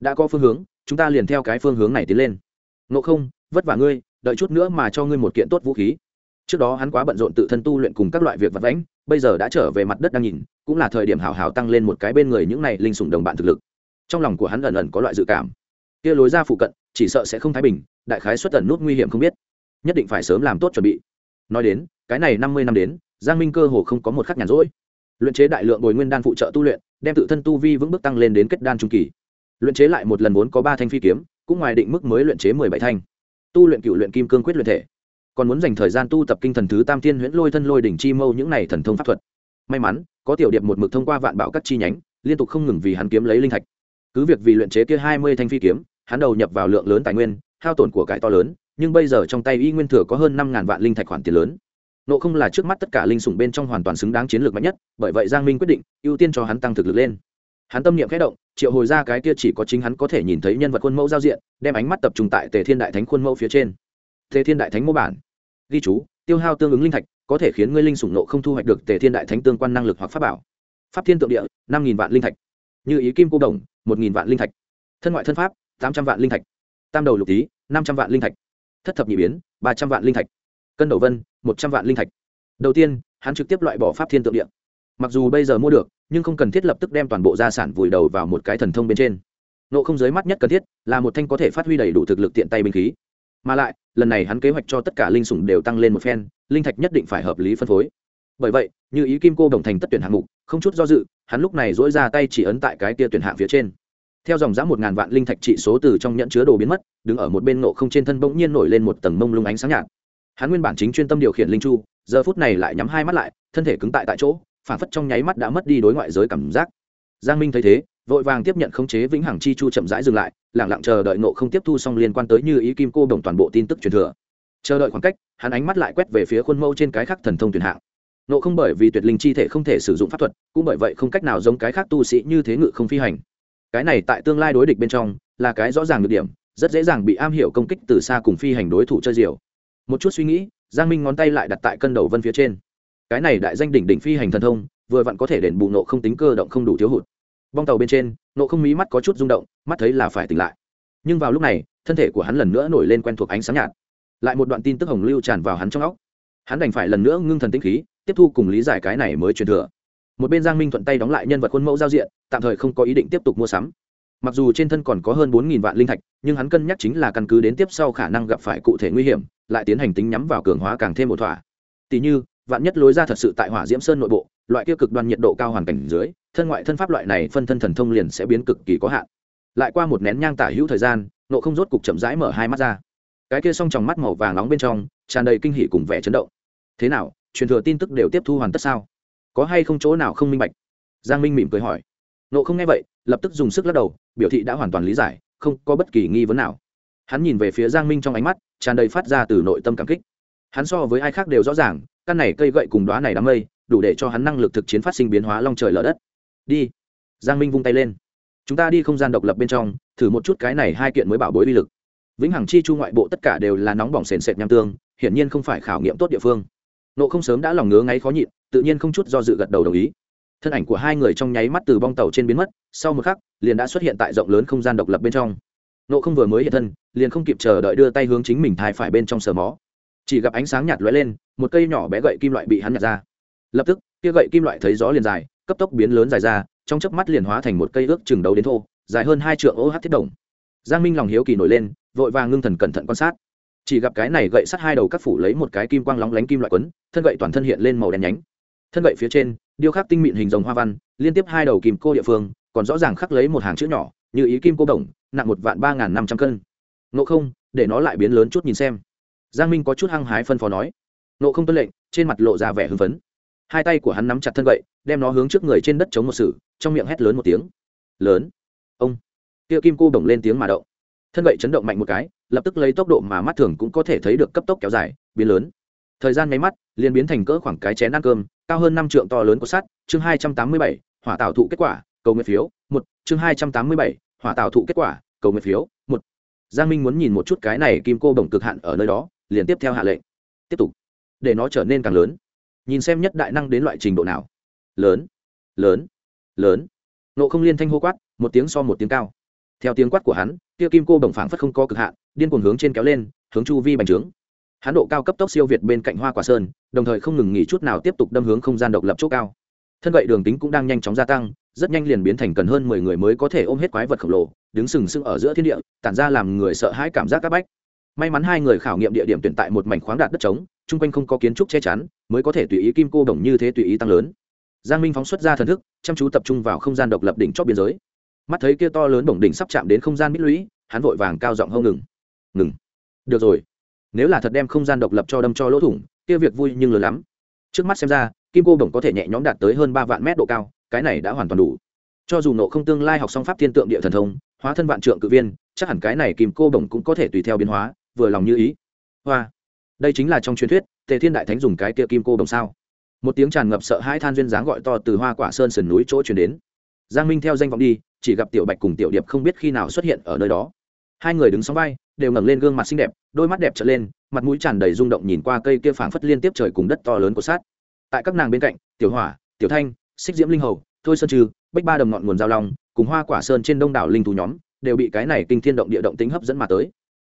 Đã có phương hướng chúng ta liền theo cái phương hướng này tiến lên. Ngộ không, vất vả ngươi, đợi chút nữa mà cho ngươi một kiện tốt vũ khí. Trước đó hắn quá bận rộn tự thân tu luyện cùng các loại việc vật vãnh, bây giờ đã trở về mặt đất đang nhìn, cũng là thời điểm hào hào tăng lên một cái bên người những này linh sủng đồng bạn thực lực. Trong lòng của hắn ẩn ẩn có loại dự cảm. Kia lối ra phụ cận, chỉ sợ sẽ không thái bình, đại khái xuất tần nút nguy hiểm không biết. Nhất định phải sớm làm tốt chuẩn bị. Nói đến, cái này năm mươi năm đến, giang minh cơ hồ không có một khắc nhàn rỗi. Luyện chế đại lượng bồi nguyên đan phụ trợ tu luyện, đem tự thân tu vi vững bước tăng lên đến kết đan trung kỳ luyện chế lại một lần vốn có ba thanh phi kiếm, cũng ngoài định mức mới luyện chế mười bảy thanh. Tu luyện cựu luyện kim cương quyết luyện thể. Còn muốn dành thời gian tu tập kinh thần thứ tam tiên huyễn lôi thân lôi đỉnh chi mâu những này thần thông pháp thuật. May mắn, có tiểu điệp một mực thông qua vạn bạo các chi nhánh, liên tục không ngừng vì hắn kiếm lấy linh thạch. Cứ việc vì luyện chế kia hai mươi thanh phi kiếm, hắn đầu nhập vào lượng lớn tài nguyên, hao tổn của cải to lớn, nhưng bây giờ trong tay y nguyên thừa có hơn năm ngàn vạn linh thạch khoản tiền lớn. Nộ không là trước mắt tất cả linh sủng bên trong hoàn toàn xứng đáng chiến lược mạnh nhất, bởi vậy giang minh quyết định ưu tiên cho hắn tăng thực lực lên hắn tâm niệm khẽ động, triệu hồi ra cái kia chỉ có chính hắn có thể nhìn thấy nhân vật khuôn mẫu giao diện, đem ánh mắt tập trung tại tề thiên đại thánh khuôn mẫu phía trên. Tề thiên đại thánh mô bản. Ghi chú, tiêu hao tương ứng linh thạch, có thể khiến ngươi linh sủng nộ không thu hoạch được tề thiên đại thánh tương quan năng lực hoặc pháp bảo. Pháp thiên tượng địa, năm nghìn vạn linh thạch. Như ý kim cô đồng, một nghìn vạn linh thạch. Thân ngoại thân pháp, tám trăm vạn linh thạch. Tam đầu lục tý năm trăm vạn linh thạch. Thất thập nhị biến, ba trăm vạn linh thạch. Cân đầu vân, một trăm vạn linh thạch. Đầu tiên, hắn trực tiếp loại bỏ pháp thiên tượng địa mặc dù bây giờ mua được, nhưng không cần thiết lập tức đem toàn bộ gia sản vùi đầu vào một cái thần thông bên trên. Nộ không giới mắt nhất cần thiết là một thanh có thể phát huy đầy đủ thực lực tiện tay binh khí. Mà lại, lần này hắn kế hoạch cho tất cả linh sủng đều tăng lên một phen, linh thạch nhất định phải hợp lý phân phối. Bởi vậy, như ý kim cô đồng thành tất tuyển hạng mục, không chút do dự, hắn lúc này dỗi ra tay chỉ ấn tại cái tia tuyển hạng phía trên. Theo dòng giá một ngàn vạn linh thạch trị số từ trong nhẫn chứa đồ biến mất, đứng ở một bên nộ không trên thân bỗng nhiên nổi lên một tầng mông lung ánh sáng nhạt. Hắn nguyên bản chính chuyên tâm điều khiển linh chu, giờ phút này lại nhắm hai mắt lại, thân thể cứng tại tại chỗ phản phất trong nháy mắt đã mất đi đối ngoại giới cảm giác. Giang minh thấy thế, vội vàng tiếp nhận khống chế vĩnh hằng chi chu chậm rãi dừng lại, lẳng lặng chờ đợi nộ không tiếp thu xong liên quan tới như ý kim cô đồng toàn bộ tin tức truyền thừa. Chờ đợi khoảng cách, hắn ánh mắt lại quét về phía khuôn mẫu trên cái khác thần thông tuyển hạng. Nộ không bởi vì tuyệt linh chi thể không thể sử dụng pháp thuật, cũng bởi vậy không cách nào giống cái khác tu sĩ như thế ngự không phi hành. Cái này tại tương lai đối địch bên trong, là cái rõ ràng được điểm, rất dễ dàng bị am hiểu công kích từ xa cùng phi hành đối thủ chơi diều. Một chút suy nghĩ, giang minh ngón tay lại đặt tại cân đầu vân phía trên cái này đại danh đỉnh đỉnh phi hành thần thông, vừa vặn có thể đền bù nộ không tính cơ động không đủ thiếu hụt. Bong tàu bên trên, nộ không mí mắt có chút rung động, mắt thấy là phải tỉnh lại. Nhưng vào lúc này, thân thể của hắn lần nữa nổi lên quen thuộc ánh sáng nhạt. Lại một đoạn tin tức hồng lưu tràn vào hắn trong óc. Hắn đành phải lần nữa ngưng thần tĩnh khí, tiếp thu cùng lý giải cái này mới truyền thừa. Một bên giang minh thuận tay đóng lại nhân vật khuôn mẫu giao diện, tạm thời không có ý định tiếp tục mua sắm. Mặc dù trên thân còn có hơn bốn vạn linh thạch, nhưng hắn cân nhắc chính là căn cứ đến tiếp sau khả năng gặp phải cụ thể nguy hiểm, lại tiến hành tính nhắm vào cường hóa càng thêm một thỏa. Tỷ như vạn nhất lối ra thật sự tại hỏa diễm sơn nội bộ, loại kia cực đoan nhiệt độ cao hoàn cảnh dưới, thân ngoại thân pháp loại này phân thân thần thông liền sẽ biến cực kỳ có hạn. Lại qua một nén nhang tả hữu thời gian, nộ không rốt cục chậm rãi mở hai mắt ra. Cái kia song tròng mắt màu vàng nóng bên trong, tràn đầy kinh hỉ cùng vẻ chấn động. Thế nào, truyền thừa tin tức đều tiếp thu hoàn tất sao? Có hay không chỗ nào không minh bạch? Giang minh mỉm cười hỏi. Nộ không nghe vậy, lập tức dùng sức lắc đầu, biểu thị đã hoàn toàn lý giải, không có bất kỳ nghi vấn nào. Hắn nhìn về phía giang minh trong ánh mắt, tràn đầy phát ra từ nội tâm cảm kích hắn so với ai khác đều rõ ràng, căn này cây gậy cùng đoá này đám mây, đủ để cho hắn năng lực thực chiến phát sinh biến hóa long trời lở đất. Đi. Giang minh vung tay lên. Chúng ta đi không gian độc lập bên trong, thử một chút cái này hai kiện mới bảo bối uy lực. Vĩnh hằng chi chu ngoại bộ tất cả đều là nóng bỏng sền sệt nham tương, hiển nhiên không phải khảo nghiệm tốt địa phương. Nộ không sớm đã lòng ngứa ngáy khó nhịn, tự nhiên không chút do dự gật đầu đồng ý. Thân ảnh của hai người trong nháy mắt từ bong tàu trên biến mất, sau một khắc, liền đã xuất hiện tại rộng lớn không gian độc lập bên trong. Nộ không vừa mới hiện thân, liền không kịp chờ đợi đưa tay hướng chính mình thai phải bên trong sờ mó chỉ gặp ánh sáng nhạt lóe lên, một cây nhỏ bé gậy kim loại bị hắn nhặt ra. Lập tức, kia gậy kim loại thấy gió liền dài, cấp tốc biến lớn dài ra, trong chớp mắt liền hóa thành một cây ước chừng đấu đến thô, dài hơn hai trượng ô hát thiết đồng. Giang minh lòng hiếu kỳ nổi lên, vội vàng ngưng thần cẩn thận quan sát. Chỉ gặp cái này gậy sắt hai đầu các phủ lấy một cái kim quang lóng lánh kim loại quấn, thân gậy toàn thân hiện lên màu đen nhánh. Thân gậy phía trên, điêu khắc tinh mịn hình rồng hoa văn, liên tiếp hai đầu kim cô địa phương, còn rõ ràng khắc lấy một hàng chữ nhỏ, như ý kim cô đồng, nặng một vạn ba n g h n năm trăm cân. Nộ không, để nó lại biến lớn chút nhìn xem giang minh có chút hăng hái phân phó nói. Nộ không tuân lệnh, trên mặt lộ ra vẻ hưng phấn. Hai tay của hắn nắm chặt thân gậy, đem nó hướng trước người trên đất chống một sự, trong miệng hét lớn một tiếng. Lớn, ông! Kia kim cô bổng lên tiếng mà động. Thân gậy chấn động mạnh một cái, lập tức lấy tốc độ mà mắt thường cũng có thể thấy được cấp tốc kéo dài, biến lớn. Thời gian máy mắt, liền biến thành cỡ khoảng cái chén ăn cơm, cao hơn năm trượng to lớn của sắt, chương hai trăm tám mươi bảy, hỏa tạo thụ kết quả, cầu nguyện phiếu, một, chương hai trăm tám mươi bảy, hỏa tạo thụ kết quả, cầu nguyện phiếu, một. Giang minh muốn nhìn một chút cái này kim cô bổng cực hạn ở nơi đó liền tiếp theo hạ lệnh. Tiếp tục. Để nó trở nên càng lớn. Nhìn xem nhất đại năng đến loại trình độ nào. Lớn. Lớn. Lớn. Nộ không liên thanh hô quát, một tiếng so một tiếng cao. Theo tiếng quát của hắn, kia kim cô đồng phảng phất không có cực hạn, điên cuồng hướng trên kéo lên, hướng chu vi bành trướng. Hắn độ cao cấp tốc siêu việt bên cạnh hoa quả sơn, đồng thời không ngừng nghỉ chút nào tiếp tục đâm hướng không gian độc lập chỗ cao. Thân gậy đường tính cũng đang nhanh chóng gia tăng, rất nhanh liền biến thành cần hơn mười người mới có thể ôm hết quái vật khổng lồ, đứng sừng sững ở giữa thiên địa, tản ra làm người sợ hãi cảm giác c áp bách may mắn hai người khảo nghiệm địa điểm tuyển tại một mảnh khoáng đạt đất trống, chung quanh không có kiến trúc che chắn, mới có thể tùy ý kim cô đồng như thế tùy ý tăng lớn. Giang minh phóng xuất ra thần thức, chăm chú tập trung vào không gian độc lập đỉnh chót biên giới. Mắt thấy kia to lớn bổng đỉnh sắp chạm đến không gian mít lũy, hắn vội vàng cao giọng hông ngừng. Ngừng. Được rồi. Nếu là thật đem không gian độc lập cho đâm cho lỗ thủng, kia việc vui nhưng lớn lắm. Trước mắt xem ra, kim cô bổng có thể nhẹ nhõm đạt tới hơn ba vạn mét độ cao, cái này đã hoàn toàn đủ. Cho dù nộ không tương lai học song pháp thiên tượng địa thần thông, hóa thân vạn trượng cự viên, chắc hẳn cái này kim cô bổng cũng có thể tùy theo biến hóa vừa lòng như ý. Hoa, đây chính là trong truyền thuyết, tề thiên đại thánh dùng cái kia kim cô đồng sao. Một tiếng tràn ngập sợ hãi than duyên dáng gọi to từ hoa quả sơn sườn núi chỗ chuyển đến. Giang minh theo danh vọng đi, chỉ gặp tiểu bạch cùng tiểu điệp không biết khi nào xuất hiện ở nơi đó. Hai người đứng sóng vai, đều ngẩng lên gương mặt xinh đẹp, đôi mắt đẹp trở lên, mặt mũi tràn đầy rung động nhìn qua cây kia phảng phất liên tiếp trời cùng đất to lớn của sát. Tại các nàng bên cạnh, tiểu hỏa, tiểu thanh, xích diễm linh hầu, thôi sơn trừ, bách ba đầm ngọn nguồn giao long, cùng hoa quả sơn trên đông đảo linh thú nhóm, đều bị cái này kinh thiên động địa động tính hấp dẫn mà tới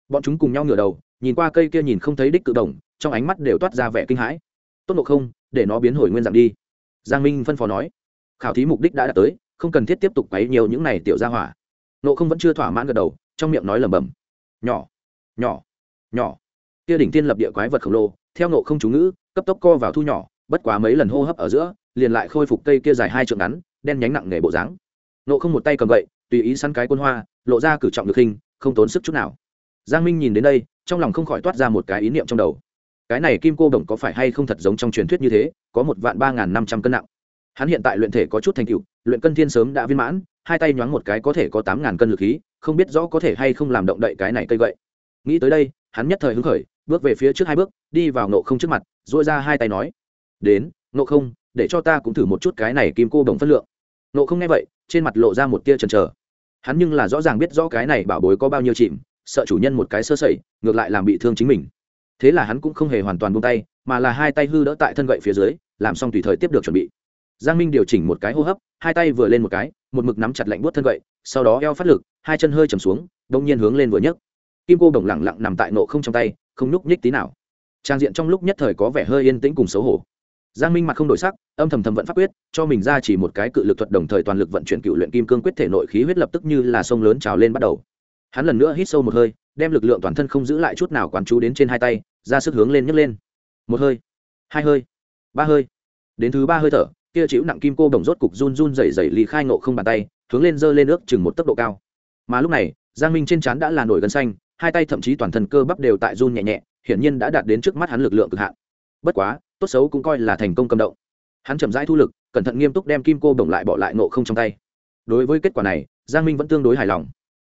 bọn chúng cùng nhau ngửa đầu, nhìn qua cây kia nhìn không thấy đích cự đồng trong ánh mắt đều toát ra vẻ kinh hãi. Tốt nộ không, để nó biến hồi nguyên dạng đi. Giang minh phân phó nói. Khảo thí mục đích đã đạt tới, không cần thiết tiếp tục quấy nhiều những này tiểu ra hỏa. Nộ không vẫn chưa thỏa mãn gật đầu, trong miệng nói lẩm bẩm. Nhỏ nhỏ nhỏ. Kia đỉnh tiên lập địa quái vật khổng lồ, theo nộ không chú ngữ, cấp tốc co vào thu nhỏ, bất quá mấy lần hô hấp ở giữa, liền lại khôi phục cây kia dài hai trượng ngắn, đen nhánh nặng nghề bộ dáng. Nộ không một tay cầm gậy, tùy ý săn cái quân hoa, lộ ra cử trọng được hình, không tốn sức chút nào giang minh nhìn đến đây, trong lòng không khỏi toát ra một cái ý niệm trong đầu. Cái này kim cô đồng có phải hay không thật giống trong truyền thuyết như thế, có một vạn ba n g h n năm trăm cân nặng. Hắn hiện tại luyện thể có chút thành tựu, luyện cân thiên sớm đã viên mãn, hai tay nhoáng một cái có thể có tám ngàn cân lực khí, không biết rõ có thể hay không làm động đậy cái này cây gậy. Nghĩ tới đây, hắn nhất thời hứng khởi, bước về phía trước hai bước, đi vào nộ không trước mặt dội ra hai tay nói, đến nộ không, để cho ta cũng thử một chút cái này kim cô đồng phân lượng. Nộ không nghe vậy, trên mặt lộ ra một tia chần chờ. Hắn nhưng là rõ ràng biết rõ cái này bảo bối có bao nhiêu chìm sợ chủ nhân một cái sơ sẩy, ngược lại làm bị thương chính mình. Thế là hắn cũng không hề hoàn toàn buông tay, mà là hai tay hư đỡ tại thân gậy phía dưới, làm xong tùy thời tiếp được chuẩn bị. Giang minh điều chỉnh một cái hô hấp, hai tay vừa lên một cái, một mực nắm chặt lạnh buốt thân gậy, sau đó eo phát lực, hai chân hơi chầm xuống, đông nhiên hướng lên vừa nhấc. Kim cô bồng lẳng lặng nằm tại nộ không trong tay, không nhúc nhích tí nào. Trang diện trong lúc nhất thời có vẻ hơi yên tĩnh cùng xấu hổ. Giang minh mặt không đổi sắc, âm thầm thầm vận pháp quyết, cho mình ra chỉ một cái cự lực thuật đồng thời toàn lực vận chuyển cựu luyện kim cương quyết thể nội khí huyết lập tức như là sông lớn trào lên bắt đầu hắn lần nữa hít sâu một hơi, đem lực lượng toàn thân không giữ lại chút nào quán chú đến trên hai tay, ra sức hướng lên nhấc lên. Một hơi, hai hơi, ba hơi. Đến thứ ba hơi thở, kia chịu nặng kim cô đồng rốt cục run run rẩy rẩy lì khai ngộ không bàn tay, hướng lên giơ lên nước chừng một tốc độ cao. Mà lúc này, giang minh trên trán đã là nổi gân xanh, hai tay thậm chí toàn thân cơ bắp đều tại run nhẹ nhẹ, hiển nhiên đã đạt đến trước mắt hắn lực lượng cực hạn. Bất quá, tốt xấu cũng coi là thành công cầm động. Hắn chậm rãi thu lực, cẩn thận nghiêm túc đem kim cô bổng lại bỏ lại nộ không trong tay. Đối với kết quả này, giang minh vẫn tương đối hài lòng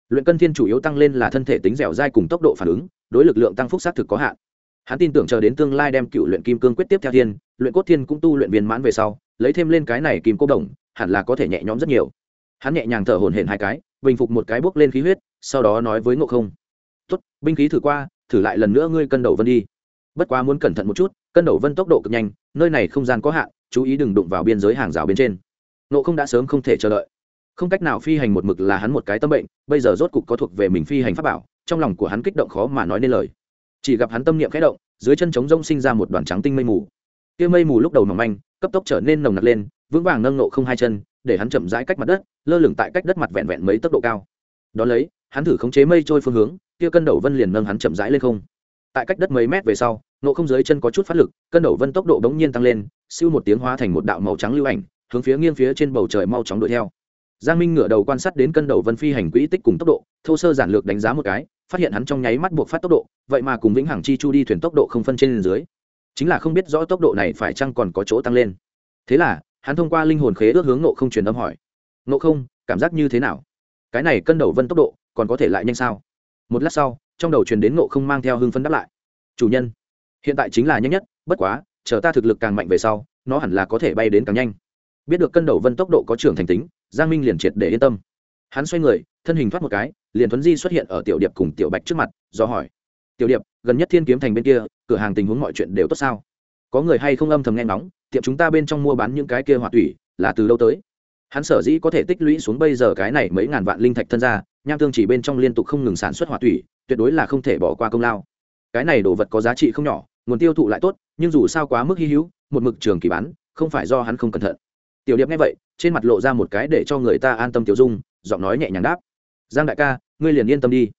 luyện cân thiên chủ yếu tăng lên là thân thể tính dẻo dai cùng tốc độ phản ứng, đối lực lượng tăng phúc xác thực có hạn. Hắn tin tưởng chờ đến tương lai đem cựu luyện kim cương quyết tiếp theo thiên, luyện cốt thiên cũng tu luyện viên mãn về sau, lấy thêm lên cái này kim cô đồng, hẳn là có thể nhẹ nhõm rất nhiều. Hắn nhẹ nhàng thở hổn hển hai cái, bình phục một cái bốc lên khí huyết, sau đó nói với ngộ không. Tốt, binh khí thử qua, thử lại lần nữa ngươi cân đầu vân đi. Bất quá muốn cẩn thận một chút, cân đầu vân tốc độ cực nhanh, nơi này không gian có hạn, chú ý đừng đụng vào biên giới hàng rào bên trên. Ngộ không đã sớm không thể chờ đợi không cách nào phi hành một mực là hắn một cái tâm bệnh, bây giờ rốt cục có thuộc về mình phi hành pháp bảo, trong lòng của hắn kích động khó mà nói nên lời. Chỉ gặp hắn tâm niệm khẽ động, dưới chân trống rông sinh ra một đoàn trắng tinh mây mù. Kia mây mù lúc đầu mỏng manh, cấp tốc trở nên nồng nặc lên, vững vàng nâng nộ không hai chân, để hắn chậm rãi cách mặt đất, lơ lửng tại cách đất mặt vẹn vẹn mấy tốc độ cao. Đ ó lấy, hắn thử khống chế mây trôi phương hướng, kia cân đầu vân liền nâng hắn chậm rãi lên không. Tại cách đất mấy mét về sau, nộ không dưới chân có chút phát lực, cân đầu vân tốc độ bỗng nhiên tăng lên, siêu một tiếng hóa thành một đạo màu trắng lưu ảnh, hướng phía nghiêng phía trên bầu trời mau chóng đuổi theo giang minh ngửa đầu quan sát đến cân đầu vân phi hành quỹ tích cùng tốc độ, thô sơ giản lược đánh giá một cái, phát hiện hắn trong nháy mắt buộc phát tốc độ, vậy mà cùng vĩnh hằng chi chu đi thuyền tốc độ không phân trên dưới. Chính là không biết rõ tốc độ này phải chăng còn có chỗ tăng lên. Thế là, hắn thông qua linh hồn khế ước hướng nộ không truyền âm hỏi. Nộ không, cảm giác như thế nào? Cái này cân đầu vân tốc độ, còn có thể lại nhanh sao? Một lát sau, trong đầu truyền đến nộ không mang theo hưng phân đáp lại. Chủ nhân, hiện tại chính là nhanh nhất, bất quá, chờ ta thực lực càng mạnh về sau, nó hẳn là có thể bay đến càng nhanh. Biết được cân đầu vân tốc độ có trưởng thành tính giang minh liền triệt để yên tâm. Hắn xoay người, thân hình thoát một cái, liền thuấn di xuất hiện ở tiểu điệp cùng tiểu bạch trước mặt, do hỏi, tiểu điệp, gần nhất thiên kiếm thành bên kia, cửa hàng tình huống mọi chuyện đều tốt sao? Có người hay không âm thầm nghe ngóng, tiệm chúng ta bên trong mua bán những cái kia hỏa thủy là từ lâu tới? Hắn sở dĩ có thể tích lũy xuống bây giờ cái này mấy ngàn vạn linh thạch thân ra, nham tương chỉ bên trong liên tục không ngừng sản xuất hỏa thủy tuyệt đối là không thể bỏ qua công lao. Cái này đồ vật có giá trị không nhỏ, nguồn tiêu thụ lại tốt, nhưng dù sao quá mức hy hữu, một mực trường kỳ bán, không phải do hắn không cẩn thận. Tiểu điệp nghe vậy trên mặt lộ ra một cái để cho người ta an tâm tiểu dung, giọng nói nhẹ nhàng đáp. Giang đại ca, ngươi liền yên tâm đi.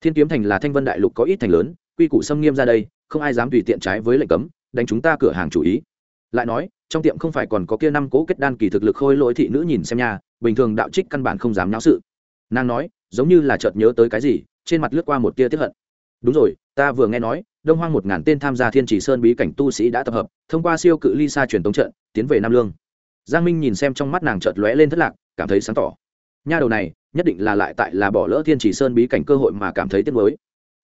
Thiên kiếm thành là thanh vân đại lục có ít thành lớn, quy củ xâm nghiêm ra đây, không ai dám tùy tiện trái với lệnh cấm, đánh chúng ta cửa hàng chủ ý. Lại nói, trong tiệm không phải còn có kia năm cố kết đan kỳ thực lực khôi lỗi thị nữ nhìn xem nha, bình thường đạo trích căn bản không dám náo sự. Nàng nói, giống như là chợt nhớ tới cái gì, trên mặt lướt qua một tia tiếp hận. Đúng rồi, ta vừa nghe nói, đông hoang một ngàn tên tham gia thiên chỉ sơn bí cảnh tu sĩ đã tập hợp, thông qua siêu cự ly xa truyền tống trận, tiến về nam lương giang minh nhìn xem trong mắt nàng chợt lóe lên thất lạc, cảm thấy sáng tỏ. Nha đầu này, nhất định là lại tại là bỏ lỡ thiên chỉ sơn bí cảnh cơ hội mà cảm thấy tiếc nuối.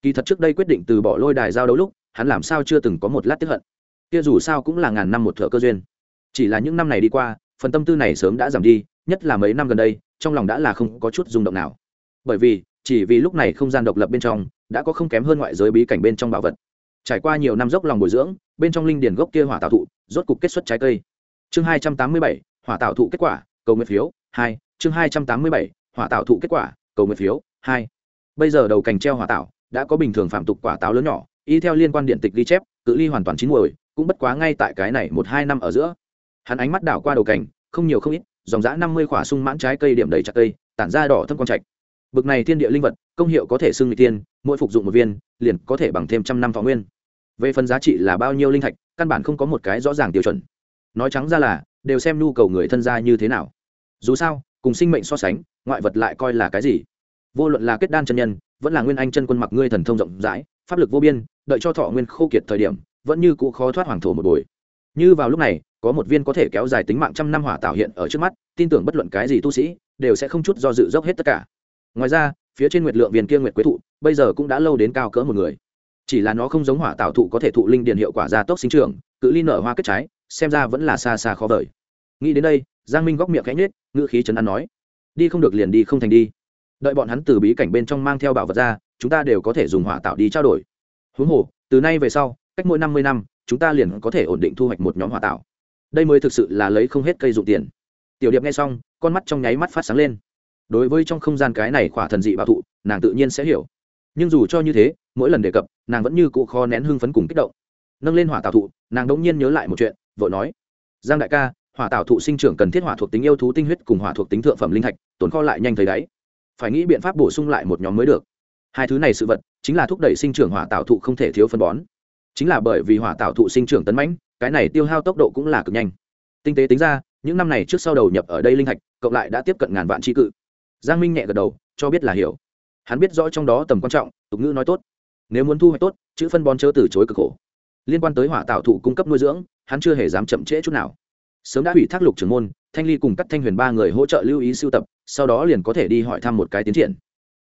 Kỳ thật trước đây quyết định từ bỏ lôi đài giao đấu lúc, hắn làm sao chưa từng có một lát tiếp hận. Kia dù sao cũng là ngàn năm một thợ cơ duyên. Chỉ là những năm này đi qua, phần tâm tư này sớm đã giảm đi, nhất là mấy năm gần đây, trong lòng đã là không có chút rung động nào. Bởi vì, chỉ vì lúc này không gian độc lập bên trong, đã có không kém hơn ngoại giới bí cảnh bên trong bảo vật. Trải qua nhiều năm dốc lòng bồi dưỡng, bên trong linh điền gốc kia hỏa tạo thụ, rốt cục kết xuất trái cây chương hai trăm tám mươi bảy, hỏa tạo thụ kết quả, cầu nguyện phiếu, hai. Chương hai trăm tám mươi bảy, hỏa tạo thụ kết quả, cầu nguyện phiếu, hai. Bây giờ đầu cành treo hỏa tạo, đã có bình thường phạm tục quả táo lớn nhỏ, y theo liên quan điện tịch ghi chép, cự ly hoàn toàn chín muồi, cũng bất quá ngay tại cái này một hai năm ở giữa. Hắn ánh mắt đảo qua đầu cảnh không nhiều không ít, dòng dã năm mươi quả sung mãn trái cây điểm đầy chặt cây, tản ra đỏ thâm quang trạch. Bực này thiên địa linh vật, công hiệu có thể xưng người tiên, mỗi phục dụng một viên, liền có thể bằng thêm trăm năm thọ nguyên. Về phần giá trị là bao nhiêu linh thạch, căn bản không có một cái rõ ràng tiêu chuẩn nói trắng ra là, đều xem nhu cầu người thân gia như thế nào. Dù sao, cùng sinh mệnh so sánh, ngoại vật lại coi là cái gì? Vô luận là kết đan chân nhân, vẫn là nguyên anh chân quân mặc ngươi thần thông rộng rãi, pháp lực vô biên, đợi cho thọ nguyên khô kiệt thời điểm, vẫn như cũ khó thoát hoàng thổ một buổi như vào lúc này, có một viên có thể kéo dài tính mạng trăm năm hỏa tạo hiện ở trước mắt, tin tưởng bất luận cái gì tu sĩ, đều sẽ không chút do dự dốc hết tất cả. Ngoài ra, phía trên nguyệt lượng viên kia nguyệt quế thụ, bây giờ cũng đã lâu đến cao cỡ một người. Chỉ là nó không giống hỏa tạo thụ có thể thụ linh điền hiệu quả gia tốc sinh trưởng, cự ly nở hoa kết trái xem ra vẫn là xa xa khó vời. Nghĩ đến đây, giang minh góc miệng khẽ nhết ngữ khí chấn an nói, đi không được liền đi, không thành đi. Đợi bọn hắn từ bí cảnh bên trong mang theo bảo vật ra, chúng ta đều có thể dùng hỏa tạo đi trao đổi. Huống hồ, từ nay về sau, cách mỗi năm mươi năm, chúng ta liền có thể ổn định thu hoạch một nhóm hỏa tạo. Đây mới thực sự là lấy không hết cây dụng tiền. Tiểu điệp nghe xong, con mắt trong nháy mắt phát sáng lên. Đối với trong không gian cái này khỏa thần dị bảo thụ, nàng tự nhiên sẽ hiểu. Nhưng dù cho như thế, mỗi lần đề cập, nàng vẫn như cụ kho nén hưng phấn cùng kích động. Nâng lên hỏa tạo thụ, nàng đống nhiên nhớ lại một chuyện vội nói, giang đại ca, hỏa tạo thụ sinh trưởng cần thiết hỏa thuộc tính yêu thú tinh huyết cùng hỏa thuộc tính thượng phẩm linh thạch, tồn kho lại nhanh thấy đáy. Phải nghĩ biện pháp bổ sung lại một nhóm mới được. Hai thứ này sự vật, chính là thúc đẩy sinh trưởng hỏa tạo thụ không thể thiếu phân bón. Chính là bởi vì hỏa tạo thụ sinh trưởng tấn mãnh, cái này tiêu hao tốc độ cũng là cực nhanh. Tinh tế tính ra, những năm này trước sau đầu nhập ở đây linh thạch, cộng lại đã tiếp cận ngàn vạn tri cự. Giang minh nhẹ gật đầu, cho biết là hiểu. Hắn biết rõ trong đó tầm quan trọng, tục ngữ nói tốt. Nếu muốn thu hoạch tốt, chữ phân bón chớ từ chối cực khổ liên quan tới hỏa tạo thụ cung cấp nuôi dưỡng, hắn chưa hề dám chậm trễ chút nào. Sớm đã hủy thác lục trưởng môn, thanh ly cùng các thanh huyền ba người hỗ trợ lưu ý sưu tập, sau đó liền có thể đi hỏi thăm một cái tiến triển.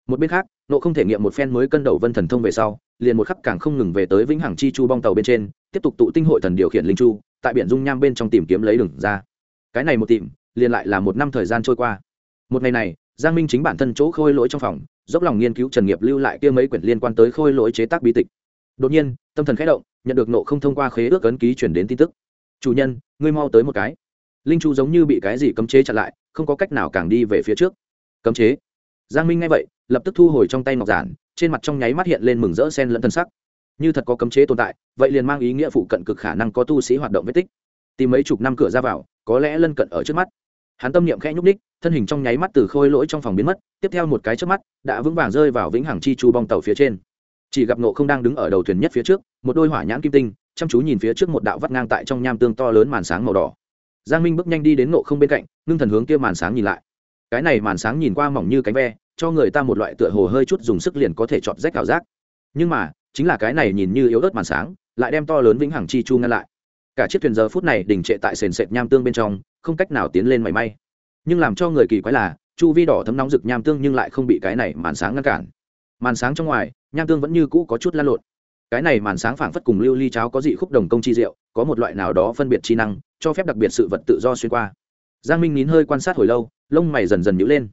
Một bên khác nộ không thể nghiệm một phen mới cân đầu vân thần thông về sau, liền một khắc càng không ngừng về tới vĩnh hằng chi chu bong tàu bên trên, tiếp tục tụ tinh hội thần điều khiển linh chu, tại biển dung nham bên trong tìm kiếm lấy đường ra. Cái này một tìm, liền lại là một năm thời gian trôi qua. Một ngày này, giang minh chính bản thân chỗ khôi lỗi trong phòng, dốc lòng nghiên cứu trần nghiệp lưu lại kia mấy quyển liên quan tới khôi lỗi chế tác bí tịch. Đột nhiên tâm thần khẽ động, nhận được nộ không thông qua khế ước ấn ký chuyển đến tin tức. Chủ nhân, ngươi mau tới một cái. Linh chu giống như bị cái gì cấm chế chặn lại, không có cách nào càng đi về phía trước. Cấm chế? Giang minh nghe vậy, lập tức thu hồi trong tay ngọc giản, trên mặt trong nháy mắt hiện lên mừng rỡ sen lẫn thân sắc. Như thật có cấm chế tồn tại, vậy liền mang ý nghĩa phụ cận cực khả năng có tu sĩ hoạt động vết tích. Tìm mấy chục năm cửa ra vào, có lẽ lân cận ở trước mắt. Hắn tâm niệm khẽ nhúc ních thân hình trong nháy mắt từ khôi lỗi trong phòng biến mất, tiếp theo một cái trước mắt, đã vững vàng rơi vào vĩnh hằng chi chu bong tàu phía trên chỉ gặp nộ không đang đứng ở đầu thuyền nhất phía trước, một đôi hỏa nhãn kim tinh, chăm chú nhìn phía trước một đạo vắt ngang tại trong nham tương to lớn màn sáng màu đỏ. Giang minh bước nhanh đi đến nộ không bên cạnh, ngưng thần hướng kia màn sáng nhìn lại. Cái này màn sáng nhìn qua mỏng như cánh ve, cho người ta một loại tựa hồ hơi chút dùng sức liền có thể chọt rách ảo giác. Nhưng mà, chính là cái này nhìn như yếu ớt màn sáng, lại đem to lớn vĩnh hằng chi chu ngăn lại. Cả chiếc thuyền giờ phút này đình trệ tại sền sệt nham tương bên trong, không cách nào tiến lên mảy may. Nhưng làm cho người kỳ quái là, chu vi đỏ thấm nóng rực nham tương nhưng lại không bị cái này màn sáng ngăn cản. Màn sáng trong ngoài nham tương vẫn như cũ có chút lan lộn. Cái này màn sáng phảng phất cùng lưu ly cháo có dị khúc đồng công chi diệu, có một loại nào đó phân biệt chi năng, cho phép đặc biệt sự vật tự do xuyên qua. Giang minh nín hơi quan sát hồi lâu, lông mày dần dần nhữ lên.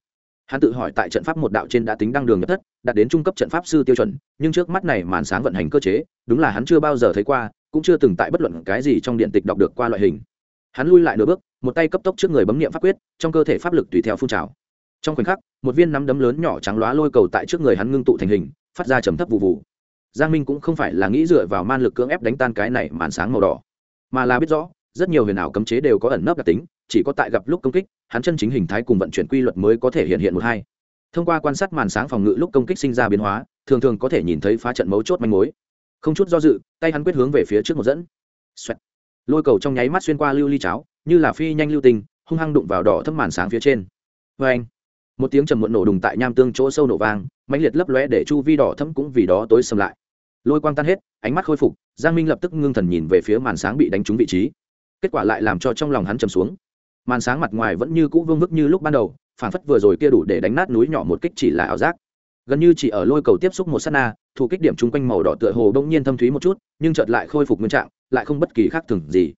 Hắn tự hỏi tại trận pháp một đạo trên đã tính đăng đường nhập thất, đạt đến trung cấp trận pháp sư tiêu chuẩn, nhưng trước mắt này màn sáng vận hành cơ chế, đúng là hắn chưa bao giờ thấy qua, cũng chưa từng tại bất luận cái gì trong điện tịch đọc được qua loại hình. Hắn lui lại nửa bước, một tay cấp tốc trước người bấm nghiệm pháp quyết, trong cơ thể pháp lực tùy theo phun trào. Trong khoảnh khắc, một viên nắm đấm lớn nhỏ trắng loá lôi cầu tại trước người hắn ngưng tụ thành hình phát ra trầm thấp vụ vụ. Giang minh cũng không phải là nghĩ dựa vào man lực cưỡng ép đánh tan cái này màn sáng màu đỏ, mà là biết rõ, rất nhiều huyền ảo cấm chế đều có ẩn nấp đặc tính, chỉ có tại gặp lúc công kích, hắn chân chính hình thái cùng vận chuyển quy luật mới có thể hiện hiện một hai. Thông qua quan sát màn sáng phòng ngự lúc công kích sinh ra biến hóa, thường thường có thể nhìn thấy phá trận mấu chốt manh mối. Không chút do dự, tay hắn quyết hướng về phía trước một dẫn、Xoẹt. lôi cầu trong nháy mắt xuyên qua lưu ly cháo, như là phi nhanh lưu tình, hung hăng đụng vào đỏ thấp màn sáng phía trên. Vê anh một tiếng trầm muộn nổ đùng tại nham tương chỗ sâu nổ vang, mãnh liệt lấp lóe để chu vi đỏ thấm cũng vì đó tối xâm lại. Lôi quang tan hết, ánh mắt khôi phục, giang minh lập tức ngưng thần nhìn về phía màn sáng bị đánh trúng vị trí. Kết quả lại làm cho trong lòng hắn trầm xuống. Màn sáng mặt ngoài vẫn như cũ vương vức như lúc ban đầu phản phất vừa rồi kia đủ để đánh nát núi nhỏ một kích chỉ là ảo giác. Gần như chỉ ở lôi cầu tiếp xúc một s á t na, thủ kích điểm chung quanh màu đỏ tựa hồ bỗng nhiên thâm thúy một chút, nhưng chợt lại khôi phục nguyên trạng, lại không bất kỳ khác thường gì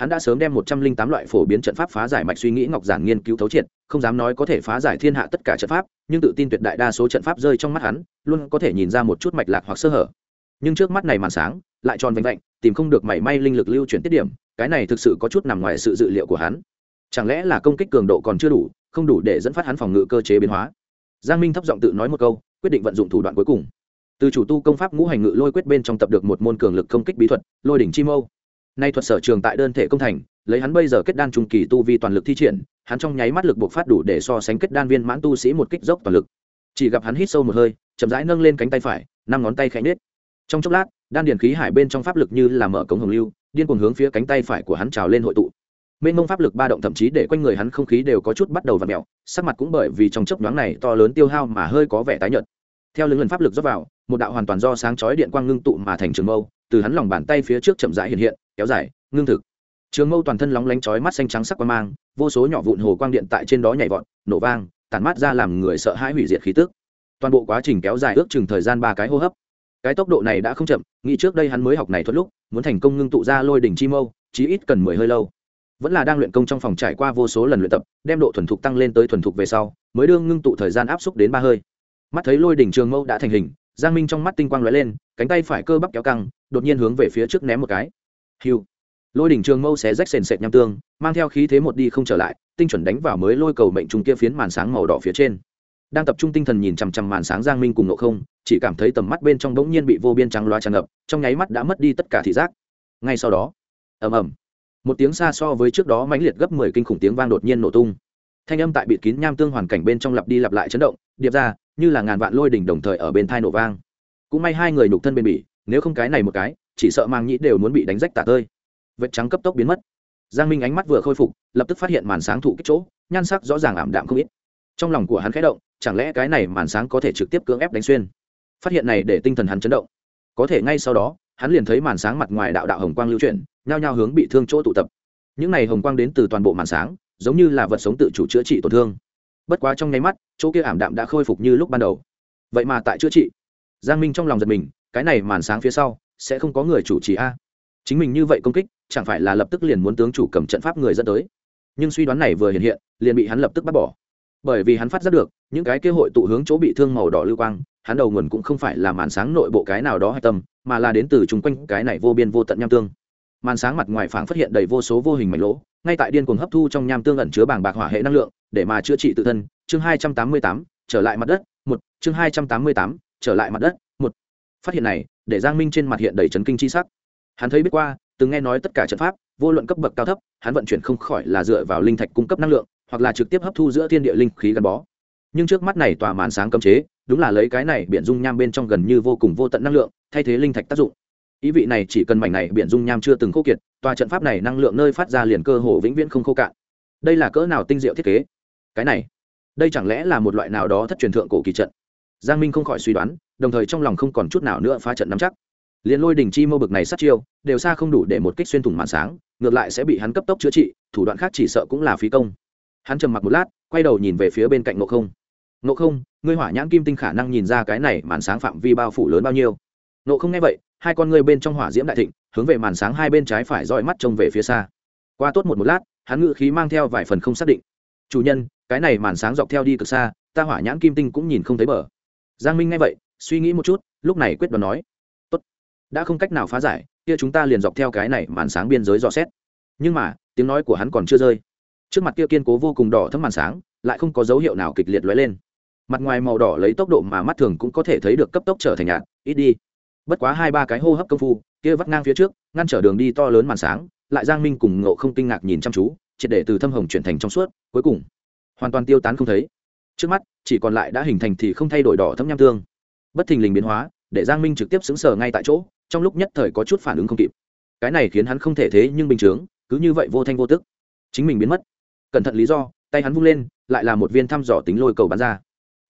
hắn đã sớm đem một trăm linh tám loại phổ biến trận pháp phá giải mạch suy nghĩ ngọc giản nghiên cứu thấu triệt, không dám nói có thể phá giải thiên hạ tất cả trận pháp, nhưng tự tin tuyệt đại đa số trận pháp rơi trong mắt hắn, luôn có thể nhìn ra một chút mạch lạc hoặc sơ hở. Nhưng trước mắt này màn sáng, lại tròn vành vạnh, tìm không được mảy may linh lực lưu chuyển tiết điểm, cái này thực sự có chút nằm ngoài sự dự liệu của hắn. Chẳng lẽ là công kích cường độ còn chưa đủ, không đủ để dẫn phát hắn phòng ngự cơ chế biến hóa? Giang minh thấp giọng tự nói một câu, quyết định vận dụng thủ đoạn cuối cùng. Từ chủ tu công pháp ngũ hành ngự lôi quyết bên trong tập được một môn cường lực công kích bí thuật, lôi đỉnh chi mâu nay thuật sở trường tại đơn thể công thành, lấy hắn bây giờ kết đan trung kỳ tu vi toàn lực thi triển, hắn trong nháy mắt lực buộc phát đủ để so sánh kết đan viên mãn tu sĩ một kích dốc toàn lực. Chỉ gặp hắn hít sâu một hơi, chậm rãi nâng lên cánh tay phải, năm ngón tay khẽ nết trong chốc lát, đan điền khí hải bên trong pháp lực như là mở cống hồng lưu, điên cuồng hướng phía cánh tay phải của hắn trào lên hội tụ. Mênh mông pháp lực ba động thậm chí để quanh người hắn không khí đều có chút bắt đầu v ặ mẹo sắc mặt cũng bởi vì trong chốc nhoáng này to lớn tiêu hao mà hơi có vẻ tái nhợt. Theo lưng lần pháp lực dốc vào, một đạo hoàn toàn do sáng chói điện quang ngưng tụ mà thành trường mâu từ hắn lòng bàn tay phía trước chậm rãi hiện hiện, kéo dài, ngưng thực. Trường mâu toàn thân lóng lánh chói mắt xanh trắng sắc qua mang, vô số nhỏ vụn hồ quang điện tại trên đó nhảy vọt, nổ vang tàn mát ra làm người sợ hãi hủy diệt khí tức. Toàn bộ quá trình kéo dài ước chừng thời gian ba cái hô hấp. Cái tốc độ này đã không chậm, nghĩ trước đây hắn mới học này thuật lúc, muốn thành công ngưng tụ ra lôi đỉnh chi mâu, chí ít cần mười hơi lâu. Vẫn là đang luyện công trong phòng trải qua vô số lần luyện tập, đem độ thuần thục tăng lên tới thuần thục về sau, mới đương ngưng tụ thời gian áp xúc đến ba hơi. Mắt thấy lôi đỉnh trường mâu đã thành hình, giang minh trong mắt tinh quang lóe lên cánh tay phải cơ bắp kéo căng, đột nhiên hướng về phía trước ném một cái. Hiu. Lôi đỉnh trường mâu xé rách sền sệt nham tương, mang theo khí thế một đi không trở lại, tinh chuẩn đánh vào mới lôi cầu mệnh trùng kia phiến màn sáng màu đỏ phía trên. Đang tập trung tinh thần nhìn chằm chằm màn sáng giang minh cùng nộ không, chỉ cảm thấy tầm mắt bên trong bỗng nhiên bị vô biên trắng loa tràn ngập, trong nháy mắt đã mất đi tất cả thị giác. Ngay sau đó, ầm ầm, một tiếng xa so với trước đó mãnh liệt gấp mười kinh khủng tiếng vang đột nhiên nổ tung. Thanh âm tại bịt kín nham tương hoàn cảnh bên trong lặp đi lặp lại chấn động, điệp ra, như là ngàn vạn lôi đỉnh đồng thời ở bên thai nổ vang cũng may hai người nhục thân bên bỉ, nếu không cái này một cái, chỉ sợ mang nhĩ đều muốn bị đánh rách tả tơi. Vết trắng cấp tốc biến mất. Giang minh ánh mắt vừa khôi phục, lập tức phát hiện màn sáng thụ kích chỗ, nhan sắc rõ ràng ảm đạm không ít. Trong lòng của hắn khẽ động, chẳng lẽ cái này màn sáng có thể trực tiếp cưỡng ép đánh xuyên? Phát hiện này để tinh thần hắn chấn động. Có thể ngay sau đó, hắn liền thấy màn sáng mặt ngoài đạo đạo hồng quang lưu chuyển, nhao nhao hướng bị thương chỗ tụ tập. Những này hồng quang đến từ toàn bộ màn sáng, giống như là vật sống tự chủ chữa trị tổn thương. Bất quá trong nháy mắt, chỗ kia ảm đạm đã khôi phục như lúc ban đầu. Vậy mà tại chữa trị giang minh trong lòng giật mình, cái này màn sáng phía sau, sẽ không có người chủ trì a. Chính mình như vậy công kích, chẳng phải là lập tức liền muốn tướng chủ cầm trận pháp người dẫn tới. Nhưng suy đoán này vừa hiện hiện, liền bị hắn lập tức bắt bỏ. Bởi vì hắn phát giác được, những cái kế hội tụ hướng chỗ bị thương màu đỏ lưu quang, hắn đầu nguồn cũng không phải là màn sáng nội bộ cái nào đó hay tâm, mà là đến từ chung quanh cái này vô biên vô tận nham tương. Màn sáng mặt ngoài phảng phát hiện đầy vô số vô hình mảnh lỗ, ngay tại điên cuồng hấp thu trong nham tương ẩn chứa bảng bạc hỏa hệ năng lượng, để mà chữa trị tự thân. Chương hai trăm tám mươi tám, trở lại mặt đất. Một, chương hai trăm tám mươi tám trở lại mặt đất, một, phát hiện này, để giang minh trên mặt hiện đầy trấn kinh chi sắc. Hắn thấy biết qua, từng nghe nói tất cả trận pháp, vô luận cấp bậc cao thấp, hắn vận chuyển không khỏi là dựa vào linh thạch cung cấp năng lượng, hoặc là trực tiếp hấp thu giữa thiên địa linh khí gắn bó. Nhưng trước mắt này tòa màn sáng cấm chế, đúng là lấy cái này biển dung nham bên trong gần như vô cùng vô tận năng lượng, thay thế linh thạch tác dụng. Ý vị này chỉ cần mảnh này biển dung nham chưa từng khô kiệt, tòa trận pháp này năng lượng nơi phát ra liền cơ hồ vĩnh viễn không khô cạn. Đây là cỡ nào tinh diệu thiết kế? Cái này, đây chẳng lẽ là một loại nào đó thất truyền thượng cổ kỳ trận? Giang minh không khỏi suy đoán, đồng thời trong lòng không còn chút nào nữa phá trận nắm chắc. Liền lôi đình chi mâu bực này sát chiêu, đều xa không đủ để một kích xuyên thủng màn sáng, ngược lại sẽ bị hắn cấp tốc chữa trị, thủ đoạn khác chỉ sợ cũng là phí công. Hắn trầm mặc một lát, quay đầu nhìn về phía bên cạnh ngộ không. Ngộ không, ngươi hỏa nhãn kim tinh khả năng nhìn ra cái này màn sáng phạm vi bao phủ lớn bao nhiêu? Ngộ không nghe vậy, hai con ngươi bên trong hỏa diễm đại thịnh, hướng về màn sáng hai bên trái phải roi mắt trông về phía xa. Qua tốt một một lát, hắn ngự khí mang theo vài phần không xác định. Chủ nhân, cái này màn sáng dọc theo đi cực xa, ta hỏa nhãn kim tinh cũng nhìn không thấy bờ giang minh nghe vậy, suy nghĩ một chút, lúc này quyết đoán nói, tốt, đã không cách nào phá giải, kia chúng ta liền dọc theo cái này màn sáng biên giới dò xét. Nhưng mà, tiếng nói của hắn còn chưa rơi. Trước mặt kia kiên cố vô cùng đỏ thấm màn sáng, lại không có dấu hiệu nào kịch liệt lóe lên. Mặt ngoài màu đỏ lấy tốc độ mà mắt thường cũng có thể thấy được cấp tốc trở thành nhạt, ít đi. Bất quá hai ba cái hô hấp công phu, kia vắt ngang phía trước, ngăn trở đường đi to lớn màn sáng, lại giang minh cùng ngộ không kinh ngạc nhìn chăm chú, triệt để từ thâm hồng chuyển thành trong suốt, cuối cùng, hoàn toàn tiêu tán không thấy trước mắt, chỉ còn lại đã hình thành thì không thay đổi đỏ thâm nham tương. Bất thình lình biến hóa, để giang minh trực tiếp xứng sở ngay tại chỗ, trong lúc nhất thời có chút phản ứng không kịp. Cái này khiến hắn không thể thế nhưng bình chướng, cứ như vậy vô thanh vô tức. Chính mình biến mất. Cẩn thận lý do, tay hắn vung lên, lại là một viên thăm dò tính lôi cầu bắn ra.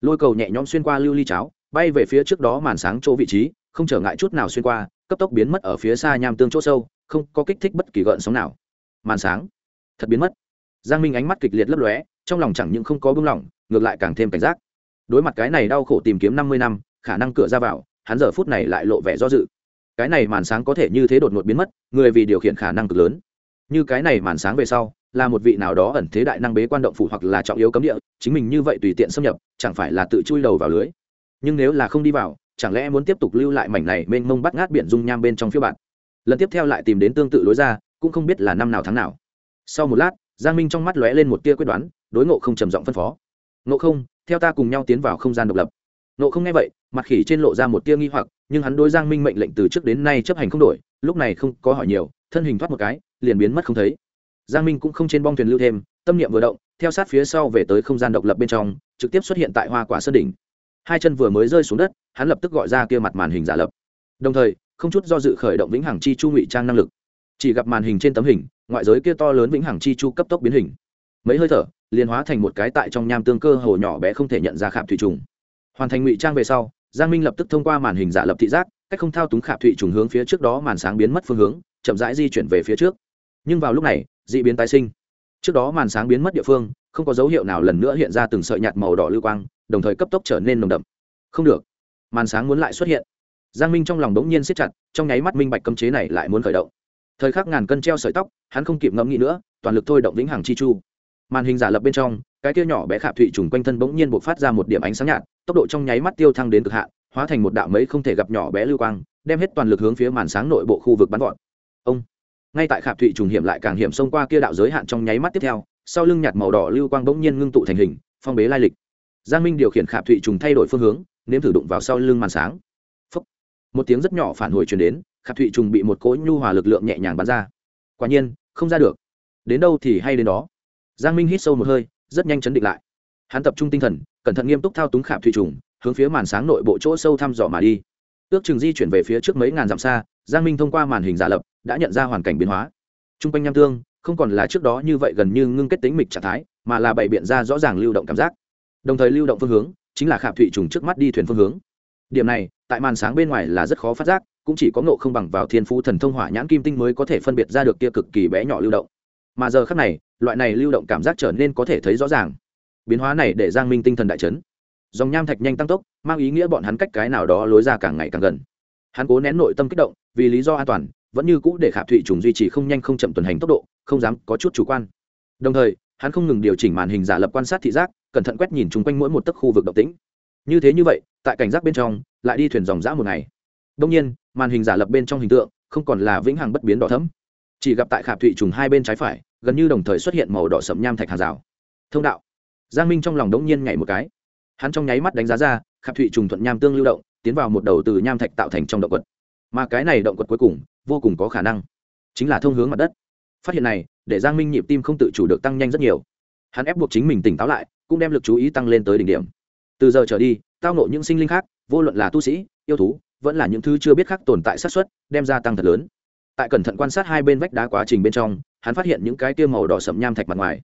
Lôi cầu nhẹ nhõm xuyên qua lưu ly cháo, bay về phía trước đó màn sáng chỗ vị trí, không trở ngại chút nào xuyên qua, cấp tốc biến mất ở phía xa nham tương chỗ sâu, không có kích thích bất kỳ gợn sóng nào. Màn sáng, thật biến mất. Giang minh ánh mắt kịch liệt lấp lóe, trong lòng chẳng những không có bưng lỏng ngược lại càng thêm cảnh giác. Đối mặt cái này đau khổ tìm kiếm năm mươi năm, khả năng cửa ra vào, hắn giờ phút này lại lộ vẻ do dự. Cái này màn sáng có thể như thế đột ngột biến mất, người vì điều khiển khả năng cực lớn. Như cái này màn sáng về sau, là một vị nào đó ẩn thế đại năng bế quan động phủ hoặc là trọng yếu cấm địa, chính mình như vậy tùy tiện xâm nhập, chẳng phải là tự chui đầu vào lưới. Nhưng nếu là không đi vào, chẳng lẽ muốn tiếp tục lưu lại mảnh này mênh mông bắt ngát biển dung nham bên trong phía bạn lần tiếp theo lại tìm đến tương tự lối ra, cũng không biết là năm nào tháng nào. Sau một lát, giang minh trong mắt lóe lên một tia quyết đoán, đối ngộ không trầm giọng phân phó. Nộ không, theo ta cùng nhau tiến vào không gian độc lập. Nộ không nghe vậy, mặt khỉ trên lộ ra một tia nghi hoặc, nhưng hắn đối giang minh mệnh lệnh từ trước đến nay chấp hành không đổi, lúc này không có hỏi nhiều, thân hình thoát một cái, liền biến mất không thấy. Giang minh cũng không trên bong thuyền lưu thêm, tâm niệm vừa động, theo sát phía sau về tới không gian độc lập bên trong, trực tiếp xuất hiện tại hoa quả sơn đỉnh. Hai chân vừa mới rơi xuống đất, hắn lập tức gọi ra kia mặt màn hình giả lập. Đồng thời, không chút do dự khởi động vĩnh hằng chi chu ngụy trang năng lực. Chỉ gặp màn hình trên tấm hình, ngoại giới kia to lớn vĩnh hằng chi chu cấp tốc biến hình. Mấy hơi thở liền hóa thành một cái tại trong nham tương cơ hồ nhỏ bé không thể nhận ra khảm thủy trùng. Hoàn thành ngụy trang về sau, giang minh lập tức thông qua màn hình giả lập thị giác, cách không thao túng khảm thủy trùng hướng phía trước đó màn sáng biến mất phương hướng, chậm rãi di chuyển về phía trước. Nhưng vào lúc này d ị biến tái sinh. Trước đó màn sáng biến mất địa phương, không có dấu hiệu nào lần nữa hiện ra từng sợi nhạt màu đỏ lưu quang, đồng thời cấp tốc trở nên nồng đậm. Không được, màn sáng muốn lại xuất hiện. Giang minh trong lòng đống nhiên siết chặt, trong nháy mắt minh bạch cấm chế này lại muốn khởi động. Thời khắc ngàn cân treo sợi tóc, hắn không kịp ngẫm nghĩ nữa, toàn lực thôi động vĩnh hằng chi chu màn hình giả lập bên trong, cái kia nhỏ bé khạp thụy trùng quanh thân bỗng nhiên buộc phát ra một điểm ánh sáng nhạt, tốc độ trong nháy mắt tiêu thăng đến cực hạn, hóa thành một đạo mấy không thể gặp nhỏ bé lưu quang, đem hết toàn lực hướng phía màn sáng nội bộ khu vực bắn gọn ông! Ngay tại khạp thụy trùng hiểm lại càng hiểm xông qua kia đạo giới hạn trong nháy mắt tiếp theo, sau lưng nhạt màu đỏ lưu quang bỗng nhiên ngưng tụ thành hình, phong bế lai lịch. Giang minh điều khiển khạp thụy trùng thay đổi phương hướng, nếm thử đụng vào sau lưng màn sáng. Một tiếng rất nhỏ phản hồi truyền đến, khạp thụy trùng bị một cỗ nhu hòa lực lượng nhẹ nhàng bắn ra. Quả nhiên, không ra được. Đến đâu thì hay đến đó giang minh hít sâu một hơi, rất nhanh chấn định lại. Hắn tập trung tinh thần, cẩn thận nghiêm túc thao túng khảm thủy trùng, hướng phía màn sáng nội bộ chỗ sâu thăm dò mà đi. Ước chừng di chuyển về phía trước mấy ngàn dặm xa, giang minh thông qua màn hình giả lập, đã nhận ra hoàn cảnh biến hóa. T r u n g quanh nham tương, không còn là trước đó như vậy gần như ngưng kết tính mịch trạng thái, mà là bày biện ra rõ ràng lưu động cảm giác. Đồng thời lưu động phương hướng, chính là khảm thủy trùng trước mắt đi thuyền phương hướng. Điểm này, tại màn sáng bên ngoài là rất khó phát giác, cũng chỉ có ngộ không bằng vào thiên phú thần thông hỏa nhãn kim tinh mới có thể phân biệt ra được kia cực kỳ bé nhỏ lưu động. Mà giờ khác này loại này lưu động cảm giác trở nên có thể thấy rõ ràng. Biến hóa này để giang minh tinh thần đại chấn. Dòng nham thạch nhanh tăng tốc, mang ý nghĩa bọn hắn cách cái nào đó lối ra càng ngày càng gần. Hắn cố nén nội tâm kích động, vì lý do an toàn, vẫn như cũ để khả thụy trùng duy trì không nhanh không chậm tuần hành tốc độ, không dám có chút chủ quan. Đồng thời, hắn không ngừng điều chỉnh màn hình giả lập quan sát thị giác, cẩn thận quét nhìn chung quanh mỗi một tấc khu vực động tĩnh. Như thế như vậy, tại cảnh giác bên trong, lại đi thuyền dòng dã một ngày. Đông nhiên, màn hình giả lập bên trong hình tượng không còn là vĩnh hằng bất biến đỏ thấm chỉ gặp tại Khả thụy trùng hai bên trái phải gần như đồng thời xuất hiện màu đỏ sậm nham thạch hàng rào. Thông đạo. Giang minh trong lòng đống nhiên nhảy một cái. Hắn trong nháy mắt đánh giá ra, khạp thụy trùng thuận nham tương lưu động, tiến vào một đầu từ nham thạch tạo thành trong động quật. Mà cái này động quật cuối cùng, vô cùng có khả năng chính là thông hướng mặt đất. Phát hiện này, để giang minh nhịp tim không tự chủ được tăng nhanh rất nhiều. Hắn ép buộc chính mình tỉnh táo lại, cũng đem lực chú ý tăng lên tới đỉnh điểm. Từ giờ trở đi, tao nộ những sinh linh khác, vô luận là tu sĩ, yêu thú, vẫn là những thứ chưa biết khác tồn tại sát xuất đem ra tăng thật lớn. Tại cẩn thận quan sát hai bên vách đá quá trình bên trong hắn phát hiện những cái tiêu màu đỏ sậm nham thạch mặt ngoài.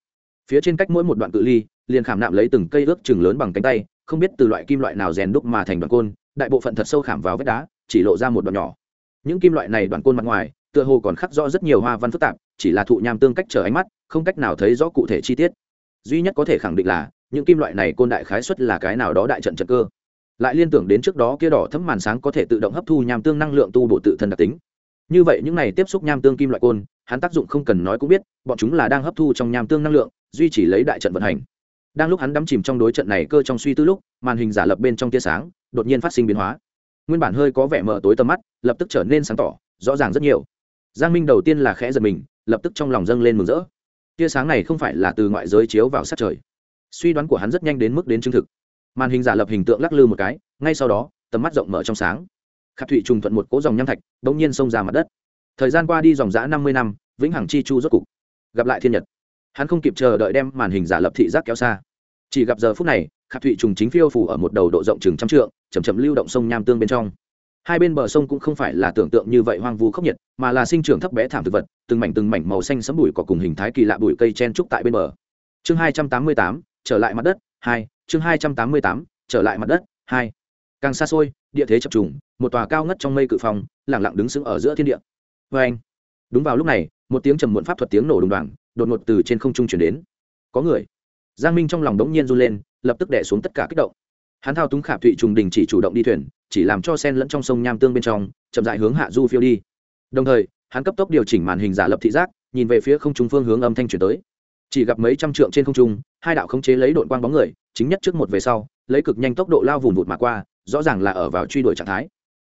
Phía trên cách mỗi một đoạn cự ly, liền khảm nạm lấy từng cây ước chừng lớn bằng cánh tay, không biết từ loại kim loại nào rèn đúc mà thành đoạn côn, đại bộ phận thật sâu khảm vào vách đá, chỉ lộ ra một đoạn nhỏ. Những kim loại này đoạn côn mặt ngoài, tựa hồ còn khắc rõ rất nhiều hoa văn phức tạp, chỉ là thụ nham tương cách trở ánh mắt, không cách nào thấy rõ cụ thể chi tiết. Duy nhất có thể khẳng định là, những kim loại này côn đại khái xuất là cái nào đó đại trận trận cơ. Lại liên tưởng đến trước đó kia đỏ thấm màn sáng có thể tự động hấp thu nham tương năng lượng tu bổ tự thân đặc tính như vậy những này tiếp xúc nham tương kim loại côn, hắn tác dụng không cần nói cũng biết, bọn chúng là đang hấp thu trong nham tương năng lượng, duy trì lấy đại trận vận hành. Đang lúc hắn đắm chìm trong đối trận này cơ trong suy tư lúc, màn hình giả lập bên trong tia sáng, đột nhiên phát sinh biến hóa. Nguyên bản hơi có vẻ mờ tối tầm mắt, lập tức trở nên sáng tỏ, rõ ràng rất nhiều. Giang minh đầu tiên là khẽ giật mình, lập tức trong lòng dâng lên mừng rỡ. Tia sáng này không phải là từ ngoại giới chiếu vào sát trời. Suy đoán của hắn rất nhanh đến mức đến chứng thực. Màn hình giả lập hình tượng lắc lư một cái, ngay sau đó, tầm mắt rộng mở trong sáng khắc thụy trùng thuận một cố dòng nham thạch đ ỗ n g nhiên xông ra mặt đất. Thời gian qua đi dòng giã năm mươi năm, vĩnh hằng chi chu rốt cục gặp lại thiên nhật. Hắn không kịp chờ đợi đem màn hình giả lập thị giác kéo xa. Chỉ gặp giờ phút này khạc thụy trùng chính phiêu phủ ở một đầu độ rộng chừng trăm trượng chầm chậm lưu động sông nham tương bên trong. Hai bên bờ sông cũng không phải là tưởng tượng như vậy hoang vu khốc nhiệt mà là sinh trưởng thấp bé thảm thực vật, từng mảnh từng mảnh màu xanh sấm bụi có cùng hình thái kỳ lạ bụi cây chen trúc tại bên bờ. Chương hai trăm tám mươi tám, trở lại mặt đất, hai, chương hai trăm tám mươi tám, trở lại mặt đất, hai càng xa xôi, địa thế chập trùng, một tòa cao ngất trong mây cự phong lẳng lặng đứng sững ở giữa thiên địa. Vê anh, đúng vào lúc này, một tiếng trầm muộn pháp thuật tiếng nổ đùng đoàng, đột ngột từ trên không trung chuyển đến. Có người, giang minh trong lòng đống nhiên run lên, lập tức đẻ xuống tất cả kích động. Hắn thao túng khảm thụy trùng đình chỉ chủ động đi thuyền, chỉ làm cho sen lẫn trong sông nham tương bên trong, chậm dại hướng hạ du phiêu đi. Đồng thời, hắn cấp tốc điều chỉnh màn hình giả lập thị giác, nhìn về phía không trung phương hướng âm thanh chuyển tới. Chỉ gặp mấy trăm trượng trên không trung, hai đạo khống chế lấy đội quang bóng người, chính nhất trước một về sau, lấy cực nhanh tốc độ lao vùng vụt mà qua rõ ràng là ở vào truy đuổi trạng thái.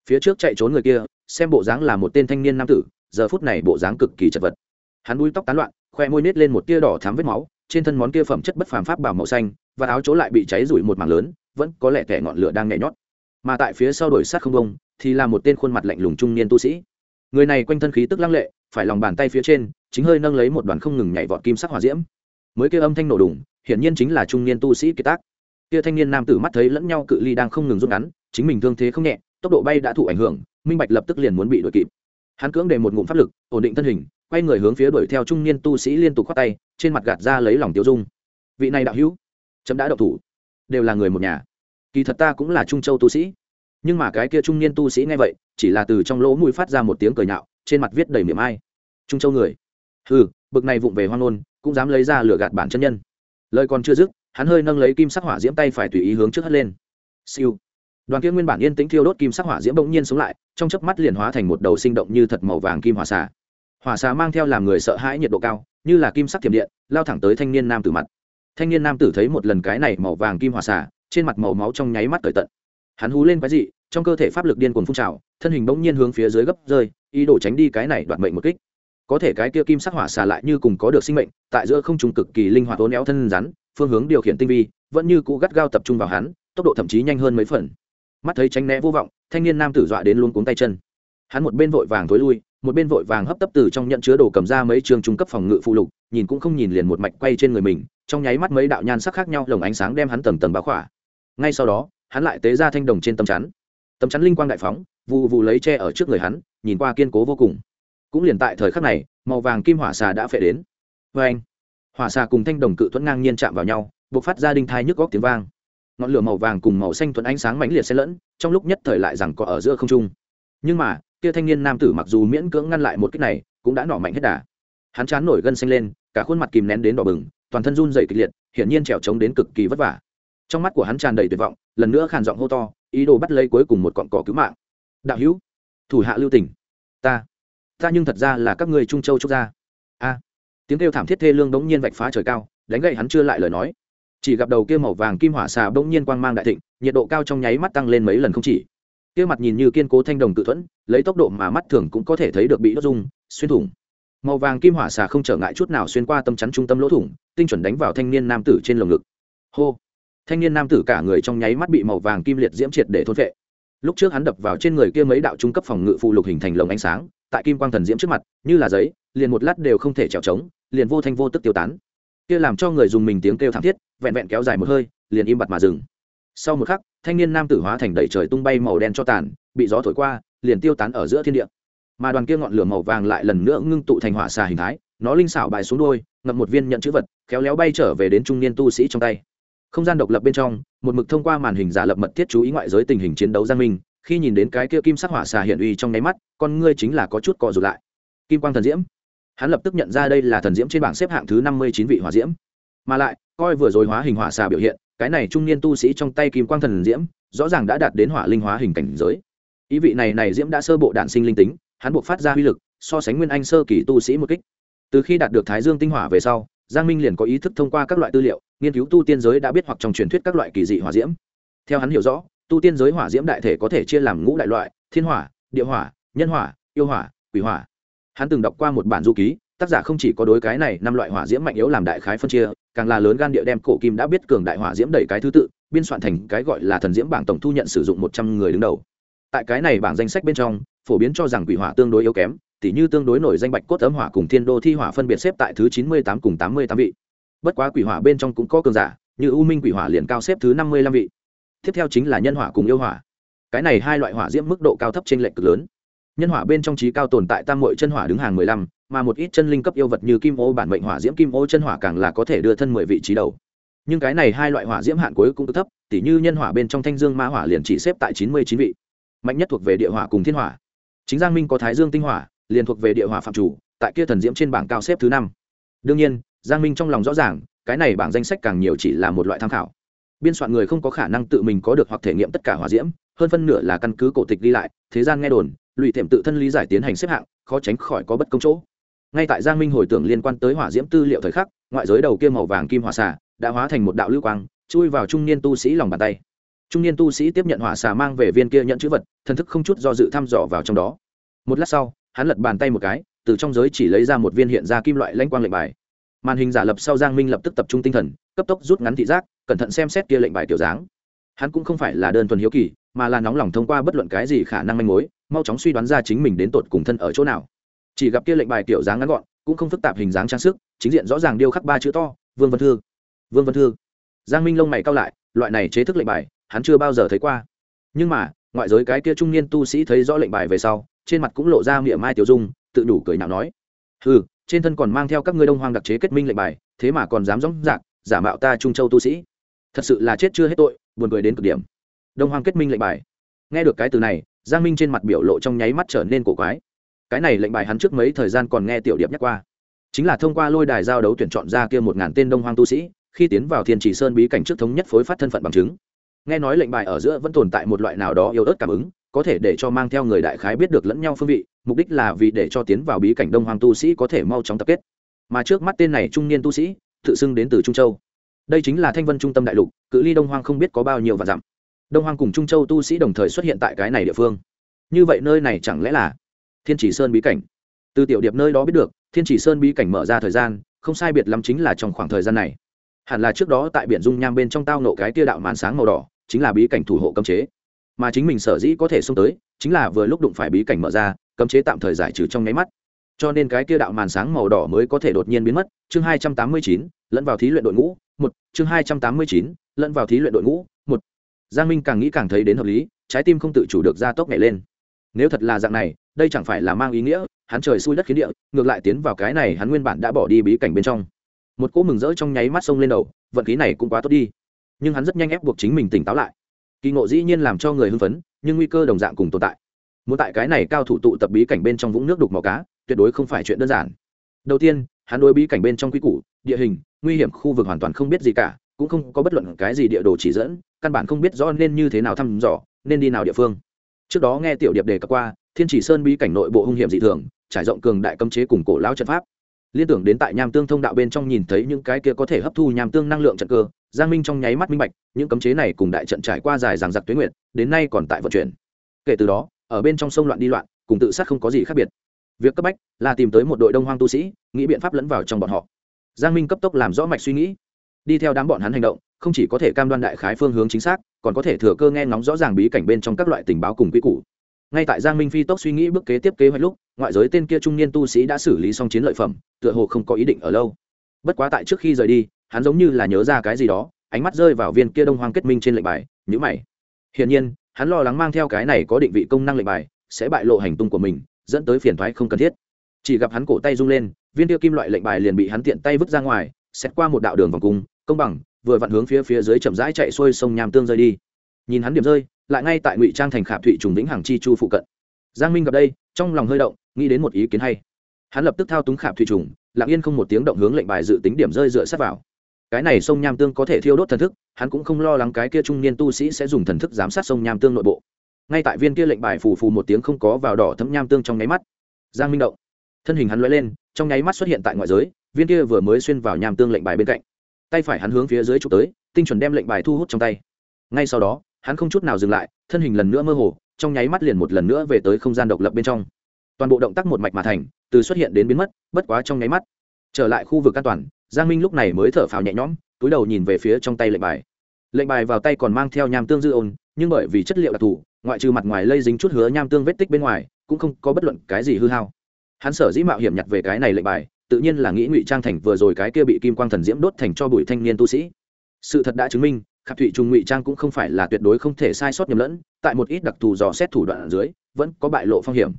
Phía trước chạy trốn người kia, xem bộ dáng là một tên thanh niên nam tử, giờ phút này bộ dáng cực kỳ chật vật. Hắn đuôi tóc tán loạn, khoe môi nết lên một tia đỏ thám vết máu, trên thân món kia phẩm chất bất phàm pháp bảo màu xanh, và áo chỗ lại bị cháy rủi một mảng lớn, vẫn có lẽ kẻ ngọn lửa đang nhảy nhót. Mà tại phía sau đổi sát không bông, thì là một tên khuôn mặt lạnh lùng trung niên tu sĩ. Người này quanh thân khí tức lăng lệ, phải lòng bàn tay phía trên, chính hơi nâng lấy một đoàn không ngừng nhảy vọt kim sắc hỏa diễm. Mới kia âm thanh nổ đùng, hiển nhiên chính là trung niên tu sĩ kiệt tác kia thanh niên nam tử mắt thấy lẫn nhau cự ly đang không ngừng rút ngắn, chính mình thương thế không nhẹ, tốc độ bay đã thụ ảnh hưởng, minh bạch lập tức liền muốn bị đuổi kịp. Hắn cưỡng để một ngụm pháp lực, ổn định thân hình, quay người hướng phía đuổi theo trung niên tu sĩ liên tục khoát tay, trên mặt gạt ra lấy lòng tiêu dung. Vị này đạo hữu, chấm đã độc thủ. Đều là người một nhà. Kỳ thật ta cũng là trung châu tu sĩ. Nhưng mà cái kia trung niên tu sĩ nghe vậy, chỉ là từ trong lỗ mũi phát ra một tiếng cười nhạo, trên mặt viết đầy miệng ai. Trung châu người. Ừ bực này vụng về hoang ngôn, cũng dám lấy ra lửa gạt bản chân nhân. Lời còn chưa dứt hắn hơi nâng lấy kim sắc hỏa diễm tay phải tùy ý hướng trước hất lên. Siêu. Đoàn kia nguyên bản yên tĩnh thiêu đốt kim sắc hỏa diễm bỗng nhiên sống lại trong chớp mắt liền hóa thành một đầu sinh động như thật màu vàng kim hỏa xà. Hỏa xà mang theo làm người sợ hãi nhiệt độ cao như là kim sắc thiểm điện lao thẳng tới thanh niên nam tử mặt. Thanh niên nam tử thấy một lần cái này màu vàng kim hỏa xà trên mặt màu máu trong nháy mắt cởi tận. Hắn hú lên cái gì, trong cơ thể pháp lực điên cuồng phun trào thân hình bỗng nhiên hướng phía dưới gấp rơi ý đồ tránh đi cái này đoạt mệnh một kích. Có thể cái kia kim sắc hỏa xà lại như cùng có được sinh mệnh tại giữa không trùng cực kỳ linh hoạt tố néo thân rắn phương hướng điều khiển tinh vi, vẫn như cũ gắt gao tập trung vào hắn, tốc độ thậm chí nhanh hơn mấy phần. Mắt thấy tránh né vô vọng, thanh niên nam tử dọa đến luôn cuống tay chân. Hắn một bên vội vàng thối lui, một bên vội vàng hấp tấp từ trong nhận chứa đồ cầm ra mấy trường trung cấp phòng ngự phụ lục, nhìn cũng không nhìn liền một mạch quay trên người mình, trong nháy mắt mấy đạo nhan sắc khác nhau lồng ánh sáng đem hắn tầng tầng báo khỏa. Ngay sau đó, hắn lại tế ra thanh đồng trên tấm chắn. Tấm chắn linh quang đại phóng vụ vụ lấy tre ở trước người hắn, nhìn qua kiên cố vô cùng. Cũng liền tại thời khắc này, màu vàng kim hỏa xà đã phệ đến. Vê anh hỏa xà cùng thanh đồng cự thuẫn ngang nhiên chạm vào nhau b ộ c phát ra đinh thai nhức góc tiếng vang. Ngọn lửa màu vàng cùng màu xanh thuẫn ánh sáng mãnh liệt xen lẫn, trong lúc nhất thời lại rằng có ở giữa không trung. Nhưng mà, kia thanh niên nam tử mặc dù miễn cưỡng ngăn lại một cách này, cũng đã nỏ mạnh hết đà. Hắn chán nổi gân xanh lên, cả khuôn mặt kìm nén đến đỏ bừng, toàn thân run dày kịch liệt, hiển nhiên trèo trống đến cực kỳ vất vả. Trong mắt của hắn tràn đầy tuyệt vọng, lần nữa khàn giọng hô to, ý đồ bắt lấy cuối cùng một cọn cỏ cứu mạng. Đạo hữu, thủ hạ lưu tỉnh ta ta nhưng thật ra là các người trung châu trúc gia. A tiếng kêu thảm thiết thê lương bỗng nhiên vạch phá trời cao, đánh gậy hắn chưa lại lời nói. Chỉ gặp đầu kia màu vàng kim hỏa xà bỗng nhiên quang mang đại thịnh, nhiệt độ cao trong nháy mắt tăng lên mấy lần không chỉ. Kia mặt nhìn như kiên cố thanh đồng tự thuẫn, lấy tốc độ mà mắt thường cũng có thể thấy được bị đốt dung xuyên thủng. Màu vàng kim hỏa xà không trở ngại chút nào xuyên qua tâm chắn trung tâm lỗ thủng, tinh chuẩn đánh vào thanh niên nam tử trên lồng ngực. Hô! Thanh niên nam tử cả người trong nháy mắt bị màu vàng kim liệt diễm triệt để thôn vệ lúc trước hắn đập vào trên người kia mấy đạo trung cấp phòng ngự phụ lục hình thành lồng ánh sáng, tại kim quang thần diễm trước mặt, như là giấy liền một lát đều không thể trèo trống, liền vô thanh vô tức tiêu tán. Kia làm cho người dùng mình tiếng kêu thảm thiết, vẹn vẹn kéo dài một hơi, liền im bặt mà dừng. Sau một khắc, thanh niên nam tử hóa thành đầy trời tung bay màu đen cho tàn, bị gió thổi qua, liền tiêu tán ở giữa thiên địa. Mà đoàn kia ngọn lửa màu vàng lại lần nữa ngưng tụ thành hỏa xà hình thái, nó linh xảo bài xuống đôi ngậm một viên nhận chữ vật, khéo léo bay trở về đến trung niên tu sĩ trong tay. Không gian độc lập bên trong, một mực thông qua màn hình giả lập mật thiết chú ý ngoại giới tình hình chiến đấu giang minh, khi nhìn đến cái kia kim sắc hỏa xà hiện uy trong nháy mắt, con ngươi chính là có chút cọ rụt lại. Kim quang thần diễm hắn lập tức nhận ra đây là thần diễm trên bảng xếp hạng thứ năm mươi chín vị hỏa diễm. Mà lại, coi vừa rồi hóa hình hỏa xà biểu hiện, cái này trung niên tu sĩ trong tay kim quang thần diễm, rõ ràng đã đạt đến hỏa linh hóa hình cảnh giới. Ý vị này này diễm đã sơ bộ đạn sinh linh tính, hắn buộc phát ra uy lực, so sánh nguyên anh sơ kỳ tu sĩ một kích. Từ khi đạt được thái dương tinh hỏa về sau, giang minh liền có ý thức thông qua các loại tư liệu, nghiên cứu tu tiên giới đã biết hoặc trong truyền thuyết các loại kỳ dị hỏa diễm. Theo hắn hiểu rõ, tu tiên giới hỏa diễm đại thể có thể chia làm ngũ đại loại, thiên hỏa, địa hỏa, nhân hỏa, yêu hỏa, quỷ hỏa hắn từng đọc qua một bản du ký, tác giả không chỉ có đối cái này năm loại hỏa diễm mạnh yếu làm đại khái phân chia, càng là lớn gan địa đem cổ kim đã biết cường đại hỏa diễm đầy cái thứ tự, biên soạn thành cái gọi là thần diễm bảng tổng thu nhận sử dụng một trăm người đứng đầu. Tại cái này bảng danh sách bên trong, phổ biến cho rằng quỷ hỏa tương đối yếu kém, tỉ như tương đối nổi danh bạch cốt ấm hỏa cùng thiên đô thi hỏa phân biệt xếp tại thứ chín mươi tám cùng tám mươi tám vị. Bất quá quỷ hỏa bên trong cũng có cường giả, như u minh quỷ hỏa liền cao xếp thứ năm mươi lăm vị. Tiếp theo chính là nhân hỏa cùng yêu hỏa. Cái này hai loại hỏa diễm mức độ cao thấp trên lệch cực lớn nhân hỏa bên trong trí cao tồn tại tam mội chân hỏa đứng hàng mười lăm, mà một ít chân linh cấp yêu vật như kim ô bản mệnh hỏa diễm kim ô chân hỏa càng là có thể đưa thân mười vị trí đầu. Nhưng cái này hai loại hỏa diễm hạn cuối cũng thấp, tỉ như nhân hỏa bên trong thanh dương ma hỏa liền chỉ xếp tại chín mươi chín vị. Mạnh nhất thuộc về địa hỏa cùng thiên hỏa. Chính giang minh có thái dương tinh hỏa, liền thuộc về địa hỏa phạm chủ, tại kia thần diễm trên bảng cao xếp thứ năm. Đương nhiên, giang minh trong lòng rõ ràng, cái này bảng danh sách càng nhiều chỉ là một loại tham khảo. Biên soạn người không có khả năng tự mình có được hoặc thể nghiệm tất cả hỏa diễm, hơn phân nửa là căn cứ cổ tịch đi lại, thế gian nghe đồn lụy thềm tự thân lý giải tiến hành xếp hạng, khó tránh khỏi có bất công chỗ. Ngay tại giang minh hồi tưởng liên quan tới hỏa diễm tư liệu thời khắc, ngoại giới đầu kia màu vàng kim hỏa xà đã hóa thành một đạo lưu quang, chui vào trung niên tu sĩ lòng bàn tay. Trung niên tu sĩ tiếp nhận hỏa xà mang về viên kia nhận chữ vật, thần thức không chút do dự thăm dò vào trong đó. Một lát sau, hắn lật bàn tay một cái, từ trong giới chỉ lấy ra một viên hiện ra kim loại lanh quang lệnh bài. Màn hình giả lập sau giang minh lập tức tập trung tinh thần, cấp tốc rút ngắn thị giác, cẩn thận xem xét kia lệnh bài kiểu dáng. Hắn cũng không phải là đơn thuần hiếu kỳ mà là nóng lòng thông qua bất luận cái gì khả năng manh mối, mau chóng suy đoán ra chính mình đến tột cùng thân ở chỗ nào. Chỉ gặp kia lệnh bài kiểu dáng ngắn gọn, cũng không phức tạp hình dáng trang sức, chính diện rõ ràng điêu khắc ba chữ to, vương văn thư. Vương văn thư. Giang minh lông mày cao lại, loại này chế thức lệnh bài, hắn chưa bao giờ thấy qua. Nhưng mà, ngoại giới cái kia trung niên tu sĩ thấy rõ lệnh bài về sau, trên mặt cũng lộ ra miệng mai tiểu dung, tự đủ cười nhạo nói ừ trên thân còn mang theo các ngươi đông hoang đặc chế kết minh lệnh bài, thế mà còn dám dõng dạc giả mạo ta trung châu tu sĩ. Thật sự là chết chưa hết tội, buồn cười đến cực điểm đông hoang kết minh lệnh bài. Nghe được cái từ này, giang minh trên mặt biểu lộ trong nháy mắt trở nên cổ quái. Cái này lệnh bài hắn trước mấy thời gian còn nghe tiểu điệp nhắc qua. Chính là thông qua lôi đài giao đấu tuyển chọn ra kia một ngàn tên đông hoang tu sĩ, khi tiến vào thiên chỉ sơn bí cảnh trước thống nhất phối phát thân phận bằng chứng. Nghe nói lệnh bài ở giữa vẫn tồn tại một loại nào đó yêu ớt cảm ứng, có thể để cho mang theo người đại khái biết được lẫn nhau phương vị, mục đích là vì để cho tiến vào bí cảnh đông hoàng tu sĩ có thể mau chóng tập kết. Mà trước mắt tên này trung niên tu sĩ, tự xưng đến từ trung châu. Đây chính là thanh vân trung tâm đại lục, cự ly đông hoang không biết có bao nhiêu và dặm đông hoang cùng trung châu tu sĩ đồng thời xuất hiện tại cái này địa phương. Như vậy nơi này chẳng lẽ là thiên chỉ sơn bí cảnh? Từ tiểu điệp nơi đó biết được, thiên chỉ sơn bí cảnh mở ra thời gian, không sai biệt lắm chính là trong khoảng thời gian này. Hẳn là trước đó tại biển dung nham bên trong tao nộ cái tia đạo màn sáng màu đỏ, chính là bí cảnh thủ hộ cấm chế. Mà chính mình sở dĩ có thể xông tới, chính là vừa lúc đụng phải bí cảnh mở ra, cấm chế tạm thời giải trừ trong nháy mắt. Cho nên cái kia đạo màn sáng màu đỏ mới có thể đột nhiên biến mất. Chương hai trăm tám mươi chín, lẫn vào thí luyện đội ngũ, một. Chương hai trăm tám mươi chín, lẫn vào thí luyện đội ngũ, một giang minh càng nghĩ càng thấy đến hợp lý, trái tim không tự chủ được gia tốc nhảy lên. Nếu thật là dạng này, đây chẳng phải là mang ý nghĩa, hắn trời xui đất khiến địa, ngược lại tiến vào cái này hắn nguyên bản đã bỏ đi bí cảnh bên trong. Một cỗ mừng rỡ trong nháy mắt sông lên đầu, vận khí này cũng quá tốt đi. Nhưng hắn rất nhanh ép buộc chính mình tỉnh táo lại. Kỳ ngộ dĩ nhiên làm cho người hưng phấn, nhưng nguy cơ đồng dạng cùng tồn tại. Muốn tại cái này cao thủ tụ tập bí cảnh bên trong vũng nước đục màu cá, tuyệt đối không phải chuyện đơn giản. Đầu tiên, hắn đối bí cảnh bên trong quy củ, địa hình, nguy hiểm khu vực hoàn toàn không biết gì cả cũng không có bất luận cái gì địa đồ chỉ dẫn, căn bản không biết rõ nên như thế nào thăm dò, nên đi nào địa phương. Trước đó nghe tiểu điệp đề cập qua, thiên chỉ sơn bí cảnh nội bộ hung hiểm dị thường, trải rộng cường đại cấm chế cùng cổ lão trận pháp. Liên tưởng đến tại nham tương thông đạo bên trong nhìn thấy những cái kia có thể hấp thu nham tương năng lượng trận cơ, giang minh trong nháy mắt minh bạch, những cấm chế này cùng đại trận trải qua dài ràng giặc tuyến nguyện đến nay còn tại vận chuyển. Kể từ đó, ở bên trong sông loạn đi loạn, cùng tự sát không có gì khác biệt. Việc cấp bách là tìm tới một đội đông hoang tu sĩ, nghĩ biện pháp lẫn vào trong bọn họ. Giang minh cấp tốc làm rõ mạch suy nghĩ đi theo đám bọn hắn hành động, không chỉ có thể cam đoan đại khái phương hướng chính xác, còn có thể thừa cơ nghe ngóng rõ ràng bí cảnh bên trong các loại tình báo cùng quy củ. Ngay tại giang minh phi tốc suy nghĩ bước kế tiếp kế hoạch lúc, ngoại giới tên kia trung niên tu sĩ đã xử lý xong chiến lợi phẩm, tựa hồ không có ý định ở lâu. Bất quá tại trước khi rời đi, hắn giống như là nhớ ra cái gì đó, ánh mắt rơi vào viên kia đông hoang kết minh trên lệnh bài nhữ mày. Hiển nhiên, hắn lo lắng mang theo cái này có định vị công năng lệnh bài, sẽ bại lộ hành tung của mình, dẫn tới phiền thoái không cần thiết. Chỉ gặp hắn cổ tay rung lên, viên kia kim loại lệnh bài liền bị hắn tiện tay vứt ra ngoài xét qua một đạo đường vòng cung công bằng, vừa vặn hướng phía phía dưới chậm rãi chạy xuôi sông nham tương rơi đi. Nhìn hắn điểm rơi, lại ngay tại ngụy trang thành khảm thụy trùng vĩnh hằng chi chu phụ cận. Giang minh gặp đây, trong lòng hơi động, nghĩ đến một ý kiến hay. Hắn lập tức thao túng khảm thụy trùng, lặng yên không một tiếng động hướng lệnh bài dự tính điểm rơi dựa sát vào. Cái này sông nham tương có thể thiêu đốt thần thức, hắn cũng không lo lắng cái kia trung niên tu sĩ sẽ dùng thần thức giám sát sông nham tương nội bộ. Ngay tại viên kia lệnh bài phù phù một tiếng không có vào đỏ thấm nham tương trong nháy mắt, giang minh động. Thân hình hắn lóe lên, trong nháy mắt xuất hiện tại ngoại giới, viên kia vừa mới xuyên vào nham tương lệnh bài bên cạnh tay phải hắn hướng phía dưới chụp tới, tinh chuẩn đem lệnh bài thu hút trong tay. Ngay sau đó, hắn không chút nào dừng lại, thân hình lần nữa mơ hồ, trong nháy mắt liền một lần nữa về tới không gian độc lập bên trong. Toàn bộ động tác một mạch mà thành, từ xuất hiện đến biến mất, bất quá trong nháy mắt, trở lại khu vực an toàn, giang minh lúc này mới thở phào nhẹ nhõm, túi đầu nhìn về phía trong tay lệnh bài. Lệnh bài vào tay còn mang theo nham tương dư ôn, nhưng bởi vì chất liệu đặc thù, ngoại trừ mặt ngoài lây dính chút hứa nham tương vết tích bên ngoài, cũng không có bất luận cái gì hư hao. Hắn sở dĩ mạo hiểm nhặt về cái này lệnh bài tự nhiên là nghĩ ngụy trang thành vừa rồi cái kia bị kim quang thần diễm đốt thành cho bụi thanh niên tu sĩ. Sự thật đã chứng minh, khạp thụy trùng ngụy trang cũng không phải là tuyệt đối không thể sai sót nhầm lẫn, tại một ít đặc thù dò xét thủ đoạn ở dưới, vẫn có bại lộ phong hiểm.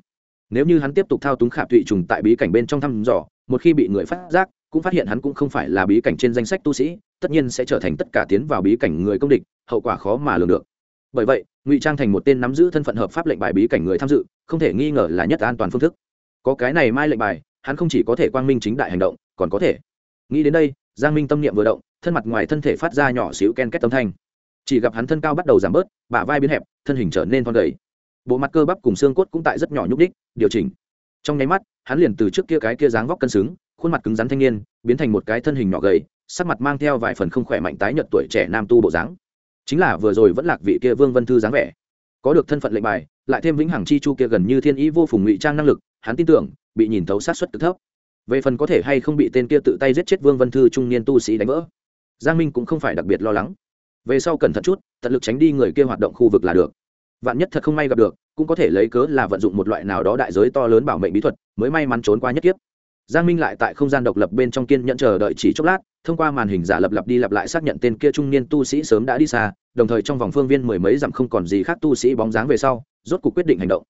Nếu như hắn tiếp tục thao túng khạp thụy trùng tại bí cảnh bên trong thăm dò, một khi bị người phát giác, cũng phát hiện hắn cũng không phải là bí cảnh trên danh sách tu sĩ, tất nhiên sẽ trở thành tất cả tiến vào bí cảnh người công địch, hậu quả khó mà lường được. Bởi vậy, ngụy trang thành một tên nắm giữ thân phận hợp pháp lệnh bài bí cảnh người tham dự, không thể nghi ngờ là nhất an toàn phương thức. Có cái này mai lệnh bài hắn không chỉ có thể quang minh chính đại hành động, còn có thể. Nghĩ đến đây, giang minh tâm niệm vừa động, thân mặt ngoài thân thể phát ra nhỏ xíu ken két tâm thanh. Chỉ gặp hắn thân cao bắt đầu giảm bớt, bả vai biến hẹp, thân hình trở nên thon gầy. Bộ mặt cơ bắp cùng xương cốt cũng tại rất nhỏ nhúc đích, điều chỉnh. Trong nháy mắt, hắn liền từ trước kia cái kia dáng vóc cân xứng, khuôn mặt cứng rắn thanh niên, biến thành một cái thân hình nhỏ gầy, sắc mặt mang theo vài phần không khỏe mạnh tái nhợt tuổi trẻ nam tu bộ dáng. Chính là vừa rồi vẫn lạc vị kia vương vân thư dáng vẻ có được thân phận lệnh bài, lại thêm vĩnh hằng chi chu kia gần như thiên ý vô phùng ngụy trang năng lực, hắn tin tưởng, bị nhìn thấu sát xuất cực thấp. Về phần có thể hay không bị tên kia tự tay giết chết vương vân thư trung niên tu sĩ đánh vỡ, giang minh cũng không phải đặc biệt lo lắng. Về sau cẩn thận chút, tận lực tránh đi người kia hoạt động khu vực là được. Vạn nhất thật không may gặp được, cũng có thể lấy cớ là vận dụng một loại nào đó đại giới to lớn bảo mệnh bí thuật, mới may mắn trốn qua nhất kiếp. Giang minh lại tại không gian độc lập bên trong kiên nhận chờ đợi chỉ chốc lát thông qua màn hình giả lập lặp đi lặp lại xác nhận tên kia trung niên tu sĩ sớm đã đi xa, đồng thời trong vòng phương viên mười mấy dặm không còn gì khác tu sĩ bóng dáng về sau, rốt cuộc quyết định hành động.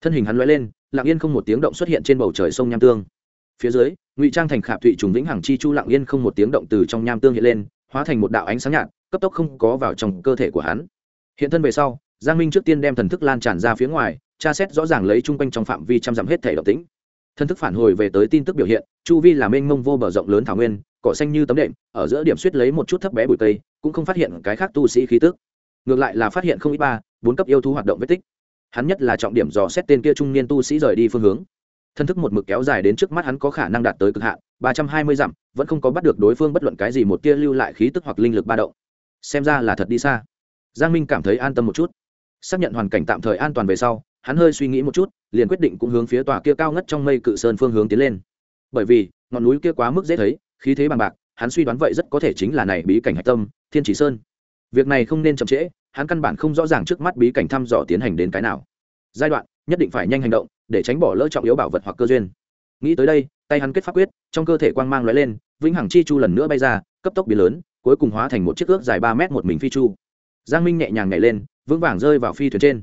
Thân hình hắn lóe lên, lặng yên không một tiếng động xuất hiện trên bầu trời sông nham tương. Phía dưới, ngụy trang thành khạp thụy trùng vĩnh hằng chi chu lặng yên không một tiếng động từ trong nham tương hiện lên, hóa thành một đạo ánh sáng nhạt, cấp tốc không có vào trong cơ thể của hắn. Hiện thân về sau, giang minh trước tiên đem thần thức lan tràn ra phía ngoài, tra xét rõ ràng lấy chung quanh trong phạm vi trăm dặm hết thể động tĩnh. Thần thức phản hồi về tới tin tức biểu hiện, chu vi là mênh mông vô bờ rộng lớn thảo nguyên cỏ xanh như tấm đệm, ở giữa điểm suýt lấy một chút thấp bé bụi cây, cũng không phát hiện cái khác tu sĩ khí tức. Ngược lại là phát hiện không ít ba, bốn cấp yêu thú hoạt động vết tích. Hắn nhất là trọng điểm dò xét tên kia trung niên tu sĩ rời đi phương hướng. Thân thức một mực kéo dài đến trước mắt hắn có khả năng đạt tới cực hạn, ba trăm hai mươi dặm, vẫn không có bắt được đối phương bất luận cái gì một tia lưu lại khí tức hoặc linh lực ba động. Xem ra là thật đi xa. Giang minh cảm thấy an tâm một chút. Xác nhận hoàn cảnh tạm thời an toàn về sau, hắn hơi suy nghĩ một chút, liền quyết định cũng hướng phía tòa kia cao ngất trong mây cự sơn phương hướng tiến lên. Bởi vì, ngọn núi kia quá mức dễ thấy khí thế bằng bạc, hắn suy đoán vậy rất có thể chính là này bí cảnh hạch tâm, thiên chỉ sơn. Việc này không nên chậm trễ, hắn căn bản không rõ ràng trước mắt bí cảnh thăm dò tiến hành đến cái nào. Giai đoạn, nhất định phải nhanh hành động, để tránh bỏ lỡ trọng yếu bảo vật hoặc cơ duyên. Nghĩ tới đây, tay hắn kết pháp quyết, trong cơ thể quang mang lóe lên, vĩnh hằng chi chu lần nữa bay ra, cấp tốc biến lớn, cuối cùng hóa thành một chiếc ước dài ba mét một mình phi chu. Giang minh nhẹ nhàng nhảy lên, vững vàng rơi vào phi thuyền trên.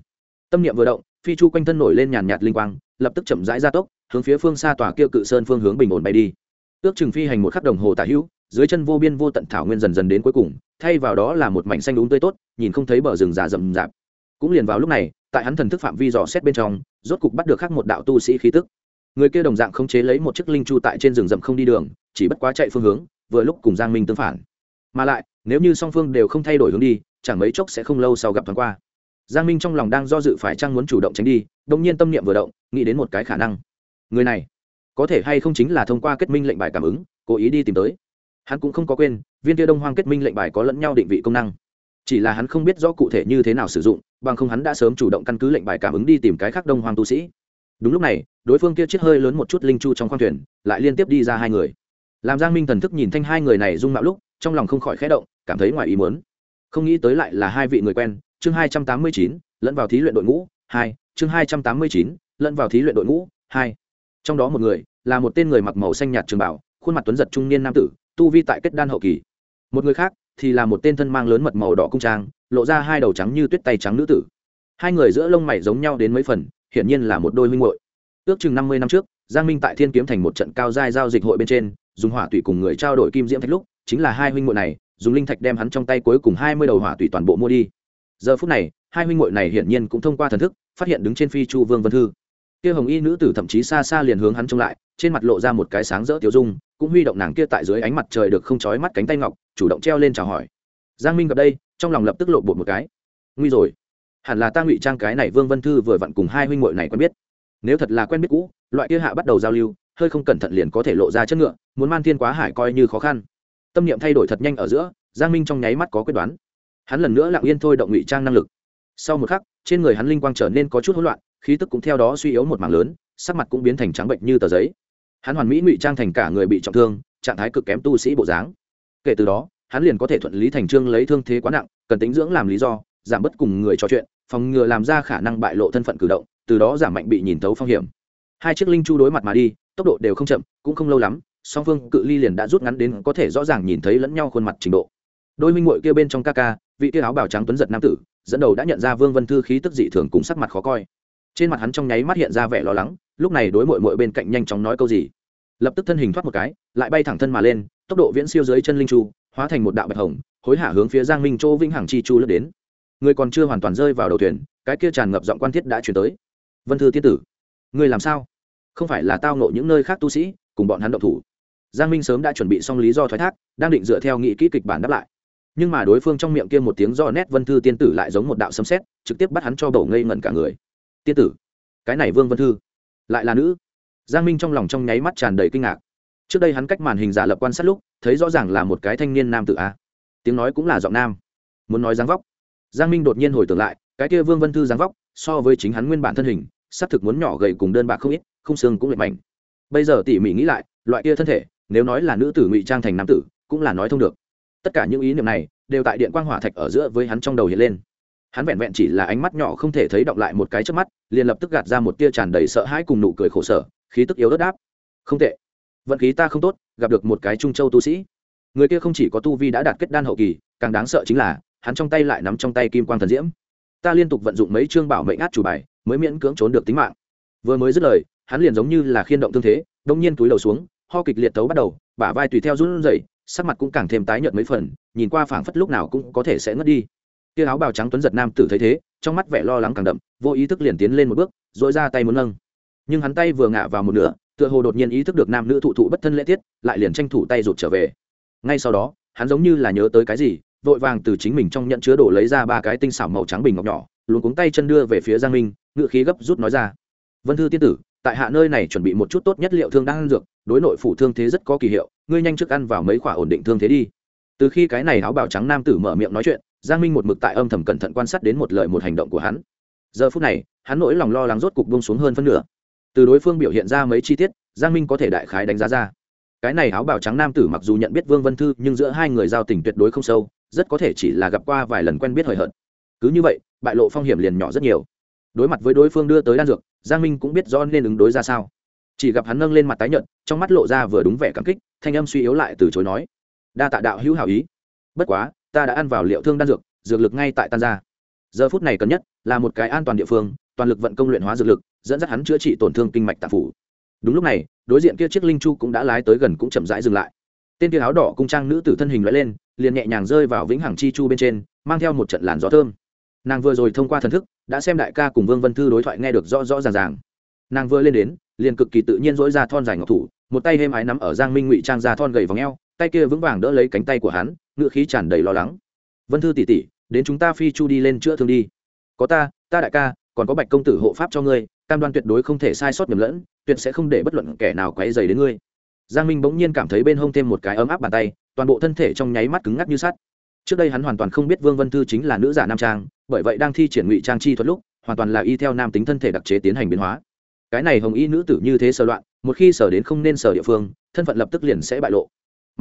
Tâm niệm vừa động, phi chu quanh thân nổi lên nhàn nhạt linh quang, lập tức chậm rãi ra tốc, hướng phía phương xa tòa kia cự sơn phương hướng bình ổn bay đi ước chừng phi hành một khắc đồng hồ tả hữu, dưới chân vô biên vô tận thảo nguyên dần dần đến cuối cùng, thay vào đó là một mảnh xanh đúng tươi tốt, nhìn không thấy bờ rừng già rậm rạp. Cũng liền vào lúc này, tại hắn thần thức phạm vi dò xét bên trong, rốt cục bắt được khác một đạo tu sĩ khí tức. Người kia đồng dạng không chế lấy một chiếc linh chu tại trên rừng rậm không đi đường, chỉ bất quá chạy phương hướng, vừa lúc cùng giang minh tương phản. Mà lại, nếu như song phương đều không thay đổi hướng đi, chẳng mấy chốc sẽ không lâu sau gặp thoáng qua. Giang minh trong lòng đang do dự phải chăng muốn chủ động tránh đi đông nhiên tâm niệm vừa động, nghĩ đến một cái khả năng. Người này có thể hay không chính là thông qua kết minh lệnh bài cảm ứng, cố ý đi tìm tới. Hắn cũng không có quên, viên kia đông hoang kết minh lệnh bài có lẫn nhau định vị công năng. Chỉ là hắn không biết rõ cụ thể như thế nào sử dụng, bằng không hắn đã sớm chủ động căn cứ lệnh bài cảm ứng đi tìm cái khác đông hoang tu sĩ. Đúng lúc này, đối phương kia chiếc hơi lớn một chút linh chu trong khoang thuyền, lại liên tiếp đi ra hai người. Làm giang minh thần thức nhìn thanh hai người này dung mạo lúc, trong lòng không khỏi khẽ động, cảm thấy ngoài ý muốn. Không nghĩ tới lại là hai vị người quen, chương hai trăm tám mươi chín, lẫn vào thí luyện đội ngũ, hai, chương hai trăm tám mươi chín, lẫn vào thí luyện đội ngũ, hai trong đó một người là một tên người mặc màu xanh nhạt trường bảo, khuôn mặt tuấn giật trung niên nam tử, tu vi tại kết đan hậu kỳ. Một người khác thì là một tên thân mang lớn mật màu đỏ cung trang, lộ ra hai đầu trắng như tuyết tay trắng nữ tử. Hai người giữa lông mày giống nhau đến mấy phần, hiển nhiên là một đôi huynh hội ước chừng năm mươi năm trước, giang minh tại thiên kiếm thành một trận cao giai giao dịch hội bên trên, dùng hỏa tủy cùng người trao đổi kim diễm thạch lúc, chính là hai huynh hội này, dùng linh thạch đem hắn trong tay cuối cùng hai mươi đầu hỏa tủy toàn bộ mua đi. Giờ phút này, hai huynh hội này hiển nhiên cũng thông qua thần thức, phát hiện đứng trên phi chu vương vân thư kia hồng y nữ tử thậm chí xa xa liền hướng hắn trông lại, trên mặt lộ ra một cái sáng rỡ tiêu dung, cũng huy động nàng kia tại dưới ánh mặt trời được không chói mắt cánh tay ngọc, chủ động treo lên chào hỏi. Giang minh gặp đây, trong lòng lập tức lộ bột một cái. Nguy rồi. Hẳn là ta ngụy trang cái này vương vân thư vừa vặn cùng hai huynh muội này quen biết. Nếu thật là quen biết cũ, loại kia hạ bắt đầu giao lưu, hơi không cẩn thận liền có thể lộ ra chất ngựa, muốn man thiên quá hải coi như khó khăn. Tâm niệm thay đổi thật nhanh ở giữa, giang minh trong nháy mắt có quyết đoán. Hắn lần nữa lặng yên thôi động ngụy trang năng lực. Sau một khắc, trên người hắn linh quang trở nên có chút hỗn loạn khí tức cũng theo đó suy yếu một mảng lớn, sắc mặt cũng biến thành trắng bệnh như tờ giấy. Hắn hoàn mỹ ngụy trang thành cả người bị trọng thương, trạng thái cực kém tu sĩ bộ dáng. Kể từ đó, hắn liền có thể thuận lý thành trương lấy thương thế quá nặng, cần tính dưỡng làm lý do, giảm bớt cùng người trò chuyện, phòng ngừa làm ra khả năng bại lộ thân phận cử động, từ đó giảm mạnh bị nhìn thấu phong hiểm. Hai chiếc linh chu đối mặt mà đi, tốc độ đều không chậm, cũng không lâu lắm, song phương cự ly liền đã rút ngắn đến có thể rõ ràng nhìn thấy lẫn nhau khuôn mặt trình độ. Đôi minh muội kia bên trong ca ca, vị kia áo bào trắng tuấn giật nam tử, dẫn đầu đã nhận ra vương vân thư khí tức dị thường cùng sắc mặt khó coi trên mặt hắn trong nháy mắt hiện ra vẻ lo lắng, lúc này đối mội mội bên cạnh nhanh chóng nói câu gì. Lập tức thân hình thoát một cái, lại bay thẳng thân mà lên, tốc độ viễn siêu dưới chân linh chu, hóa thành một đạo bạch hồng, hối hả hướng phía giang minh châu vĩnh hằng chi chu lướt đến. Người còn chưa hoàn toàn rơi vào đầu thuyền, cái kia tràn ngập giọng quan thiết đã chuyển tới. Vân thư tiết tử, người làm sao? Không phải là tao nộ những nơi khác tu sĩ, cùng bọn hắn động thủ. Giang minh sớm đã chuẩn bị xong lý do thoái thác, đang định dựa theo nghị kỹ kịch bản đáp lại. Nhưng mà đối phương trong miệng kia một tiếng do nét vân thư tiên tử lại giống một đạo sấm xét trực tiếp bắt hắn cho bầu ngây ngẩn cả người tiên tử, cái này vương vân thư, lại là nữ. Giang minh trong lòng trong nháy mắt tràn đầy kinh ngạc. Trước đây hắn cách màn hình giả lập quan sát lúc, thấy rõ ràng là một cái thanh niên nam tử a. Tiếng nói cũng là giọng nam. Muốn nói dáng vóc. Giang minh đột nhiên hồi tưởng lại, cái kia vương vân thư dáng vóc, so với chính hắn nguyên bản thân hình s ắ c thực muốn nhỏ gầy cùng đơn bạc không ít, không xương cũng lệch mảnh. Bây giờ tỉ mỉ nghĩ lại, loại kia thân thể, nếu nói là nữ tử ngụy trang thành nam tử, cũng là nói thông được. Tất cả những ý niệm này đều tại điện quang hỏa thạch ở giữa với hắn trong đầu hiện lên hắn vẹn vẹn chỉ là ánh mắt nhỏ không thể thấy động lại một cái trước mắt, liền lập tức gạt ra một tia tràn đầy sợ hãi cùng nụ cười khổ sở, khí tức yếu ớt đáp. Không tệ. Vận khí ta không tốt, gặp được một cái trung châu tu sĩ. Người kia không chỉ có tu vi đã đạt kết đan hậu kỳ, càng đáng sợ chính là, hắn trong tay lại nắm trong tay kim quang thần diễm. Ta liên tục vận dụng mấy chương bảo mệnh át chủ bài, mới miễn cưỡng trốn được tính mạng. Vừa mới dứt lời, hắn liền giống như là khiên động tương thế, đông nhiên túi đầu xuống, ho kịch liệt tấu bắt đầu, bả vai tùy theo run rẩy, sắc mặt cũng càng thêm tái nhợt mấy phần, nhìn qua phảng phất lúc nào cũng có thể sẽ ngất đi tia áo bào trắng tuấn giật nam tử thấy thế, trong mắt vẻ lo lắng càng đậm, vô ý thức liền tiến lên một bước dội ra tay muốn nâng. Nhưng hắn tay vừa ngã vào một nửa, tựa hồ đột nhiên ý thức được nam nữ thụ thụ bất thân lễ tiết, lại liền tranh thủ tay rụt trở về. Ngay sau đó, hắn giống như là nhớ tới cái gì, vội vàng từ chính mình trong nhận chứa đồ lấy ra ba cái tinh xảo màu trắng bình ngọc nhỏ luôn cuống tay chân đưa về phía giang minh ngự khí gấp rút nói ra. Vân thư tiên tử, tại hạ nơi này chuẩn bị một chút tốt nhất liệu thương đang ăn dược, đối nội phủ thương thế rất có kỳ hiệu, ngươi nhanh trước ăn vào mấy khoả ổn định thương thế đi. Từ khi cái này áo bào trắng nam tử mở miệng nói chuyện giang minh một mực tại âm thầm cẩn thận quan sát đến một lời một hành động của hắn. Giờ phút này, hắn nỗi lòng lo lắng rốt cục bông xuống hơn phân nửa. Từ đối phương biểu hiện ra mấy chi tiết, giang minh có thể đại khái đánh giá ra. Cái này áo bào trắng nam tử mặc dù nhận biết vương vân thư, nhưng giữa hai người giao tình tuyệt đối không sâu, rất có thể chỉ là gặp qua vài lần quen biết hời hợt. Cứ như vậy, bại lộ phong hiểm liền nhỏ rất nhiều. Đối mặt với đối phương đưa tới đan dược, giang minh cũng biết rõ nên ứng đối ra sao. Chỉ gặp hắn nâng lên mặt tái nhợt, trong mắt lộ ra vừa đúng vẻ cảm kích, thanh âm suy yếu lại từ chối nói, đa tạ đạo hữu hảo ý. Bất quá ta đã ăn vào liệu thương đan dược dược lực ngay tại tan ra. Giờ phút này cần nhất là một cái an toàn địa phương, toàn lực vận công luyện hóa dược lực, dẫn dắt hắn chữa trị tổn thương kinh mạch tạp phủ. Đúng lúc này, đối diện kia chiếc linh chu cũng đã lái tới gần cũng chậm rãi dừng lại. Tên kia áo đỏ cung trang nữ tử thân hình loại lên, liền nhẹ nhàng rơi vào vĩnh hằng chi chu bên trên, mang theo một trận làn gió thơm. Nàng vừa rồi thông qua thần thức, đã xem đại ca cùng vương vân thư đối thoại nghe được rõ rõ ràng ràng. Nàng vừa lên đến, liền cực kỳ tự nhiên dỗi ra thon dài ngọc thủ, một tay hêm ái nắm ở giang minh ngụy trang ra thon gầy v ò tay kia vững vàng đỡ lấy cánh tay của hắn ngựa khí tràn đầy lo lắng. Vân thư tỉ tỉ đến chúng ta phi chu đi lên chữa thương đi. Có ta ta đại ca, còn có bạch công tử hộ pháp cho ngươi, cam đoan tuyệt đối không thể sai sót nhầm lẫn, tuyệt sẽ không để bất luận kẻ nào quấy dày đến ngươi. Giang minh bỗng nhiên cảm thấy bên hông thêm một cái ấm áp bàn tay, toàn bộ thân thể trong nháy mắt cứng ngắc như sắt. Trước đây hắn hoàn toàn không biết vương vân thư chính là nữ giả nam trang, bởi vậy đang thi triển ngụy trang chi thuật lúc, hoàn toàn là y theo nam tính thân thể đặc chế tiến hành biến hóa. Cái này hồng y nữ tử như thế sờ loạn, một khi sở đến không nên sở địa phương, thân phận lập tức liền sẽ bại lộ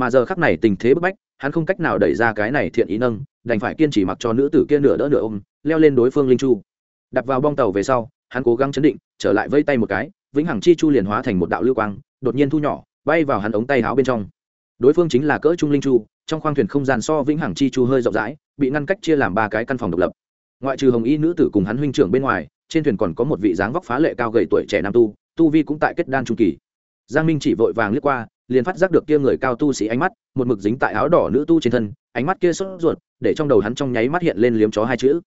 mà giờ khắc này tình thế bức bách, hắn không cách nào đẩy ra cái này thiện ý nâng, đành phải kiên trì mặc cho nữ tử kia nửa đỡ nửa ôm, leo lên đối phương linh chu. Đặt vào bong tàu về sau, hắn cố gắng chấn định, trở lại vây tay một cái, vĩnh hằng chi chu liền hóa thành một đạo lưu quang, đột nhiên thu nhỏ, bay vào hắn ống tay áo bên trong. Đối phương chính là cỡ trung linh chu, trong khoang thuyền không gian so vĩnh hằng chi chu hơi rộng rãi, bị ngăn cách chia làm ba cái căn phòng độc lập. Ngoại trừ hồng y nữ tử cùng hắn huynh trưởng bên ngoài, trên thuyền còn có một vị dáng vóc phá lệ cao gầy tuổi trẻ nam tu tu vi cũng tại kết đan trung kỳ. Giang minh chỉ vội vàng lướt qua liền phát giác được kia người cao tu sĩ ánh mắt, một mực dính tại áo đỏ nữ tu trên thân, ánh mắt kia sốt ruột, để trong đầu hắn trong nháy mắt hiện lên liếm chó hai chữ.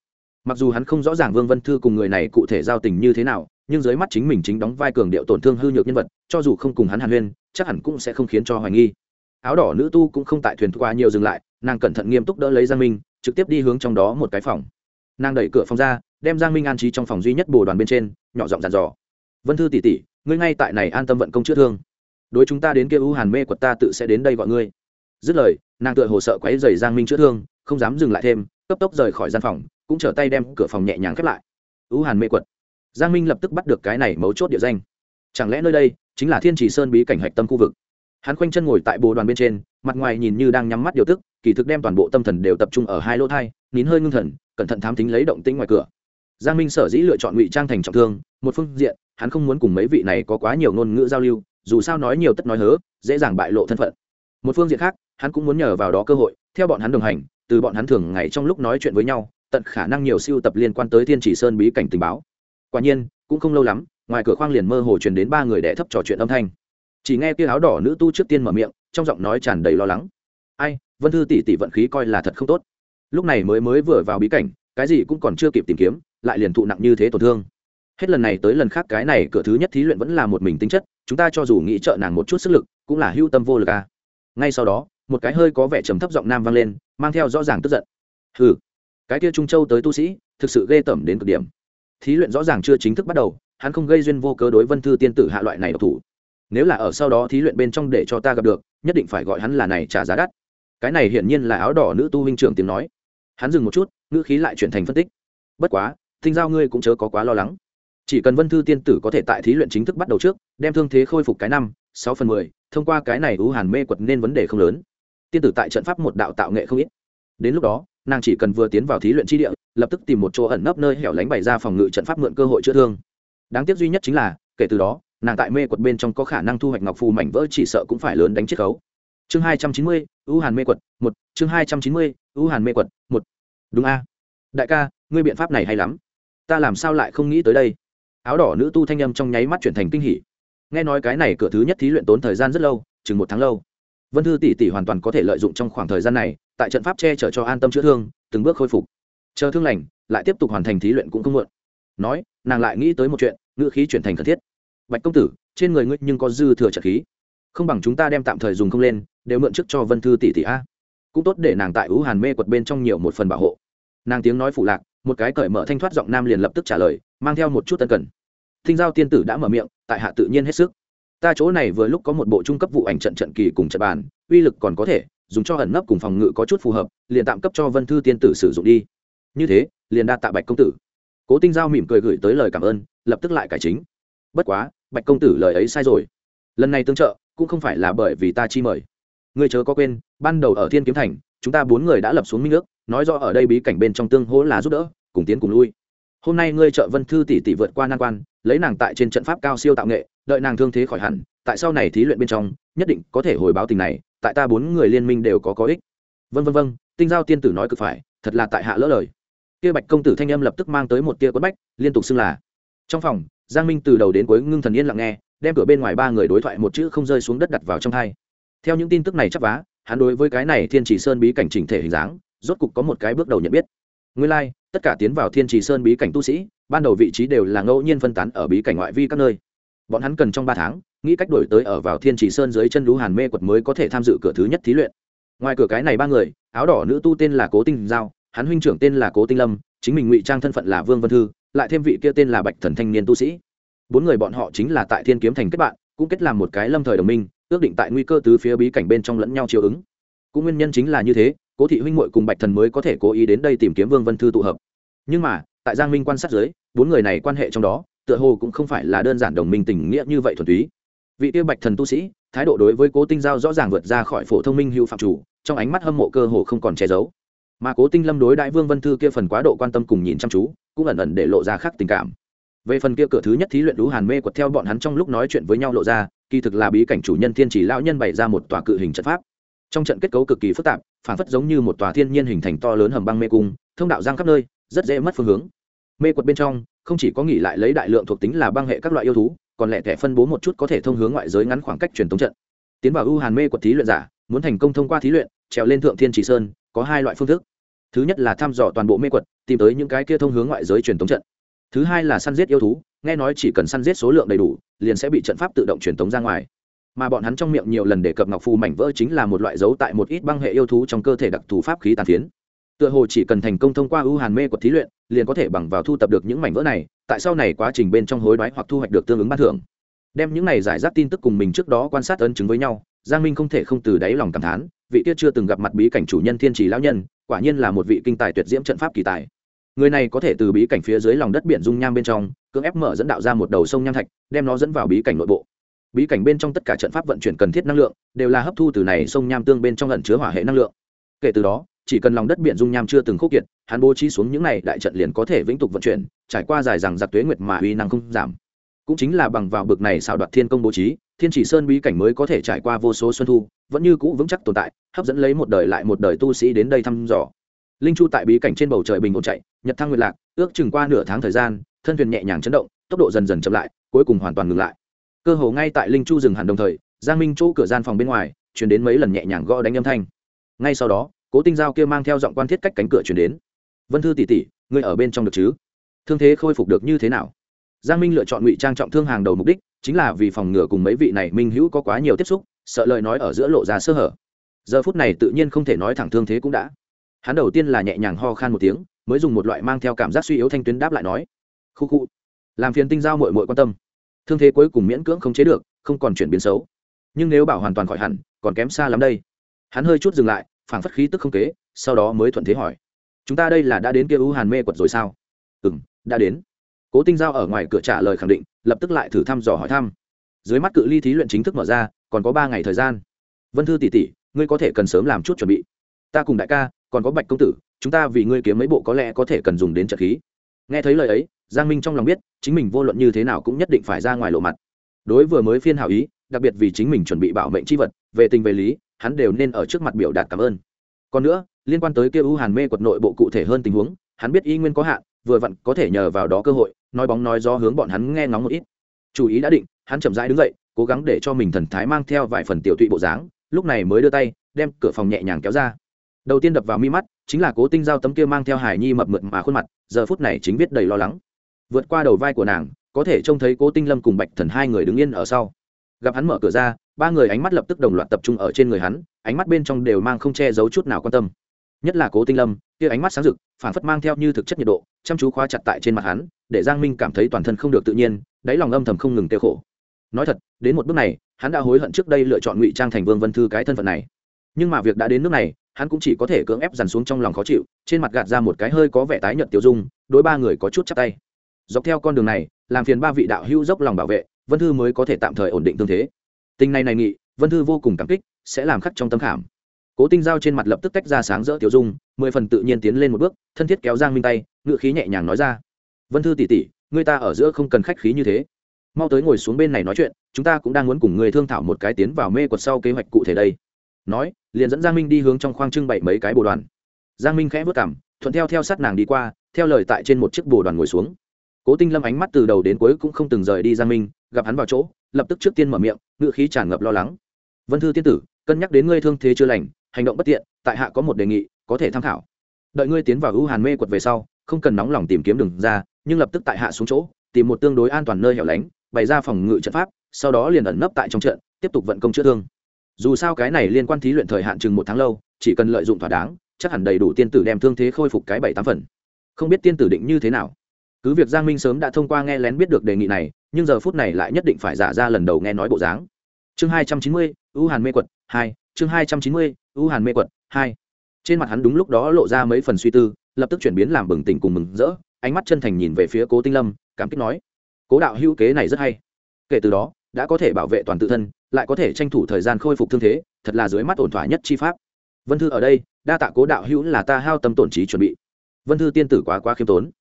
Mặc dù hắn không rõ ràng vương vân thư cùng người này cụ thể giao tình như thế nào, nhưng dưới mắt chính mình chính đóng vai cường điệu tổn thương hư nhược nhân vật, cho dù không cùng hắn hàn huyên, chắc hẳn cũng sẽ không khiến cho hoài nghi. Áo đỏ nữ tu cũng không tại thuyền qua nhiều dừng lại, nàng cẩn thận nghiêm túc đỡ lấy giang minh, trực tiếp đi hướng trong đó một cái phòng. Nàng đẩy cửa phòng ra, đem giang minh an trí trong phòng duy nhất bồ đoàn bên trên, nhỏ giọng dàn dò. Vân thư tỉ tỉ ngươi ngay tại này an tâm vận công chữa thương đối chúng ta đến kia u hàn mê quật ta tự sẽ đến đây gọi ngươi. Dứt lời, nàng tựa hồ sợ quấy dày giang minh chữa thương, không dám dừng lại thêm, cấp tốc rời khỏi gian phòng, cũng trở tay đem cửa phòng nhẹ nhàng khép lại. U hàn mê quật. Giang minh lập tức bắt được cái này mấu chốt địa danh. Chẳng lẽ nơi đây chính là thiên trì sơn bí cảnh hạch tâm khu vực? Hắn khoanh chân ngồi tại bồ đoàn bên trên, mặt ngoài nhìn như đang nhắm mắt điều tức, kỳ thực đem toàn bộ tâm thần đều tập trung ở hai lỗ thai, nín hơi ngưng thần, cẩn thận thám tính lấy động tĩnh ngoài cửa. Giang minh sở dĩ lựa chọn ngụy trang thành trọng thương, một phương diện, hắn không muốn cùng mấy vị này có quá nhiều ngôn ngữ giao lưu dù sao nói nhiều tất nói hớ, dễ dàng bại lộ thân phận. Một phương diện khác, hắn cũng muốn nhờ vào đó cơ hội, theo bọn hắn đồng hành, từ bọn hắn thường ngày trong lúc nói chuyện với nhau, tận khả năng nhiều siêu tập liên quan tới thiên chỉ sơn bí cảnh tình báo. Quả nhiên, cũng không lâu lắm, ngoài cửa khoang liền mơ hồ truyền đến ba người đẻ thấp trò chuyện âm thanh. Chỉ nghe kia áo đỏ nữ tu trước tiên mở miệng, trong giọng nói tràn đầy lo lắng. Ai, vân thư tỷ tỷ vận khí coi là thật không tốt. Lúc này mới mới vừa vào bí cảnh, cái gì cũng còn chưa kịp tìm kiếm, lại liền thụ nặng như thế tổn thương hết lần này tới lần khác cái này cửa thứ nhất thí luyện vẫn là một mình tính chất, chúng ta cho dù nghĩ trợ nàng một chút sức lực, cũng là hưu tâm vô lực à. ngay sau đó, một cái hơi có vẻ trầm thấp giọng nam vang lên, mang theo rõ ràng tức giận. Hừ, cái kia trung châu tới tu sĩ, thực sự ghê tởm đến cực điểm. Thí luyện rõ ràng chưa chính thức bắt đầu, hắn không gây duyên vô cớ đối vân thư tiên tử hạ loại này độc thủ. Nếu là ở sau đó thí luyện bên trong để cho ta gặp được, nhất định phải gọi hắn là này trả giá đắt. Cái này hiển nhiên là áo đỏ nữ tu huynh trưởng tiếng nói. Hắn dừng một chút, ngữ khí lại chuyển thành phân tích. Bất quá, thinh giao ngươi cũng chớ có quá lo lắng chỉ cần vân thư tiên tử có thể tại thí luyện chính thức bắt đầu trước, đem thương thế khôi phục cái năm, sáu phần mười, thông qua cái này ưu hàn mê quật nên vấn đề không lớn. Tiên tử tại trận pháp một đạo tạo nghệ không ít. Đến lúc đó, nàng chỉ cần vừa tiến vào thí luyện tri địa, lập tức tìm một chỗ ẩn nấp nơi hẻo lánh bày ra phòng ngự trận pháp mượn cơ hội chữa thương. Đáng tiếc duy nhất chính là, kể từ đó, nàng tại mê quật bên trong có khả năng thu hoạch ngọc phù mảnh vỡ chỉ sợ cũng phải lớn đánh chiết khấu. Chương hai trăm chín mươi, ưu hàn mê quật, một, chương hai trăm chín mươi, ưu hàn mê quật, một. Đúng a. Đại ca, ngươi biện pháp này hay lắm. Ta làm sao lại không nghĩ tới đây? Áo đỏ nữ tu thanh âm trong nháy mắt chuyển thành kinh hỉ. Nghe nói cái này cửa thứ nhất thí luyện tốn thời gian rất lâu, chừng một tháng lâu. Vân thư tỷ tỷ hoàn toàn có thể lợi dụng trong khoảng thời gian này, tại trận pháp che chở cho an tâm chữa thương, từng bước khôi phục. Chờ thương lành, lại tiếp tục hoàn thành thí luyện cũng không muộn. Nói, nàng lại nghĩ tới một chuyện, ngữ khí chuyển thành cần thiết. Bạch công tử, trên người ngươi nhưng có dư thừa trợ khí. Không bằng chúng ta đem tạm thời dùng không lên, đều mượn trước cho vân thư tỷ tỷ a. Cũng tốt để nàng tại ú hàn mê quật bên trong nhiều một phần bảo hộ. Nàng tiếng nói phụ lạc một cái cởi mở thanh thoát giọng nam liền lập tức trả lời, mang theo một chút tân cần. Thinh giao tiên tử đã mở miệng, tại hạ tự nhiên hết sức. Ta chỗ này vừa lúc có một bộ trung cấp vụ ảnh trận trận kỳ cùng trận bàn, uy lực còn có thể, dùng cho ẩn nấp cùng phòng ngự có chút phù hợp, liền tạm cấp cho vân thư tiên tử sử dụng đi. Như thế, liền đa tạ bạch công tử. Cố tinh giao mỉm cười gửi tới lời cảm ơn, lập tức lại cải chính. Bất quá, bạch công tử lời ấy sai rồi. Lần này tương trợ, cũng không phải là bởi vì ta chi mời. Người chớ có quên, ban đầu ở thiên kiếm thành, chúng ta bốn người đã lập xuống minh ước nói rõ ở đây bí cảnh bên trong tương hỗ là giúp đỡ, cùng tiến cùng lui. Hôm nay ngươi trợ vân thư tỷ tỷ vượt qua nan quan, lấy nàng tại trên trận pháp cao siêu tạo nghệ, đợi nàng thương thế khỏi hẳn, tại sau này thí luyện bên trong, nhất định có thể hồi báo tình này, tại ta bốn người liên minh đều có có ích. Vân vân vân tinh giao tiên tử nói cực phải, thật là tại hạ lỡ lời. Kia bạch công tử thanh âm lập tức mang tới một tia quất bách, liên tục xưng là. Trong phòng, giang minh từ đầu đến cuối ngưng thần yên lặng nghe, đem cửa bên ngoài ba người đối thoại một chữ không rơi xuống đất đặt vào trong thai theo những tin tức này chắc vá, hắn đối với cái này thiên chỉ sơn bí cảnh chỉnh thể hình dáng rốt cục có một cái bước đầu nhận biết. Nguyên lai, tất cả tiến vào thiên trì sơn bí cảnh tu sĩ, ban đầu vị trí đều là ngẫu nhiên phân tán ở bí cảnh ngoại vi các nơi. Bọn hắn cần trong ba tháng, nghĩ cách đổi tới ở vào thiên trì sơn dưới chân lũ hàn mê quật mới có thể tham dự cửa thứ nhất thí luyện. Ngoài cửa cái này ba người, áo đỏ nữ tu tên là cố tinh giao, hắn huynh trưởng tên là cố tinh lâm, chính mình ngụy trang thân phận là vương vân thư, lại thêm vị kia tên là bạch thần thanh niên tu sĩ. Bốn người bọn họ chính là tại thiên kiếm thành kết bạn, cũng kết làm một cái lâm thời đồng minh, ước định tại nguy cơ từ phía bí cảnh bên trong lẫn nhau chiều ứng. Cũng nguyên nhân chính là như thế cố thị huynh muội cùng bạch thần mới có thể cố ý đến đây tìm kiếm vương vân thư tụ hợp nhưng mà tại giang minh quan sát giới bốn người này quan hệ trong đó tựa hồ cũng không phải là đơn giản đồng minh tình nghĩa như vậy thuần túy vị tiêu bạch thần tu sĩ thái độ đối với cố tinh giao rõ ràng vượt ra khỏi phổ thông minh hữu phạm chủ trong ánh mắt hâm mộ cơ hồ không còn che giấu mà cố tinh lâm đối đại vương vân thư kia phần quá độ quan tâm cùng nhìn chăm chú cũng ẩn ẩn để lộ ra khác tình cảm về phần kia cửa thứ nhất thí luyện đú hàn mê quật theo bọn hắn trong lúc nói chuyện với nhau lộ ra kỳ thực là bí cảnh chủ nhân thiên chỉ lão nhân bày ra một tòa cự hình trận pháp trong trận kết cấu cực kỳ phức tạp phản phất giống như một tòa thiên nhiên hình thành to lớn hầm băng mê cung, thông đạo giang khắp nơi, rất dễ mất phương hướng. Mê quật bên trong, không chỉ có nghỉ lại lấy đại lượng thuộc tính là băng hệ các loại yêu thú, còn lẻ thẻ phân bố một chút có thể thông hướng ngoại giới ngắn khoảng cách truyền thống trận. Tiến vào ưu hàn mê quật thí luyện giả, muốn thành công thông qua thí luyện, trèo lên thượng thiên trì sơn, có hai loại phương thức. Thứ nhất là thăm dò toàn bộ mê quật, tìm tới những cái kia thông hướng ngoại giới truyền thống trận. Thứ hai là săn giết yêu thú, nghe nói chỉ cần săn giết số lượng đầy đủ, liền sẽ bị trận pháp tự động truyền thống ra ngoài mà bọn hắn trong miệng nhiều lần đề cập ngọc phù mảnh vỡ chính là một loại dấu tại một ít băng hệ yêu thú trong cơ thể đặc thù pháp khí tàn phiến. Tựa hồ chỉ cần thành công thông qua ưu hàn mê của thí luyện, liền có thể bằng vào thu tập được những mảnh vỡ này, tại sau này quá trình bên trong hối đoái hoặc thu hoạch được tương ứng ban thưởng. Đem những này giải rác tin tức cùng mình trước đó quan sát ấn chứng với nhau, giang minh không thể không từ đáy lòng cảm thán, vị kia chưa từng gặp mặt bí cảnh chủ nhân thiên trì lão nhân, quả nhiên là một vị kinh tài tuyệt diễm trận pháp kỳ tài. Người này có thể từ bí cảnh phía dưới lòng đất biển dung nham bên trong, cưỡng ép mở dẫn đạo ra một đầu sông nham thạch, đem nó dẫn vào bí cảnh nội bộ bí cảnh bên trong tất cả trận pháp vận chuyển cần thiết năng lượng, đều là hấp thu từ này sông nham tương bên trong lẩn chứa hỏa hệ năng lượng. Kể từ đó, chỉ cần lòng đất biển dung nham chưa từng khúc kiệt, hắn bố trí xuống những này đại trận liền có thể vĩnh tục vận chuyển, trải qua dài rằng giặc tuế nguyệt mà uy năng không giảm. Cũng chính là bằng vào bực này xảo đoạt thiên công bố trí, thiên chỉ sơn bí cảnh mới có thể trải qua vô số xuân thu, vẫn như cũ vững chắc tồn tại, hấp dẫn lấy một đời lại một đời tu sĩ đến đây thăm dò. Linh chu tại bí cảnh trên bầu trời bình ổn chạy, nhật thăng nguyệt lạc, ước chừng qua nửa tháng thời gian, thân thuyền nhẹ nhàng chấn động, tốc độ dần dần chậm lại, cuối cùng hoàn toàn ngừng lại cơ hồ ngay tại linh chu dừng hẳn đồng thời, giang minh chỗ cửa gian phòng bên ngoài chuyển đến mấy lần nhẹ nhàng gõ đánh âm thanh. Ngay sau đó, cố tinh giao kia mang theo giọng quan thiết cách cánh cửa chuyển đến. Vân thư tỷ tỷ, ngươi ở bên trong được chứ? Thương thế khôi phục được như thế nào? Giang minh lựa chọn ngụy trang trọng thương hàng đầu mục đích, chính là vì phòng ngừa cùng mấy vị này minh hữu có quá nhiều tiếp xúc, sợ lời nói ở giữa lộ ra sơ hở. Giờ phút này tự nhiên không thể nói thẳng thương thế cũng đã. Hắn đầu tiên là nhẹ nhàng ho khan một tiếng, mới dùng một loại mang theo cảm giác suy yếu thanh tuyến đáp lại nói, khu khu, làm phiền tinh giao mội mội quan tâm thương thế cuối cùng miễn cưỡng không chế được, không còn chuyển biến xấu. Nhưng nếu bảo hoàn toàn khỏi hẳn, còn kém xa lắm đây. Hắn hơi chút dừng lại, phảng phất khí tức không kế, sau đó mới thuận thế hỏi. Chúng ta đây là đã đến kia u hàn mê quật rồi sao? Ừ m đã đến. Cố tinh giao ở ngoài cửa trả lời khẳng định, lập tức lại thử thăm dò hỏi thăm. Dưới mắt cự ly thí luyện chính thức mở ra, còn có ba ngày thời gian. Vân thư tỷ tỷ, ngươi có thể cần sớm làm chút chuẩn bị. Ta cùng đại ca, còn có bạch công tử, chúng ta vì ngươi kiếm mấy bộ có lẽ có thể cần dùng đến trợ khí. Nghe thấy lời ấy giang minh trong lòng biết, chính mình vô luận như thế nào cũng nhất định phải ra ngoài lộ mặt. Đối vừa mới phiên hảo ý, đặc biệt vì chính mình chuẩn bị bảo mệnh c h i vật, về tình về lý, hắn đều nên ở trước mặt biểu đạt cảm ơn. Còn nữa, liên quan tới kia u hàn mê quật nội bộ cụ thể hơn tình huống, hắn biết y nguyên có hạn, vừa vặn có thể nhờ vào đó cơ hội, nói bóng nói do hướng bọn hắn nghe ngóng một ít. Chủ ý đã định, hắn chậm rãi đứng dậy, cố gắng để cho mình thần thái mang theo vài phần tiểu tụy bộ dáng, lúc này mới đưa tay, đem cửa phòng nhẹ nhàng kéo ra. Đầu tiên đập vào mi mắt, chính là cố tinh giao tấm kia mang theo hải nhi mập mượt mà khuôn mặt, giờ phút này chính viết đầy lo lắng vượt qua đầu vai của nàng, có thể trông thấy cố tinh lâm cùng bạch thần hai người đứng yên ở sau. Gặp hắn mở cửa ra, ba người ánh mắt lập tức đồng loạt tập trung ở trên người hắn, ánh mắt bên trong đều mang không che giấu chút nào quan tâm. Nhất là cố tinh lâm, kia ánh mắt sáng rực phản phất mang theo như thực chất nhiệt độ, chăm chú khóa chặt tại trên mặt hắn, để giang minh cảm thấy toàn thân không được tự nhiên, đáy lòng âm thầm không ngừng tiêu khổ. Nói thật, đến một bước này, hắn đã hối hận trước đây lựa chọn ngụy trang thành vương vân thư cái thân phận này. Nhưng mà việc đã đến nước này, hắn cũng chỉ có thể cưỡng ép dằn xuống trong lòng khó chịu, trên mặt gạt ra một cái hơi có vẻ tái nhợt tiêu dung, đối ba người có chút chắc tay dọc theo con đường này, làm phiền ba vị đạo hữu dốc lòng bảo vệ, vân thư mới có thể tạm thời ổn định tương thế. Tình này này nghị, vân thư vô cùng cảm kích, sẽ làm khắc trong tâm khảm. Cố tinh giao trên mặt lập tức tách ra sáng rỡ tiểu dung, mười phần tự nhiên tiến lên một bước, thân thiết kéo giang minh tay, ngựa khí nhẹ nhàng nói ra. Vân thư tỉ tỉ người ta ở giữa không cần khách khí như thế. Mau tới ngồi xuống bên này nói chuyện, chúng ta cũng đang muốn cùng người thương thảo một cái tiến vào mê quật sau kế hoạch cụ thể đây. Nói, liền dẫn giang minh đi hướng trong khoang trưng bày mấy cái bồ đoàn. Giang minh khẽ vất cảm thuận theo theo sát nàng đi qua, theo lời tại trên một chiếc bồ đoàn ngồi xuống cố tinh lâm ánh mắt từ đầu đến cuối cũng không từng rời đi giang minh, gặp hắn vào chỗ, lập tức trước tiên mở miệng ngự khí tràn ngập lo lắng. Vân thư tiên tử, cân nhắc đến ngươi thương thế chưa lành, hành động bất tiện, tại hạ có một đề nghị, có thể tham khảo. Đợi ngươi tiến vào ưu hàn mê quật về sau, không cần nóng lòng tìm kiếm đường ra, nhưng lập tức tại hạ xuống chỗ, tìm một tương đối an toàn nơi hẻo lánh, bày ra phòng ngự trận pháp, sau đó liền ẩn nấp tại trong trận, tiếp tục vận công chữa thương. Dù sao cái này liên quan thí luyện thời hạn chừng một tháng lâu, chỉ cần lợi dụng thỏa đáng, chắc hẳn đầy đủ tiên tử đem thương thế khôi phục cái bảy tám phần. Không biết tiên tử định như thế nào? Cứ việc giang minh sớm đã thông qua nghe lén biết được đề nghị này, nhưng giờ phút này lại nhất định phải giả ra lần đầu nghe nói bộ dáng. Chương hai trăm chín mươi ưu hàn mê quật hai, chương hai trăm chín mươi ưu hàn mê quật hai. Trên mặt hắn đúng lúc đó lộ ra mấy phần suy tư, lập tức chuyển biến làm bừng tỉnh cùng mừng rỡ, ánh mắt chân thành nhìn về phía cố tinh lâm, cảm kích nói, cố đạo hữu kế này rất hay. Kể từ đó, đã có thể bảo vệ toàn tự thân, lại có thể tranh thủ thời gian khôi phục thương thế, thật là dưới mắt ổn thỏa nhất chi pháp. Vân thư ở đây, đa tạ cố đạo hữu là ta hao tâm tổn trí chuẩn bị. Vân thư tiên tử quá quá khiêm tốn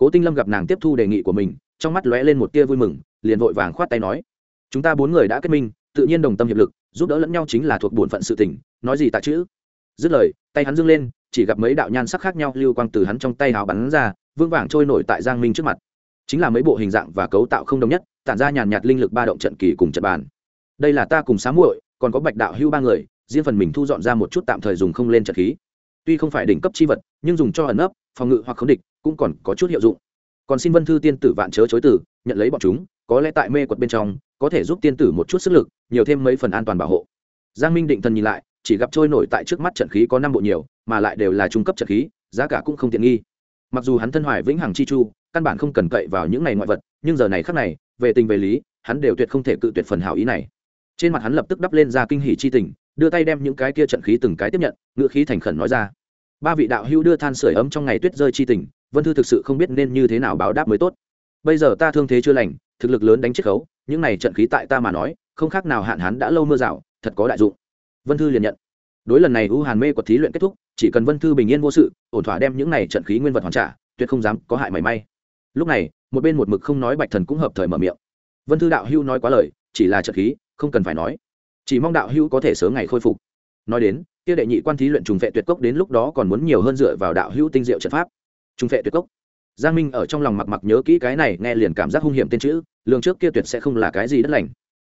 cố tinh lâm gặp nàng tiếp thu đề nghị của mình, trong mắt lóe lên một tia vui mừng, liền vội vàng khoát tay nói, chúng ta bốn người đã kết minh, tự nhiên đồng tâm hiệp lực, giúp đỡ lẫn nhau chính là thuộc bổn phận sự tình, nói gì tạ chữ. Dứt lời, tay hắn dâng lên, chỉ gặp mấy đạo nhan sắc khác nhau lưu quang từ hắn trong tay hào bắn ra vương vàng trôi nổi tại giang minh trước mặt. Chính là mấy bộ hình dạng và cấu tạo không đồng nhất, tản ra nhàn nhạt linh lực ba động trận kỳ cùng trận bàn. Đây là ta cùng sáng muội, còn có bạch đạo hưu ba người, riêng phần mình thu dọn ra một chút tạm thời dùng không lên trận khí. Tuy không phải đỉnh cấp chi vật, nhưng dùng cho ẩn ấp phòng ngự hoặc khống địch cũng còn có chút hiệu dụng. Còn xin vân thư tiên tử vạn chớ chối tử nhận lấy bọn chúng, có lẽ tại mê quật bên trong, có thể giúp tiên tử một chút sức lực, nhiều thêm mấy phần an toàn bảo hộ. Giang minh định thần nhìn lại, chỉ gặp trôi nổi tại trước mắt trận khí có năm bộ nhiều, mà lại đều là trung cấp trận khí, giá cả cũng không tiện nghi. Mặc dù hắn thân hoài vĩnh hằng chi chu, căn bản không cần cậy vào những ngày ngoại vật, nhưng giờ này khác này, về tình về lý, hắn đều tuyệt không thể cự tuyệt phần hảo ý này. Trên mặt hắn lập tức đắp lên ra kinh hỉ chi tình, đưa tay đem những cái kia trận khí từng cái tiếp nhận ngựa khí thành khẩn nói ra. Ba vị đạo hữu đưa than sửa ấm trong ngày tuyết rơi chi tình vân thư thực sự không biết nên như thế nào báo đáp mới tốt. Bây giờ ta thương thế chưa lành, thực lực lớn đánh chiết khấu, những này trận khí tại ta mà nói, không khác nào hạn hán đã lâu mưa rào, thật có đại dụng. Vân thư liền nhận. Đối lần này u hàn mê quật thí luyện kết thúc, chỉ cần vân thư bình yên vô sự, ổn thỏa đem những này trận khí nguyên vật hoàn trả, tuyệt không dám có hại mảy may. Lúc này, một bên một mực không nói bạch thần cũng hợp thời mở miệng. Vân thư đạo hưu nói quá lời, chỉ là trận khí, không cần phải nói. Chỉ mong đạo hưu có thể sớm ngày khôi phục. Nói đến, kia đệ nhị quan thí luyện trùng vệ tuyệt cốc đến lúc đó còn muốn nhiều hơn dựa vào đạo hưu tinh diệu trận pháp. Trung vệ tuyệt cốc. Giang minh ở trong lòng mặc mặc nhớ kỹ cái này, nghe liền cảm giác hung hiểm tên chữ Lương trước kia tuyệt sẽ không là cái gì đất lành.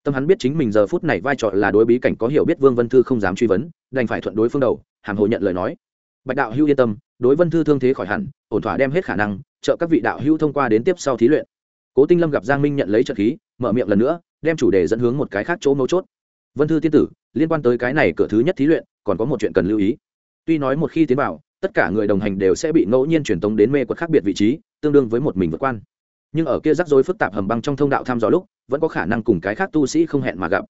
Tâm hắn biết chính mình giờ phút này vai trò là đối bí cảnh có hiểu biết vương vân thư không dám truy vấn, đành phải thuận đối phương đầu, hàm hồ nhận lời nói. Bạch đạo hưu yên tâm, đối vân thư thương thế khỏi hẳn, ổn thỏa đem hết khả năng, trợ các vị đạo hưu thông qua đến tiếp sau thí luyện. Cố tinh lâm gặp giang minh nhận lấy trận khí, mở miệng lần nữa, đem chủ đề dẫn hướng một cái khác chỗ mấu chốt. Vân thư tiên tử, liên quan tới cái này cửa thứ nhất thí luyện, còn có một chuyện cần lưu ý. Tuy nói một khi tiến vào tất cả người đồng hành đều sẽ bị ngẫu nhiên truyền tống đến mê quật khác biệt vị trí, tương đương với một mình vượt quan. Nhưng ở kia rắc rối phức tạp hầm băng trong thông đạo thăm dò lúc, vẫn có khả năng cùng cái khác tu sĩ không hẹn mà gặp.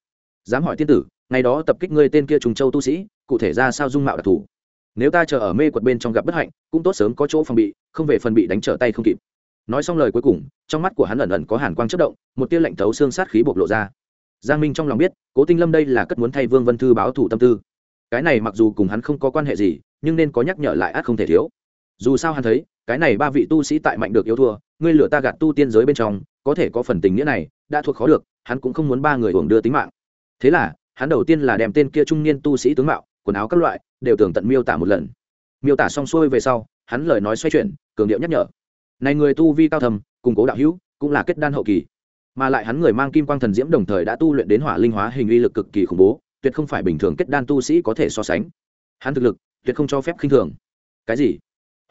Dám hỏi tiên tử, ngày đó tập kích ngươi tên kia trùng châu tu sĩ, cụ thể ra sao dung mạo đặc thù? Nếu ta chờ ở mê quật bên trong gặp bất hạnh, cũng tốt sớm có chỗ phòng bị, không về phần bị đánh trở tay không kịp. Nói xong lời cuối cùng, trong mắt của hắn ẩn ẩn có hàn quang chất động, một tia lạnh thấu xương sát khí bộc lộ ra. Giang minh trong lòng biết, cố tinh lâm đây là cất muốn thay vương vân thư báo thủ tâm tư. Cái này mặc dù cùng hắn không có quan hệ gì nhưng nên có nhắc nhở lại át không thể thiếu. Dù sao hắn thấy, cái này ba vị tu sĩ tại mạnh được yêu thua, ngươi lửa ta gạt tu tiên giới bên trong, có thể có phần tình nghĩa này, đã thuộc khó được, hắn cũng không muốn ba người hưởng đưa tính mạng. Thế là, hắn đầu tiên là đem tên kia trung niên tu sĩ tướng mạo, quần áo các loại, đều tường tận miêu tả một lần. Miêu tả xong xuôi về sau, hắn lời nói xoay chuyển, cường điệu nhắc nhở. Này người tu vi cao thầm, củng cố đạo hữu, cũng là kết đan hậu kỳ. Mà lại hắn người mang kim quang thần diễm đồng thời đã tu luyện đến hỏa linh hóa hình uy lực cực kỳ khủng bố, tuyệt không phải bình thường kết đan tu sĩ có thể so sánh. Hắn thực lực tuyệt không cho phép khinh thường. Cái gì?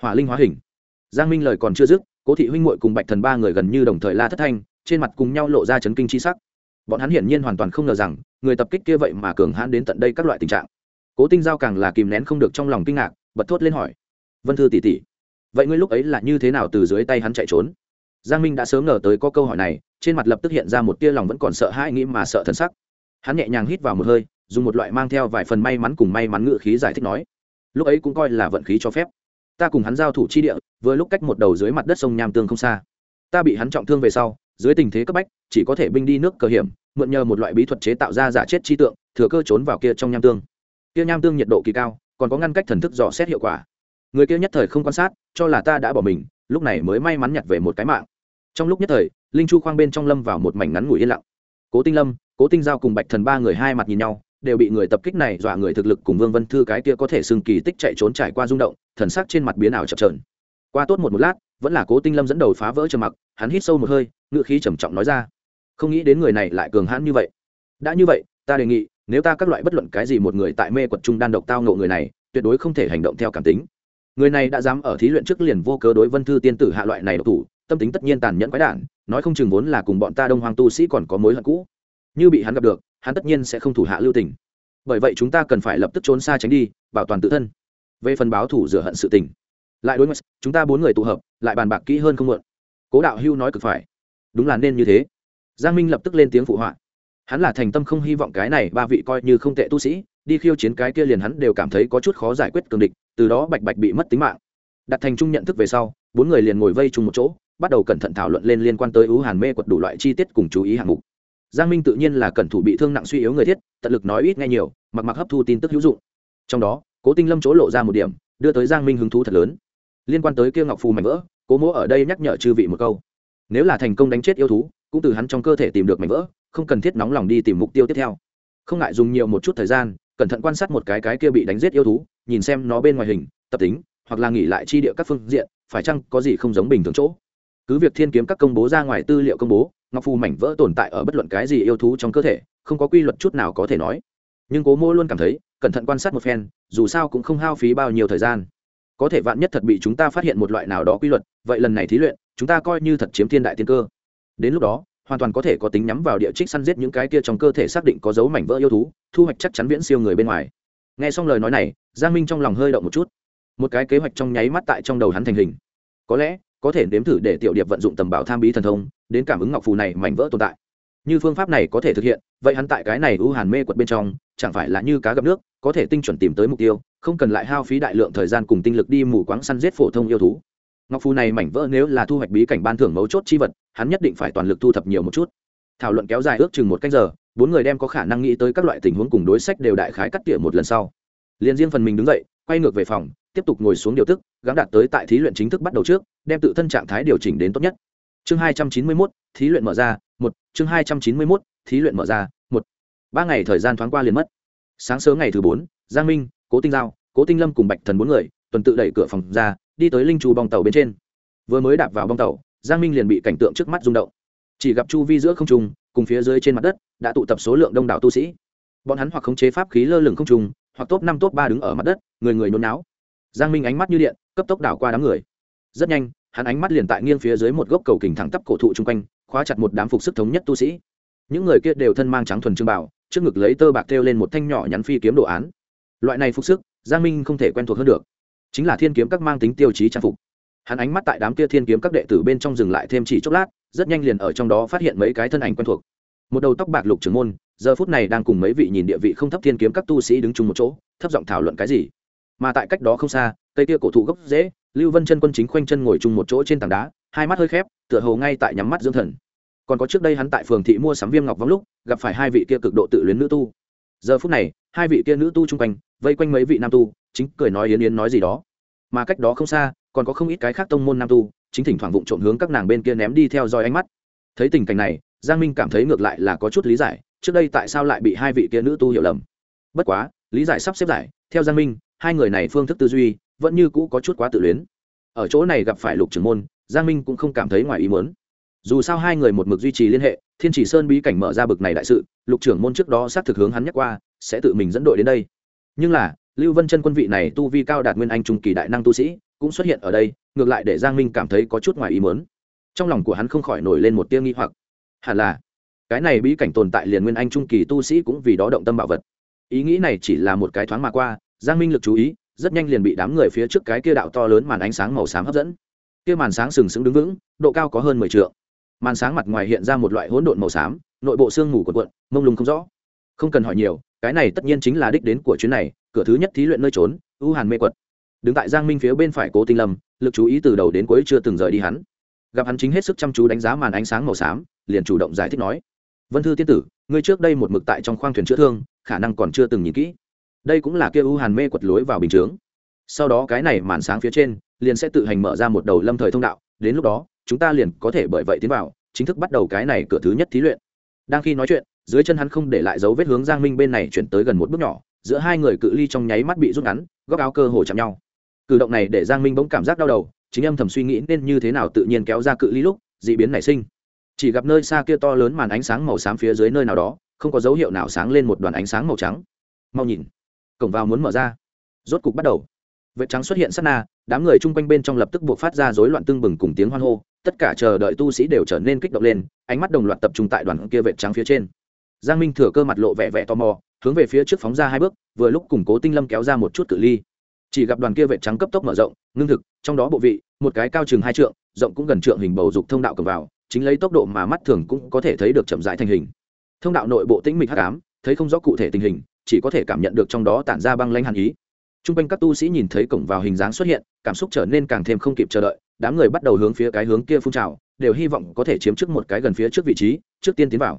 Hỏa linh hóa hình. Giang minh lời còn chưa dứt, cố thị huynh muội cùng bạch thần ba người gần như đồng thời la thất thanh, trên mặt cùng nhau lộ ra chấn kinh chi sắc. Bọn hắn hiển nhiên hoàn toàn không ngờ rằng, người tập kích kia vậy mà cường hãn đến tận đây các loại tình trạng. Cố tinh giao càng là kìm nén không được trong lòng kinh ngạc, bật thốt lên hỏi. Vân thư tỷ tỷ, vậy ngươi lúc ấy là như thế nào từ dưới tay hắn chạy trốn? Giang minh đã sớm ngờ tới có câu hỏi này, trên mặt lập tức hiện ra một tia lòng vẫn còn sợ hãi nghĩ mà sợ thần sắc. Hắn nhẹ nhàng hít vào một hơi, dùng một loại mang theo vài phần may mắn cùng may mắn ngự khí giải thích nói lúc ấy cũng coi là vận khí cho phép. Ta cùng hắn giao thủ chi địa, vừa lúc cách một đầu dưới mặt đất sông nham tương không xa. Ta bị hắn trọng thương về sau, dưới tình thế cấp bách, chỉ có thể binh đi nước cờ hiểm, mượn nhờ một loại bí thuật chế tạo ra giả chết chi tượng, thừa cơ trốn vào kia trong nham tương. Kia nham tương nhiệt độ kỳ cao, còn có ngăn cách thần thức dò xét hiệu quả. Người kia nhất thời không quan sát, cho là ta đã bỏ mình, lúc này mới may mắn nhặt về một cái mạng. Trong lúc nhất thời, linh chu khoang bên trong lâm vào một mảnh ngắn ngủi yên lặng. Cố tinh lâm, cố tinh giao cùng bạch thần ba người hai mặt nhìn nhau đều bị người tập kích này dọa người thực lực cùng vương vân thư cái kia có thể xưng kỳ tích chạy trốn trải qua rung động, thần sắc trên mặt biến ảo chập trờn qua tốt một một lát, vẫn là cố tinh lâm dẫn đầu phá vỡ trầm mặc, hắn hít sâu một hơi ngự khí trầm trọng nói ra. Không nghĩ đến người này lại cường hãn như vậy. Đã như vậy, ta đề nghị, nếu ta các loại bất luận cái gì một người tại mê quật trung đan độc tao ngộ người này, tuyệt đối không thể hành động theo cảm tính. Người này đã dám ở thí luyện trước liền vô cớ đối vân thư tiên tử hạ loại này độc thủ, tâm tính tất nhiên tàn nhẫn quái đản, nói không chừng vốn là cùng bọn ta đông hoàng tu sĩ còn có mối hận cũ. Như bị hắn gặp được hắn tất nhiên sẽ không thủ hạ lưu tình. Bởi vậy chúng ta cần phải lập tức trốn xa tránh đi, bảo toàn tự thân. Về phần báo thủ rửa hận sự tình, lại đối mặt, chúng ta bốn người tụ hợp, lại bàn bạc kỹ hơn không mượn cố đạo hưu nói cực phải. Đúng là nên như thế. Giang minh lập tức lên tiếng phụ họa. Hắn là thành tâm không hy vọng cái này ba vị coi như không tệ tu sĩ, đi khiêu chiến cái kia liền hắn đều cảm thấy có chút khó giải quyết cường địch, từ đó bạch bạch bị mất tính mạng. Đặt thành chung nhận thức về sau, bốn người liền ngồi vây chung một chỗ, bắt đầu cẩn thận thảo luận lên liên quan tới ưu hàn mê quật đủ loại chi tiết cùng chú ý hạng mục giang minh tự nhiên là cẩn thủ bị thương nặng suy yếu người thiết, tận lực nói ít nghe nhiều, mặc mặc hấp thu tin tức hữu dụng. Trong đó, cố tinh lâm chỗ lộ ra một điểm, đưa tới giang minh hứng thú thật lớn. Liên quan tới kia ngọc phù mảnh vỡ, cố mỗ ở đây nhắc nhở chư vị một câu. Nếu là thành công đánh chết yêu thú, cũng từ hắn trong cơ thể tìm được mảnh vỡ, không cần thiết nóng lòng đi tìm mục tiêu tiếp theo. Không ngại dùng nhiều một chút thời gian, cẩn thận quan sát một cái cái kia bị đánh giết yêu thú, nhìn xem nó bên ngoài hình, tập tính, hoặc là nghỉ lại chi địa các phương diện, phải chăng có gì không giống bình thường chỗ. Cứ việc thiên kiếm các công bố ra ngoài tư liệu công bố ngọc phù mảnh vỡ tồn tại ở bất luận cái gì yêu thú trong cơ thể, không có quy luật chút nào có thể nói. Nhưng cố mô luôn cảm thấy, cẩn thận quan sát một phen, dù sao cũng không hao phí bao nhiêu thời gian. Có thể vạn nhất thật bị chúng ta phát hiện một loại nào đó quy luật, vậy lần này thí luyện, chúng ta coi như thật chiếm thiên đại tiên cơ. Đến lúc đó, hoàn toàn có thể có tính nhắm vào địa trích săn giết những cái kia trong cơ thể xác định có dấu mảnh vỡ yêu thú, thu hoạch chắc chắn viễn siêu người bên ngoài. Nghe xong lời nói này, giang minh trong lòng hơi động một chút. Một cái kế hoạch trong nháy mắt tại trong đầu hắn thành hình. Có lẽ có thể nếm thử để tiểu điệp vận dụng tầm bảo tham bí thần thông, đến cảm ứng ngọc phù này mảnh vỡ tồn tại. Như phương pháp này có thể thực hiện, vậy hắn tại cái này ưu hàn mê quật bên trong, chẳng phải là như cá gặp nước, có thể tinh chuẩn tìm tới mục tiêu, không cần lại hao phí đại lượng thời gian cùng tinh lực đi mù quáng săn giết phổ thông yêu thú. Ngọc phù này mảnh vỡ nếu là thu hoạch bí cảnh ban thưởng mấu chốt chi vật, hắn nhất định phải toàn lực thu thập nhiều một chút. Thảo luận kéo dài ước chừng một canh giờ, bốn người đem có khả năng nghĩ tới các loại tình huống cùng đối sách đều đại khái cắt tỉa một lần sau. Liền riêng phần mình đứng dậy, quay ngược về phòng tiếp tục ngồi xuống điều tức, gắng đạt tới tại thí luyện chính thức bắt đầu trước, đem tự thân trạng thái điều chỉnh đến tốt nhất. Chương hai trăm chín mươi mốt, thí luyện mở ra, một, chương hai trăm chín mươi mốt, thí luyện mở ra, một. Ba ngày thời gian thoáng qua liền mất. Sáng sớm ngày thứ bốn, giang minh, cố tinh giao, cố tinh lâm cùng bạch thần bốn người, tuần tự đẩy cửa phòng ra, đi tới linh trù bong tàu bên trên. Vừa mới đạp vào bong tàu, giang minh liền bị cảnh tượng trước mắt rung động. Chỉ gặp chu vi giữa không trung, cùng phía dưới trên mặt đất, đã tụ tập số lượng đông đảo tu sĩ. Bọn hắn hoặc khống chế pháp khí lơ lửng không trung, hoặc top năm, top ba đứng ở mặt đất, người người nôn náo giang minh ánh mắt như điện, cấp tốc đảo qua đám người. Rất nhanh, hắn ánh mắt liền tại nghiêng phía dưới một gốc cầu kình thẳng tắp cổ thụ chung quanh, khóa chặt một đám phục sức thống nhất tu sĩ. Những người kia đều thân mang trắng thuần trương bảo trước ngực lấy tơ bạc thêu lên một thanh nhỏ nhắn phi kiếm đồ án. Loại này phục sức, giang minh không thể quen thuộc hơn được. Chính là thiên kiếm các mang tính tiêu chí trang phục. Hắn ánh mắt tại đám kia thiên kiếm các đệ tử bên trong dừng lại thêm chỉ chốc lát, rất nhanh liền ở trong đó phát hiện mấy cái thân ảnh quen thuộc. Một đầu tóc bạc lục trưởng môn, giờ phút này đang cùng mấy vị nhìn địa vị không thấp thiên kiếm các tu sĩ đứng chung một chỗ, thấp giọng thảo luận cái gì mà tại cách đó không xa, cây kia cổ thụ gốc dễ lưu vân chân quân chính khoanh chân ngồi chung một chỗ trên tảng đá, hai mắt hơi khép, tựa hồ ngay tại nhắm mắt dưỡng thần. Còn có trước đây hắn tại phường thị mua sắm viêm ngọc vắng lúc, gặp phải hai vị kia cực độ tự luyến nữ tu. Giờ phút này, hai vị kia nữ tu chung quanh, vây quanh mấy vị nam tu, chính cười nói yến yến nói gì đó. Mà cách đó không xa, còn có không ít cái khác tông môn nam tu, chính thỉnh thoảng vụng trộm hướng các nàng bên kia ném đi theo dõi ánh mắt. Thấy tình cảnh này, giang minh cảm thấy ngược lại là có chút lý giải, trước đây tại sao lại bị hai vị kia nữ tu hiểu lầm. Bất quá, lý giải sắp xếp giải, theo giang minh hai người này phương thức tư duy vẫn như cũ có chút quá tự luyến. Ở chỗ này gặp phải lục trưởng môn, giang minh cũng không cảm thấy ngoài ý muốn. Dù sao hai người một mực duy trì liên hệ, thiên chỉ sơn bí cảnh mở ra bực này đại sự, lục trưởng môn trước đó xác thực hướng hắn nhắc qua, sẽ tự mình dẫn đội đến đây. Nhưng là, lưu vân chân quân vị này tu vi cao đạt nguyên anh trung kỳ đại năng tu sĩ, cũng xuất hiện ở đây, ngược lại để giang minh cảm thấy có chút ngoài ý muốn. Trong lòng của hắn không khỏi nổi lên một tia nghi hoặc. Hẳn là, cái này bí cảnh tồn tại liền nguyên anh trung kỳ tu sĩ cũng vì đó động tâm bảo vật. Ý nghĩ này chỉ là một cái thoáng mà qua giang minh lực chú ý, rất nhanh liền bị đám người phía trước cái kia đạo to lớn màn ánh sáng màu xám hấp dẫn. Kia màn sáng sừng sững đứng vững, độ cao có hơn mười t màn sáng mặt ngoài hiện ra một loại hỗn độn màu xám, nội bộ sương mù quần quận mông lung không rõ. Không cần hỏi nhiều, cái này tất nhiên chính là đích đến của chuyến này, cửa thứ nhất thí luyện nơi trốn, u hàn mê quật. Đứng tại giang minh phía bên phải cố tinh lâm, lực chú ý từ đầu đến cuối chưa từng rời đi hắn. Gặp hắn chính hết sức chăm chú đánh giá màn ánh sáng màu xám, liền chủ động giải thích nói, vân thư tiên tử, ngươi trước đây một mực tại trong khoang thuyền chữa thương, khả năng còn chưa từng nhìn kỹ đây cũng là kia u hàn mê quật lối vào bình chướng. Sau đó cái này màn sáng phía trên, liền sẽ tự hành mở ra một đầu lâm thời thông đạo, đến lúc đó, chúng ta liền có thể bởi vậy tiến vào, chính thức bắt đầu cái này cửa thứ nhất thí luyện. Đang khi nói chuyện, dưới chân hắn không để lại dấu vết hướng giang minh bên này chuyển tới gần một bước nhỏ, giữa hai người cự ly trong nháy mắt bị rút ngắn, góc áo cơ hồ chạm nhau. Cử động này để giang minh bỗng cảm giác đau đầu, chính âm thầm suy nghĩ nên như thế nào tự nhiên kéo ra cự ly lúc d ị biến nảy sinh. Chỉ gặp nơi xa kia to lớn màn ánh sáng màu xám phía dưới nơi nào đó, không có dấu hiệu nào sáng lên một đoàn ánh sáng màu trắng. Mau nhìn cổng vào muốn mở ra. Rốt cục bắt đầu. Vệ trắng xuất hiện sát na, đám người chung quanh bên trong lập tức buộc phát ra rối loạn tưng bừng cùng tiếng hoan hô, tất cả chờ đợi tu sĩ đều trở nên kích động lên, ánh mắt đồng loạt tập trung tại đoàn kia vệ trắng phía trên. Giang minh thừa cơ mặt lộ vẻ vẻ tò mò, hướng về phía trước phóng ra hai bước, vừa lúc củng cố tinh lâm kéo ra một chút cự ly. Chỉ gặp đoàn kia vệ trắng cấp tốc mở rộng, ngưng thực, trong đó bộ vị, một cái cao chừng hai trượng, rộng cũng gần trượng hình bầu dục thông đạo cầm vào, chính lấy tốc độ mà mắt thường cũng có thể thấy được chậm rãi thành hình. Thông đạo nội bộ tĩnh mịch hắc ám, thấy không rõ cụ thể tình hình chỉ có thể cảm nhận được trong đó tản ra băng lanh hàn ý. T r u n g quanh các tu sĩ nhìn thấy cổng vào hình dáng xuất hiện, cảm xúc trở nên càng thêm không kịp chờ đợi, đám người bắt đầu hướng phía cái hướng kia phun trào, đều hy vọng có thể chiếm trước một cái gần phía trước vị trí, trước tiên tiến vào.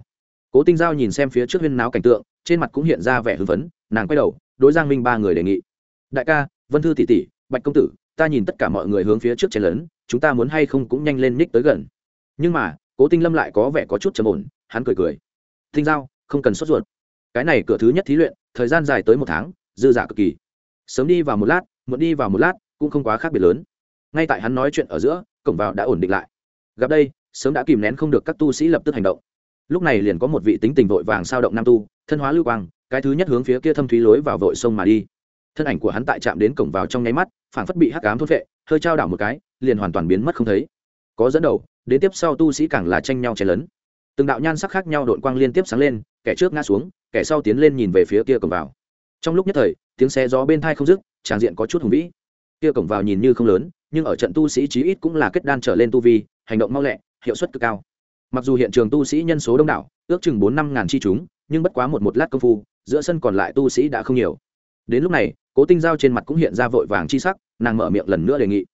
Cố tinh giao nhìn xem phía trước huyên náo cảnh tượng, trên mặt cũng hiện ra vẻ hưng phấn, nàng quay đầu, đối giang minh ba người đề nghị. Đại ca, vân thư tỷ tỷ, bạch công tử, ta nhìn tất cả mọi người hướng phía trước chen lớn chúng ta muốn hay không cũng nhanh lên ních tới gần. Nhưng mà, cố tinh lâm lại có vẻ có chút trầm ổn, hắn cười cười. Tinh giao, không cần sốt ruột cái này cửa thứ nhất thí luyện, thời gian dài tới một tháng, dư giả cực kỳ. Sớm đi vào một lát, muộn đi vào một lát, cũng không quá khác biệt lớn. Ngay tại hắn nói chuyện ở giữa, cổng vào đã ổn định lại. Gặp đây, sớm đã kìm nén không được các tu sĩ lập tức hành động. Lúc này liền có một vị tính tình vội vàng sao động nam tu, thân hóa lưu quang, cái thứ nhất hướng phía kia thâm thúy lối vào vội sông mà đi. Thân ảnh của hắn tại chạm đến cổng vào trong nháy mắt, phảng phất bị hắc ám thốt vệ hơi trao đảo một cái, liền hoàn toàn biến mất không thấy. Có dẫn đầu, đến tiếp sau tu sĩ càng là tranh nhau chen lấn. Từng đạo nhan sắc khác nhau đội quang liên tiếp sáng lên kẻ trước ngã xuống, kẻ sau tiến lên nhìn về phía kia cổng vào. Trong lúc nhất thời, tiếng xe gió bên thai không dứt, tràng diện có chút hùng vĩ. Kia cổng vào nhìn như không lớn, nhưng ở trận tu sĩ chí ít cũng là kết đan trở lên tu vi, hành động mau lẹ, hiệu suất cực cao. Mặc dù hiện trường tu sĩ nhân số đông đảo, ước chừng bốn năm ngàn chi chúng, nhưng bất quá một một lát công phu, giữa sân còn lại tu sĩ đã không nhiều. Đến lúc này, cố tinh giao trên mặt cũng hiện ra vội vàng chi sắc, nàng mở miệng lần nữa đề nghị.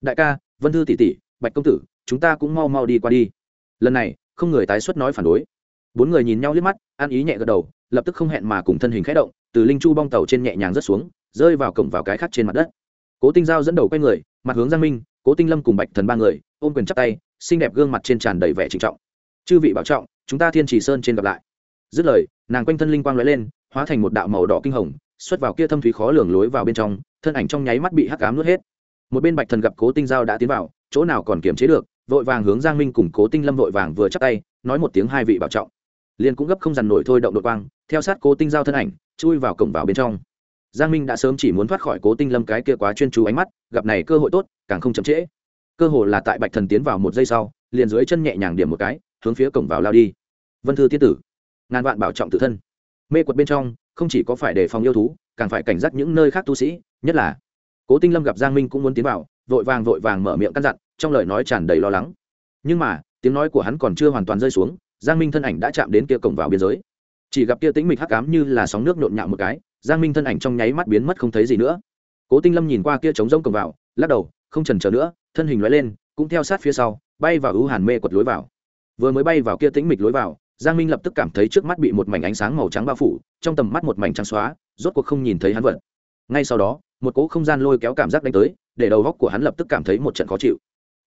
Đại ca, vân thư tỷ tỷ, bạch công tử, chúng ta cũng mau mau đi qua đi. Lần này, không người tái xuất nói phản đối bốn người nhìn nhau liếc mắt ăn ý nhẹ gật đầu, lập tức không hẹn mà cùng thân hình khẽ động, từ linh chu bong tàu trên nhẹ nhàng rớt xuống, rơi vào cổng vào cái khác trên mặt đất. Cố tinh giao dẫn đầu quay người, mặt hướng giang minh, cố tinh lâm cùng bạch thần ba người, ôm quyền chắp tay, xinh đẹp gương mặt trên tràn đầy vẻ trịnh trọng. Chư vị bảo trọng, chúng ta thiên trì sơn trên gặp lại. Dứt lời, nàng quanh thân linh quang lóe lên, hóa thành một đạo màu đỏ kinh hồng, xuất vào kia thâm thúy khó lường lối vào bên trong, thân ảnh trong nháy mắt bị hắc cám nuốt hết. Một bên bạch thần gặp cố tinh giao đã tiến vào, chỗ nào còn kiềm chế được, vội vàng hướng giang minh cùng cố tinh lâm vội vàng vừa chắc tay, nói một tiếng hai vị bảo trọng liền cũng gấp không dằn nổi thôi động đột quang, theo sát cố tinh giao thân ảnh, chui vào cổng vào bên trong. Giang minh đã sớm chỉ muốn thoát khỏi cố tinh lâm cái kia quá chuyên chú ánh mắt, gặp này cơ hội tốt, càng không chậm trễ. Cơ hội là tại bạch thần tiến vào một giây sau, liền dưới chân nhẹ nhàng điểm một cái, hướng phía cổng vào lao đi. Vân thư tiết tử, ngàn vạn bảo trọng tự thân. Mê quật bên trong, không chỉ có phải đề phòng yêu thú, càng phải cảnh giác những nơi khác tu sĩ, nhất là cố tinh lâm gặp giang minh cũng muốn tiến vào, vội vàng vội vàng mở miệng căn dặn, trong lời nói tràn đầy lo lắng. Nhưng mà, tiếng nói của hắn còn chưa hoàn toàn rơi xuống giang minh thân ảnh đã chạm đến kia cổng vào biên giới. Chỉ gặp kia tĩnh mịch hắc cám như là sóng nước nhộn nhạo một cái, giang minh thân ảnh trong nháy mắt biến mất không thấy gì nữa. Cố tinh lâm nhìn qua kia trống rông cổng vào, lắc đầu, không trần chờ nữa, thân hình loại lên, cũng theo sát phía sau, bay vào ưu hàn mê quật lối vào. Vừa mới bay vào kia tĩnh mịch lối vào, giang minh lập tức cảm thấy trước mắt bị một mảnh ánh sáng màu trắng bao phủ, trong tầm mắt một mảnh trắng xóa, rốt cuộc không nhìn thấy hắn vật. Ngay sau đó, một cỗ không gian lôi kéo cảm giác đánh tới, để đầu góc của hắn lập tức cảm thấy một trận khó chịu.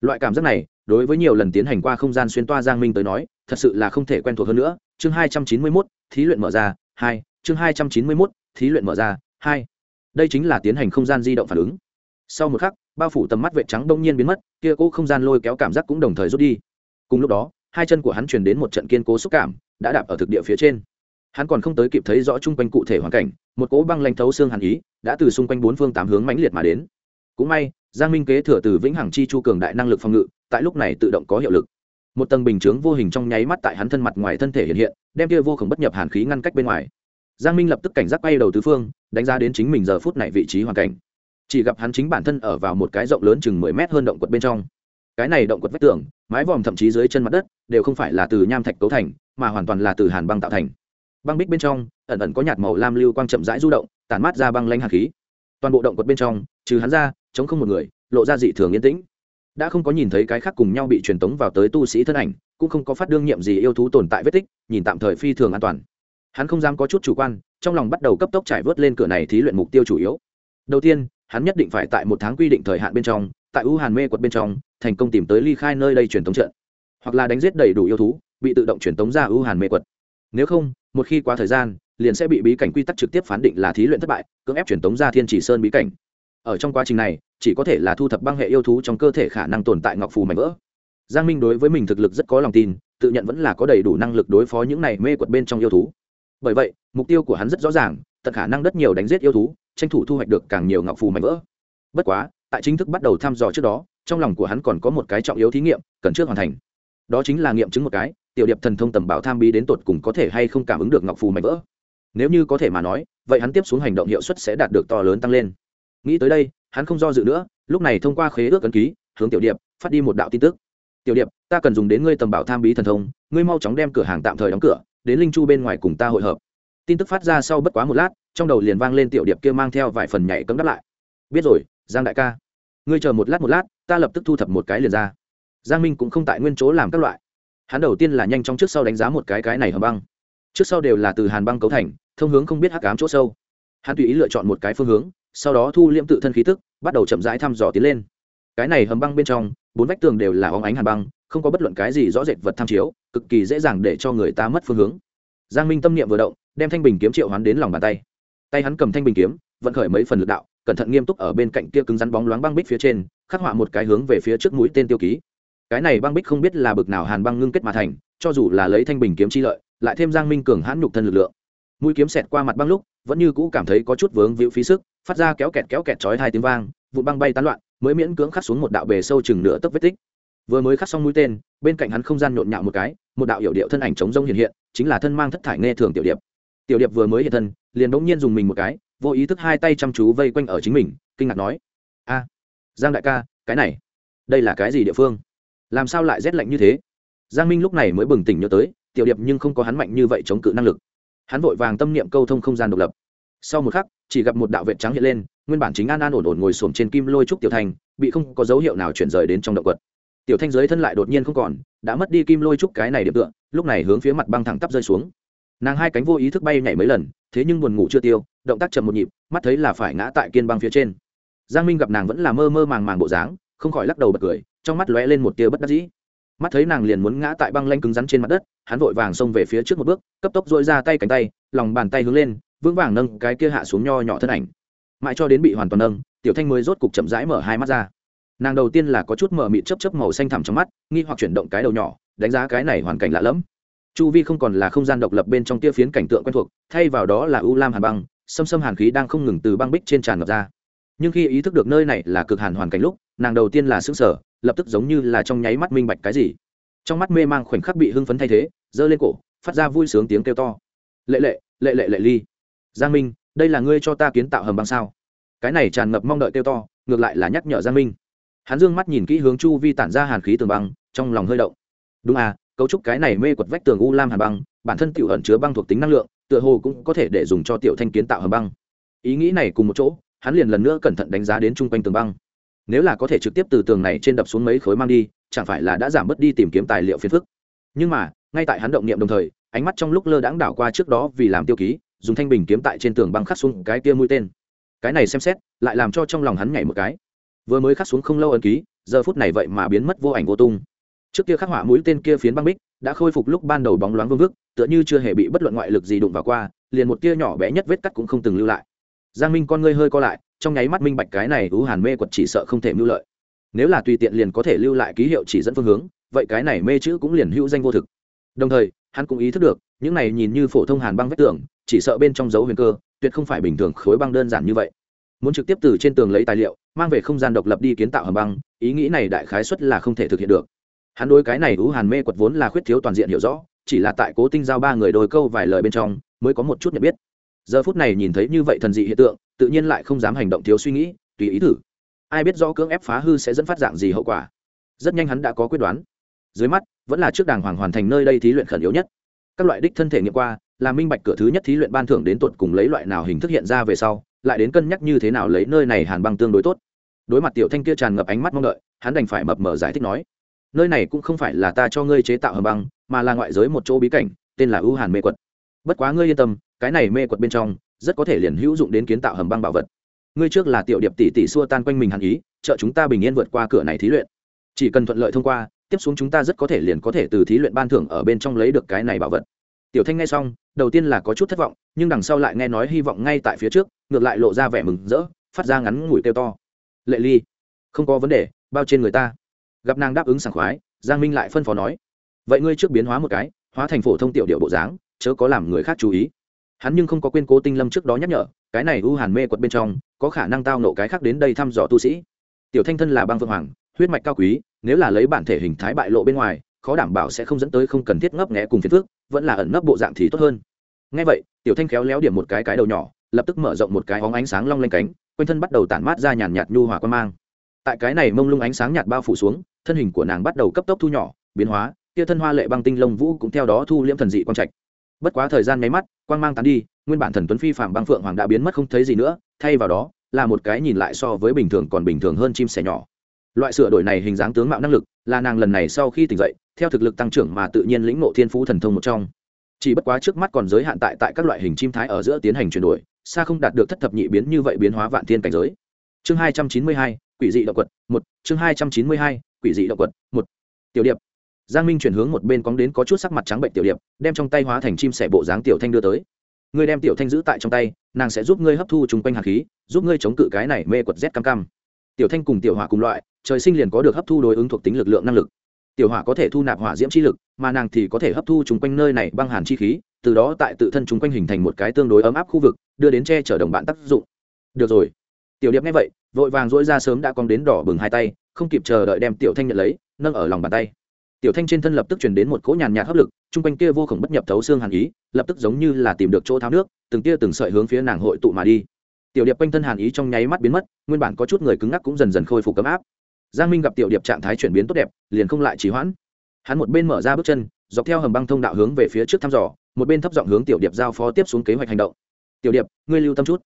Loại cảm giác này, đối với nhiều lần tiến hành qua không gian xuyên toa giang minh tới nói thật sự là không thể quen thuộc hơn nữa. Chương hai trăm chín mươi mốt, thí luyện mở ra, hai. Chương hai trăm chín mươi mốt, thí luyện mở ra, hai. Đây chính là tiến hành không gian di động phản ứng. Sau một khắc, bao phủ tầm mắt vệ trắng đông nhiên biến mất, kia cỗ không gian lôi kéo cảm giác cũng đồng thời rút đi. Cùng lúc đó, hai chân của hắn truyền đến một trận kiên cố xúc cảm, đã đạp ở thực địa phía trên. Hắn còn không tới kịp thấy rõ chung quanh cụ thể hoàn cảnh, một cỗ băng lanh thấu xương hàn ý đã từ xung quanh bốn phương tám hướng mãnh liệt mà đến. Cũng may, giang minh kế thừa từ vĩnh hằng chi chu cường đại năng lực phòng ngự, tại lúc này tự động có hiệu lực một tầng bình chướng vô hình trong nháy mắt tại hắn thân mặt ngoài thân thể hiện hiện, đem kia vô khổng bất nhập hàn khí ngăn cách bên ngoài. Giang minh lập tức cảnh giác bay đầu tứ phương, đánh giá đến chính mình giờ phút này vị trí hoàn cảnh. Chỉ gặp hắn chính bản thân ở vào một cái rộng lớn chừng mười mét hơn động quật bên trong. Cái này động quật vách tường, mái vòm thậm chí dưới chân mặt đất, đều không phải là từ nham thạch cấu thành, mà hoàn toàn là từ hàn băng tạo thành. Băng bích bên trong, ẩn ẩn có nhạt màu lam lưu quang chậm rãi du động, tản mát ra băng lanh hạt khí. Toàn bộ động quật bên trong, trừ hắn ra chống không một người, lộ ra dị thường yên tĩnh đã không có nhìn thấy cái khác cùng nhau bị truyền tống vào tới tu sĩ thân ảnh, cũng không có phát đương nhiệm gì yêu thú tồn tại vết tích, nhìn tạm thời phi thường an toàn. Hắn không dám có chút chủ quan, trong lòng bắt đầu cấp tốc trải vớt lên cửa này thí luyện mục tiêu chủ yếu. Đầu tiên, hắn nhất định phải tại một tháng quy định thời hạn bên trong, tại u hàn mê quật bên trong, thành công tìm tới ly khai nơi đây truyền tống trận. Hoặc là đánh giết đầy đủ yêu thú, bị tự động truyền tống ra u hàn mê quật nếu không, một khi quá thời gian, liền sẽ bị bí cảnh quy tắc trực tiếp phán định là thí luyện thất bại, cưỡng ép truyền tống ra thiên chỉ sơn bí cảnh ở trong quá trình này, chỉ có thể là thu thập băng hệ yêu thú trong cơ thể khả năng tồn tại ngọc phù mảnh vỡ. Giang minh đối với mình thực lực rất có lòng tin, tự nhận vẫn là có đầy đủ năng lực đối phó những này mê quật bên trong yêu thú. Bởi vậy, mục tiêu của hắn rất rõ ràng, tận khả năng rất nhiều đánh giết yêu thú, tranh thủ thu hoạch được càng nhiều ngọc phù mảnh vỡ. Bất quá, tại chính thức bắt đầu thăm dò trước đó, trong lòng của hắn còn có một cái trọng yếu thí nghiệm, cần trước hoàn thành. Đó chính là nghiệm chứng một cái, tiểu điệp thần thông tầm bảo tham bí đến tột cùng có thể hay không cảm ứng được ngọc phù mảnh vỡ. Nếu như có thể mà nói, vậy hắn tiếp xuống hành động hiệu suất sẽ đạt được to lớn tăng lên nghĩ tới đây, hắn không do dự nữa, lúc này thông qua khế ước ấn ký, hướng tiểu điệp phát đi một đạo tin tức. Tiểu điệp, ta cần dùng đến ngươi tầm bảo tham bí thần thông, ngươi mau chóng đem cửa hàng tạm thời đóng cửa, đến linh chu bên ngoài cùng ta hội hợp. Tin tức phát ra sau bất quá một lát, trong đầu liền vang lên tiểu điệp kia mang theo vài phần nhảy cấm đáp lại. Biết rồi, giang đại ca. Ngươi chờ một lát một lát, ta lập tức thu thập một cái liền ra. Giang minh cũng không tại nguyên chỗ làm các loại. Hắn đầu tiên là nhanh chóng trước sau đánh giá một cái cái này hầm băng. Trước sau đều là từ hàn băng cấu thành, thông hướng không biết hắc ám chỗ sâu. Hắn tùy ý lựa chọn một cái phương hướng sau đó thu liễm tự thân khí tức, bắt đầu chậm rãi thăm dò tiến lên. Cái này hầm băng bên trong, bốn vách tường đều là óng ánh hàn băng, không có bất luận cái gì rõ rệt vật tham chiếu, cực kỳ dễ dàng để cho người ta mất phương hướng. Giang minh tâm niệm vừa động, đem thanh bình kiếm triệu hoán đến lòng bàn tay. Tay hắn cầm thanh bình kiếm, vận khởi mấy phần lực đạo, cẩn thận nghiêm túc ở bên cạnh kia cứng rắn bóng loáng băng bích phía trên, khắc họa một cái hướng về phía trước mũi tên tiêu ký. Cái này băng bích không biết là bực nào hàn băng ngưng kết mà thành, cho dù là lấy thanh bình kiếm chi lợi, lại thêm giang minh cường hãn nhục thân lực lượng. Mũi kiếm xẹt qua mặt băng lúc, vẫn như cũ cảm thấy có chút vướng víu phí sức phát ra kéo kẹt kéo kẹt chói hai tiếng vang vụ băng bay tán loạn, mới miễn cưỡng khắc xuống một đạo bề sâu chừng nửa tấc vết tích. Vừa mới khắc xong mũi tên, bên cạnh hắn không gian nhộn nhạo một cái, một đạo hiệu điệu thân ảnh chống rông hiện hiện, chính là thân mang thất thải nghe thường tiểu điệp. Tiểu điệp vừa mới hiện thân, liền đ nhiên dùng mình một cái, vô ý thức hai tay chăm chú vây quanh ở chính mình, kinh ngạc nói, a, giang đại ca, cái này, đây là cái gì địa phương? Làm sao lại rét lạnh như thế? Giang minh lúc này mới bừng tỉnh nhớ tới, tiểu điệp nhưng không có hắn mạnh như vậy chống cự năng lực. Hắn vội vàng tâm niệm câu thông không gian độc lập sau một khắc, chỉ gặp một đạo vệ trắng hiện lên, nguyên bản chính an an ổn ổn ngồi xổm trên kim lôi trúc tiểu thanh, bị không có dấu hiệu nào chuyển rời đến trong động quật. Tiểu thanh dưới thân lại đột nhiên không còn, đã mất đi kim lôi trúc cái này điểm tựa, lúc này hướng phía mặt băng thẳng tắp rơi xuống. Nàng hai cánh vô ý thức bay nhảy mấy lần, thế nhưng buồn ngủ chưa tiêu, động tác chậm một nhịp, mắt thấy là phải ngã tại kiên băng phía trên. Giang minh gặp nàng vẫn là mơ mơ màng màng bộ dáng, không khỏi lắc đầu bật cười, trong mắt lóe lên một tia bất đắc dĩ. Mắt thấy nàng liền muốn ngã tại băng lanh cứng rắn trên mặt đất, hắn vội vàng xông về phía trước một bước, cấp tốc dội ra tay cánh tay, lòng bàn tay hướng lên vững vàng nâng cái kia hạ xuống nho nhỏ thân ảnh. Mãi cho đến bị hoàn toàn nâng, tiểu thanh mới rốt cục chậm rãi mở hai mắt ra. Nàng đầu tiên là có chút mở mịt chấp chấp màu xanh thẳm trong mắt, nghi hoặc chuyển động cái đầu nhỏ, đánh giá cái này hoàn cảnh lạ lẫm. Chu vi không còn là không gian độc lập bên trong tia phiến cảnh tượng quen thuộc, thay vào đó là u lam hàn băng, xâm xâm hàn khí đang không ngừng từ băng bích trên tràn ngập ra. Nhưng khi ý thức được nơi này là cực hàn hoàn cảnh lúc, nàng đầu tiên là xứng sở lập tức giống như là trong nháy mắt minh bạch cái gì. Trong mắt mê mang khoảnh khắc bị hưng phấn thay thế, giơ lên cổ, phát ra vui sướng tiếng kêu to. Lệ lệ lệ lệ lệ ly giang minh, đây là ngươi cho ta kiến tạo hầm băng sao? Cái này tràn ngập mong đợi kêu to, ngược lại là nhắc nhở giang minh. Hắn dương mắt nhìn kỹ hướng chu vi tản ra hàn khí tường băng, trong lòng hơi động. Đúng à cấu trúc cái này mê quật vách tường u lam hàn băng, bản thân tiểu ẩn chứa băng thuộc tính năng lượng, tựa hồ cũng có thể để dùng cho tiểu thanh kiến tạo hầm băng. Ý nghĩ này cùng một chỗ, hắn liền lần nữa cẩn thận đánh giá đến chung quanh tường băng. Nếu là có thể trực tiếp từ tường này trên đập xuống mấy khối mang đi, chẳng phải là đã giảm bớt đi tìm kiếm tài liệu phiền phức? Nhưng mà, ngay tại hắn động niệm đồng thời, ánh mắt trong lúc lơ đãng đảo qua trước đó vì làm tiêu ký dùng thanh bình kiếm tại trên tường băng khắc xuống cái kia mũi tên. Cái này xem xét, lại làm cho trong lòng hắn nhảy một cái. Vừa mới khắc xuống không lâu ấn ký, giờ phút này vậy mà biến mất vô ảnh vô tung. Trước kia khắc họa mũi tên kia phiến băng bích, đã khôi phục lúc ban đầu bóng loáng vương vức, tựa như chưa hề bị bất luận ngoại lực gì đụng vào qua, liền một tia nhỏ bé nhất vết cắt cũng không từng lưu lại. Giang minh con ngươi hơi co lại, trong nháy mắt minh bạch cái này ú hàn mê quật chỉ sợ không thể mưu lợi. Nếu là tùy tiện liền có thể lưu lại ký hiệu chỉ dẫn phương hướng, vậy cái này mê chữ cũng liền hữu danh vô thực. Đồng thời, hắn cũng ý thức được những này nhìn như phổ thông hàn băng vách tường, chỉ sợ bên trong dấu huyền cơ, tuyệt không phải bình thường khối băng đơn giản như vậy. Muốn trực tiếp từ trên tường lấy tài liệu, mang về không gian độc lập đi kiến tạo hầm băng, ý nghĩ này đại khái xuất là không thể thực hiện được. Hắn đối cái này ú hàn mê quật vốn là khuyết thiếu toàn diện hiểu rõ, chỉ là tại cố tinh giao ba người đôi câu vài lời bên trong, mới có một chút nhận biết. Giờ phút này nhìn thấy như vậy thần dị hiện tượng, tự nhiên lại không dám hành động thiếu suy nghĩ, tùy ý thử. Ai biết rõ cưỡng ép phá hư sẽ dẫn phát dạng gì hậu quả. Rất nhanh hắn đã có quyết đoán. Dưới mắt, vẫn là trước đàng hoàng hoàn thành nơi đây thí luyện khẩn yếu nhất các loại đích thân thể nghiệm qua, là minh bạch cửa thứ nhất thí luyện ban thưởng đến tuột cùng lấy loại nào hình thức hiện ra về sau, lại đến cân nhắc như thế nào lấy nơi này hàn băng tương đối tốt. Đối mặt tiểu thanh kia tràn ngập ánh mắt mong đợi, hắn đành phải mập mờ giải thích nói, nơi này cũng không phải là ta cho ngươi chế tạo hầm băng, mà là ngoại giới một chỗ bí cảnh, tên là ưu hàn mê quật. Bất quá ngươi yên tâm, cái này mê quật bên trong, rất có thể liền hữu dụng đến kiến tạo hầm băng bảo vật. Ngươi trước là tiểu điệp tỷ tỷ xua tan quanh mình hàn ý, trợ chúng ta bình yên vượt qua cửa này thí luyện. Chỉ cần thuận lợi thông qua tiếp xuống chúng ta rất có thể liền có thể từ thí luyện ban thưởng ở bên trong lấy được cái này bảo vật. Tiểu thanh nghe xong, đầu tiên là có chút thất vọng, nhưng đằng sau lại nghe nói hy vọng ngay tại phía trước, ngược lại lộ ra vẻ mừng rỡ, phát ra ngắn ngủi kêu to. Lệ ly, không có vấn đề, bao trên người ta. Gặp nàng đáp ứng sảng khoái, giang minh lại phân phó nói, vậy ngươi trước biến hóa một cái, hóa thành phổ thông tiểu điệu bộ dáng, chớ có làm người khác chú ý. Hắn nhưng không có quên cố tinh lâm trước đó nhắc nhở, cái này u hàn mê quật bên trong, có khả năng tao nộ cái khác đến đây thăm dò tu sĩ. Tiểu thanh thân là băng phượng hoàng, huyết mạch cao quý nếu là lấy bản thể hình thái bại lộ bên ngoài, khó đảm bảo sẽ không dẫn tới không cần thiết ngấp nghẽ cùng phiền phước vẫn là ẩn nấp bộ dạng thì tốt hơn. Ngay vậy, tiểu thanh khéo léo điểm một cái cái đầu nhỏ, lập tức mở rộng một cái hóng ánh sáng long lanh cánh, quanh thân bắt đầu tản mát ra nhàn nhạt nhu hòa quan mang. Tại cái này mông lung ánh sáng nhạt bao phủ xuống, thân hình của nàng bắt đầu cấp tốc thu nhỏ, biến hóa, kia thân hoa lệ băng tinh lông vũ cũng theo đó thu liễm thần dị quang trạch. Bất quá thời gian nháy mắt, quang mang tán đi, nguyên bản thần tuấn phi phạm băng phượng hoàng đã biến mất không thấy gì nữa, thay vào đó, là một cái nhìn lại so với bình thường còn bình thường hơn chim sẻ nhỏ loại sửa đổi này hình dáng tướng mạo năng lực, là nàng lần này sau khi tỉnh dậy, theo thực lực tăng trưởng mà tự nhiên lĩnh ngộ thiên phú thần thông một trong. Chỉ bất quá trước mắt còn giới hạn tại tại các loại hình chim thái ở giữa tiến hành chuyển đổi, xa không đạt được thất thập nhị biến như vậy biến hóa vạn thiên cảnh giới. Chương hai trăm chín mươi hai, quỷ dị động quật, một. Chương hai trăm chín mươi hai, quỷ dị động quật, một. Tiểu điệp. Giang minh chuyển hướng một bên cóng đến có chút sắc mặt trắng bệnh tiểu điệp, đem trong tay hóa thành chim sẻ bộ dáng tiểu thanh đưa tới. Ngươi đem tiểu thanh giữ tại trong tay, nàng sẽ giúp ngươi hấp thu chung quanh hạt khí, giúp ngươi chống cự cái này mê quật rét cam cam tiểu thanh cùng tiểu hỏa cùng loại, trời sinh liền có được hấp thu đối ứng thuộc tính lực lượng năng lực. Tiểu hỏa có thể thu nạp hỏa diễm chi lực, mà nàng thì có thể hấp thu chung quanh nơi này băng hàn chi khí, từ đó tại tự thân chung quanh hình thành một cái tương đối ấm áp khu vực, đưa đến che chở đồng bạn tác dụng. Được rồi. Tiểu điệp nghe vậy, vội vàng dỗi ra sớm đã cong đến đỏ bừng hai tay, không kịp chờ đợi đem tiểu thanh nhận lấy, nâng ở lòng bàn tay. Tiểu thanh trên thân lập tức truyền đến một cỗ nhàn nhạt hấp lực, chung quanh kia vô khổng bất nhập thấu xương hàn ý, lập tức giống như là tìm được chỗ tháo nước, từng tia từng sợi hướng phía nàng hội tụ mà đi tiểu điệp quanh thân hàn ý trong nháy mắt biến mất, nguyên bản có chút người cứng ngắc cũng dần dần khôi phục cấm áp. Giang minh gặp tiểu điệp trạng thái chuyển biến tốt đẹp, liền không lại trì hoãn. Hắn một bên mở ra bước chân, dọc theo hầm băng thông đạo hướng về phía trước thăm dò, một bên thấp giọng hướng tiểu điệp giao phó tiếp xuống kế hoạch hành động. Tiểu điệp, ngươi lưu tâm chút.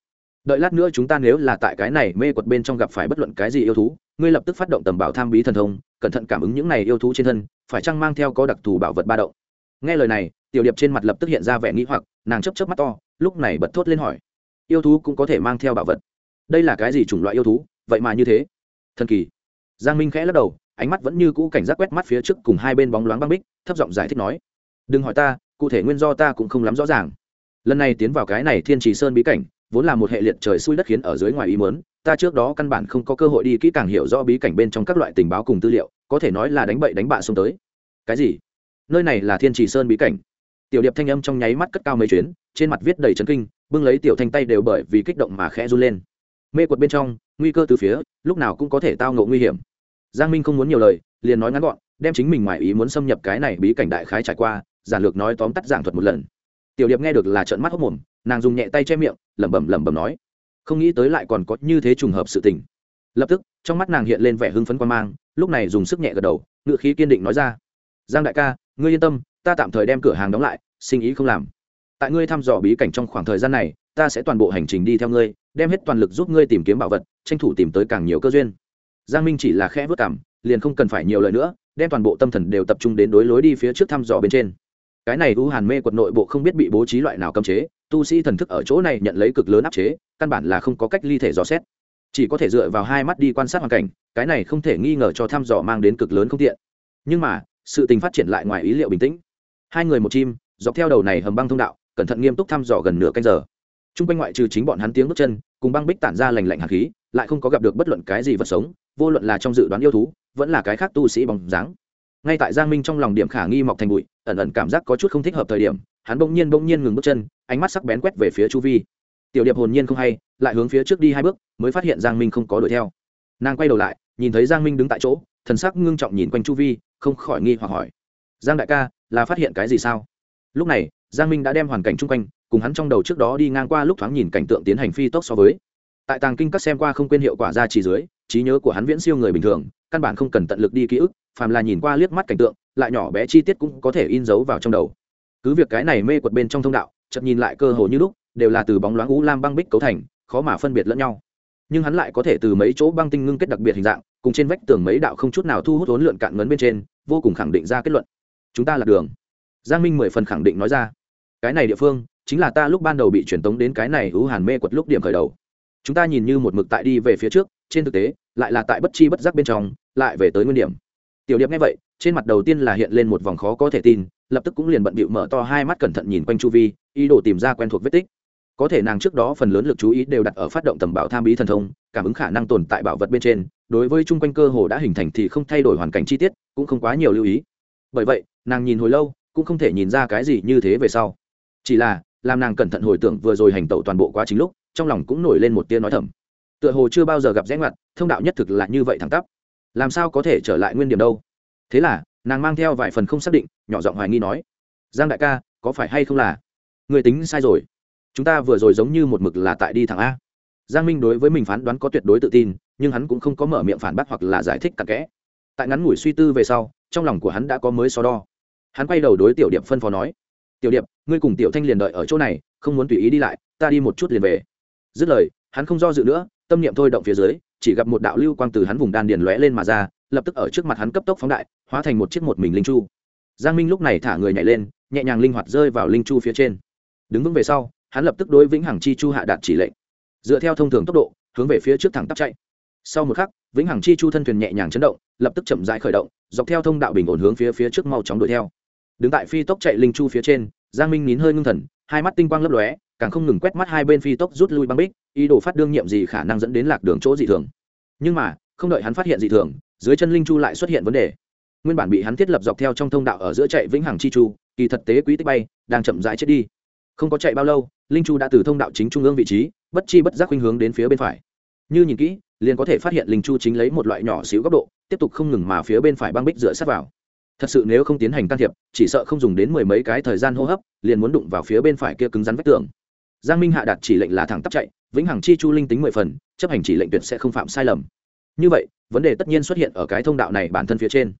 Đợi lát nữa chúng ta nếu là tại cái này mê quật bên trong gặp phải bất luận cái gì yêu thú, ngươi lập tức phát động tầm bảo tham bí thần thông, cẩn thận cảm ứng những này yêu thú trên thân, phải chăng mang theo có đặc thù bảo vật ba động? Nghe lời này, tiểu điệp trên mặt lập tức hiện ra vẻ nghĩ hoặc, nàng chấp chấp mắt to, lúc này bật thốt lên hỏi yêu thú cũng có thể mang theo bảo vật. Đây là cái gì chủng loại yêu thú? Vậy mà như thế. Thần kỳ. Giang minh khẽ lắc đầu, ánh mắt vẫn như cũ cảnh giác quét mắt phía trước cùng hai bên bóng loáng băng bích, thấp giọng giải thích nói, đừng hỏi ta, cụ thể nguyên do ta cũng không lắm rõ ràng. Lần này tiến vào cái này thiên trì sơn bí cảnh, vốn là một hệ liệt trời xui đất khiến ở dưới ngoài ý mớn ta trước đó căn bản không có cơ hội đi kỹ càng hiểu rõ bí cảnh bên trong các loại tình báo cùng tư liệu, có thể nói là đánh bậy đánh bạ xông tới. Cái gì? Nơi này là thiên trì sơn bí cảnh? Tiểu điệp thanh âm trong nháy mắt cất cao mấy chuyến, trên mặt viết đầy trấn kinh bưng lấy tiểu thanh tay đều bởi vì kích động mà khẽ run lên. Mê quật bên trong, nguy cơ từ phía, lúc nào cũng có thể tao ngộ nguy hiểm. Giang minh không muốn nhiều lời, liền nói ngắn gọn, đem chính mình ngoài ý muốn xâm nhập cái này bí cảnh đại khái trải qua, giản lược nói tóm tắt giảng thuật một lần. Tiểu điệp nghe được là trận mắt hốc mồm, nàng dùng nhẹ tay che miệng, lẩm bẩm lẩm bẩm nói, không nghĩ tới lại còn có như thế trùng hợp sự tình. Lập tức, trong mắt nàng hiện lên vẻ hưng phấn quan mang, lúc này dùng sức nhẹ gật đầu ngự khí kiên định nói ra, giang đại ca, ngươi yên tâm, ta tạm thời đem cửa hàng đóng lại, sinh ý không làm tại ngươi thăm dò bí cảnh trong khoảng thời gian này, ta sẽ toàn bộ hành trình đi theo ngươi, đem hết toàn lực giúp ngươi tìm kiếm bảo vật, tranh thủ tìm tới càng nhiều cơ duyên. Giang minh chỉ là khẽ vất cảm, liền không cần phải nhiều lời nữa, đem toàn bộ tâm thần đều tập trung đến đối lối đi phía trước thăm dò bên trên. Cái này u hàn mê quật nội bộ không biết bị bố trí loại nào cấm chế, tu sĩ thần thức ở chỗ này nhận lấy cực lớn áp chế, căn bản là không có cách ly thể dò xét. Chỉ có thể dựa vào hai mắt đi quan sát hoàn cảnh, cái này không thể nghi ngờ cho thăm dò mang đến cực lớn không tiện. Nhưng mà, sự tình phát triển lại ngoài ý liệu bình tĩnh. Hai người một chim, dọc theo đầu này hầm băng thông đạo cẩn thận nghiêm túc thăm dò gần nửa canh giờ. T r u n g quanh ngoại trừ chính bọn hắn tiếng bước chân, cùng băng bích tản ra lành lạnh hạt khí, lại không có gặp được bất luận cái gì vật sống, vô luận là trong dự đoán yêu thú, vẫn là cái khác tu sĩ bóng dáng. Ngay tại giang minh trong lòng điểm khả nghi mọc thành bụi, ẩn ẩn cảm giác có chút không thích hợp thời điểm, hắn bỗng nhiên bỗng nhiên ngừng bước chân, ánh mắt sắc bén quét về phía chu vi. Tiểu điệp hồn nhiên không hay, lại hướng phía trước đi hai bước, mới phát hiện giang minh không có đuổi theo. Nàng quay đầu lại, nhìn thấy giang minh đứng tại chỗ, thần sắc ngưng trọng nhìn quanh chu vi, không khỏi nghi hoặc hỏi. Giang đại ca, là phát hiện cái gì sao? Lúc này, giang minh đã đem hoàn cảnh chung quanh, cùng hắn trong đầu trước đó đi ngang qua lúc thoáng nhìn cảnh tượng tiến hành phi tốc so với. Tại tàng kinh các xem qua không quên hiệu quả ra chỉ dưới, trí nhớ của hắn viễn siêu người bình thường, căn bản không cần tận lực đi ký ức, phàm là nhìn qua liếc mắt cảnh tượng, lại nhỏ bé chi tiết cũng có thể in dấu vào trong đầu. Cứ việc cái này mê quật bên trong thông đạo chậm nhìn lại cơ hồ như lúc, đều là từ bóng loáng ú lam băng bích cấu thành, khó mà phân biệt lẫn nhau. Nhưng hắn lại có thể từ mấy chỗ băng tinh ngưng kết đặc biệt hình dạng, cùng trên vách tường mấy đạo không chút nào thu hút vốn lượn cạn ngấn bên trên, vô cùng khẳng định ra kết luận. Chúng ta là đường giang minh mười phần khẳng định nói ra. Cái này địa phương chính là ta lúc ban đầu bị truyền tống đến cái này hữu hàn mê quật lúc điểm khởi đầu. Chúng ta nhìn như một mực tại đi về phía trước, trên thực tế, lại là tại bất chi bất giác bên trong, lại về tới nguyên điểm. Tiểu điệp nghe vậy, trên mặt đầu tiên là hiện lên một vòng khó có thể tin, lập tức cũng liền bận bịu mở to hai mắt cẩn thận nhìn quanh chu vi, ý đồ tìm ra quen thuộc vết tích. Có thể nàng trước đó phần lớn lực chú ý đều đặt ở phát động tầm bảo tham bí thần thông, cảm ứng khả năng tồn tại bảo vật bên trên, đối với chung quanh cơ hồ đã hình thành thì không thay đổi hoàn cảnh chi tiết, cũng không quá nhiều lưu ý. Bởi vậy, nàng nhìn hồi lâu cũng không thể nhìn ra cái gì như thế về sau. Chỉ là, làm nàng cẩn thận hồi tưởng vừa rồi hành tẩu toàn bộ quá trình lúc, trong lòng cũng nổi lên một tiếng nói thầm. Tựa hồ chưa bao giờ gặp rẽ ngoặt, thông đạo nhất thực là như vậy thẳng tắp. Làm sao có thể trở lại nguyên điểm đâu? Thế là, nàng mang theo vài phần không xác định, nhỏ giọng hoài nghi nói, giang đại ca, có phải hay không là người tính sai rồi? Chúng ta vừa rồi giống như một mực là tại đi thẳng a. Giang minh đối với mình phán đoán có tuyệt đối tự tin, nhưng hắn cũng không có mở miệng phản bác hoặc là giải thích cặn kẽ. Tại ngắn ngủi suy tư về sau, trong lòng của hắn đã có mới so đo hắn quay đầu đối tiểu điệp phân phó nói, tiểu điệp, ngươi cùng tiểu thanh liền đợi ở chỗ này, không muốn tùy ý đi lại, ta đi một chút liền về. Dứt lời, hắn không do dự nữa, tâm niệm thôi động phía dưới, chỉ gặp một đạo lưu quang từ hắn vùng đan điền lóe lên mà ra, lập tức ở trước mặt hắn cấp tốc phóng đại, hóa thành một chiếc một mình linh chu. Giang minh lúc này thả người nhảy lên, nhẹ nhàng linh hoạt rơi vào linh chu phía trên. Đứng vững về sau, hắn lập tức đối vĩnh hằng chi chu hạ đạt chỉ lệnh. Dựa theo thông thường tốc độ, hướng về phía trước thẳng tắp chạy. Sau một khắc, vĩnh hằng chi chu thân thuyền nhẹ nhàng chấn động, lập tức chậm rãi khởi động, dọc theo thông đạo bình ổn hướng phía phía trước mau chóng đuổi theo đứng tại phi tốc chạy linh chu phía trên, giang minh nín hơi ngưng thần, hai mắt tinh quang lấp lóe, càng không ngừng quét mắt hai bên phi tốc rút lui băng bích, ý đồ phát đương nhiệm gì khả năng dẫn đến lạc đường chỗ dị thường. Nhưng mà, không đợi hắn phát hiện dị thường, dưới chân linh chu lại xuất hiện vấn đề. Nguyên bản bị hắn thiết lập dọc theo trong thông đạo ở giữa chạy vĩnh hằng chi chu, kỳ thật tế quý tích bay, đang chậm rãi chết đi. Không có chạy bao lâu, linh chu đã từ thông đạo chính trung ương vị trí, bất chi bất giác khuynh hướng đến phía bên phải. Như nhìn kỹ, liền có thể phát hiện linh chu chính lấy một loại nhỏ xíu góc độ, tiếp tục không ngừng mà phía bên phải băng bích dựa sát vào thật sự nếu không tiến hành can thiệp, chỉ sợ không dùng đến mười mấy cái thời gian hô hấp, liền muốn đụng vào phía bên phải kia cứng rắn vách tường. Giang minh hạ đạt chỉ lệnh là thẳng tắp chạy, vĩnh hằng chi chu linh tính mười phần, chấp hành chỉ lệnh tuyệt sẽ không phạm sai lầm. Như vậy, vấn đề tất nhiên xuất hiện ở cái thông đạo này bản thân phía trên.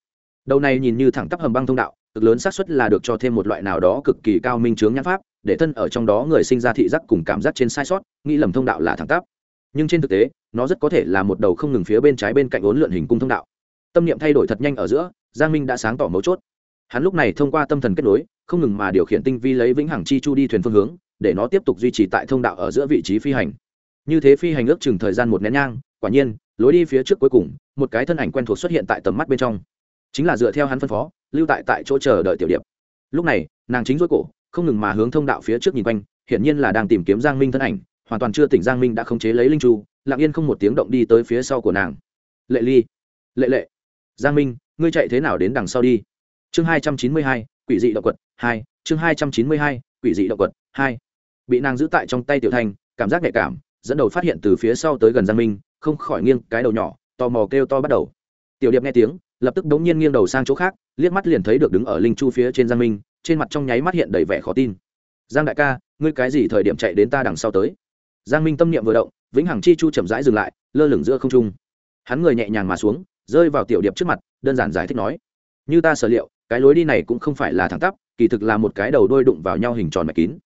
Đầu này nhìn như thẳng tắp hầm băng thông đạo, cực lớn xác suất là được cho thêm một loại nào đó cực kỳ cao minh chướng nhãn pháp, để thân ở trong đó người sinh ra thị giác cùng cảm giác trên sai sót, nghĩ lầm thông đạo là thẳng tắp. Nhưng trên thực tế, nó rất có thể là một đầu không ngừng phía bên trái bên cạnh ốn lượn hình cung thông đạo tâm niệm thay đổi thật nhanh ở giữa, giang minh đã sáng tỏ mấu chốt. Hắn lúc này thông qua tâm thần kết nối, không ngừng mà điều khiển tinh vi lấy vĩnh hằng chi chu đi thuyền phương hướng, để nó tiếp tục duy trì tại thông đạo ở giữa vị trí phi hành. Như thế phi hành ước chừng thời gian một nén nhang, quả nhiên, lối đi phía trước cuối cùng, một cái thân ảnh quen thuộc xuất hiện tại tầm mắt bên trong. Chính là dựa theo hắn phân phó, lưu tại tại chỗ chờ đợi tiểu điệp. Lúc này, nàng chính rối cổ, không ngừng mà hướng thông đạo phía trước nhìn quanh, hiển nhiên là đang tìm kiếm giang minh thân ảnh, hoàn toàn chưa tỉnh giang minh đã khống chế lấy linh chu, lặng yên không một tiếng động đi tới phía sau của nàng. Lệ ly, lệ lệ giang minh, ngươi chạy thế nào đến đằng sau đi? Chương hai trăm chín mươi hai, quỷ dị động quật hai, chương hai trăm chín mươi hai, quỷ dị động quật hai. Bị nàng giữ tại trong tay tiểu thanh cảm giác nhạy cảm, dẫn đầu phát hiện từ phía sau tới gần giang minh, không khỏi nghiêng cái đầu nhỏ, tò mò kêu to bắt đầu. Tiểu điệp nghe tiếng, lập tức đống nhiên nghiêng đầu sang chỗ khác, liếc mắt liền thấy được đứng ở linh chu phía trên giang minh, trên mặt trong nháy mắt hiện đầy vẻ khó tin. Giang đại ca, ngươi cái gì thời điểm chạy đến ta đằng sau tới? Giang minh tâm niệm vừa động, vĩnh hằng chi chu chậm rãi dừng lại, lơ lửng giữa không trung. Hắn người nhẹ nhàng mà xuống rơi vào tiểu điệp trước mặt, đơn giản giải thích nói, như ta sở liệu, cái lối đi này cũng không phải là thẳng tắp, kỳ thực là một cái đầu đôi đụng vào nhau hình tròn mạch kín.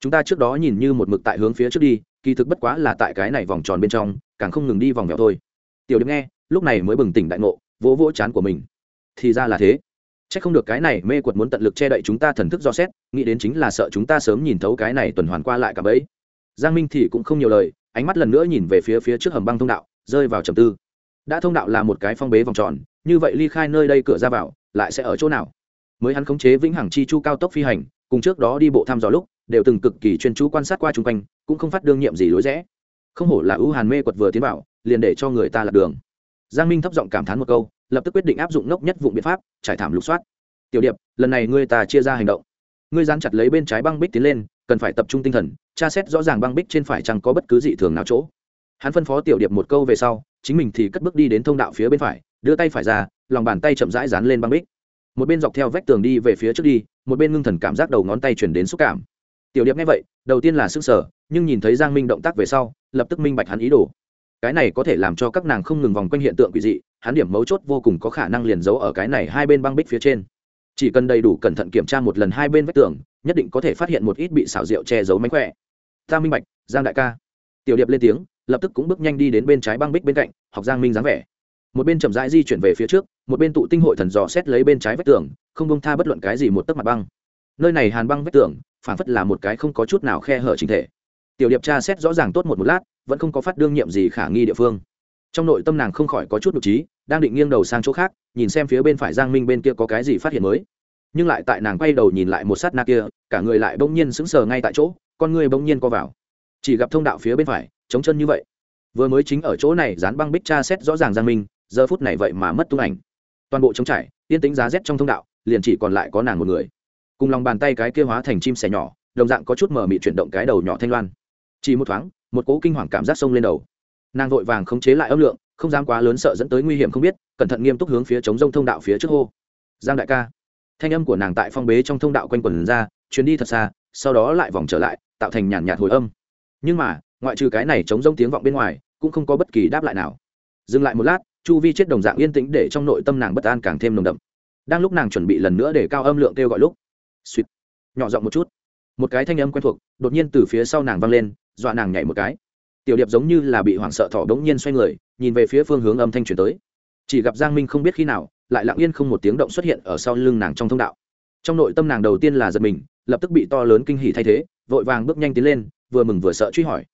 Chúng ta trước đó nhìn như một mực tại hướng phía trước đi, kỳ thực bất quá là tại cái này vòng tròn bên trong, càng không ngừng đi vòng mèo thôi. Tiểu điệp nghe, lúc này mới bừng tỉnh đại ngộ, vỗ vỗ chán của mình. Thì ra là thế. C h ắ c không được cái này mê quật muốn tận lực che đậy chúng ta thần thức do xét, nghĩ đến chính là sợ chúng ta sớm nhìn thấu cái này tuần hoàn qua lại cả bấy. Giang minh thì cũng không nhiều lời, ánh mắt lần nữa nhìn về phía phía trước hầm băng thông đạo, rơi vào trầm tư đã thông đạo là một cái phong bế vòng tròn, như vậy ly khai nơi đây cửa ra vào, lại sẽ ở chỗ nào? Mới hắn khống chế vĩnh hằng chi chu cao tốc phi hành, cùng trước đó đi bộ thăm dò lúc, đều từng cực kỳ chuyên chú quan sát qua chung quanh, cũng không phát đương nhiệm gì lối rẽ. Không hổ là ưu hàn mê quật vừa tiến vào, liền để cho người ta lạc đường. Giang minh thấp giọng cảm thán một câu, lập tức quyết định áp dụng ngốc nhất vụ biện pháp, trải thảm lục soát. Tiểu điệp, lần này ngươi ta chia ra hành động. Ngươi dán chặt lấy bên trái băng bích tiến lên, cần phải tập trung tinh thần, tra xét rõ ràng băng bích trên phải chẳng có bất cứ dị thường nào chỗ. Hắn phân phó tiểu điệp một câu về sau chính mình thì cất bước đi đến thông đạo phía bên phải, đưa tay phải ra, lòng bàn tay chậm rãi dán lên băng bích. Một bên dọc theo vách tường đi về phía trước đi, một bên ngưng thần cảm giác đầu ngón tay chuyển đến xúc cảm. Tiểu điệp nghe vậy, đầu tiên là sức sở nhưng nhìn thấy giang minh động tác về sau, lập tức minh bạch hắn ý đồ. Cái này có thể làm cho các nàng không ngừng vòng quanh hiện tượng quỷ dị, hắn điểm mấu chốt vô cùng có khả năng liền giấu ở cái này hai bên băng bích phía trên. Chỉ cần đầy đủ cẩn thận kiểm tra một lần hai bên vách tường, nhất định có thể phát hiện một ít bị xảo diệu che giấu mánh khỏe. Ta minh bạch, giang đại ca. Tiểu điệp lên tiếng lập tức cũng bước nhanh đi đến bên trái băng bích bên cạnh, học giang minh dáng vẻ. Một bên chậm rãi di chuyển về phía trước, một bên tụ tinh hội thần dò xét lấy bên trái vách tường, không bông tha bất luận cái gì một tấc mặt băng. Nơi này hàn băng vách tường phản phất là một cái không có chút nào khe hở chính thể. Tiểu điệp tra xét rõ ràng tốt một một lát, vẫn không có phát đương nhiệm gì khả nghi địa phương. Trong nội tâm nàng không khỏi có chút nhục trí, đang định nghiêng đầu sang chỗ khác, nhìn xem phía bên phải giang minh bên kia có cái gì phát hiện mới. Nhưng lại tại nàng quay đầu nhìn lại một sát na kia, cả người lại bỗng nhiên sững sờ ngay tại chỗ, con người bỗng nhiên co vào. Chỉ gặp thông đạo phía bên phải chống chân như vậy. Vừa mới chính ở chỗ này, dán băng bích tra xét rõ ràng giang minh, giờ phút này vậy mà mất tung ảnh. Toàn bộ trống trải, yên tính giá rét trong thông đạo, liền chỉ còn lại có nàng một người. Cùng lòng bàn tay cái kia hóa thành chim sẻ nhỏ, đồng dạng có chút mờ mị chuyển động cái đầu nhỏ thanh loan. Chỉ một thoáng, một cỗ kinh hoàng cảm giác sông lên đầu. Nàng vội vàng khống chế lại âm lượng, không dám quá lớn sợ dẫn tới nguy hiểm không biết, cẩn thận nghiêm túc hướng phía chống rông thông đạo phía trước hô. Giang đại ca. Thanh âm của nàng tại phong bế trong thông đạo quanh quần ra chuyến đi thật xa, sau đó lại vòng trở lại, tạo thành nhàn nhạt hồi âm. Nhưng mà ngoại trừ cái này chống rông tiếng vọng bên ngoài, cũng không có bất kỳ đáp lại nào. Dừng lại một lát, chu vi chết đồng dạng yên tĩnh để trong nội tâm nàng bất an càng thêm nồng đậm. Đang lúc nàng chuẩn bị lần nữa để cao âm lượng kêu gọi lúc, suýt, nhỏ giọng một chút. Một cái thanh âm quen thuộc, đột nhiên từ phía sau nàng vang lên, dọa nàng nhảy một cái. Tiểu điệp giống như là bị hoảng sợ thỏ đống nhiên xoay người, nhìn về phía phương hướng âm thanh chuyển tới. Chỉ gặp giang minh không biết khi nào, lại lặng yên không một tiếng động xuất hiện ở sau lưng nàng trong thông đạo. Trong nội tâm nàng đầu tiên là giật mình, lập tức bị to lớn kinh hỉ thay thế, vội vàng bước nhanh tiến lên, vừa mừng vừa sợ truy hỏi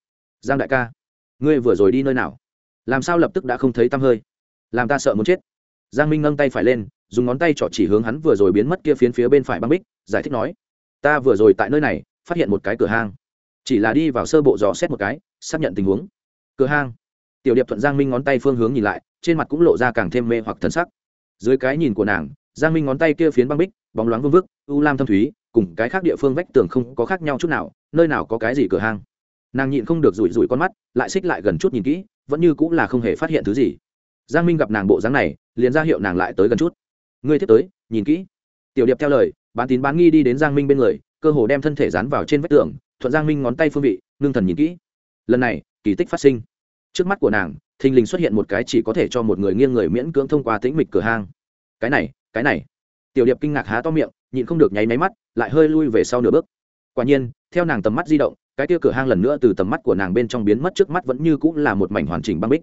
giang đại ca, ngươi vừa rồi đi nơi nào? Làm sao lập tức đã không thấy tăm hơi? Làm ta sợ muốn chết. Giang minh nâng tay phải lên, dùng ngón tay trỏ chỉ hướng hắn vừa rồi biến mất kia phiến phía bên phải băng bích, giải thích nói, ta vừa rồi tại nơi này, phát hiện một cái cửa hang. Chỉ là đi vào sơ bộ dò xét một cái, xác nhận tình huống. Cửa hang. Tiểu điệp thuận giang minh ngón tay phương hướng nhìn lại, trên mặt cũng lộ ra càng thêm mê hoặc thần sắc. Dưới cái nhìn của nàng, giang minh ngón tay kia phiến băng bích, bóng loáng vương vức, u lam thâm thúy, cùng cái khác địa phương vách tường không có khác nhau chút nào, nơi nào có cái gì cửa hang nàng nhịn không được rủi rủi con mắt, lại xích lại gần chút nhìn kỹ, vẫn như cũng là không hề phát hiện thứ gì. Giang minh gặp nàng bộ dáng này, liền ra hiệu nàng lại tới gần chút. Ngươi tiếp tới, nhìn kỹ. Tiểu điệp theo lời, bán tín bán nghi đi đến giang minh bên người, cơ hồ đem thân thể dán vào trên vách tường, thuận giang minh ngón tay phương vị, ngưng thần nhìn kỹ. Lần này, kỳ tích phát sinh. Trước mắt của nàng, thình lình xuất hiện một cái chỉ có thể cho một người nghiêng người miễn cưỡng thông qua tĩnh mịch cửa hang. Cái này cái này. Tiểu điệp kinh ngạc há to miệng, nhịn không được nháy máy mắt, lại hơi lui về sau nửa bước. Quả nhiên, theo nàng tầm mắt di động cái tia cửa hang lần nữa từ tầm mắt của nàng bên trong biến mất trước mắt vẫn như cũng là một mảnh hoàn chỉnh băng bích.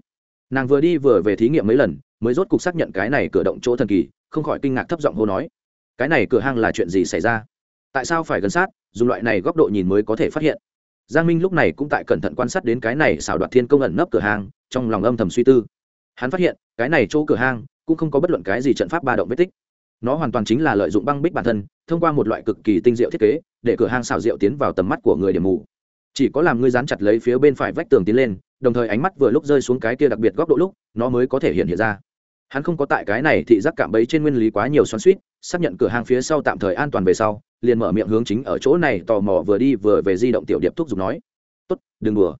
Nàng vừa đi vừa về thí nghiệm mấy lần, mới rốt cục xác nhận cái này cửa động chỗ thần kỳ, không khỏi kinh ngạc thấp giọng hô nói, cái này cửa hang là chuyện gì xảy ra? Tại sao phải gần sát, dùng loại này góc độ nhìn mới có thể phát hiện? Giang minh lúc này cũng tại cẩn thận quan sát đến cái này xảo đoạt thiên công ẩn nấp cửa hang, trong lòng âm thầm suy tư. Hắn phát hiện, cái này chỗ cửa hang cũng không có bất luận cái gì trận pháp ba động vết tích. Nó hoàn toàn chính là lợi dụng băng bích bản thân, thông qua một loại cực kỳ tinh diệu thiết kế, để cửa hang xảo diệu tiến vào tầm mắt của người điểm mù chỉ có làm ngươi dán chặt lấy phía bên phải vách tường tiến lên, đồng thời ánh mắt vừa lúc rơi xuống cái kia đặc biệt góc độ lúc, nó mới có thể hiện hiện ra. Hắn không có tại cái này thị giác cảm bấy trên nguyên lý quá nhiều xoắn suýt xác nhận cửa hàng phía sau tạm thời an toàn về sau, liền mở miệng hướng chính ở chỗ này tò mò vừa đi vừa về di động tiểu điệp thúc giục nói, tốt, đừng đùa.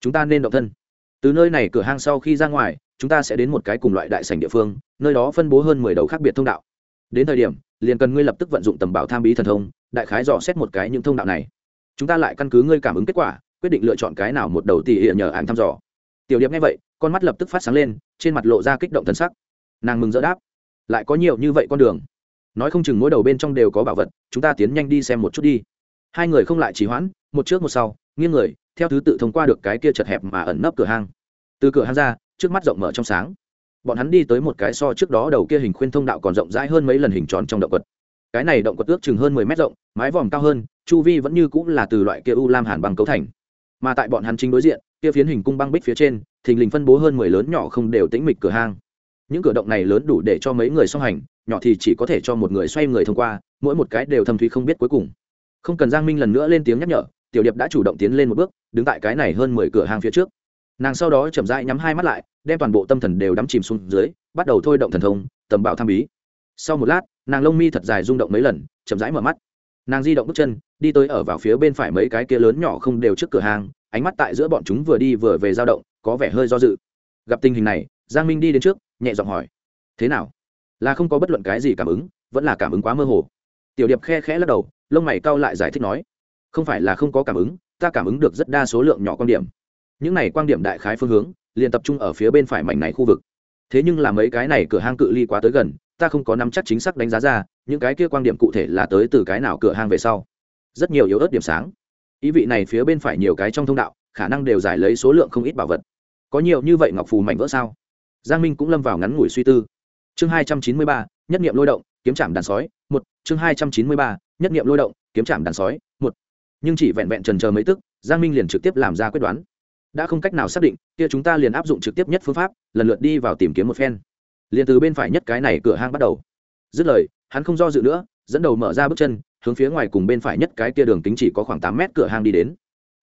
Chúng ta nên động thân. Từ nơi này cửa hàng sau khi ra ngoài, chúng ta sẽ đến một cái cùng loại đại sảnh địa phương, nơi đó phân bố hơn mười đầu khác biệt thông đạo. Đến thời điểm, liền cần ngươi lập tức vận dụng tầm bảo tham bí thần thông, đại khái dò xét một cái những thông đạo này chúng ta lại căn cứ ngươi cảm ứng kết quả, quyết định lựa chọn cái nào một đầu tỉ hiện nhờ ảnh thăm dò. Tiểu điệp nghe vậy, con mắt lập tức phát sáng lên, trên mặt lộ ra kích động thân sắc. Nàng mừng rỡ đáp, lại có nhiều như vậy con đường. Nói không chừng mỗi đầu bên trong đều có bảo vật, chúng ta tiến nhanh đi xem một chút đi. Hai người không lại trì hoãn, một trước một sau, nghiêng người, theo thứ tự thông qua được cái kia chật hẹp mà ẩn nấp cửa hang. Từ cửa hang ra, trước mắt rộng mở trong sáng. Bọn hắn đi tới một cái so trước đó đầu kia hình khuyên thông đạo còn rộng rãi hơn mấy lần hình tròn trong động quật. Cái này động quật ước chừng hơn mười mét rộng, mái vòm cao hơn chu vi vẫn như cũng là từ loại kia u lam hàn bằng cấu thành. Mà tại bọn hắn chính đối diện, kia phiến hình cung băng bích phía trên, thình lình phân bố hơn mười lớn nhỏ không đều tĩnh mịch cửa hang. Những cửa động này lớn đủ để cho mấy người song hành, nhỏ thì chỉ có thể cho một người xoay người thông qua, mỗi một cái đều thâm thúy không biết cuối cùng. Không cần giang minh lần nữa lên tiếng nhắc nhở, tiểu điệp đã chủ động tiến lên một bước, đứng tại cái này hơn mười cửa hàng phía trước. Nàng sau đó chậm rãi nhắm hai mắt lại, đem toàn bộ tâm thần đều đắm chìm xuống dưới, bắt đầu thôi động thần thông, tầm bảo tham bí. Sau một lát, nàng lông mi thật dài rung động mấy lần, chậm rãi mở mắt nàng di động bước chân, đi tới ở vào phía bên phải mấy cái kia lớn nhỏ không đều trước cửa hàng, ánh mắt tại giữa bọn chúng vừa đi vừa về dao động, có vẻ hơi do dự. Gặp tình hình này, giang minh đi đến trước, nhẹ giọng hỏi, thế nào? Là không có bất luận cái gì cảm ứng, vẫn là cảm ứng quá mơ hồ? Tiểu điệp khe khẽ lắc đầu, lông mày cau lại giải thích nói, không phải là không có cảm ứng, ta cảm ứng được rất đa số lượng nhỏ quan điểm. Những này quan điểm đại khái phương hướng, liền tập trung ở phía bên phải mảnh này khu vực. Thế nhưng là mấy cái này cửa hang cự ly quá tới gần, ta không có nắm chắc chính xác đánh giá ra những cái kia quan điểm cụ thể là tới từ cái nào cửa hang về sau. Rất nhiều yếu ớt điểm sáng. Ý vị này phía bên phải nhiều cái trong thông đạo, khả năng đều giải lấy số lượng không ít bảo vật. Có nhiều như vậy ngọc phù mạnh vỡ sao? Giang minh cũng lâm vào ngắn ngủi suy tư. Chương hai trăm chín mươi ba, nhất nghiệm lôi động, kiếm trạm đàn sói, một. Chương hai trăm chín mươi ba, nhất nghiệm lôi động, kiếm trạm đàn sói, một. Nhưng chỉ vẹn vẹn trần chờ mấy tức, giang minh liền trực tiếp làm ra quyết đoán. Đã không cách nào xác định, kia chúng ta liền áp dụng trực tiếp nhất phương pháp, lần lượt đi vào tìm kiếm một phen. Liền từ bên phải nhất cái này cửa hang bắt đầu. Dứt lời hắn không do dự nữa, dẫn đầu mở ra bước chân, hướng phía ngoài cùng bên phải nhất cái kia đường kính chỉ có khoảng tám mét cửa hang đi đến.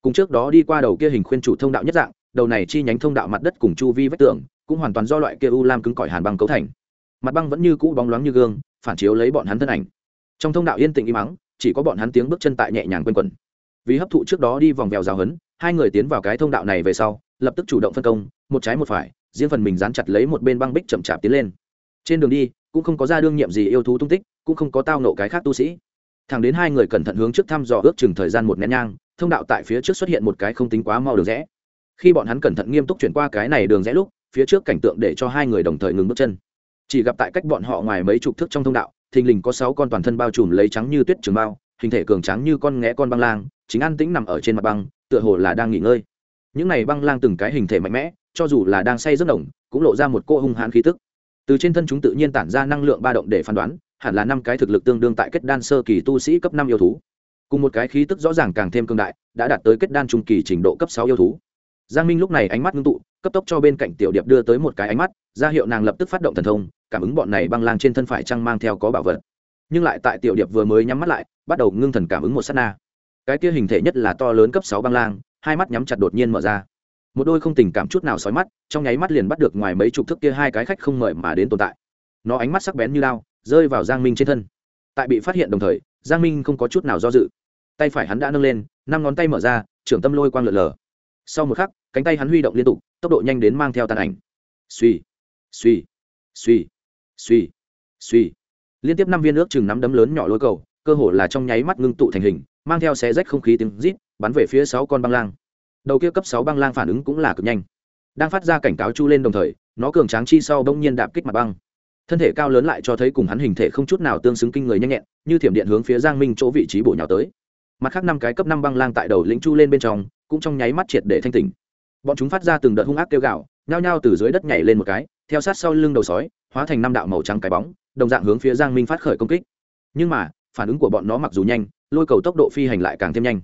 Cùng trước đó đi qua đầu kia hình khuyên chủ thông đạo nhất dạng, đầu này chi nhánh thông đạo mặt đất cùng chu vi vách tường, cũng hoàn toàn do loại kia u lam cứng cỏi hàn băng cấu thành. Mặt băng vẫn như cũ bóng loáng như gương, phản chiếu lấy bọn hắn thân ảnh. Trong thông đạo yên tĩnh im mắng chỉ có bọn hắn tiếng bước chân tại nhẹ nhàng quanh quẩn. Vì hấp thụ trước đó đi vòng vèo rào hấn hai người tiến vào cái thông đạo này về sau, lập tức chủ động phân công, một trái một phải, riêng phần mình dán chặt lấy một bên băng bích chậm chạp tiến lên trên đường đi, cũng không có ra đương nhiệm gì yêu thú tung tích, cũng không có tao nộ cái khác tu sĩ. Thẳng đến hai người cẩn thận hướng trước thăm dò ước chừng thời gian một nén nhang, thông đạo tại phía trước xuất hiện một cái không tính quá mau đường rẽ. Khi bọn hắn cẩn thận nghiêm túc chuyển qua cái này đường rẽ lúc, phía trước cảnh tượng để cho hai người đồng thời ngừng bước chân. Chỉ gặp tại cách bọn họ ngoài mấy chục thước trong thông đạo, thình lình có sáu con toàn thân bao trùm lấy trắng như tuyết trường bao, hình thể cường trắng như con nghé con băng lang, chính an tĩnh nằm ở trên mặt băng, tựa hồ là đang nghỉ ngơi. Những này băng lang từng cái hình thể mạnh mẽ, cho dù là đang say rất đồng cũng lộ ra một cô hung hãn khí tức từ trên thân chúng tự nhiên tản ra năng lượng ba động để phán đoán, hẳn là năm cái thực lực tương đương tại kết đan sơ kỳ tu sĩ cấp năm yêu thú. Cùng một cái khí tức rõ ràng càng thêm cương đại, đã đạt tới kết đan trung kỳ trình độ cấp sáu yêu thú. Giang minh lúc này ánh mắt ngưng tụ, cấp tốc cho bên cạnh tiểu điệp đưa tới một cái ánh mắt, ra hiệu nàng lập tức phát động thần thông, cảm ứng bọn này băng lang trên thân phải trăng mang theo có bảo vật. Nhưng lại tại tiểu điệp vừa mới nhắm mắt lại, bắt đầu ngưng thần cảm ứng một s á t na. Cái kia hình thể nhất là to lớn cấp sáu băng lang, hai mắt nhắm chặt đột nhiên mở ra một đôi không tình cảm chút nào sói mắt, trong nháy mắt liền bắt được ngoài mấy chục thức kia hai cái khách không mời mà đến tồn tại. Nó ánh mắt sắc bén như lao rơi vào giang minh trên thân. Tại bị phát hiện đồng thời, giang minh không có chút nào do dự. Tay phải hắn đã nâng lên, năm ngón tay mở ra, trưởng tâm lôi quang lượn lờ. Sau một khắc, cánh tay hắn huy động liên tục, tốc độ nhanh đến mang theo tàn ảnh. Suy suy suy suy suy liên tiếp năm viên ước chừng nắm đấm lớn nhỏ lôi cầu, cơ hồ là trong nháy mắt ngưng tụ thành hình, mang theo xé rách không khí tiếng rít, bắn về phía sáu con băng lang đầu kia cấp sáu băng lang phản ứng cũng là cực nhanh. Đang phát ra cảnh cáo chu lên đồng thời, nó cường tráng chi sau bỗng nhiên đạp kích mặt băng. Thân thể cao lớn lại cho thấy cùng hắn hình thể không chút nào tương xứng kinh người nhanh nhẹn, như thiểm điện hướng phía giang minh chỗ vị trí bổ nhào tới. Mặt khác năm cái cấp năm băng lang tại đầu lĩnh chu lên bên trong, cũng trong nháy mắt triệt để thanh tỉnh. Bọn chúng phát ra từng đợt hung ác kêu gạo nhao nhao từ dưới đất nhảy lên một cái, theo sát sau lưng đầu sói, hóa thành năm đạo màu trắng cái bóng, đồng dạng hướng phía giang minh phát khởi công kích. Nhưng mà, phản ứng của bọn nó mặc dù nhanh, lôi cầu tốc độ phi hành lại càng thêm nhanh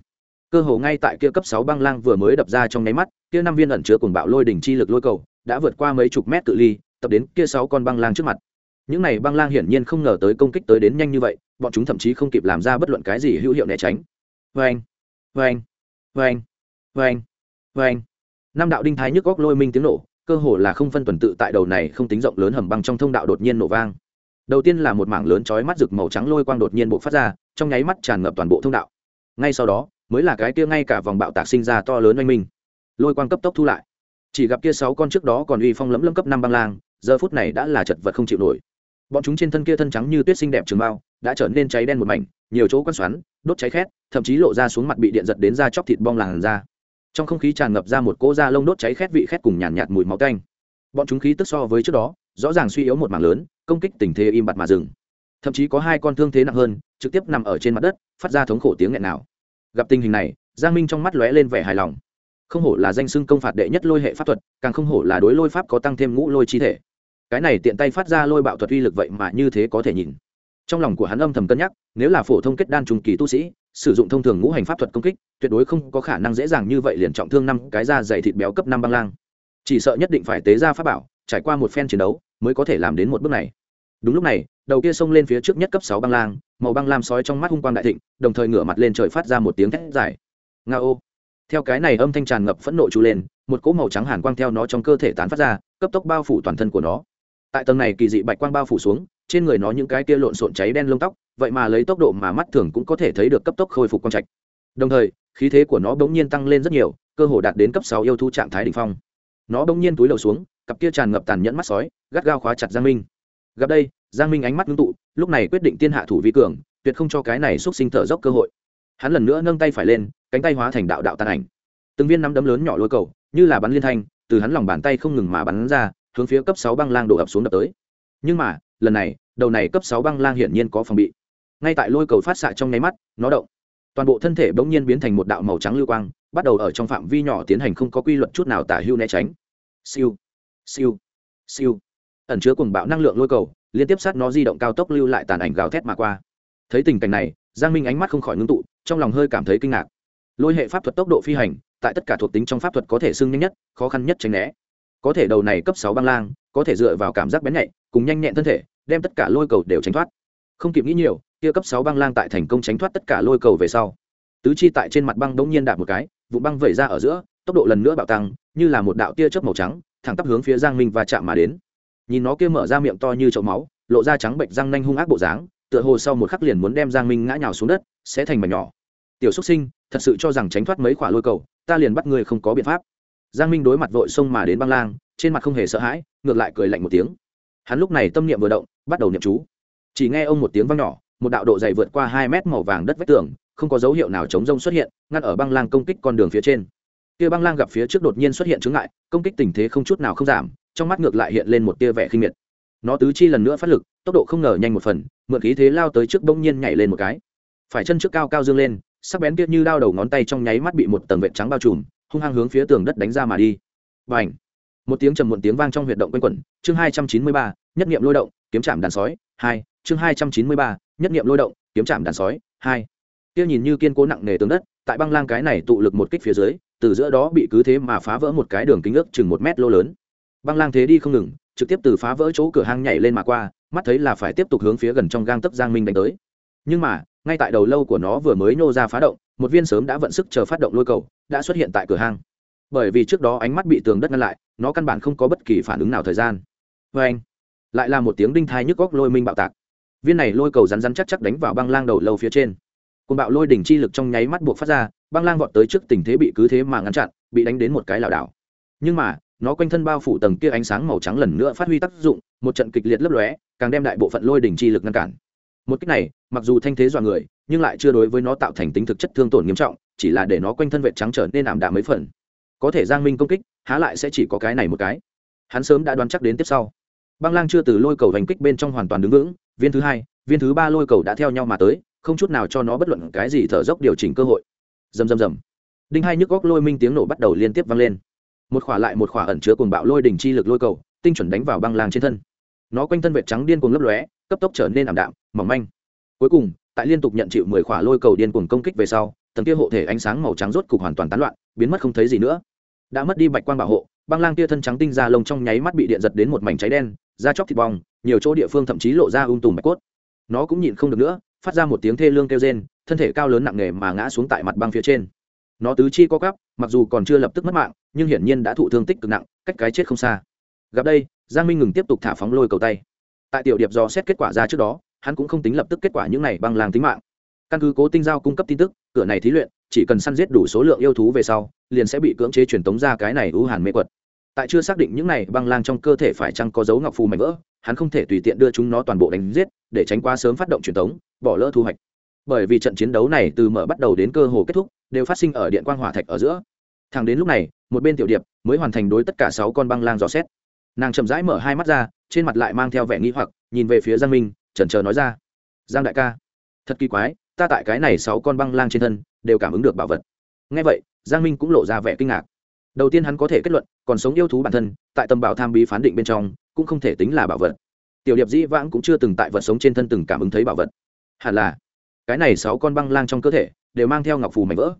cơ hồ ngay tại kia cấp sáu băng lang vừa mới đập ra trong nháy mắt, kia năm viên ẩn chứa cuồng bạo lôi đỉnh chi lực lôi cầu đã vượt qua mấy chục mét cự ly, tập đến kia sáu con băng lang trước mặt. Những này băng lang hiển nhiên không ngờ tới công kích tới đến nhanh như vậy, bọn chúng thậm chí không kịp làm ra bất luận cái gì hữu hiệu né tránh. Vê anh vê anh vê năm đạo đinh thái nhức góc lôi minh tiếng nổ, cơ hồ là không phân tuần tự tại đầu này không tính rộng lớn hầm băng trong thông đạo đột nhiên nổ vang. Đầu tiên là một mảng lớn chói mắt rực màu trắng lôi quang đột nhiên bộc phát ra, trong nháy mắt tràn ngập toàn bộ thông đạo. Ngay sau đó mới là cái kia ngay cả vòng bạo tạc sinh ra to lớn oanh minh. Lôi quang cấp tốc thu lại. Chỉ gặp kia sáu con trước đó còn uy phong lẫm lâm cấp năm băng lang giờ phút này đã là chật vật không chịu nổi. Bọn chúng trên thân kia thân trắng như tuyết xinh đẹp trường bao đã trở nên cháy đen một mảnh nhiều chỗ quan xoắn đốt cháy khét thậm chí lộ ra xuống mặt bị điện giật đến da chóc thịt bong làn ra. Trong không khí tràn ngập ra một cỗ da lông đốt cháy khét vị khét cùng nhàn nhạt, nhạt mùi máu tanh. Bọn chúng khí tức so với trước đó rõ ràng suy yếu một mảng lớn công kích tình thế im bặt mà dừng. Thậm chí có hai con thương thế nặng hơn trực tiếp nằm ở trên mặt đất phát ra thống khổ tiếng nghẹn nào gặp tình hình này, giang minh trong mắt lóe lên vẻ hài lòng. Không hổ là danh xưng công phạt đệ nhất lôi hệ pháp thuật, càng không hổ là đối lôi pháp có tăng thêm ngũ lôi chi thể. Cái này tiện tay phát ra lôi bạo thuật uy lực vậy mà như thế có thể nhìn. Trong lòng của hắn âm thầm cân nhắc, nếu là phổ thông kết đan trùng kỳ tu sĩ, sử dụng thông thường ngũ hành pháp thuật công kích, tuyệt đối không có khả năng dễ dàng như vậy liền trọng thương năm cái da dày thịt béo cấp năm băng lang. Chỉ sợ nhất định phải tế ra pháp bảo, trải qua một phen chiến đấu, mới có thể làm đến một bước này. Đúng lúc này đầu kia xông lên phía trước nhất cấp sáu băng lang, màu băng lam sói trong mắt hung quang đại thịnh, đồng thời ngửa mặt lên trời phát ra một tiếng thét dài. Nga ô. Theo cái này âm thanh tràn ngập phẫn nộ trù lên, một cỗ màu trắng hàn quang theo nó trong cơ thể tán phát ra, cấp tốc bao phủ toàn thân của nó. Tại tầng này kỳ dị bạch quang bao phủ xuống, trên người nó những cái kia lộn xộn cháy đen lông tóc, vậy mà lấy tốc độ mà mắt thường cũng có thể thấy được cấp tốc khôi phục quang trạch. Đồng thời, khí thế của nó bỗng nhiên tăng lên rất nhiều, cơ hồ đạt đến cấp sáu yêu thu trạng thái đ ỉ n h phong. Nó bỗng nhiên túi đầu xuống, cặp kia tràn ngập tàn nhẫn mắt sói, gắt gao khóa chặt giang minh. Gặp đây giang minh ánh mắt ngưng tụ, lúc này quyết định tiên hạ thủ vi cường, tuyệt không cho cái này xúc sinh thở dốc cơ hội. Hắn lần nữa nâng tay phải lên, cánh tay hóa thành đạo đạo tàn ảnh. Từng viên nắm đấm lớn nhỏ lôi cầu, như là bắn liên thanh, từ hắn lòng bàn tay không ngừng mà bắn ra, hướng phía cấp sáu băng lang đổ ập xuống đập tới. Nhưng mà, lần này, đầu này cấp sáu băng lang hiển nhiên có phòng bị. Ngay tại lôi cầu phát xạ trong nháy mắt, nó động. Toàn bộ thân thể bỗng nhiên biến thành một đạo màu trắng lưu quang, bắt đầu ở trong phạm vi nhỏ tiến hành không có quy luật chút nào tả hưu né tránh. Siêu. Siêu. Siêu. Ẩn chứa cùng bạo năng lượng lôi cầu liên tiếp sát nó di động cao tốc lưu lại tàn ảnh gào thét mà qua. Thấy tình cảnh này, giang minh ánh mắt không khỏi ngưng tụ, trong lòng hơi cảm thấy kinh ngạc. Lôi hệ pháp thuật tốc độ phi hành, tại tất cả thuộc tính trong pháp thuật có thể xưng nhanh nhất, khó khăn nhất tránh né. Có thể đầu này cấp sáu băng lang, có thể dựa vào cảm giác bén nhạy, cùng nhanh nhẹn thân thể, đem tất cả lôi cầu đều tránh thoát. Không kịp nghĩ nhiều, kia cấp sáu băng lang tại thành công tránh thoát tất cả lôi cầu về sau, tứ chi tại trên mặt băng đống nhiên đạp một cái vụ băng vẩy ra ở giữa, tốc độ lần nữa bạo tăng, như là một đạo tia chớp màu trắng, thẳng tắp hướng phía giang minh và chạm mà đến nhìn nó kia mở ra miệng to như chậu máu, lộ ra trắng bệnh răng nanh hung ác bộ dáng, tựa hồ sau một khắc liền muốn đem giang minh ngã nhào xuống đất, sẽ thành mảnh nhỏ. Tiểu xúc sinh, thật sự cho rằng tránh thoát mấy quả lôi cầu, ta liền bắt người không có biện pháp. Giang minh đối mặt vội xông mà đến băng lang, trên mặt không hề sợ hãi, ngược lại cười lạnh một tiếng. Hắn lúc này tâm niệm vừa động, bắt đầu niệm chú. Chỉ nghe ông một tiếng vang nhỏ, một đạo độ dày vượt qua hai mét màu vàng đất vách tường, không có dấu hiệu nào chống rông xuất hiện, ngăn ở băng lang công kích con đường phía trên. Kia băng lang gặp phía trước đột nhiên xuất hiện chướng ngại, công kích tình thế không chút nào không giảm trong mắt ngược lại hiện lên một tia vẻ khinh miệt. Nó tứ chi lần nữa phát lực, tốc độ không ngờ nhanh một phần, mượn khí thế lao tới trước bỗng nhiên nhảy lên một cái. Phải chân trước cao cao dương lên, sắc bén kia như đao đầu ngón tay trong nháy mắt bị một tầng vệt trắng bao trùm, hung hăng hướng phía tường đất đánh ra mà đi. Và ảnh một tiếng trầm muộn tiếng vang trong huyệt động quanh quẩn, chương hai trăm chín mươi ba, nhất nghiệm lôi động, kiếm chạm đàn sói, hai, chương hai trăm chín mươi ba, nhất nghiệm lôi động, kiếm chạm đàn sói, hai. Kia nhìn như kiên cố nặng nề tường đất, tại băng lang cái này tụ lực một kích phía dưới, từ giữa đó bị cứ thế mà phá vỡ một cái đường kính ước chừng một mét lô lớn băng lang thế đi không ngừng, trực tiếp từ phá vỡ chỗ cửa hang nhảy lên mà qua, mắt thấy là phải tiếp tục hướng phía gần trong gang tấc giang minh đánh tới. Nhưng mà, ngay tại đầu lâu của nó vừa mới nhô ra phá động, một viên sớm đã vận sức chờ phát động lôi cầu đã xuất hiện tại cửa hang. Bởi vì trước đó ánh mắt bị tường đất ngăn lại, nó căn bản không có bất kỳ phản ứng nào thời gian. Vê anh, lại là một tiếng đinh thai nhức góc lôi minh bạo tạc. Viên này lôi cầu rắn rắn chắc chắc đánh vào băng lang đầu lâu phía trên. Côn bạo lôi đỉnh chi lực trong nháy mắt buộc phát ra, băng lang vọt tới trước tình thế bị cứ thế mà ngăn chặn, bị đánh đến một cái lảo đảo. Nhưng mà nó quanh thân bao phủ tầng kia ánh sáng màu trắng lần nữa phát huy tác dụng, một trận kịch liệt lấp lóe, càng đem đại bộ phận lôi đỉnh chi lực ngăn cản. Một cách này, mặc dù thanh thế dọa người, nhưng lại chưa đối với nó tạo thành tính thực chất thương tổn nghiêm trọng, chỉ là để nó quanh thân vệ trắng trở nên ảm đạm mấy phần. Có thể giang minh công kích, há lại sẽ chỉ có cái này một cái. Hắn sớm đã đoán chắc đến tiếp sau. Băng lang chưa từ lôi cầu hành kích bên trong hoàn toàn đứng vững, viên thứ hai, viên thứ ba lôi cầu đã theo nhau mà tới, không chút nào cho nó bất luận cái gì thở dốc điều chỉnh cơ hội. Dầm dầm dầm đinh hai nhức góc lôi minh tiếng nổ bắt đầu liên tiếp vang lên một khỏa lại một khỏa ẩn chứa cuồng bạo lôi đỉnh chi lực lôi cầu, tinh chuẩn đánh vào băng lang trên thân. Nó quanh thân vệt trắng điên cuồng lấp lóe, cấp tốc trở nên ảm đạm, mỏng manh. Cuối cùng, tại liên tục nhận chịu mười khỏa lôi cầu điên cuồng công kích về sau, tầng kia hộ thể ánh sáng màu trắng rốt cục hoàn toàn tán loạn, biến mất không thấy gì nữa. Đã mất đi bạch quang bảo hộ, băng lang kia thân trắng tinh ra lông trong nháy mắt bị điện giật đến một mảnh cháy đen, da chóc thịt bong, nhiều chỗ địa phương thậm chí lộ ra ung tùm bạch cốt. Nó cũng nhịn không được nữa, phát ra một tiếng thê lương kêu rên, thân thể cao lớn nặng nề mà ngã xuống tại mặt băng phía trên nó tứ chi co cắp mặc dù còn chưa lập tức mất mạng, nhưng hiển nhiên đã thụ thương tích cực nặng, cách cái chết không xa. Gặp đây, giang minh ngừng tiếp tục thả phóng lôi cầu tay. Tại tiểu điệp do xét kết quả ra trước đó, hắn cũng không tính lập tức kết quả những này băng làng tính mạng. Căn cứ cố tinh giao cung cấp tin tức, cửa này thí luyện, chỉ cần săn giết đủ số lượng yêu thú về sau, liền sẽ bị cưỡng chế truyền tống ra cái này ưu hàn mê quật. Tại chưa xác định những này băng lang trong cơ thể phải chăng có dấu ngọc phù mảnh vỡ, hắn không thể tùy tiện đưa chúng nó toàn bộ đánh giết, để tránh quá sớm phát động truyền tống, bỏ lỡ thu hoạch. Bởi vì trận chiến đấu này từ mở bắt đầu đến cơ hồ kết thúc đều phát sinh ở điện quang hỏa thạch ở giữa. Thẳng đến lúc này, một bên tiểu điệp mới hoàn thành đối tất cả sáu con băng lang dò xét. Nàng chậm rãi mở hai mắt ra, trên mặt lại mang theo vẻ nghĩ hoặc, nhìn về phía giang minh, chần chờ nói ra, giang đại ca, thật kỳ quái, ta tại cái này sáu con băng lang trên thân, đều cảm ứng được bảo vật. Ngay vậy, giang minh cũng lộ ra vẻ kinh ngạc. Đầu tiên hắn có thể kết luận, còn sống yêu thú bản thân, tại tầm bảo tham bí phán định bên trong, cũng không thể tính là bảo vật. Tiểu điệp dĩ vãng cũng chưa từng tại vật sống trên thân từng cảm ứng thấy bảo vật. Hẳn là, cái này sáu con băng lang trong cơ thể đều mang theo ngọc phù mảnh vỡ.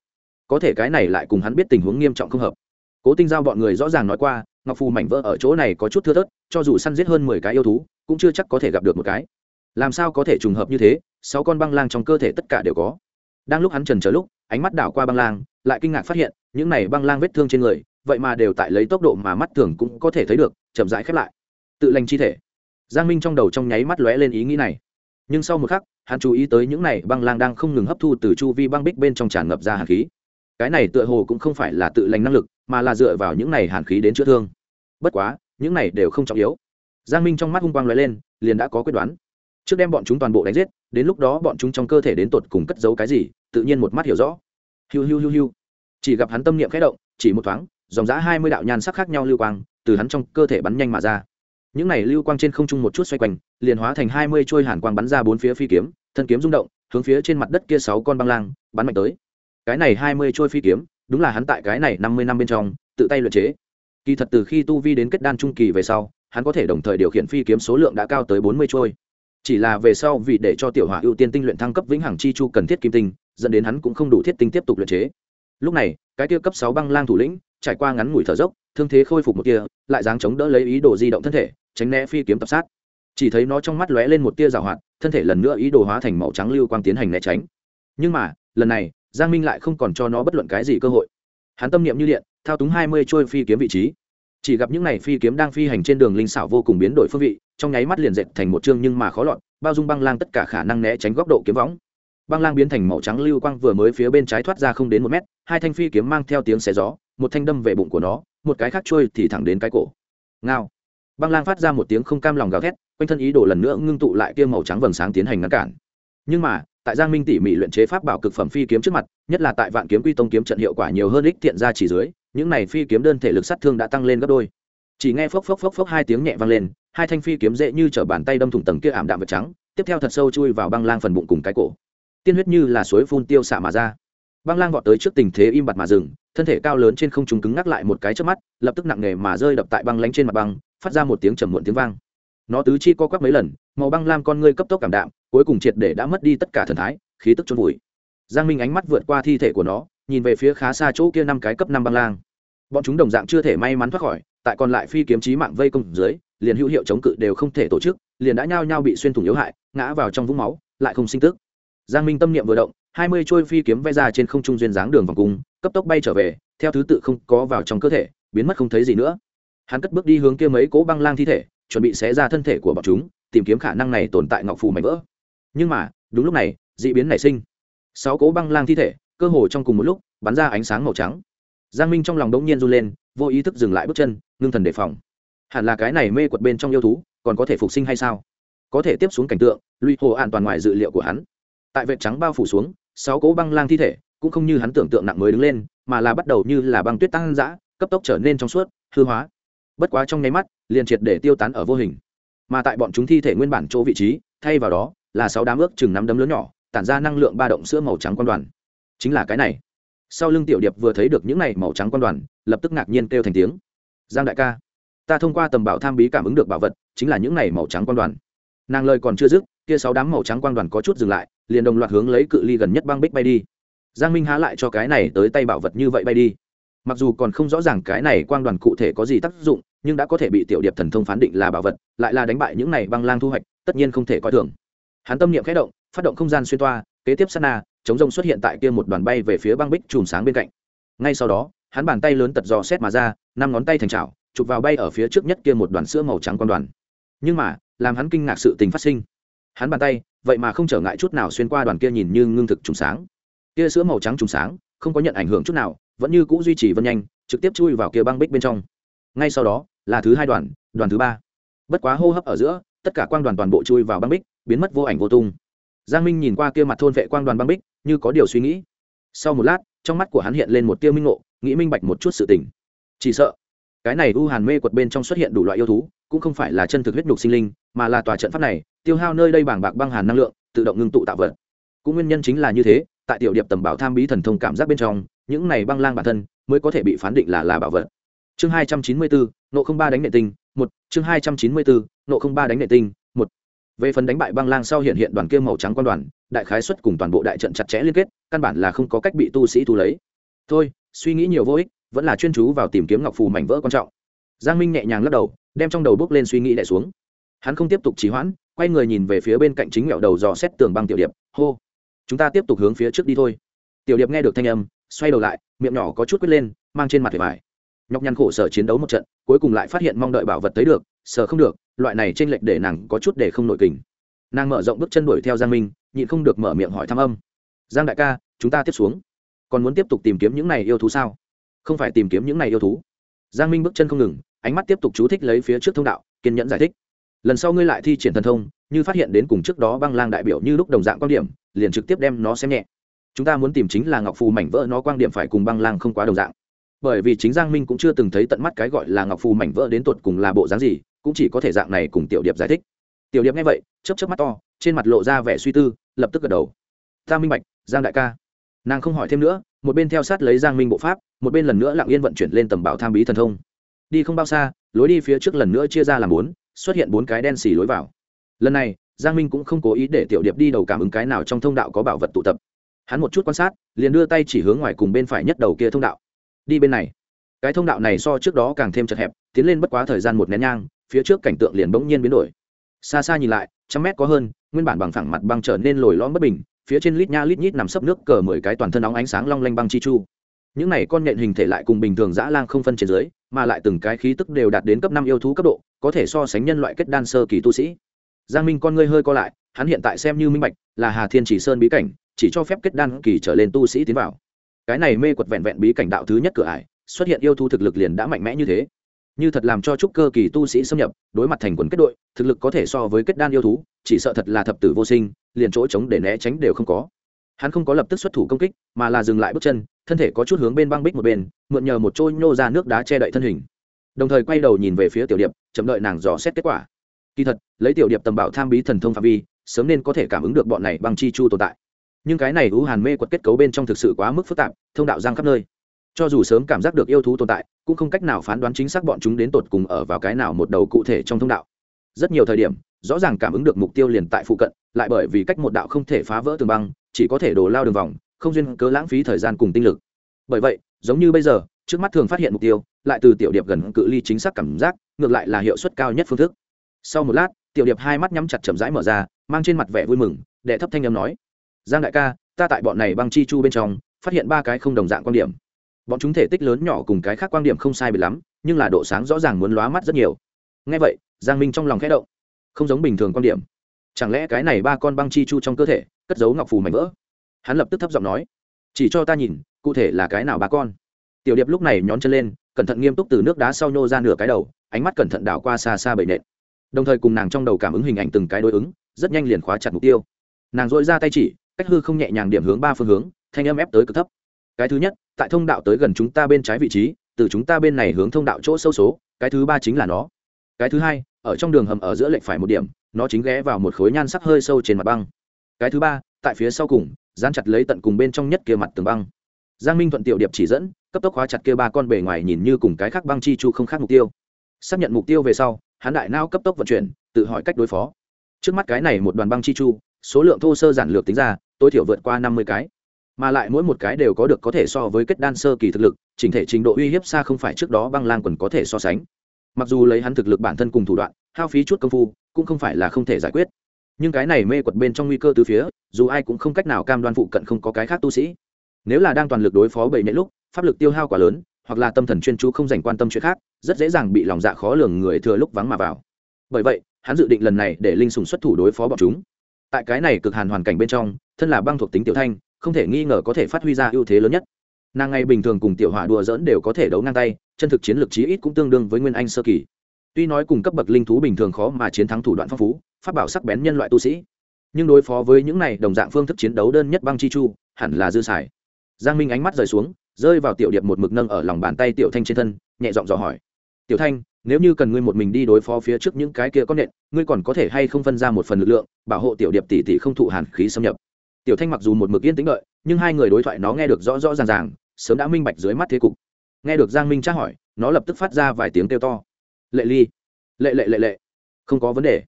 Có thể cái này lại cùng hắn biết tình huống nghiêm trọng không hợp. Cố tinh giao bọn người rõ ràng nói qua, ngọc phù mảnh vỡ ở chỗ này có chút thưa thớt, cho dù săn giết hơn mười cái yêu thú, cũng chưa chắc có thể gặp được một cái. Làm sao có thể trùng hợp như thế, sáu con băng lang trong cơ thể tất cả đều có. Đang lúc hắn trần chờ lúc, ánh mắt đảo qua băng lang, lại kinh ngạc phát hiện, những này băng lang vết thương trên người, vậy mà đều tại lấy tốc độ mà mắt thường cũng có thể thấy được, chậm rãi khép lại. Tự lành chi thể. Giang minh trong đầu trong nháy mắt lóe lên ý nghĩ này nhưng sau một khắc, hắn chú ý tới những này băng lang đang không ngừng hấp thu từ chu vi băng bích bên trong tràn ngập ra hàn khí. Cái này tựa hồ cũng không phải là tự lành năng lực, mà là dựa vào những này hàn khí đến chữa thương. Bất quá, những này đều không trọng yếu. Giang minh trong mắt hung quang lóe lên, liền đã có quyết đoán. Trước đem bọn chúng toàn bộ đánh giết, đến lúc đó bọn chúng trong cơ thể đến tột cùng cất giấu cái gì, tự nhiên một mắt hiểu rõ. Hiu hiu hiu hiu. Chỉ gặp hắn tâm niệm khẽ động, chỉ một thoáng, dòng giã hai mươi đạo nhan sắc khác nhau lưu quang, từ hắn trong cơ thể bắn nhanh mà ra những này lưu quang trên không trung một chút xoay quanh, liền hóa thành hai mươi trôi hàn quang bắn ra bốn phía phi kiếm, thân kiếm rung động, hướng phía trên mặt đất kia sáu con băng lang, bắn mạnh tới. Cái này hai mươi trôi phi kiếm, đúng là hắn tại cái này năm mươi năm bên trong, tự tay luyện chế. Kỳ thật từ khi tu vi đến kết đan trung kỳ về sau, hắn có thể đồng thời điều khiển phi kiếm số lượng đã cao tới bốn mươi trôi. Chỉ là về sau vì để cho tiểu hỏa ưu tiên tinh luyện thăng cấp vĩnh hằng chi chu cần thiết kim tinh, dẫn đến hắn cũng không đủ thiết tinh tiếp tục luyện chế. Lúc này, cái kia cấp sáu băng lang thủ lĩnh, trải qua ngắn ngủi thở dốc thương thế khôi phục một kia lại dáng chống đỡ lấy ý đồ di động thân thể, tránh né phi kiếm tập sát. Chỉ thấy nó trong mắt lóe lên một tia rào hoạt, thân thể lần nữa ý đồ hóa thành màu trắng lưu quang tiến hành né tránh. Nhưng mà, lần này, giang minh lại không còn cho nó bất luận cái gì cơ hội. Hắn tâm niệm như điện, thao túng hai mươi trôi phi kiếm vị trí. Chỉ gặp những n à y phi kiếm đang phi hành trên đường linh xảo vô cùng biến đổi phương vị, trong nháy mắt liền dệt thành một chương nhưng mà khó lọt, bao dung băng lang tất cả khả năng né tránh góc độ kiếm võng. Băng lang biến thành màu trắng lưu quang vừa mới phía bên trái thoát ra không đến một mét, hai thanh phi kiếm mang theo tiếng xé gió, một thanh đâm về bụng của nó một cái khác trôi thì thẳng đến cái cổ. Ngao. Băng lang phát ra một tiếng không cam lòng gào thét, quanh thân ý đồ lần nữa ngưng tụ lại kia màu trắng vầng sáng tiến hành ngăn cản. Nhưng mà, tại giang minh tỉ mỉ luyện chế pháp bảo cực phẩm phi kiếm trước mặt, nhất là tại vạn kiếm quy tông kiếm trận hiệu quả nhiều hơn ích thiện ra chỉ dưới, những này phi kiếm đơn thể lực sát thương đã tăng lên gấp đôi. Chỉ nghe phốc phốc phốc phốc hai tiếng nhẹ vang lên, hai thanh phi kiếm dễ như t bàn tay đâm thủng tầng kia ảm đạm vật trắng, tiếp theo thật sâu chui vào băng lang phần bụng cùng cái cổ. Tiên huyết như là suối phun tiêu xạ mà ra băng lang vọt tới trước tình thế im bặt mà dừng, thân thể cao lớn trên không trung cứng ngắc lại một cái trước mắt, lập tức nặng nề mà rơi đập tại băng lánh trên mặt băng, phát ra một tiếng trầm muộn tiếng vang. Nó tứ chi co quắp mấy lần, màu băng lam con ngươi cấp tốc cảm đạm, cuối cùng triệt để đã mất đi tất cả thần thái, khí tức trôn vùi. Giang minh ánh mắt vượt qua thi thể của nó, nhìn về phía khá xa chỗ kia năm cái cấp năm băng lang. Bọn chúng đồng dạng chưa thể may mắn thoát khỏi, tại còn lại phi kiếm chí mạng vây công dưới, liền hữu hiệu chống cự đều không thể tổ chức, liền đã nhao nhao bị xuyên thủng yếu hại, ngã vào trong vũng máu, lại không sinh tức. Giang minh tâm niệm vừa động hai mươi trôi phi kiếm vẽ ra trên không trung duyên dáng đường vòng cung, cấp tốc bay trở về, theo thứ tự không có vào trong cơ thể, biến mất không thấy gì nữa. Hắn cất bước đi hướng kia mấy cố băng lang thi thể, chuẩn bị xé ra thân thể của bọn chúng, tìm kiếm khả năng này tồn tại ngọc phù mảnh vỡ. Nhưng mà, đúng lúc này, d ị biến nảy sinh. Sáu cố băng lang thi thể, cơ hồ trong cùng một lúc, bắn ra ánh sáng màu trắng. Giang minh trong lòng đống nhiên run lên, vô ý thức dừng lại bước chân, ngưng thần đề phòng. Hẳn là cái này mê quật bên trong yêu thú, còn có thể phục sinh hay sao? Có thể tiếp xuống cảnh tượng, lụy hồ an toàn ngoài dự liệu của hắn. Tại vệ trắng bao phủ xuống sáu cỗ băng lang thi thể, cũng không như hắn tưởng tượng nặng mới đứng lên, mà là bắt đầu như là băng tuyết tăng dã, cấp tốc trở nên trong suốt, hư hóa. Bất quá trong nháy mắt, liền triệt để tiêu tán ở vô hình. Mà tại bọn chúng thi thể nguyên bản chỗ vị trí, thay vào đó, là sáu đám ước chừng nắm đấm lớn nhỏ, tản ra năng lượng ba động sữa màu trắng quan đoàn. Chính là cái này. Sau lưng tiểu điệp vừa thấy được những này màu trắng quan đoàn, lập tức ngạc nhiên kêu thành tiếng. Giang đại ca, ta thông qua tầm bảo tham bí cảm ứng được bảo vật, chính là những này màu trắng quan đoàn. Nàng lời còn chưa dứt, kia sáu đám màu trắng quan đoàn có chút dừng lại liền đồng loạt hướng lấy cự ly gần nhất băng bích bay đi. Giang minh há lại cho cái này tới tay bảo vật như vậy bay đi. Mặc dù còn không rõ ràng cái này quang đoàn cụ thể có gì tác dụng, nhưng đã có thể bị tiểu điệp thần thông phán định là bảo vật, lại là đánh bại những này băng lang thu hoạch, tất nhiên không thể coi thường. Hắn tâm niệm khẽ động, phát động không gian xuyên toa, kế tiếp sát na, chống rông xuất hiện tại kia một đoàn bay về phía băng bích chùm sáng bên cạnh. Ngay sau đó, hắn bàn tay lớn tật dò xét mà ra, năm ngón tay thành trào chụp vào bay ở phía trước nhất kia một đoàn sữa màu trắng quang đoàn. Nhưng mà, làm hắn kinh ngạc sự tình phát sinh hắn bàn tay, vậy mà không trở ngại chút nào xuyên qua đoàn kia nhìn như ngưng thực trùng sáng. Kia sữa màu trắng trùng sáng, không có nhận ảnh hưởng chút nào, vẫn như cũ duy trì vân nhanh, trực tiếp chui vào kia băng bích bên trong. Ngay sau đó, là thứ hai đoàn đoàn thứ ba. Bất quá hô hấp ở giữa, tất cả quang đoàn toàn bộ chui vào băng bích, biến mất vô ảnh vô tung. Giang minh nhìn qua kia mặt thôn vệ quang đoàn băng bích, như có điều suy nghĩ. Sau một lát, trong mắt của hắn hiện lên một tiêu minh ngộ, nghĩ minh bạch một chút sự tình. Chỉ sợ, cái này u hàn mê quật bên trong xuất hiện đủ loại yêu thú, cũng không phải là chân thực huyết nhục sinh linh mà là tòa trận pháp này, tiêu hao nơi đây bảng bạc băng hàn năng lượng, tự động ngưng tụ tạo vật. Cũng nguyên nhân chính là như thế, tại tiểu điệp tầm bảo tham bí thần thông cảm giác bên trong, những này băng lang bản thân mới có thể bị phán định là là bảo vật. Chương hai trăm chín mươi bốn nộ không ba đánh nệ tinh, một. Chương hai trăm chín mươi bốn nộ không ba đánh nệ tinh, một. Về phần đánh bại băng lang sau hiện hiện đoàn kia màu trắng quan đoàn, đại khái xuất cùng toàn bộ đại trận chặt chẽ liên kết, căn bản là không có cách bị tu sĩ thu lấy. Thôi, suy nghĩ nhiều vô ích, vẫn là chuyên chú vào tìm kiếm ngọc phù mảnh vỡ quan trọng. Giang minh nhẹ nhàng lắc đầu, đem trong đầu bước lên suy nghĩ đ xuống hắn không tiếp tục trì hoãn, quay người nhìn về phía bên cạnh chính mẹo đầu dò xét tường băng tiểu điệp, hô. Chúng ta tiếp tục hướng phía trước đi thôi. Tiểu điệp nghe được thanh âm, xoay đầu lại, miệng nhỏ có chút quyết lên, mang trên mặt vẻ vải nhọc nhằn khổ sở chiến đấu một trận, cuối cùng lại phát hiện mong đợi bảo vật thấy được sở không được, loại này t r ê n lệch để nàng có chút để không nội kình. Nàng mở rộng bước chân đuổi theo giang minh, nhịn không được mở miệng hỏi thăm âm. Giang đại ca, chúng ta tiếp xuống. Còn muốn tiếp tục tìm kiếm những này yêu thú sao? Không phải tìm kiếm những này yêu thú. Giang minh bước chân không ngừng, ánh mắt tiếp tục chú thích lấy phía trước thông đạo, kiên nhẫn giải thích lần sau ngươi lại thi triển thần thông, như phát hiện đến cùng trước đó băng lang đại biểu như lúc đồng dạng quan điểm, liền trực tiếp đem nó xem nhẹ. Chúng ta muốn tìm chính là ngọc phù mảnh vỡ nó quan điểm phải cùng băng lang không quá đồng dạng. Bởi vì chính giang minh cũng chưa từng thấy tận mắt cái gọi là ngọc phù mảnh vỡ đến tột cùng là bộ dáng gì, cũng chỉ có thể dạng này cùng tiểu điệp giải thích. Tiểu điệp nghe vậy chấp chấp mắt to, trên mặt lộ ra vẻ suy tư, lập tức gật đầu. Ta minh bạch, giang đại ca. Nàng không hỏi thêm nữa, một bên theo sát lấy giang minh bộ pháp, một bên lần nữa lặng yên vận chuyển lên tầm bảo tham bí thần thông. Đi không bao xa, lối đi phía trước lần nữa chia ra làm bốn xuất hiện bốn cái đen xì lối vào. Lần này, giang minh cũng không cố ý để tiểu điệp đi đầu cảm ứng cái nào trong thông đạo có bảo vật tụ tập. Hắn một chút quan sát, liền đưa tay chỉ hướng ngoài cùng bên phải nhất đầu kia thông đạo. Đi bên này. Cái thông đạo này so trước đó càng thêm chật hẹp, tiến lên bất quá thời gian một nén nhang, phía trước cảnh tượng liền bỗng nhiên biến đổi. Xa xa nhìn lại, trăm mét có hơn, nguyên bản bằng phẳng mặt băng trở nên lồi lõm bất bình, phía trên lít nha lít nhít nằm sấp nước cờ mười cái toàn thân óng ánh sáng long lanh băng chi chu. Những này con nhện hình thể lại cùng bình thường dã lang không phân trên dưới, mà lại từng cái khí tức đều đạt đến cấp năm yêu thú cấp độ có thể so sánh nhân loại kết đan sơ kỳ tu sĩ. Giang minh con ngươi hơi co lại, hắn hiện tại xem như minh bạch, là hà thiên chỉ sơn bí cảnh, chỉ cho phép kết đan kỳ trở lên tu sĩ tiến vào. Cái này mê quật vẹn vẹn bí cảnh đạo thứ nhất cửa ải, xuất hiện yêu thú thực lực liền đã mạnh mẽ như thế. Như thật làm cho trúc cơ kỳ tu sĩ xâm nhập, đối mặt thành quần kết đội, thực lực có thể so với kết đan yêu thú, chỉ sợ thật là thập tử vô sinh, liền chỗ trống để né tránh đều không có. Hắn không có lập tức xuất thủ công kích, mà là dừng lại bước chân, thân thể có chút hướng bên băng bích một bên, mượn nhờ một trôi nhô ra nước đá che đậy thân hình đồng thời quay đầu nhìn về phía tiểu điệp, chậm đợi nàng dò xét kết quả. Kỳ thật, lấy tiểu điệp tầm bảo tham bí thần thông phạm vi, sớm nên có thể cảm ứng được bọn này băng chi chu tồn tại. Nhưng cái này u hàn mê quật kết cấu bên trong thực sự quá mức phức tạp, thông đạo giang khắp nơi. Cho dù sớm cảm giác được yêu thú tồn tại, cũng không cách nào phán đoán chính xác bọn chúng đến tột cùng ở vào cái nào một đầu cụ thể trong thông đạo. Rất nhiều thời điểm, rõ ràng cảm ứng được mục tiêu liền tại phụ cận, lại bởi vì cách một đạo không thể phá vỡ tường băng, chỉ có thể đổ lao đường vòng, không duyên cớ lãng phí thời gian cùng tinh lực. Bởi vậy, giống như bây giờ, trước mắt thường phát hiện mục tiêu lại từ tiểu điệp gần cự ly chính xác cảm giác, ngược lại là hiệu suất cao nhất phương thức. Sau một lát, tiểu điệp hai mắt nhắm chặt chậm rãi mở ra, mang trên mặt vẻ vui mừng, đệ thấp thanh âm nói, giang đại ca, ta tại bọn này băng chi chu bên trong, phát hiện ba cái không đồng dạng quan điểm. Bọn chúng thể tích lớn nhỏ cùng cái khác quan điểm không sai biệt lắm, nhưng là độ sáng rõ ràng muốn lóa mắt rất nhiều. Ngay vậy, giang minh trong lòng khẽ động. Không giống bình thường quan điểm. Chẳng lẽ cái này ba con băng chi chu trong cơ thể, cất giấu ngọc phù mảnh vỡ? Hắn lập tức thấp giọng nói, chỉ cho ta nhìn, cụ thể là cái nào ba con? Tiểu điệp lúc này nhón chân lên, cẩn thận nghiêm túc từ nước đá sau nhô ra nửa cái đầu, ánh mắt cẩn thận đảo qua xa xa bầy nện. Đồng thời cùng nàng trong đầu cảm ứng hình ảnh từng cái đối ứng, rất nhanh liền khóa chặt mục tiêu. Nàng dội ra tay chỉ, cách hư không nhẹ nhàng điểm hướng ba phương hướng, thanh âm ép tới cực thấp. Cái thứ nhất, tại thông đạo tới gần chúng ta bên trái vị trí, từ chúng ta bên này hướng thông đạo chỗ sâu số, cái thứ ba chính là nó. Cái thứ hai, ở trong đường hầm ở giữa lệch phải một điểm, nó chính ghé vào một khối nhan sắc hơi sâu trên mặt băng. Cái thứ ba, tại phía sau cùng, dán chặt lấy tận cùng bên trong nhất kia mặt tường băng. Giang minh thuận tiểu điệp chỉ dẫn cấp tốc hóa chặt kia ba con bề ngoài nhìn như cùng cái khác băng chi chu không khác mục tiêu. Xác nhận mục tiêu về sau, hắn đại nao cấp tốc vận chuyển, tự hỏi cách đối phó. Trước mắt cái này một đoàn băng chi chu, số lượng thô sơ giản lược tính ra, tối thiểu vượt qua năm mươi cái. Mà lại mỗi một cái đều có được có thể so với kết đan sơ kỳ thực lực, chỉnh thể trình độ uy hiếp xa không phải trước đó băng lang quần có thể so sánh. Mặc dù lấy hắn thực lực bản thân cùng thủ đoạn, hao phí chút công phu, cũng không phải là không thể giải quyết. Nhưng cái này mê quật bên trong nguy cơ từ phía, dù ai cũng không cách nào cam đoan phụ cận không có cái khác tu sĩ. Nếu là đang toàn lực đối phó bảy nệ lúc pháp lực tiêu hao quá lớn, hoặc là tâm thần chuyên chú không dành quan tâm chuyện khác, rất dễ dàng bị lòng dạ khó lường người thừa lúc vắng mà vào. Bởi vậy, hắn dự định lần này để linh sùng xuất thủ đối phó bọn chúng. Tại cái này cực hàn hoàn cảnh bên trong, thân là băng thuộc tính tiểu thanh, không thể nghi ngờ có thể phát huy ra ưu thế lớn nhất. Nàng ngay bình thường cùng tiểu hỏa đùa dỡn đều có thể đấu ngang tay, chân thực chiến lược chí ít cũng tương đương với nguyên anh sơ kỳ. Tuy nói cùng cấp bậc linh thú bình thường khó mà chiến thắng thủ đoạn phong phú phát bảo sắc bén nhân loại tu sĩ, nhưng đối phó với những này đồng dạng phương thức chiến đấu đơn nhất băng chi chu, hẳn là dư xài. Giang minh ánh mắt rời xuống rơi vào tiểu điệp một mực nâng ở lòng bàn tay tiểu thanh trên thân, nhẹ giọng dò hỏi. Tiểu thanh, nếu như cần ngươi một mình đi đối phó phía trước những cái kia con nện, ngươi còn có thể hay không phân ra một phần lực lượng, bảo hộ tiểu điệp tỷ tỷ không thụ hàn khí xâm nhập? Tiểu thanh mặc dù một mực yên tĩnh đợi, nhưng hai người đối thoại nó nghe được rõ rõ ràng ràng, sớm đã minh bạch dưới mắt thế cục. Nghe được giang minh tra hỏi, nó lập tức phát ra vài tiếng kêu to. Lệ ly, lệ lệ lệ lệ, không có vấn đề.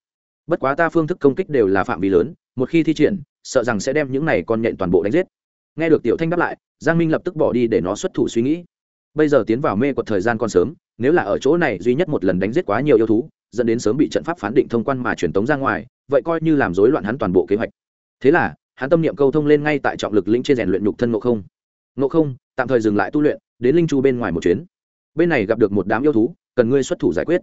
Bất quá ta phương thức công kích đều là phạm vi lớn, một khi thi triển, sợ rằng sẽ đem những này con nhện toàn bộ đánh giết nghe được tiểu thanh đáp lại, giang minh lập tức bỏ đi để nó xuất thủ suy nghĩ. Bây giờ tiến vào mê quật thời gian còn sớm, nếu là ở chỗ này duy nhất một lần đánh giết quá nhiều yêu thú, dẫn đến sớm bị trận pháp phán định thông quan mà truyền tống ra ngoài, vậy coi như làm rối loạn hắn toàn bộ kế hoạch. Thế là, hắn tâm niệm câu thông lên ngay tại trọng lực lĩnh trên rèn luyện nhục thân ngộ không. Ngộ không, tạm thời dừng lại tu luyện, đến linh chu bên ngoài một chuyến. Bên này gặp được một đám yêu thú, cần ngươi xuất thủ giải quyết.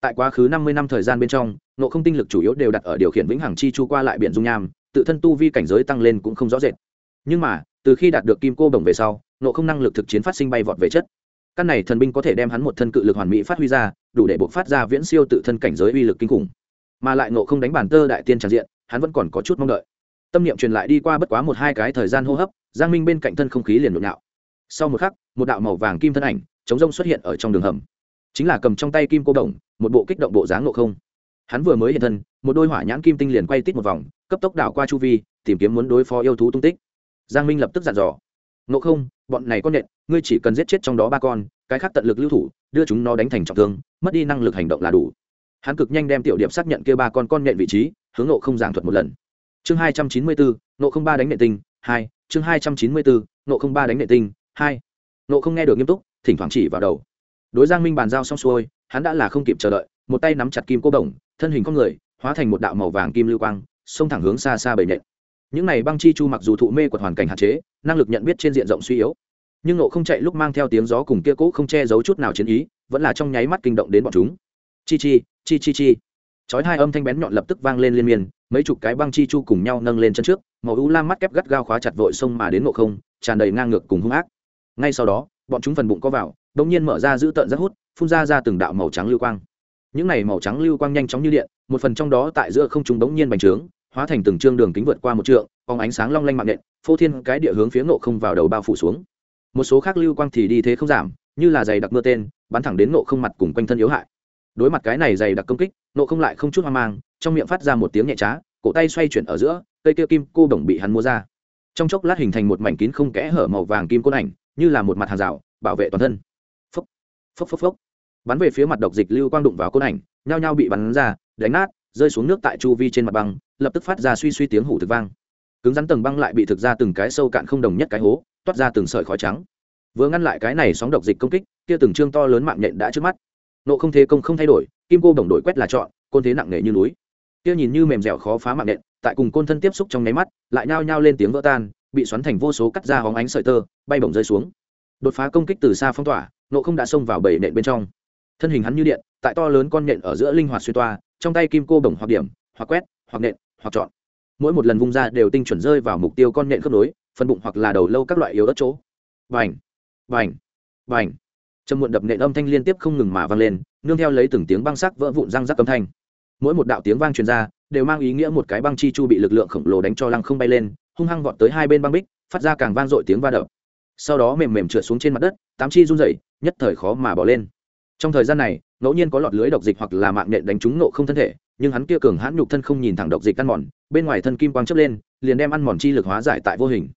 Tại quá khứ năm mươi năm thời gian bên trong, ngộ không tinh lực chủ yếu đều đặt ở điều khiển vĩnh hằng chi chu qua lại biển dung nham, tự thân tu vi cảnh giới tăng lên cũng không rõ rệt. Nhưng mà từ khi đạt được kim cô đồng về sau nộ không năng lực thực chiến phát sinh bay vọt về chất. Căn này thần binh có thể đem hắn một thân cự lực hoàn mỹ phát huy ra, đủ để buộc phát ra viễn siêu tự thân cảnh giới uy lực kinh khủng. Mà lại nộ không đánh bản tơ đại tiên tràn diện, hắn vẫn còn có chút mong đợi. Tâm niệm truyền lại đi qua bất quá một hai cái thời gian hô hấp, giang minh bên cạnh thân không khí liền nhộn nhạo. Sau một khắc, một đạo màu vàng kim thân ảnh, chống rông xuất hiện ở trong đường hầm. Chính là cầm trong tay kim cô đồng một bộ kích động bộ dáng nộ không. Hắn vừa mới hiện thân, một đôi hỏa nhãn kim tinh liền quay tít một vòng, cấp tốc đảo qua chu vi, tìm kiếm muốn đối phó yêu thú tung tích giang minh lập tức dặn dò. Ngộ không, bọn này con nện ngươi chỉ cần giết chết trong đó ba con, cái khác tận lực lưu thủ, đưa chúng nó đánh thành trọng thương, mất đi năng lực hành động là đủ. Hắn cực nhanh đem tiểu điệp xác nhận kia ba con con nện vị trí, hướng ngộ không giảng thuật một lần. Chương hai trăm chín mươi bốn nộ không ba đánh nệ tinh, hai, chương hai trăm chín mươi bốn nộ không ba đánh nệ tinh, hai. Nộ không nghe được nghiêm túc, thỉnh thoảng chỉ vào đầu. Đối giang minh bàn giao xong xuôi, hắn đã là không kịp chờ đợi, một tay nắm chặt kim cô đồng, thân hình con người, hóa thành một đạo màu vàng kim lưu quang, xông thẳng hướng xa xa bầy nhện những này băng chi chu mặc dù thụ mê của hoàn cảnh hạn chế, năng lực nhận biết trên diện rộng suy yếu, nhưng nộ không chạy lúc mang theo tiếng gió cùng kia cũ không che giấu chút nào chiến ý, vẫn là trong nháy mắt kinh động đến bọn chúng. Chi chi chi chi chi. Chói hai âm thanh bén nhọn lập tức vang lên liên miên, mấy chục cái băng chi chu cùng nhau nâng lên chân trước, màu u lam mắt kép gắt gao khóa chặt vội sông mà đến ngộ không, tràn đầy ngang ngược cùng hung ác. Ngay sau đó, bọn chúng phần bụng có vào đông nhiên mở ra giữ tợn rất hút, phun ra ra từng đạo màu trắng lưu quang. Những này màu trắng lưu quang nhanh chóng như điện, một phần trong đó tại giữa không trung đống nhiên bành trướng hóa thành từng trương đường kính vượt qua một trượng, phóng ánh sáng long lanh mạng nện phô thiên cái địa hướng phía ngộ không vào đầu bao phủ xuống. Một số khác lưu quang thì đi thế không giảm, như là dày đặc mưa tên, bắn thẳng đến ngộ không mặt cùng quanh thân yếu hại. Đối mặt cái này dày đặc công kích nộ không lại không chút hoang mang, trong miệng phát ra một tiếng nhẹ trá, cổ tay xoay chuyển ở giữa, cây kia kim cô đồng bị hắn mua ra. Trong chốc lát hình thành một mảnh kín không kẽ hở màu vàng kim côn ảnh, như là một mặt hàng rào, bảo vệ toàn thân. Phốc phốc phốc phốc. Bắn về phía mặt độc dịch lưu quang đụng vào côn ảnh, nhao nhao bị bắn ra, đánh nát rơi xuống nước tại chu vi trên mặt băng, lập tức phát ra suy suy tiếng hủ thực vang. Cứng rắn tầng băng lại bị thực ra từng cái sâu cạn không đồng nhất cái hố, toát ra từng sợi khói trắng. Vừa ngăn lại cái này sóng độc dịch công kích, kia từng trương to lớn mạng nhện đã trước mắt. Nộ không thế công không thay đổi, kim cô đồng đội quét là chọn, côn thế nặng nề như núi. Kia nhìn như mềm dẻo khó phá mạng nện tại cùng côn thân tiếp xúc trong nháy mắt, lại nhao nhao lên tiếng vỡ tan, bị xoắn thành vô số cắt ra hóng ánh sợi tơ, bay bổng rơi xuống. Đột phá công kích từ xa phong tỏa, nộ không đã xông vào bảy nện bên trong. Thân hình hắn như điện, tại to lớn con nện ở giữa linh hoạt xuyên toa trong tay kim cô bổng hoặc điểm, hoặc quét, hoặc nện, hoặc chọn. Mỗi một lần vung ra đều tinh chuẩn rơi vào mục tiêu con nện khớp nối phân bụng hoặc là đầu lâu các loại yếu đất chỗ. Vành vành vành trầm muộn đập nện âm thanh liên tiếp không ngừng mà vang lên, nương theo lấy từng tiếng băng sắc vỡ vụn răng rắc âm thanh. Mỗi một đạo tiếng vang truyền ra, đều mang ý nghĩa một cái băng chi chu bị lực lượng khổng lồ đánh cho lăng không bay lên, hung hăng vọt tới hai bên băng bích, phát ra càng vang dội tiếng va đập. Sau đó mềm mềm trượt xuống trên mặt đất, tám chi run rẩy, nhất thời khó mà bỏ lên trong thời gian này, ngẫu nhiên có lọt lưới độc dịch hoặc là mạng nện đánh trúng nộ không thân thể, nhưng hắn kia cường hãn nhục thân không nhìn thẳng độc dịch ăn mòn, bên ngoài thân kim quang chớp lên, liền đem ăn mòn chi lực hóa giải tại vô hình.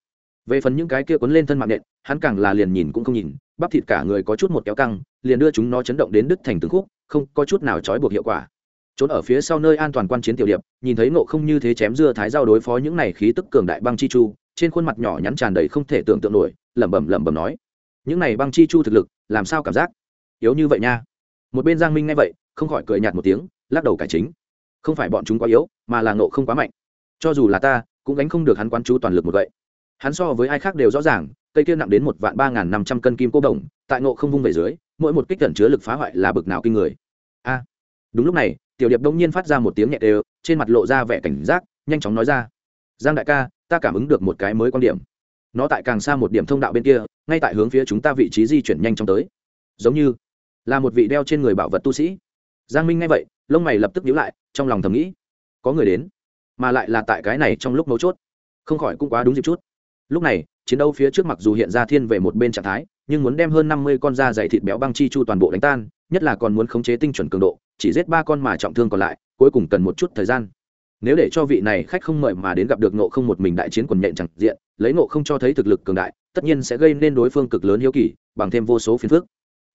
Về phần những cái kia cuốn lên thân mạng nện hắn càng là liền nhìn cũng không nhìn, bắp thịt cả người có chút một kéo căng, liền đưa chúng nó chấn động đến đứt thành từng khúc, không có chút nào trói buộc hiệu quả. Trốn ở phía sau nơi an toàn quan chiến tiểu điệp, nhìn thấy ngộ không như thế chém dưa thái giao đối phó những này khí tức cường đại băng chi chu, trên khuôn mặt nhỏ nhắn tràn đầy không thể tưởng tượng nổi, lẩm bẩm lẩm bẩm nói, những này băng chi chu thực lực, làm sao cảm giác? Yếu như vậy nha. Một bên giang minh nghe vậy, không khỏi cười nhạt một tiếng, lắc đầu cải chính. Không phải bọn chúng quá yếu, mà là nộ không quá mạnh. Cho dù là ta, cũng gánh không được hắn quán chú toàn lực một vậy. Hắn so với ai khác đều rõ ràng, cây kia nặng đến một vạn ba n g h n năm trăm cân kim cô đồng, tại nộ không vung về dưới, mỗi một kích cẩn chứa lực phá hoại là bực nào kinh người. A. Đúng lúc này, tiểu điệp đông nhiên phát ra một tiếng nhẹ đều, trên mặt lộ ra vẻ cảnh giác, nhanh chóng nói ra. Giang đại ca, ta cảm ứng được một cái mới quan điểm. Nó tại càng xa một điểm thông đạo bên kia, ngay tại hướng phía chúng ta vị trí di chuyển nhanh chóng tới. Giống như là một vị đeo trên người bảo vật tu sĩ. Giang minh nghe vậy, lông mày lập tức nhíu lại, trong lòng thầm nghĩ, có người đến, mà lại là tại cái này trong lúc mấu chốt. Không khỏi cũng quá đúng dịp chút. Lúc này, chiến đấu phía trước mặc dù hiện ra thiên về một bên trạng thái, nhưng muốn đem hơn năm mươi con da dày thịt béo băng chi chu toàn bộ đánh tan, nhất là còn muốn khống chế tinh chuẩn cường độ, chỉ giết ba con mà trọng thương còn lại, cuối cùng cần một chút thời gian. Nếu để cho vị này khách không mời mà đến gặp được nộ không một mình đại chiến quần nhện chẳng diện, lấy nộ không cho thấy thực lực cường đại, tất nhiên sẽ gây nên đối phương cực lớn hiếu kỳ, bằng thêm vô số phiền phức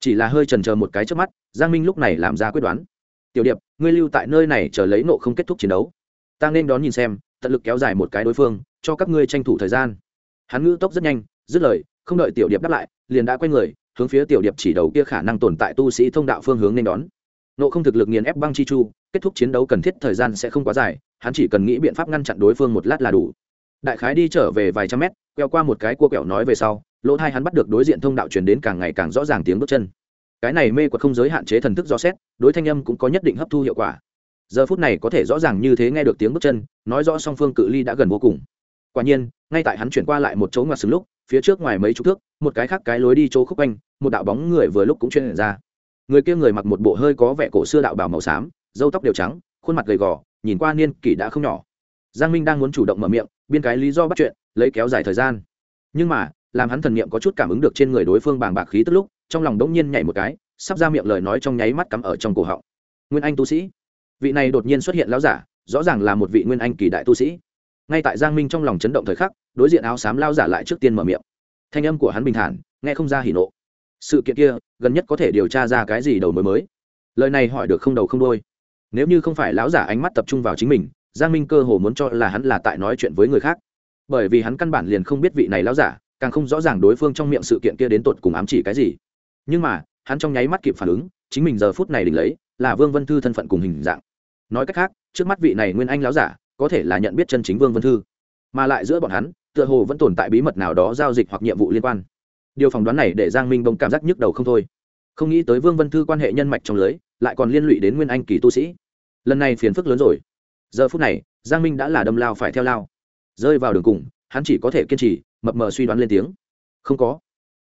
chỉ là hơi trần chờ một cái trước mắt, giang minh lúc này làm ra quyết đoán. Tiểu điệp, ngươi lưu tại nơi này chờ lấy nộ không kết thúc chiến đấu. Ta nên đón nhìn xem, tận lực kéo dài một cái đối phương, cho các ngươi tranh thủ thời gian. Hắn ngữ tốc rất nhanh, dứt lời, không đợi tiểu điệp đáp lại, liền đã quay người, hướng phía tiểu điệp chỉ đầu kia khả năng tồn tại tu sĩ thông đạo phương hướng nên đón. Nộ không thực lực nghiền ép băng chi chu, kết thúc chiến đấu cần thiết thời gian sẽ không quá dài, hắn chỉ cần nghĩ biện pháp ngăn chặn đối phương một lát là đủ đại khái đi trở về vài trăm mét queo qua một cái cua quẹo nói về sau, lỗ thai hắn bắt được đối diện thông đạo truyền đến càng ngày càng rõ ràng tiếng bước chân. Cái này mê quật không giới hạn chế thần thức do xét, đối thanh âm cũng có nhất định hấp thu hiệu quả. Giờ phút này có thể rõ ràng như thế nghe được tiếng bước chân, nói rõ song phương cự ly đã gần vô cùng. Quả nhiên, ngay tại hắn chuyển qua lại một chỗ ngoặt xứng lúc, phía trước ngoài mấy chục thước, một cái khác cái lối đi chỗ khúc quanh, một đạo bóng người vừa lúc cũng chuyên ra. Người kia người mặc một bộ hơi có vẻ cổ xưa đạo bào màu xám dâu tóc đều trắng, khuôn mặt gầy gò, nhìn qua niên kỷ đã không nhỏ giang minh đang muốn chủ động mở miệng, biên cái lý do bắt chuyện, lấy kéo dài thời gian. Nhưng mà, làm hắn thần niệm có chút cảm ứng được trên người đối phương bàng bạc khí tức lúc, trong lòng đống nhiên nhảy một cái, sắp ra miệng lời nói trong nháy mắt cắm ở trong cổ họng. Nguyên anh tu sĩ. Vị này đột nhiên xuất hiện lão giả, rõ ràng là một vị nguyên anh kỳ đại tu sĩ. Ngay tại giang minh trong lòng chấn động thời khắc, đối diện áo xám lao giả lại trước tiên mở miệng. Thanh âm của hắn bình thản, nghe không ra hỉ nộ. Sự kiện kia, gần nhất có thể điều tra ra cái gì đầu mới mới? Lời này hỏi được không đầu không đôi nếu như không phải lão giả ánh mắt tập trung vào chính mình giang minh cơ hồ muốn cho là hắn là tại nói chuyện với người khác. Bởi vì hắn căn bản liền không biết vị này lão giả, càng không rõ ràng đối phương trong miệng sự kiện kia đến tột cùng ám chỉ cái gì. Nhưng mà, hắn trong nháy mắt kịp phản ứng, chính mình giờ phút này đỉnh lấy, là vương vân thư thân phận cùng hình dạng. Nói cách khác, trước mắt vị này nguyên anh lão giả, có thể là nhận biết chân chính vương vân thư. Mà lại giữa bọn hắn, tựa hồ vẫn tồn tại bí mật nào đó giao dịch hoặc nhiệm vụ liên quan. Điều phỏng đoán này để giang minh bông cảm giác nhức đầu không thôi. Không nghĩ tới vương vân thư quan hệ nhân mạch trong lưới, lại còn liên lụy đến nguyên anh kỳ tu sĩ. Lần này phiền phức lớn rồi giờ phút này, giang minh đã là đâm lao phải theo lao. Rơi vào đường cùng, hắn chỉ có thể kiên trì, mập mờ suy đoán lên tiếng. Không có.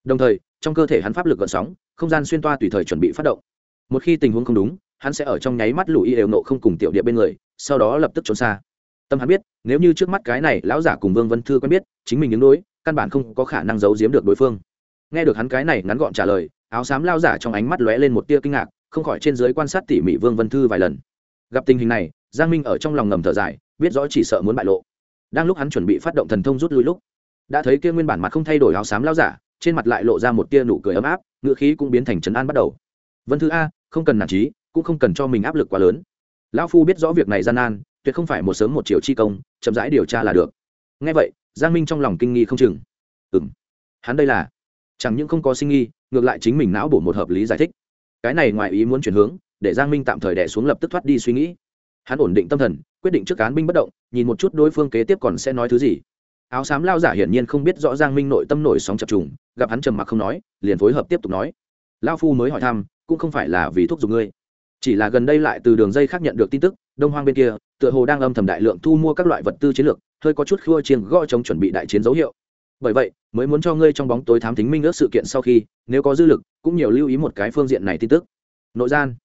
Đồng thời, trong cơ thể hắn pháp lực gợn sóng, không gian xuyên toa tùy thời chuẩn bị phát động. Một khi tình huống không đúng, hắn sẽ ở trong nháy mắt lùi đều nộ không cùng tiểu địa bên người, sau đó lập tức trốn xa. Tâm hắn biết, nếu như trước mắt cái này lão giả cùng vương vân thư quen biết, chính mình đứng đối, căn bản không có khả năng giấu giếm được đối phương. Nghe được hắn cái này ngắn gọn trả lời, áo xám lao giả trong ánh mắt lóe lên một tia kinh ngạc, không khỏi trên giới quan sát tỉ mỉ vương vân thư vài lần. Gặp tình hình này giang minh ở trong lòng ngầm thở dài, biết rõ chỉ sợ muốn bại lộ. Đang lúc hắn chuẩn bị phát động thần thông rút lui lúc, đã thấy kia nguyên bản mặt không thay đổi áo xám lao giả, trên mặt lại lộ ra một tia nụ cười ấm áp ngựa khí cũng biến thành trấn an bắt đầu. Vân thư a, không cần nản trí cũng không cần cho mình áp lực quá lớn. Lão phu biết rõ việc này gian nan, tuyệt không phải một sớm một chiều chi công, chậm rãi điều tra là được. Ngay vậy, giang minh trong lòng kinh nghi không chừng. Ừ m hắn đây là, chẳng những không có sinh nghi, ngược lại chính mình não bổ một hợp lý giải thích. Cái này ngoài ý muốn chuyển hướng, để giang minh tạm thời đẻ xuống lập tức thoát đi suy nghĩ hắn ổn định tâm thần, quyết định trước cán binh bất động, nhìn một chút đối phương kế tiếp còn sẽ nói thứ gì. Áo xám lao giả hiển nhiên không biết rõ giang minh nội tâm nổi sóng chập trùng, gặp hắn trầm mặc không nói, liền phối hợp tiếp tục nói. Lao phu mới hỏi thăm, cũng không phải là vì thuốc dùng ngươi. Chỉ là gần đây lại từ đường dây khác nhận được tin tức, đông hoang bên kia, tựa hồ đang âm thầm đại lượng thu mua các loại vật tư chiến lược, hơi có chút khua chiêng gõ chống chuẩn bị đại chiến dấu hiệu. Bởi vậy, mới muốn cho ngươi trong bóng tối thám thính minh ước sự kiện sau khi, nếu có dư lực, cũng nhiều lưu ý một cái phương diện này tin tức. Nội gian.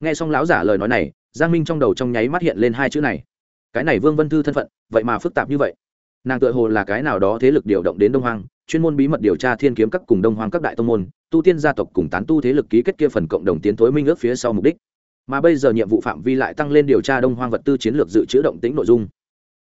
Nghe xong lão giả lời nói này giang minh trong đầu trong nháy mắt hiện lên hai chữ này. Cái này vương vân thư thân phận, vậy mà phức tạp như vậy. Nàng tựa hồ là cái nào đó thế lực điều động đến đông hoang, chuyên môn bí mật điều tra thiên kiếm các cùng đông hoang các đại tông môn, tu tiên gia tộc cùng tán tu thế lực ký kết kia phần cộng đồng tiến thối minh ước phía sau mục đích. Mà bây giờ nhiệm vụ phạm vi lại tăng lên điều tra đông hoang vật tư chiến lược dự trữ động tĩnh nội dung.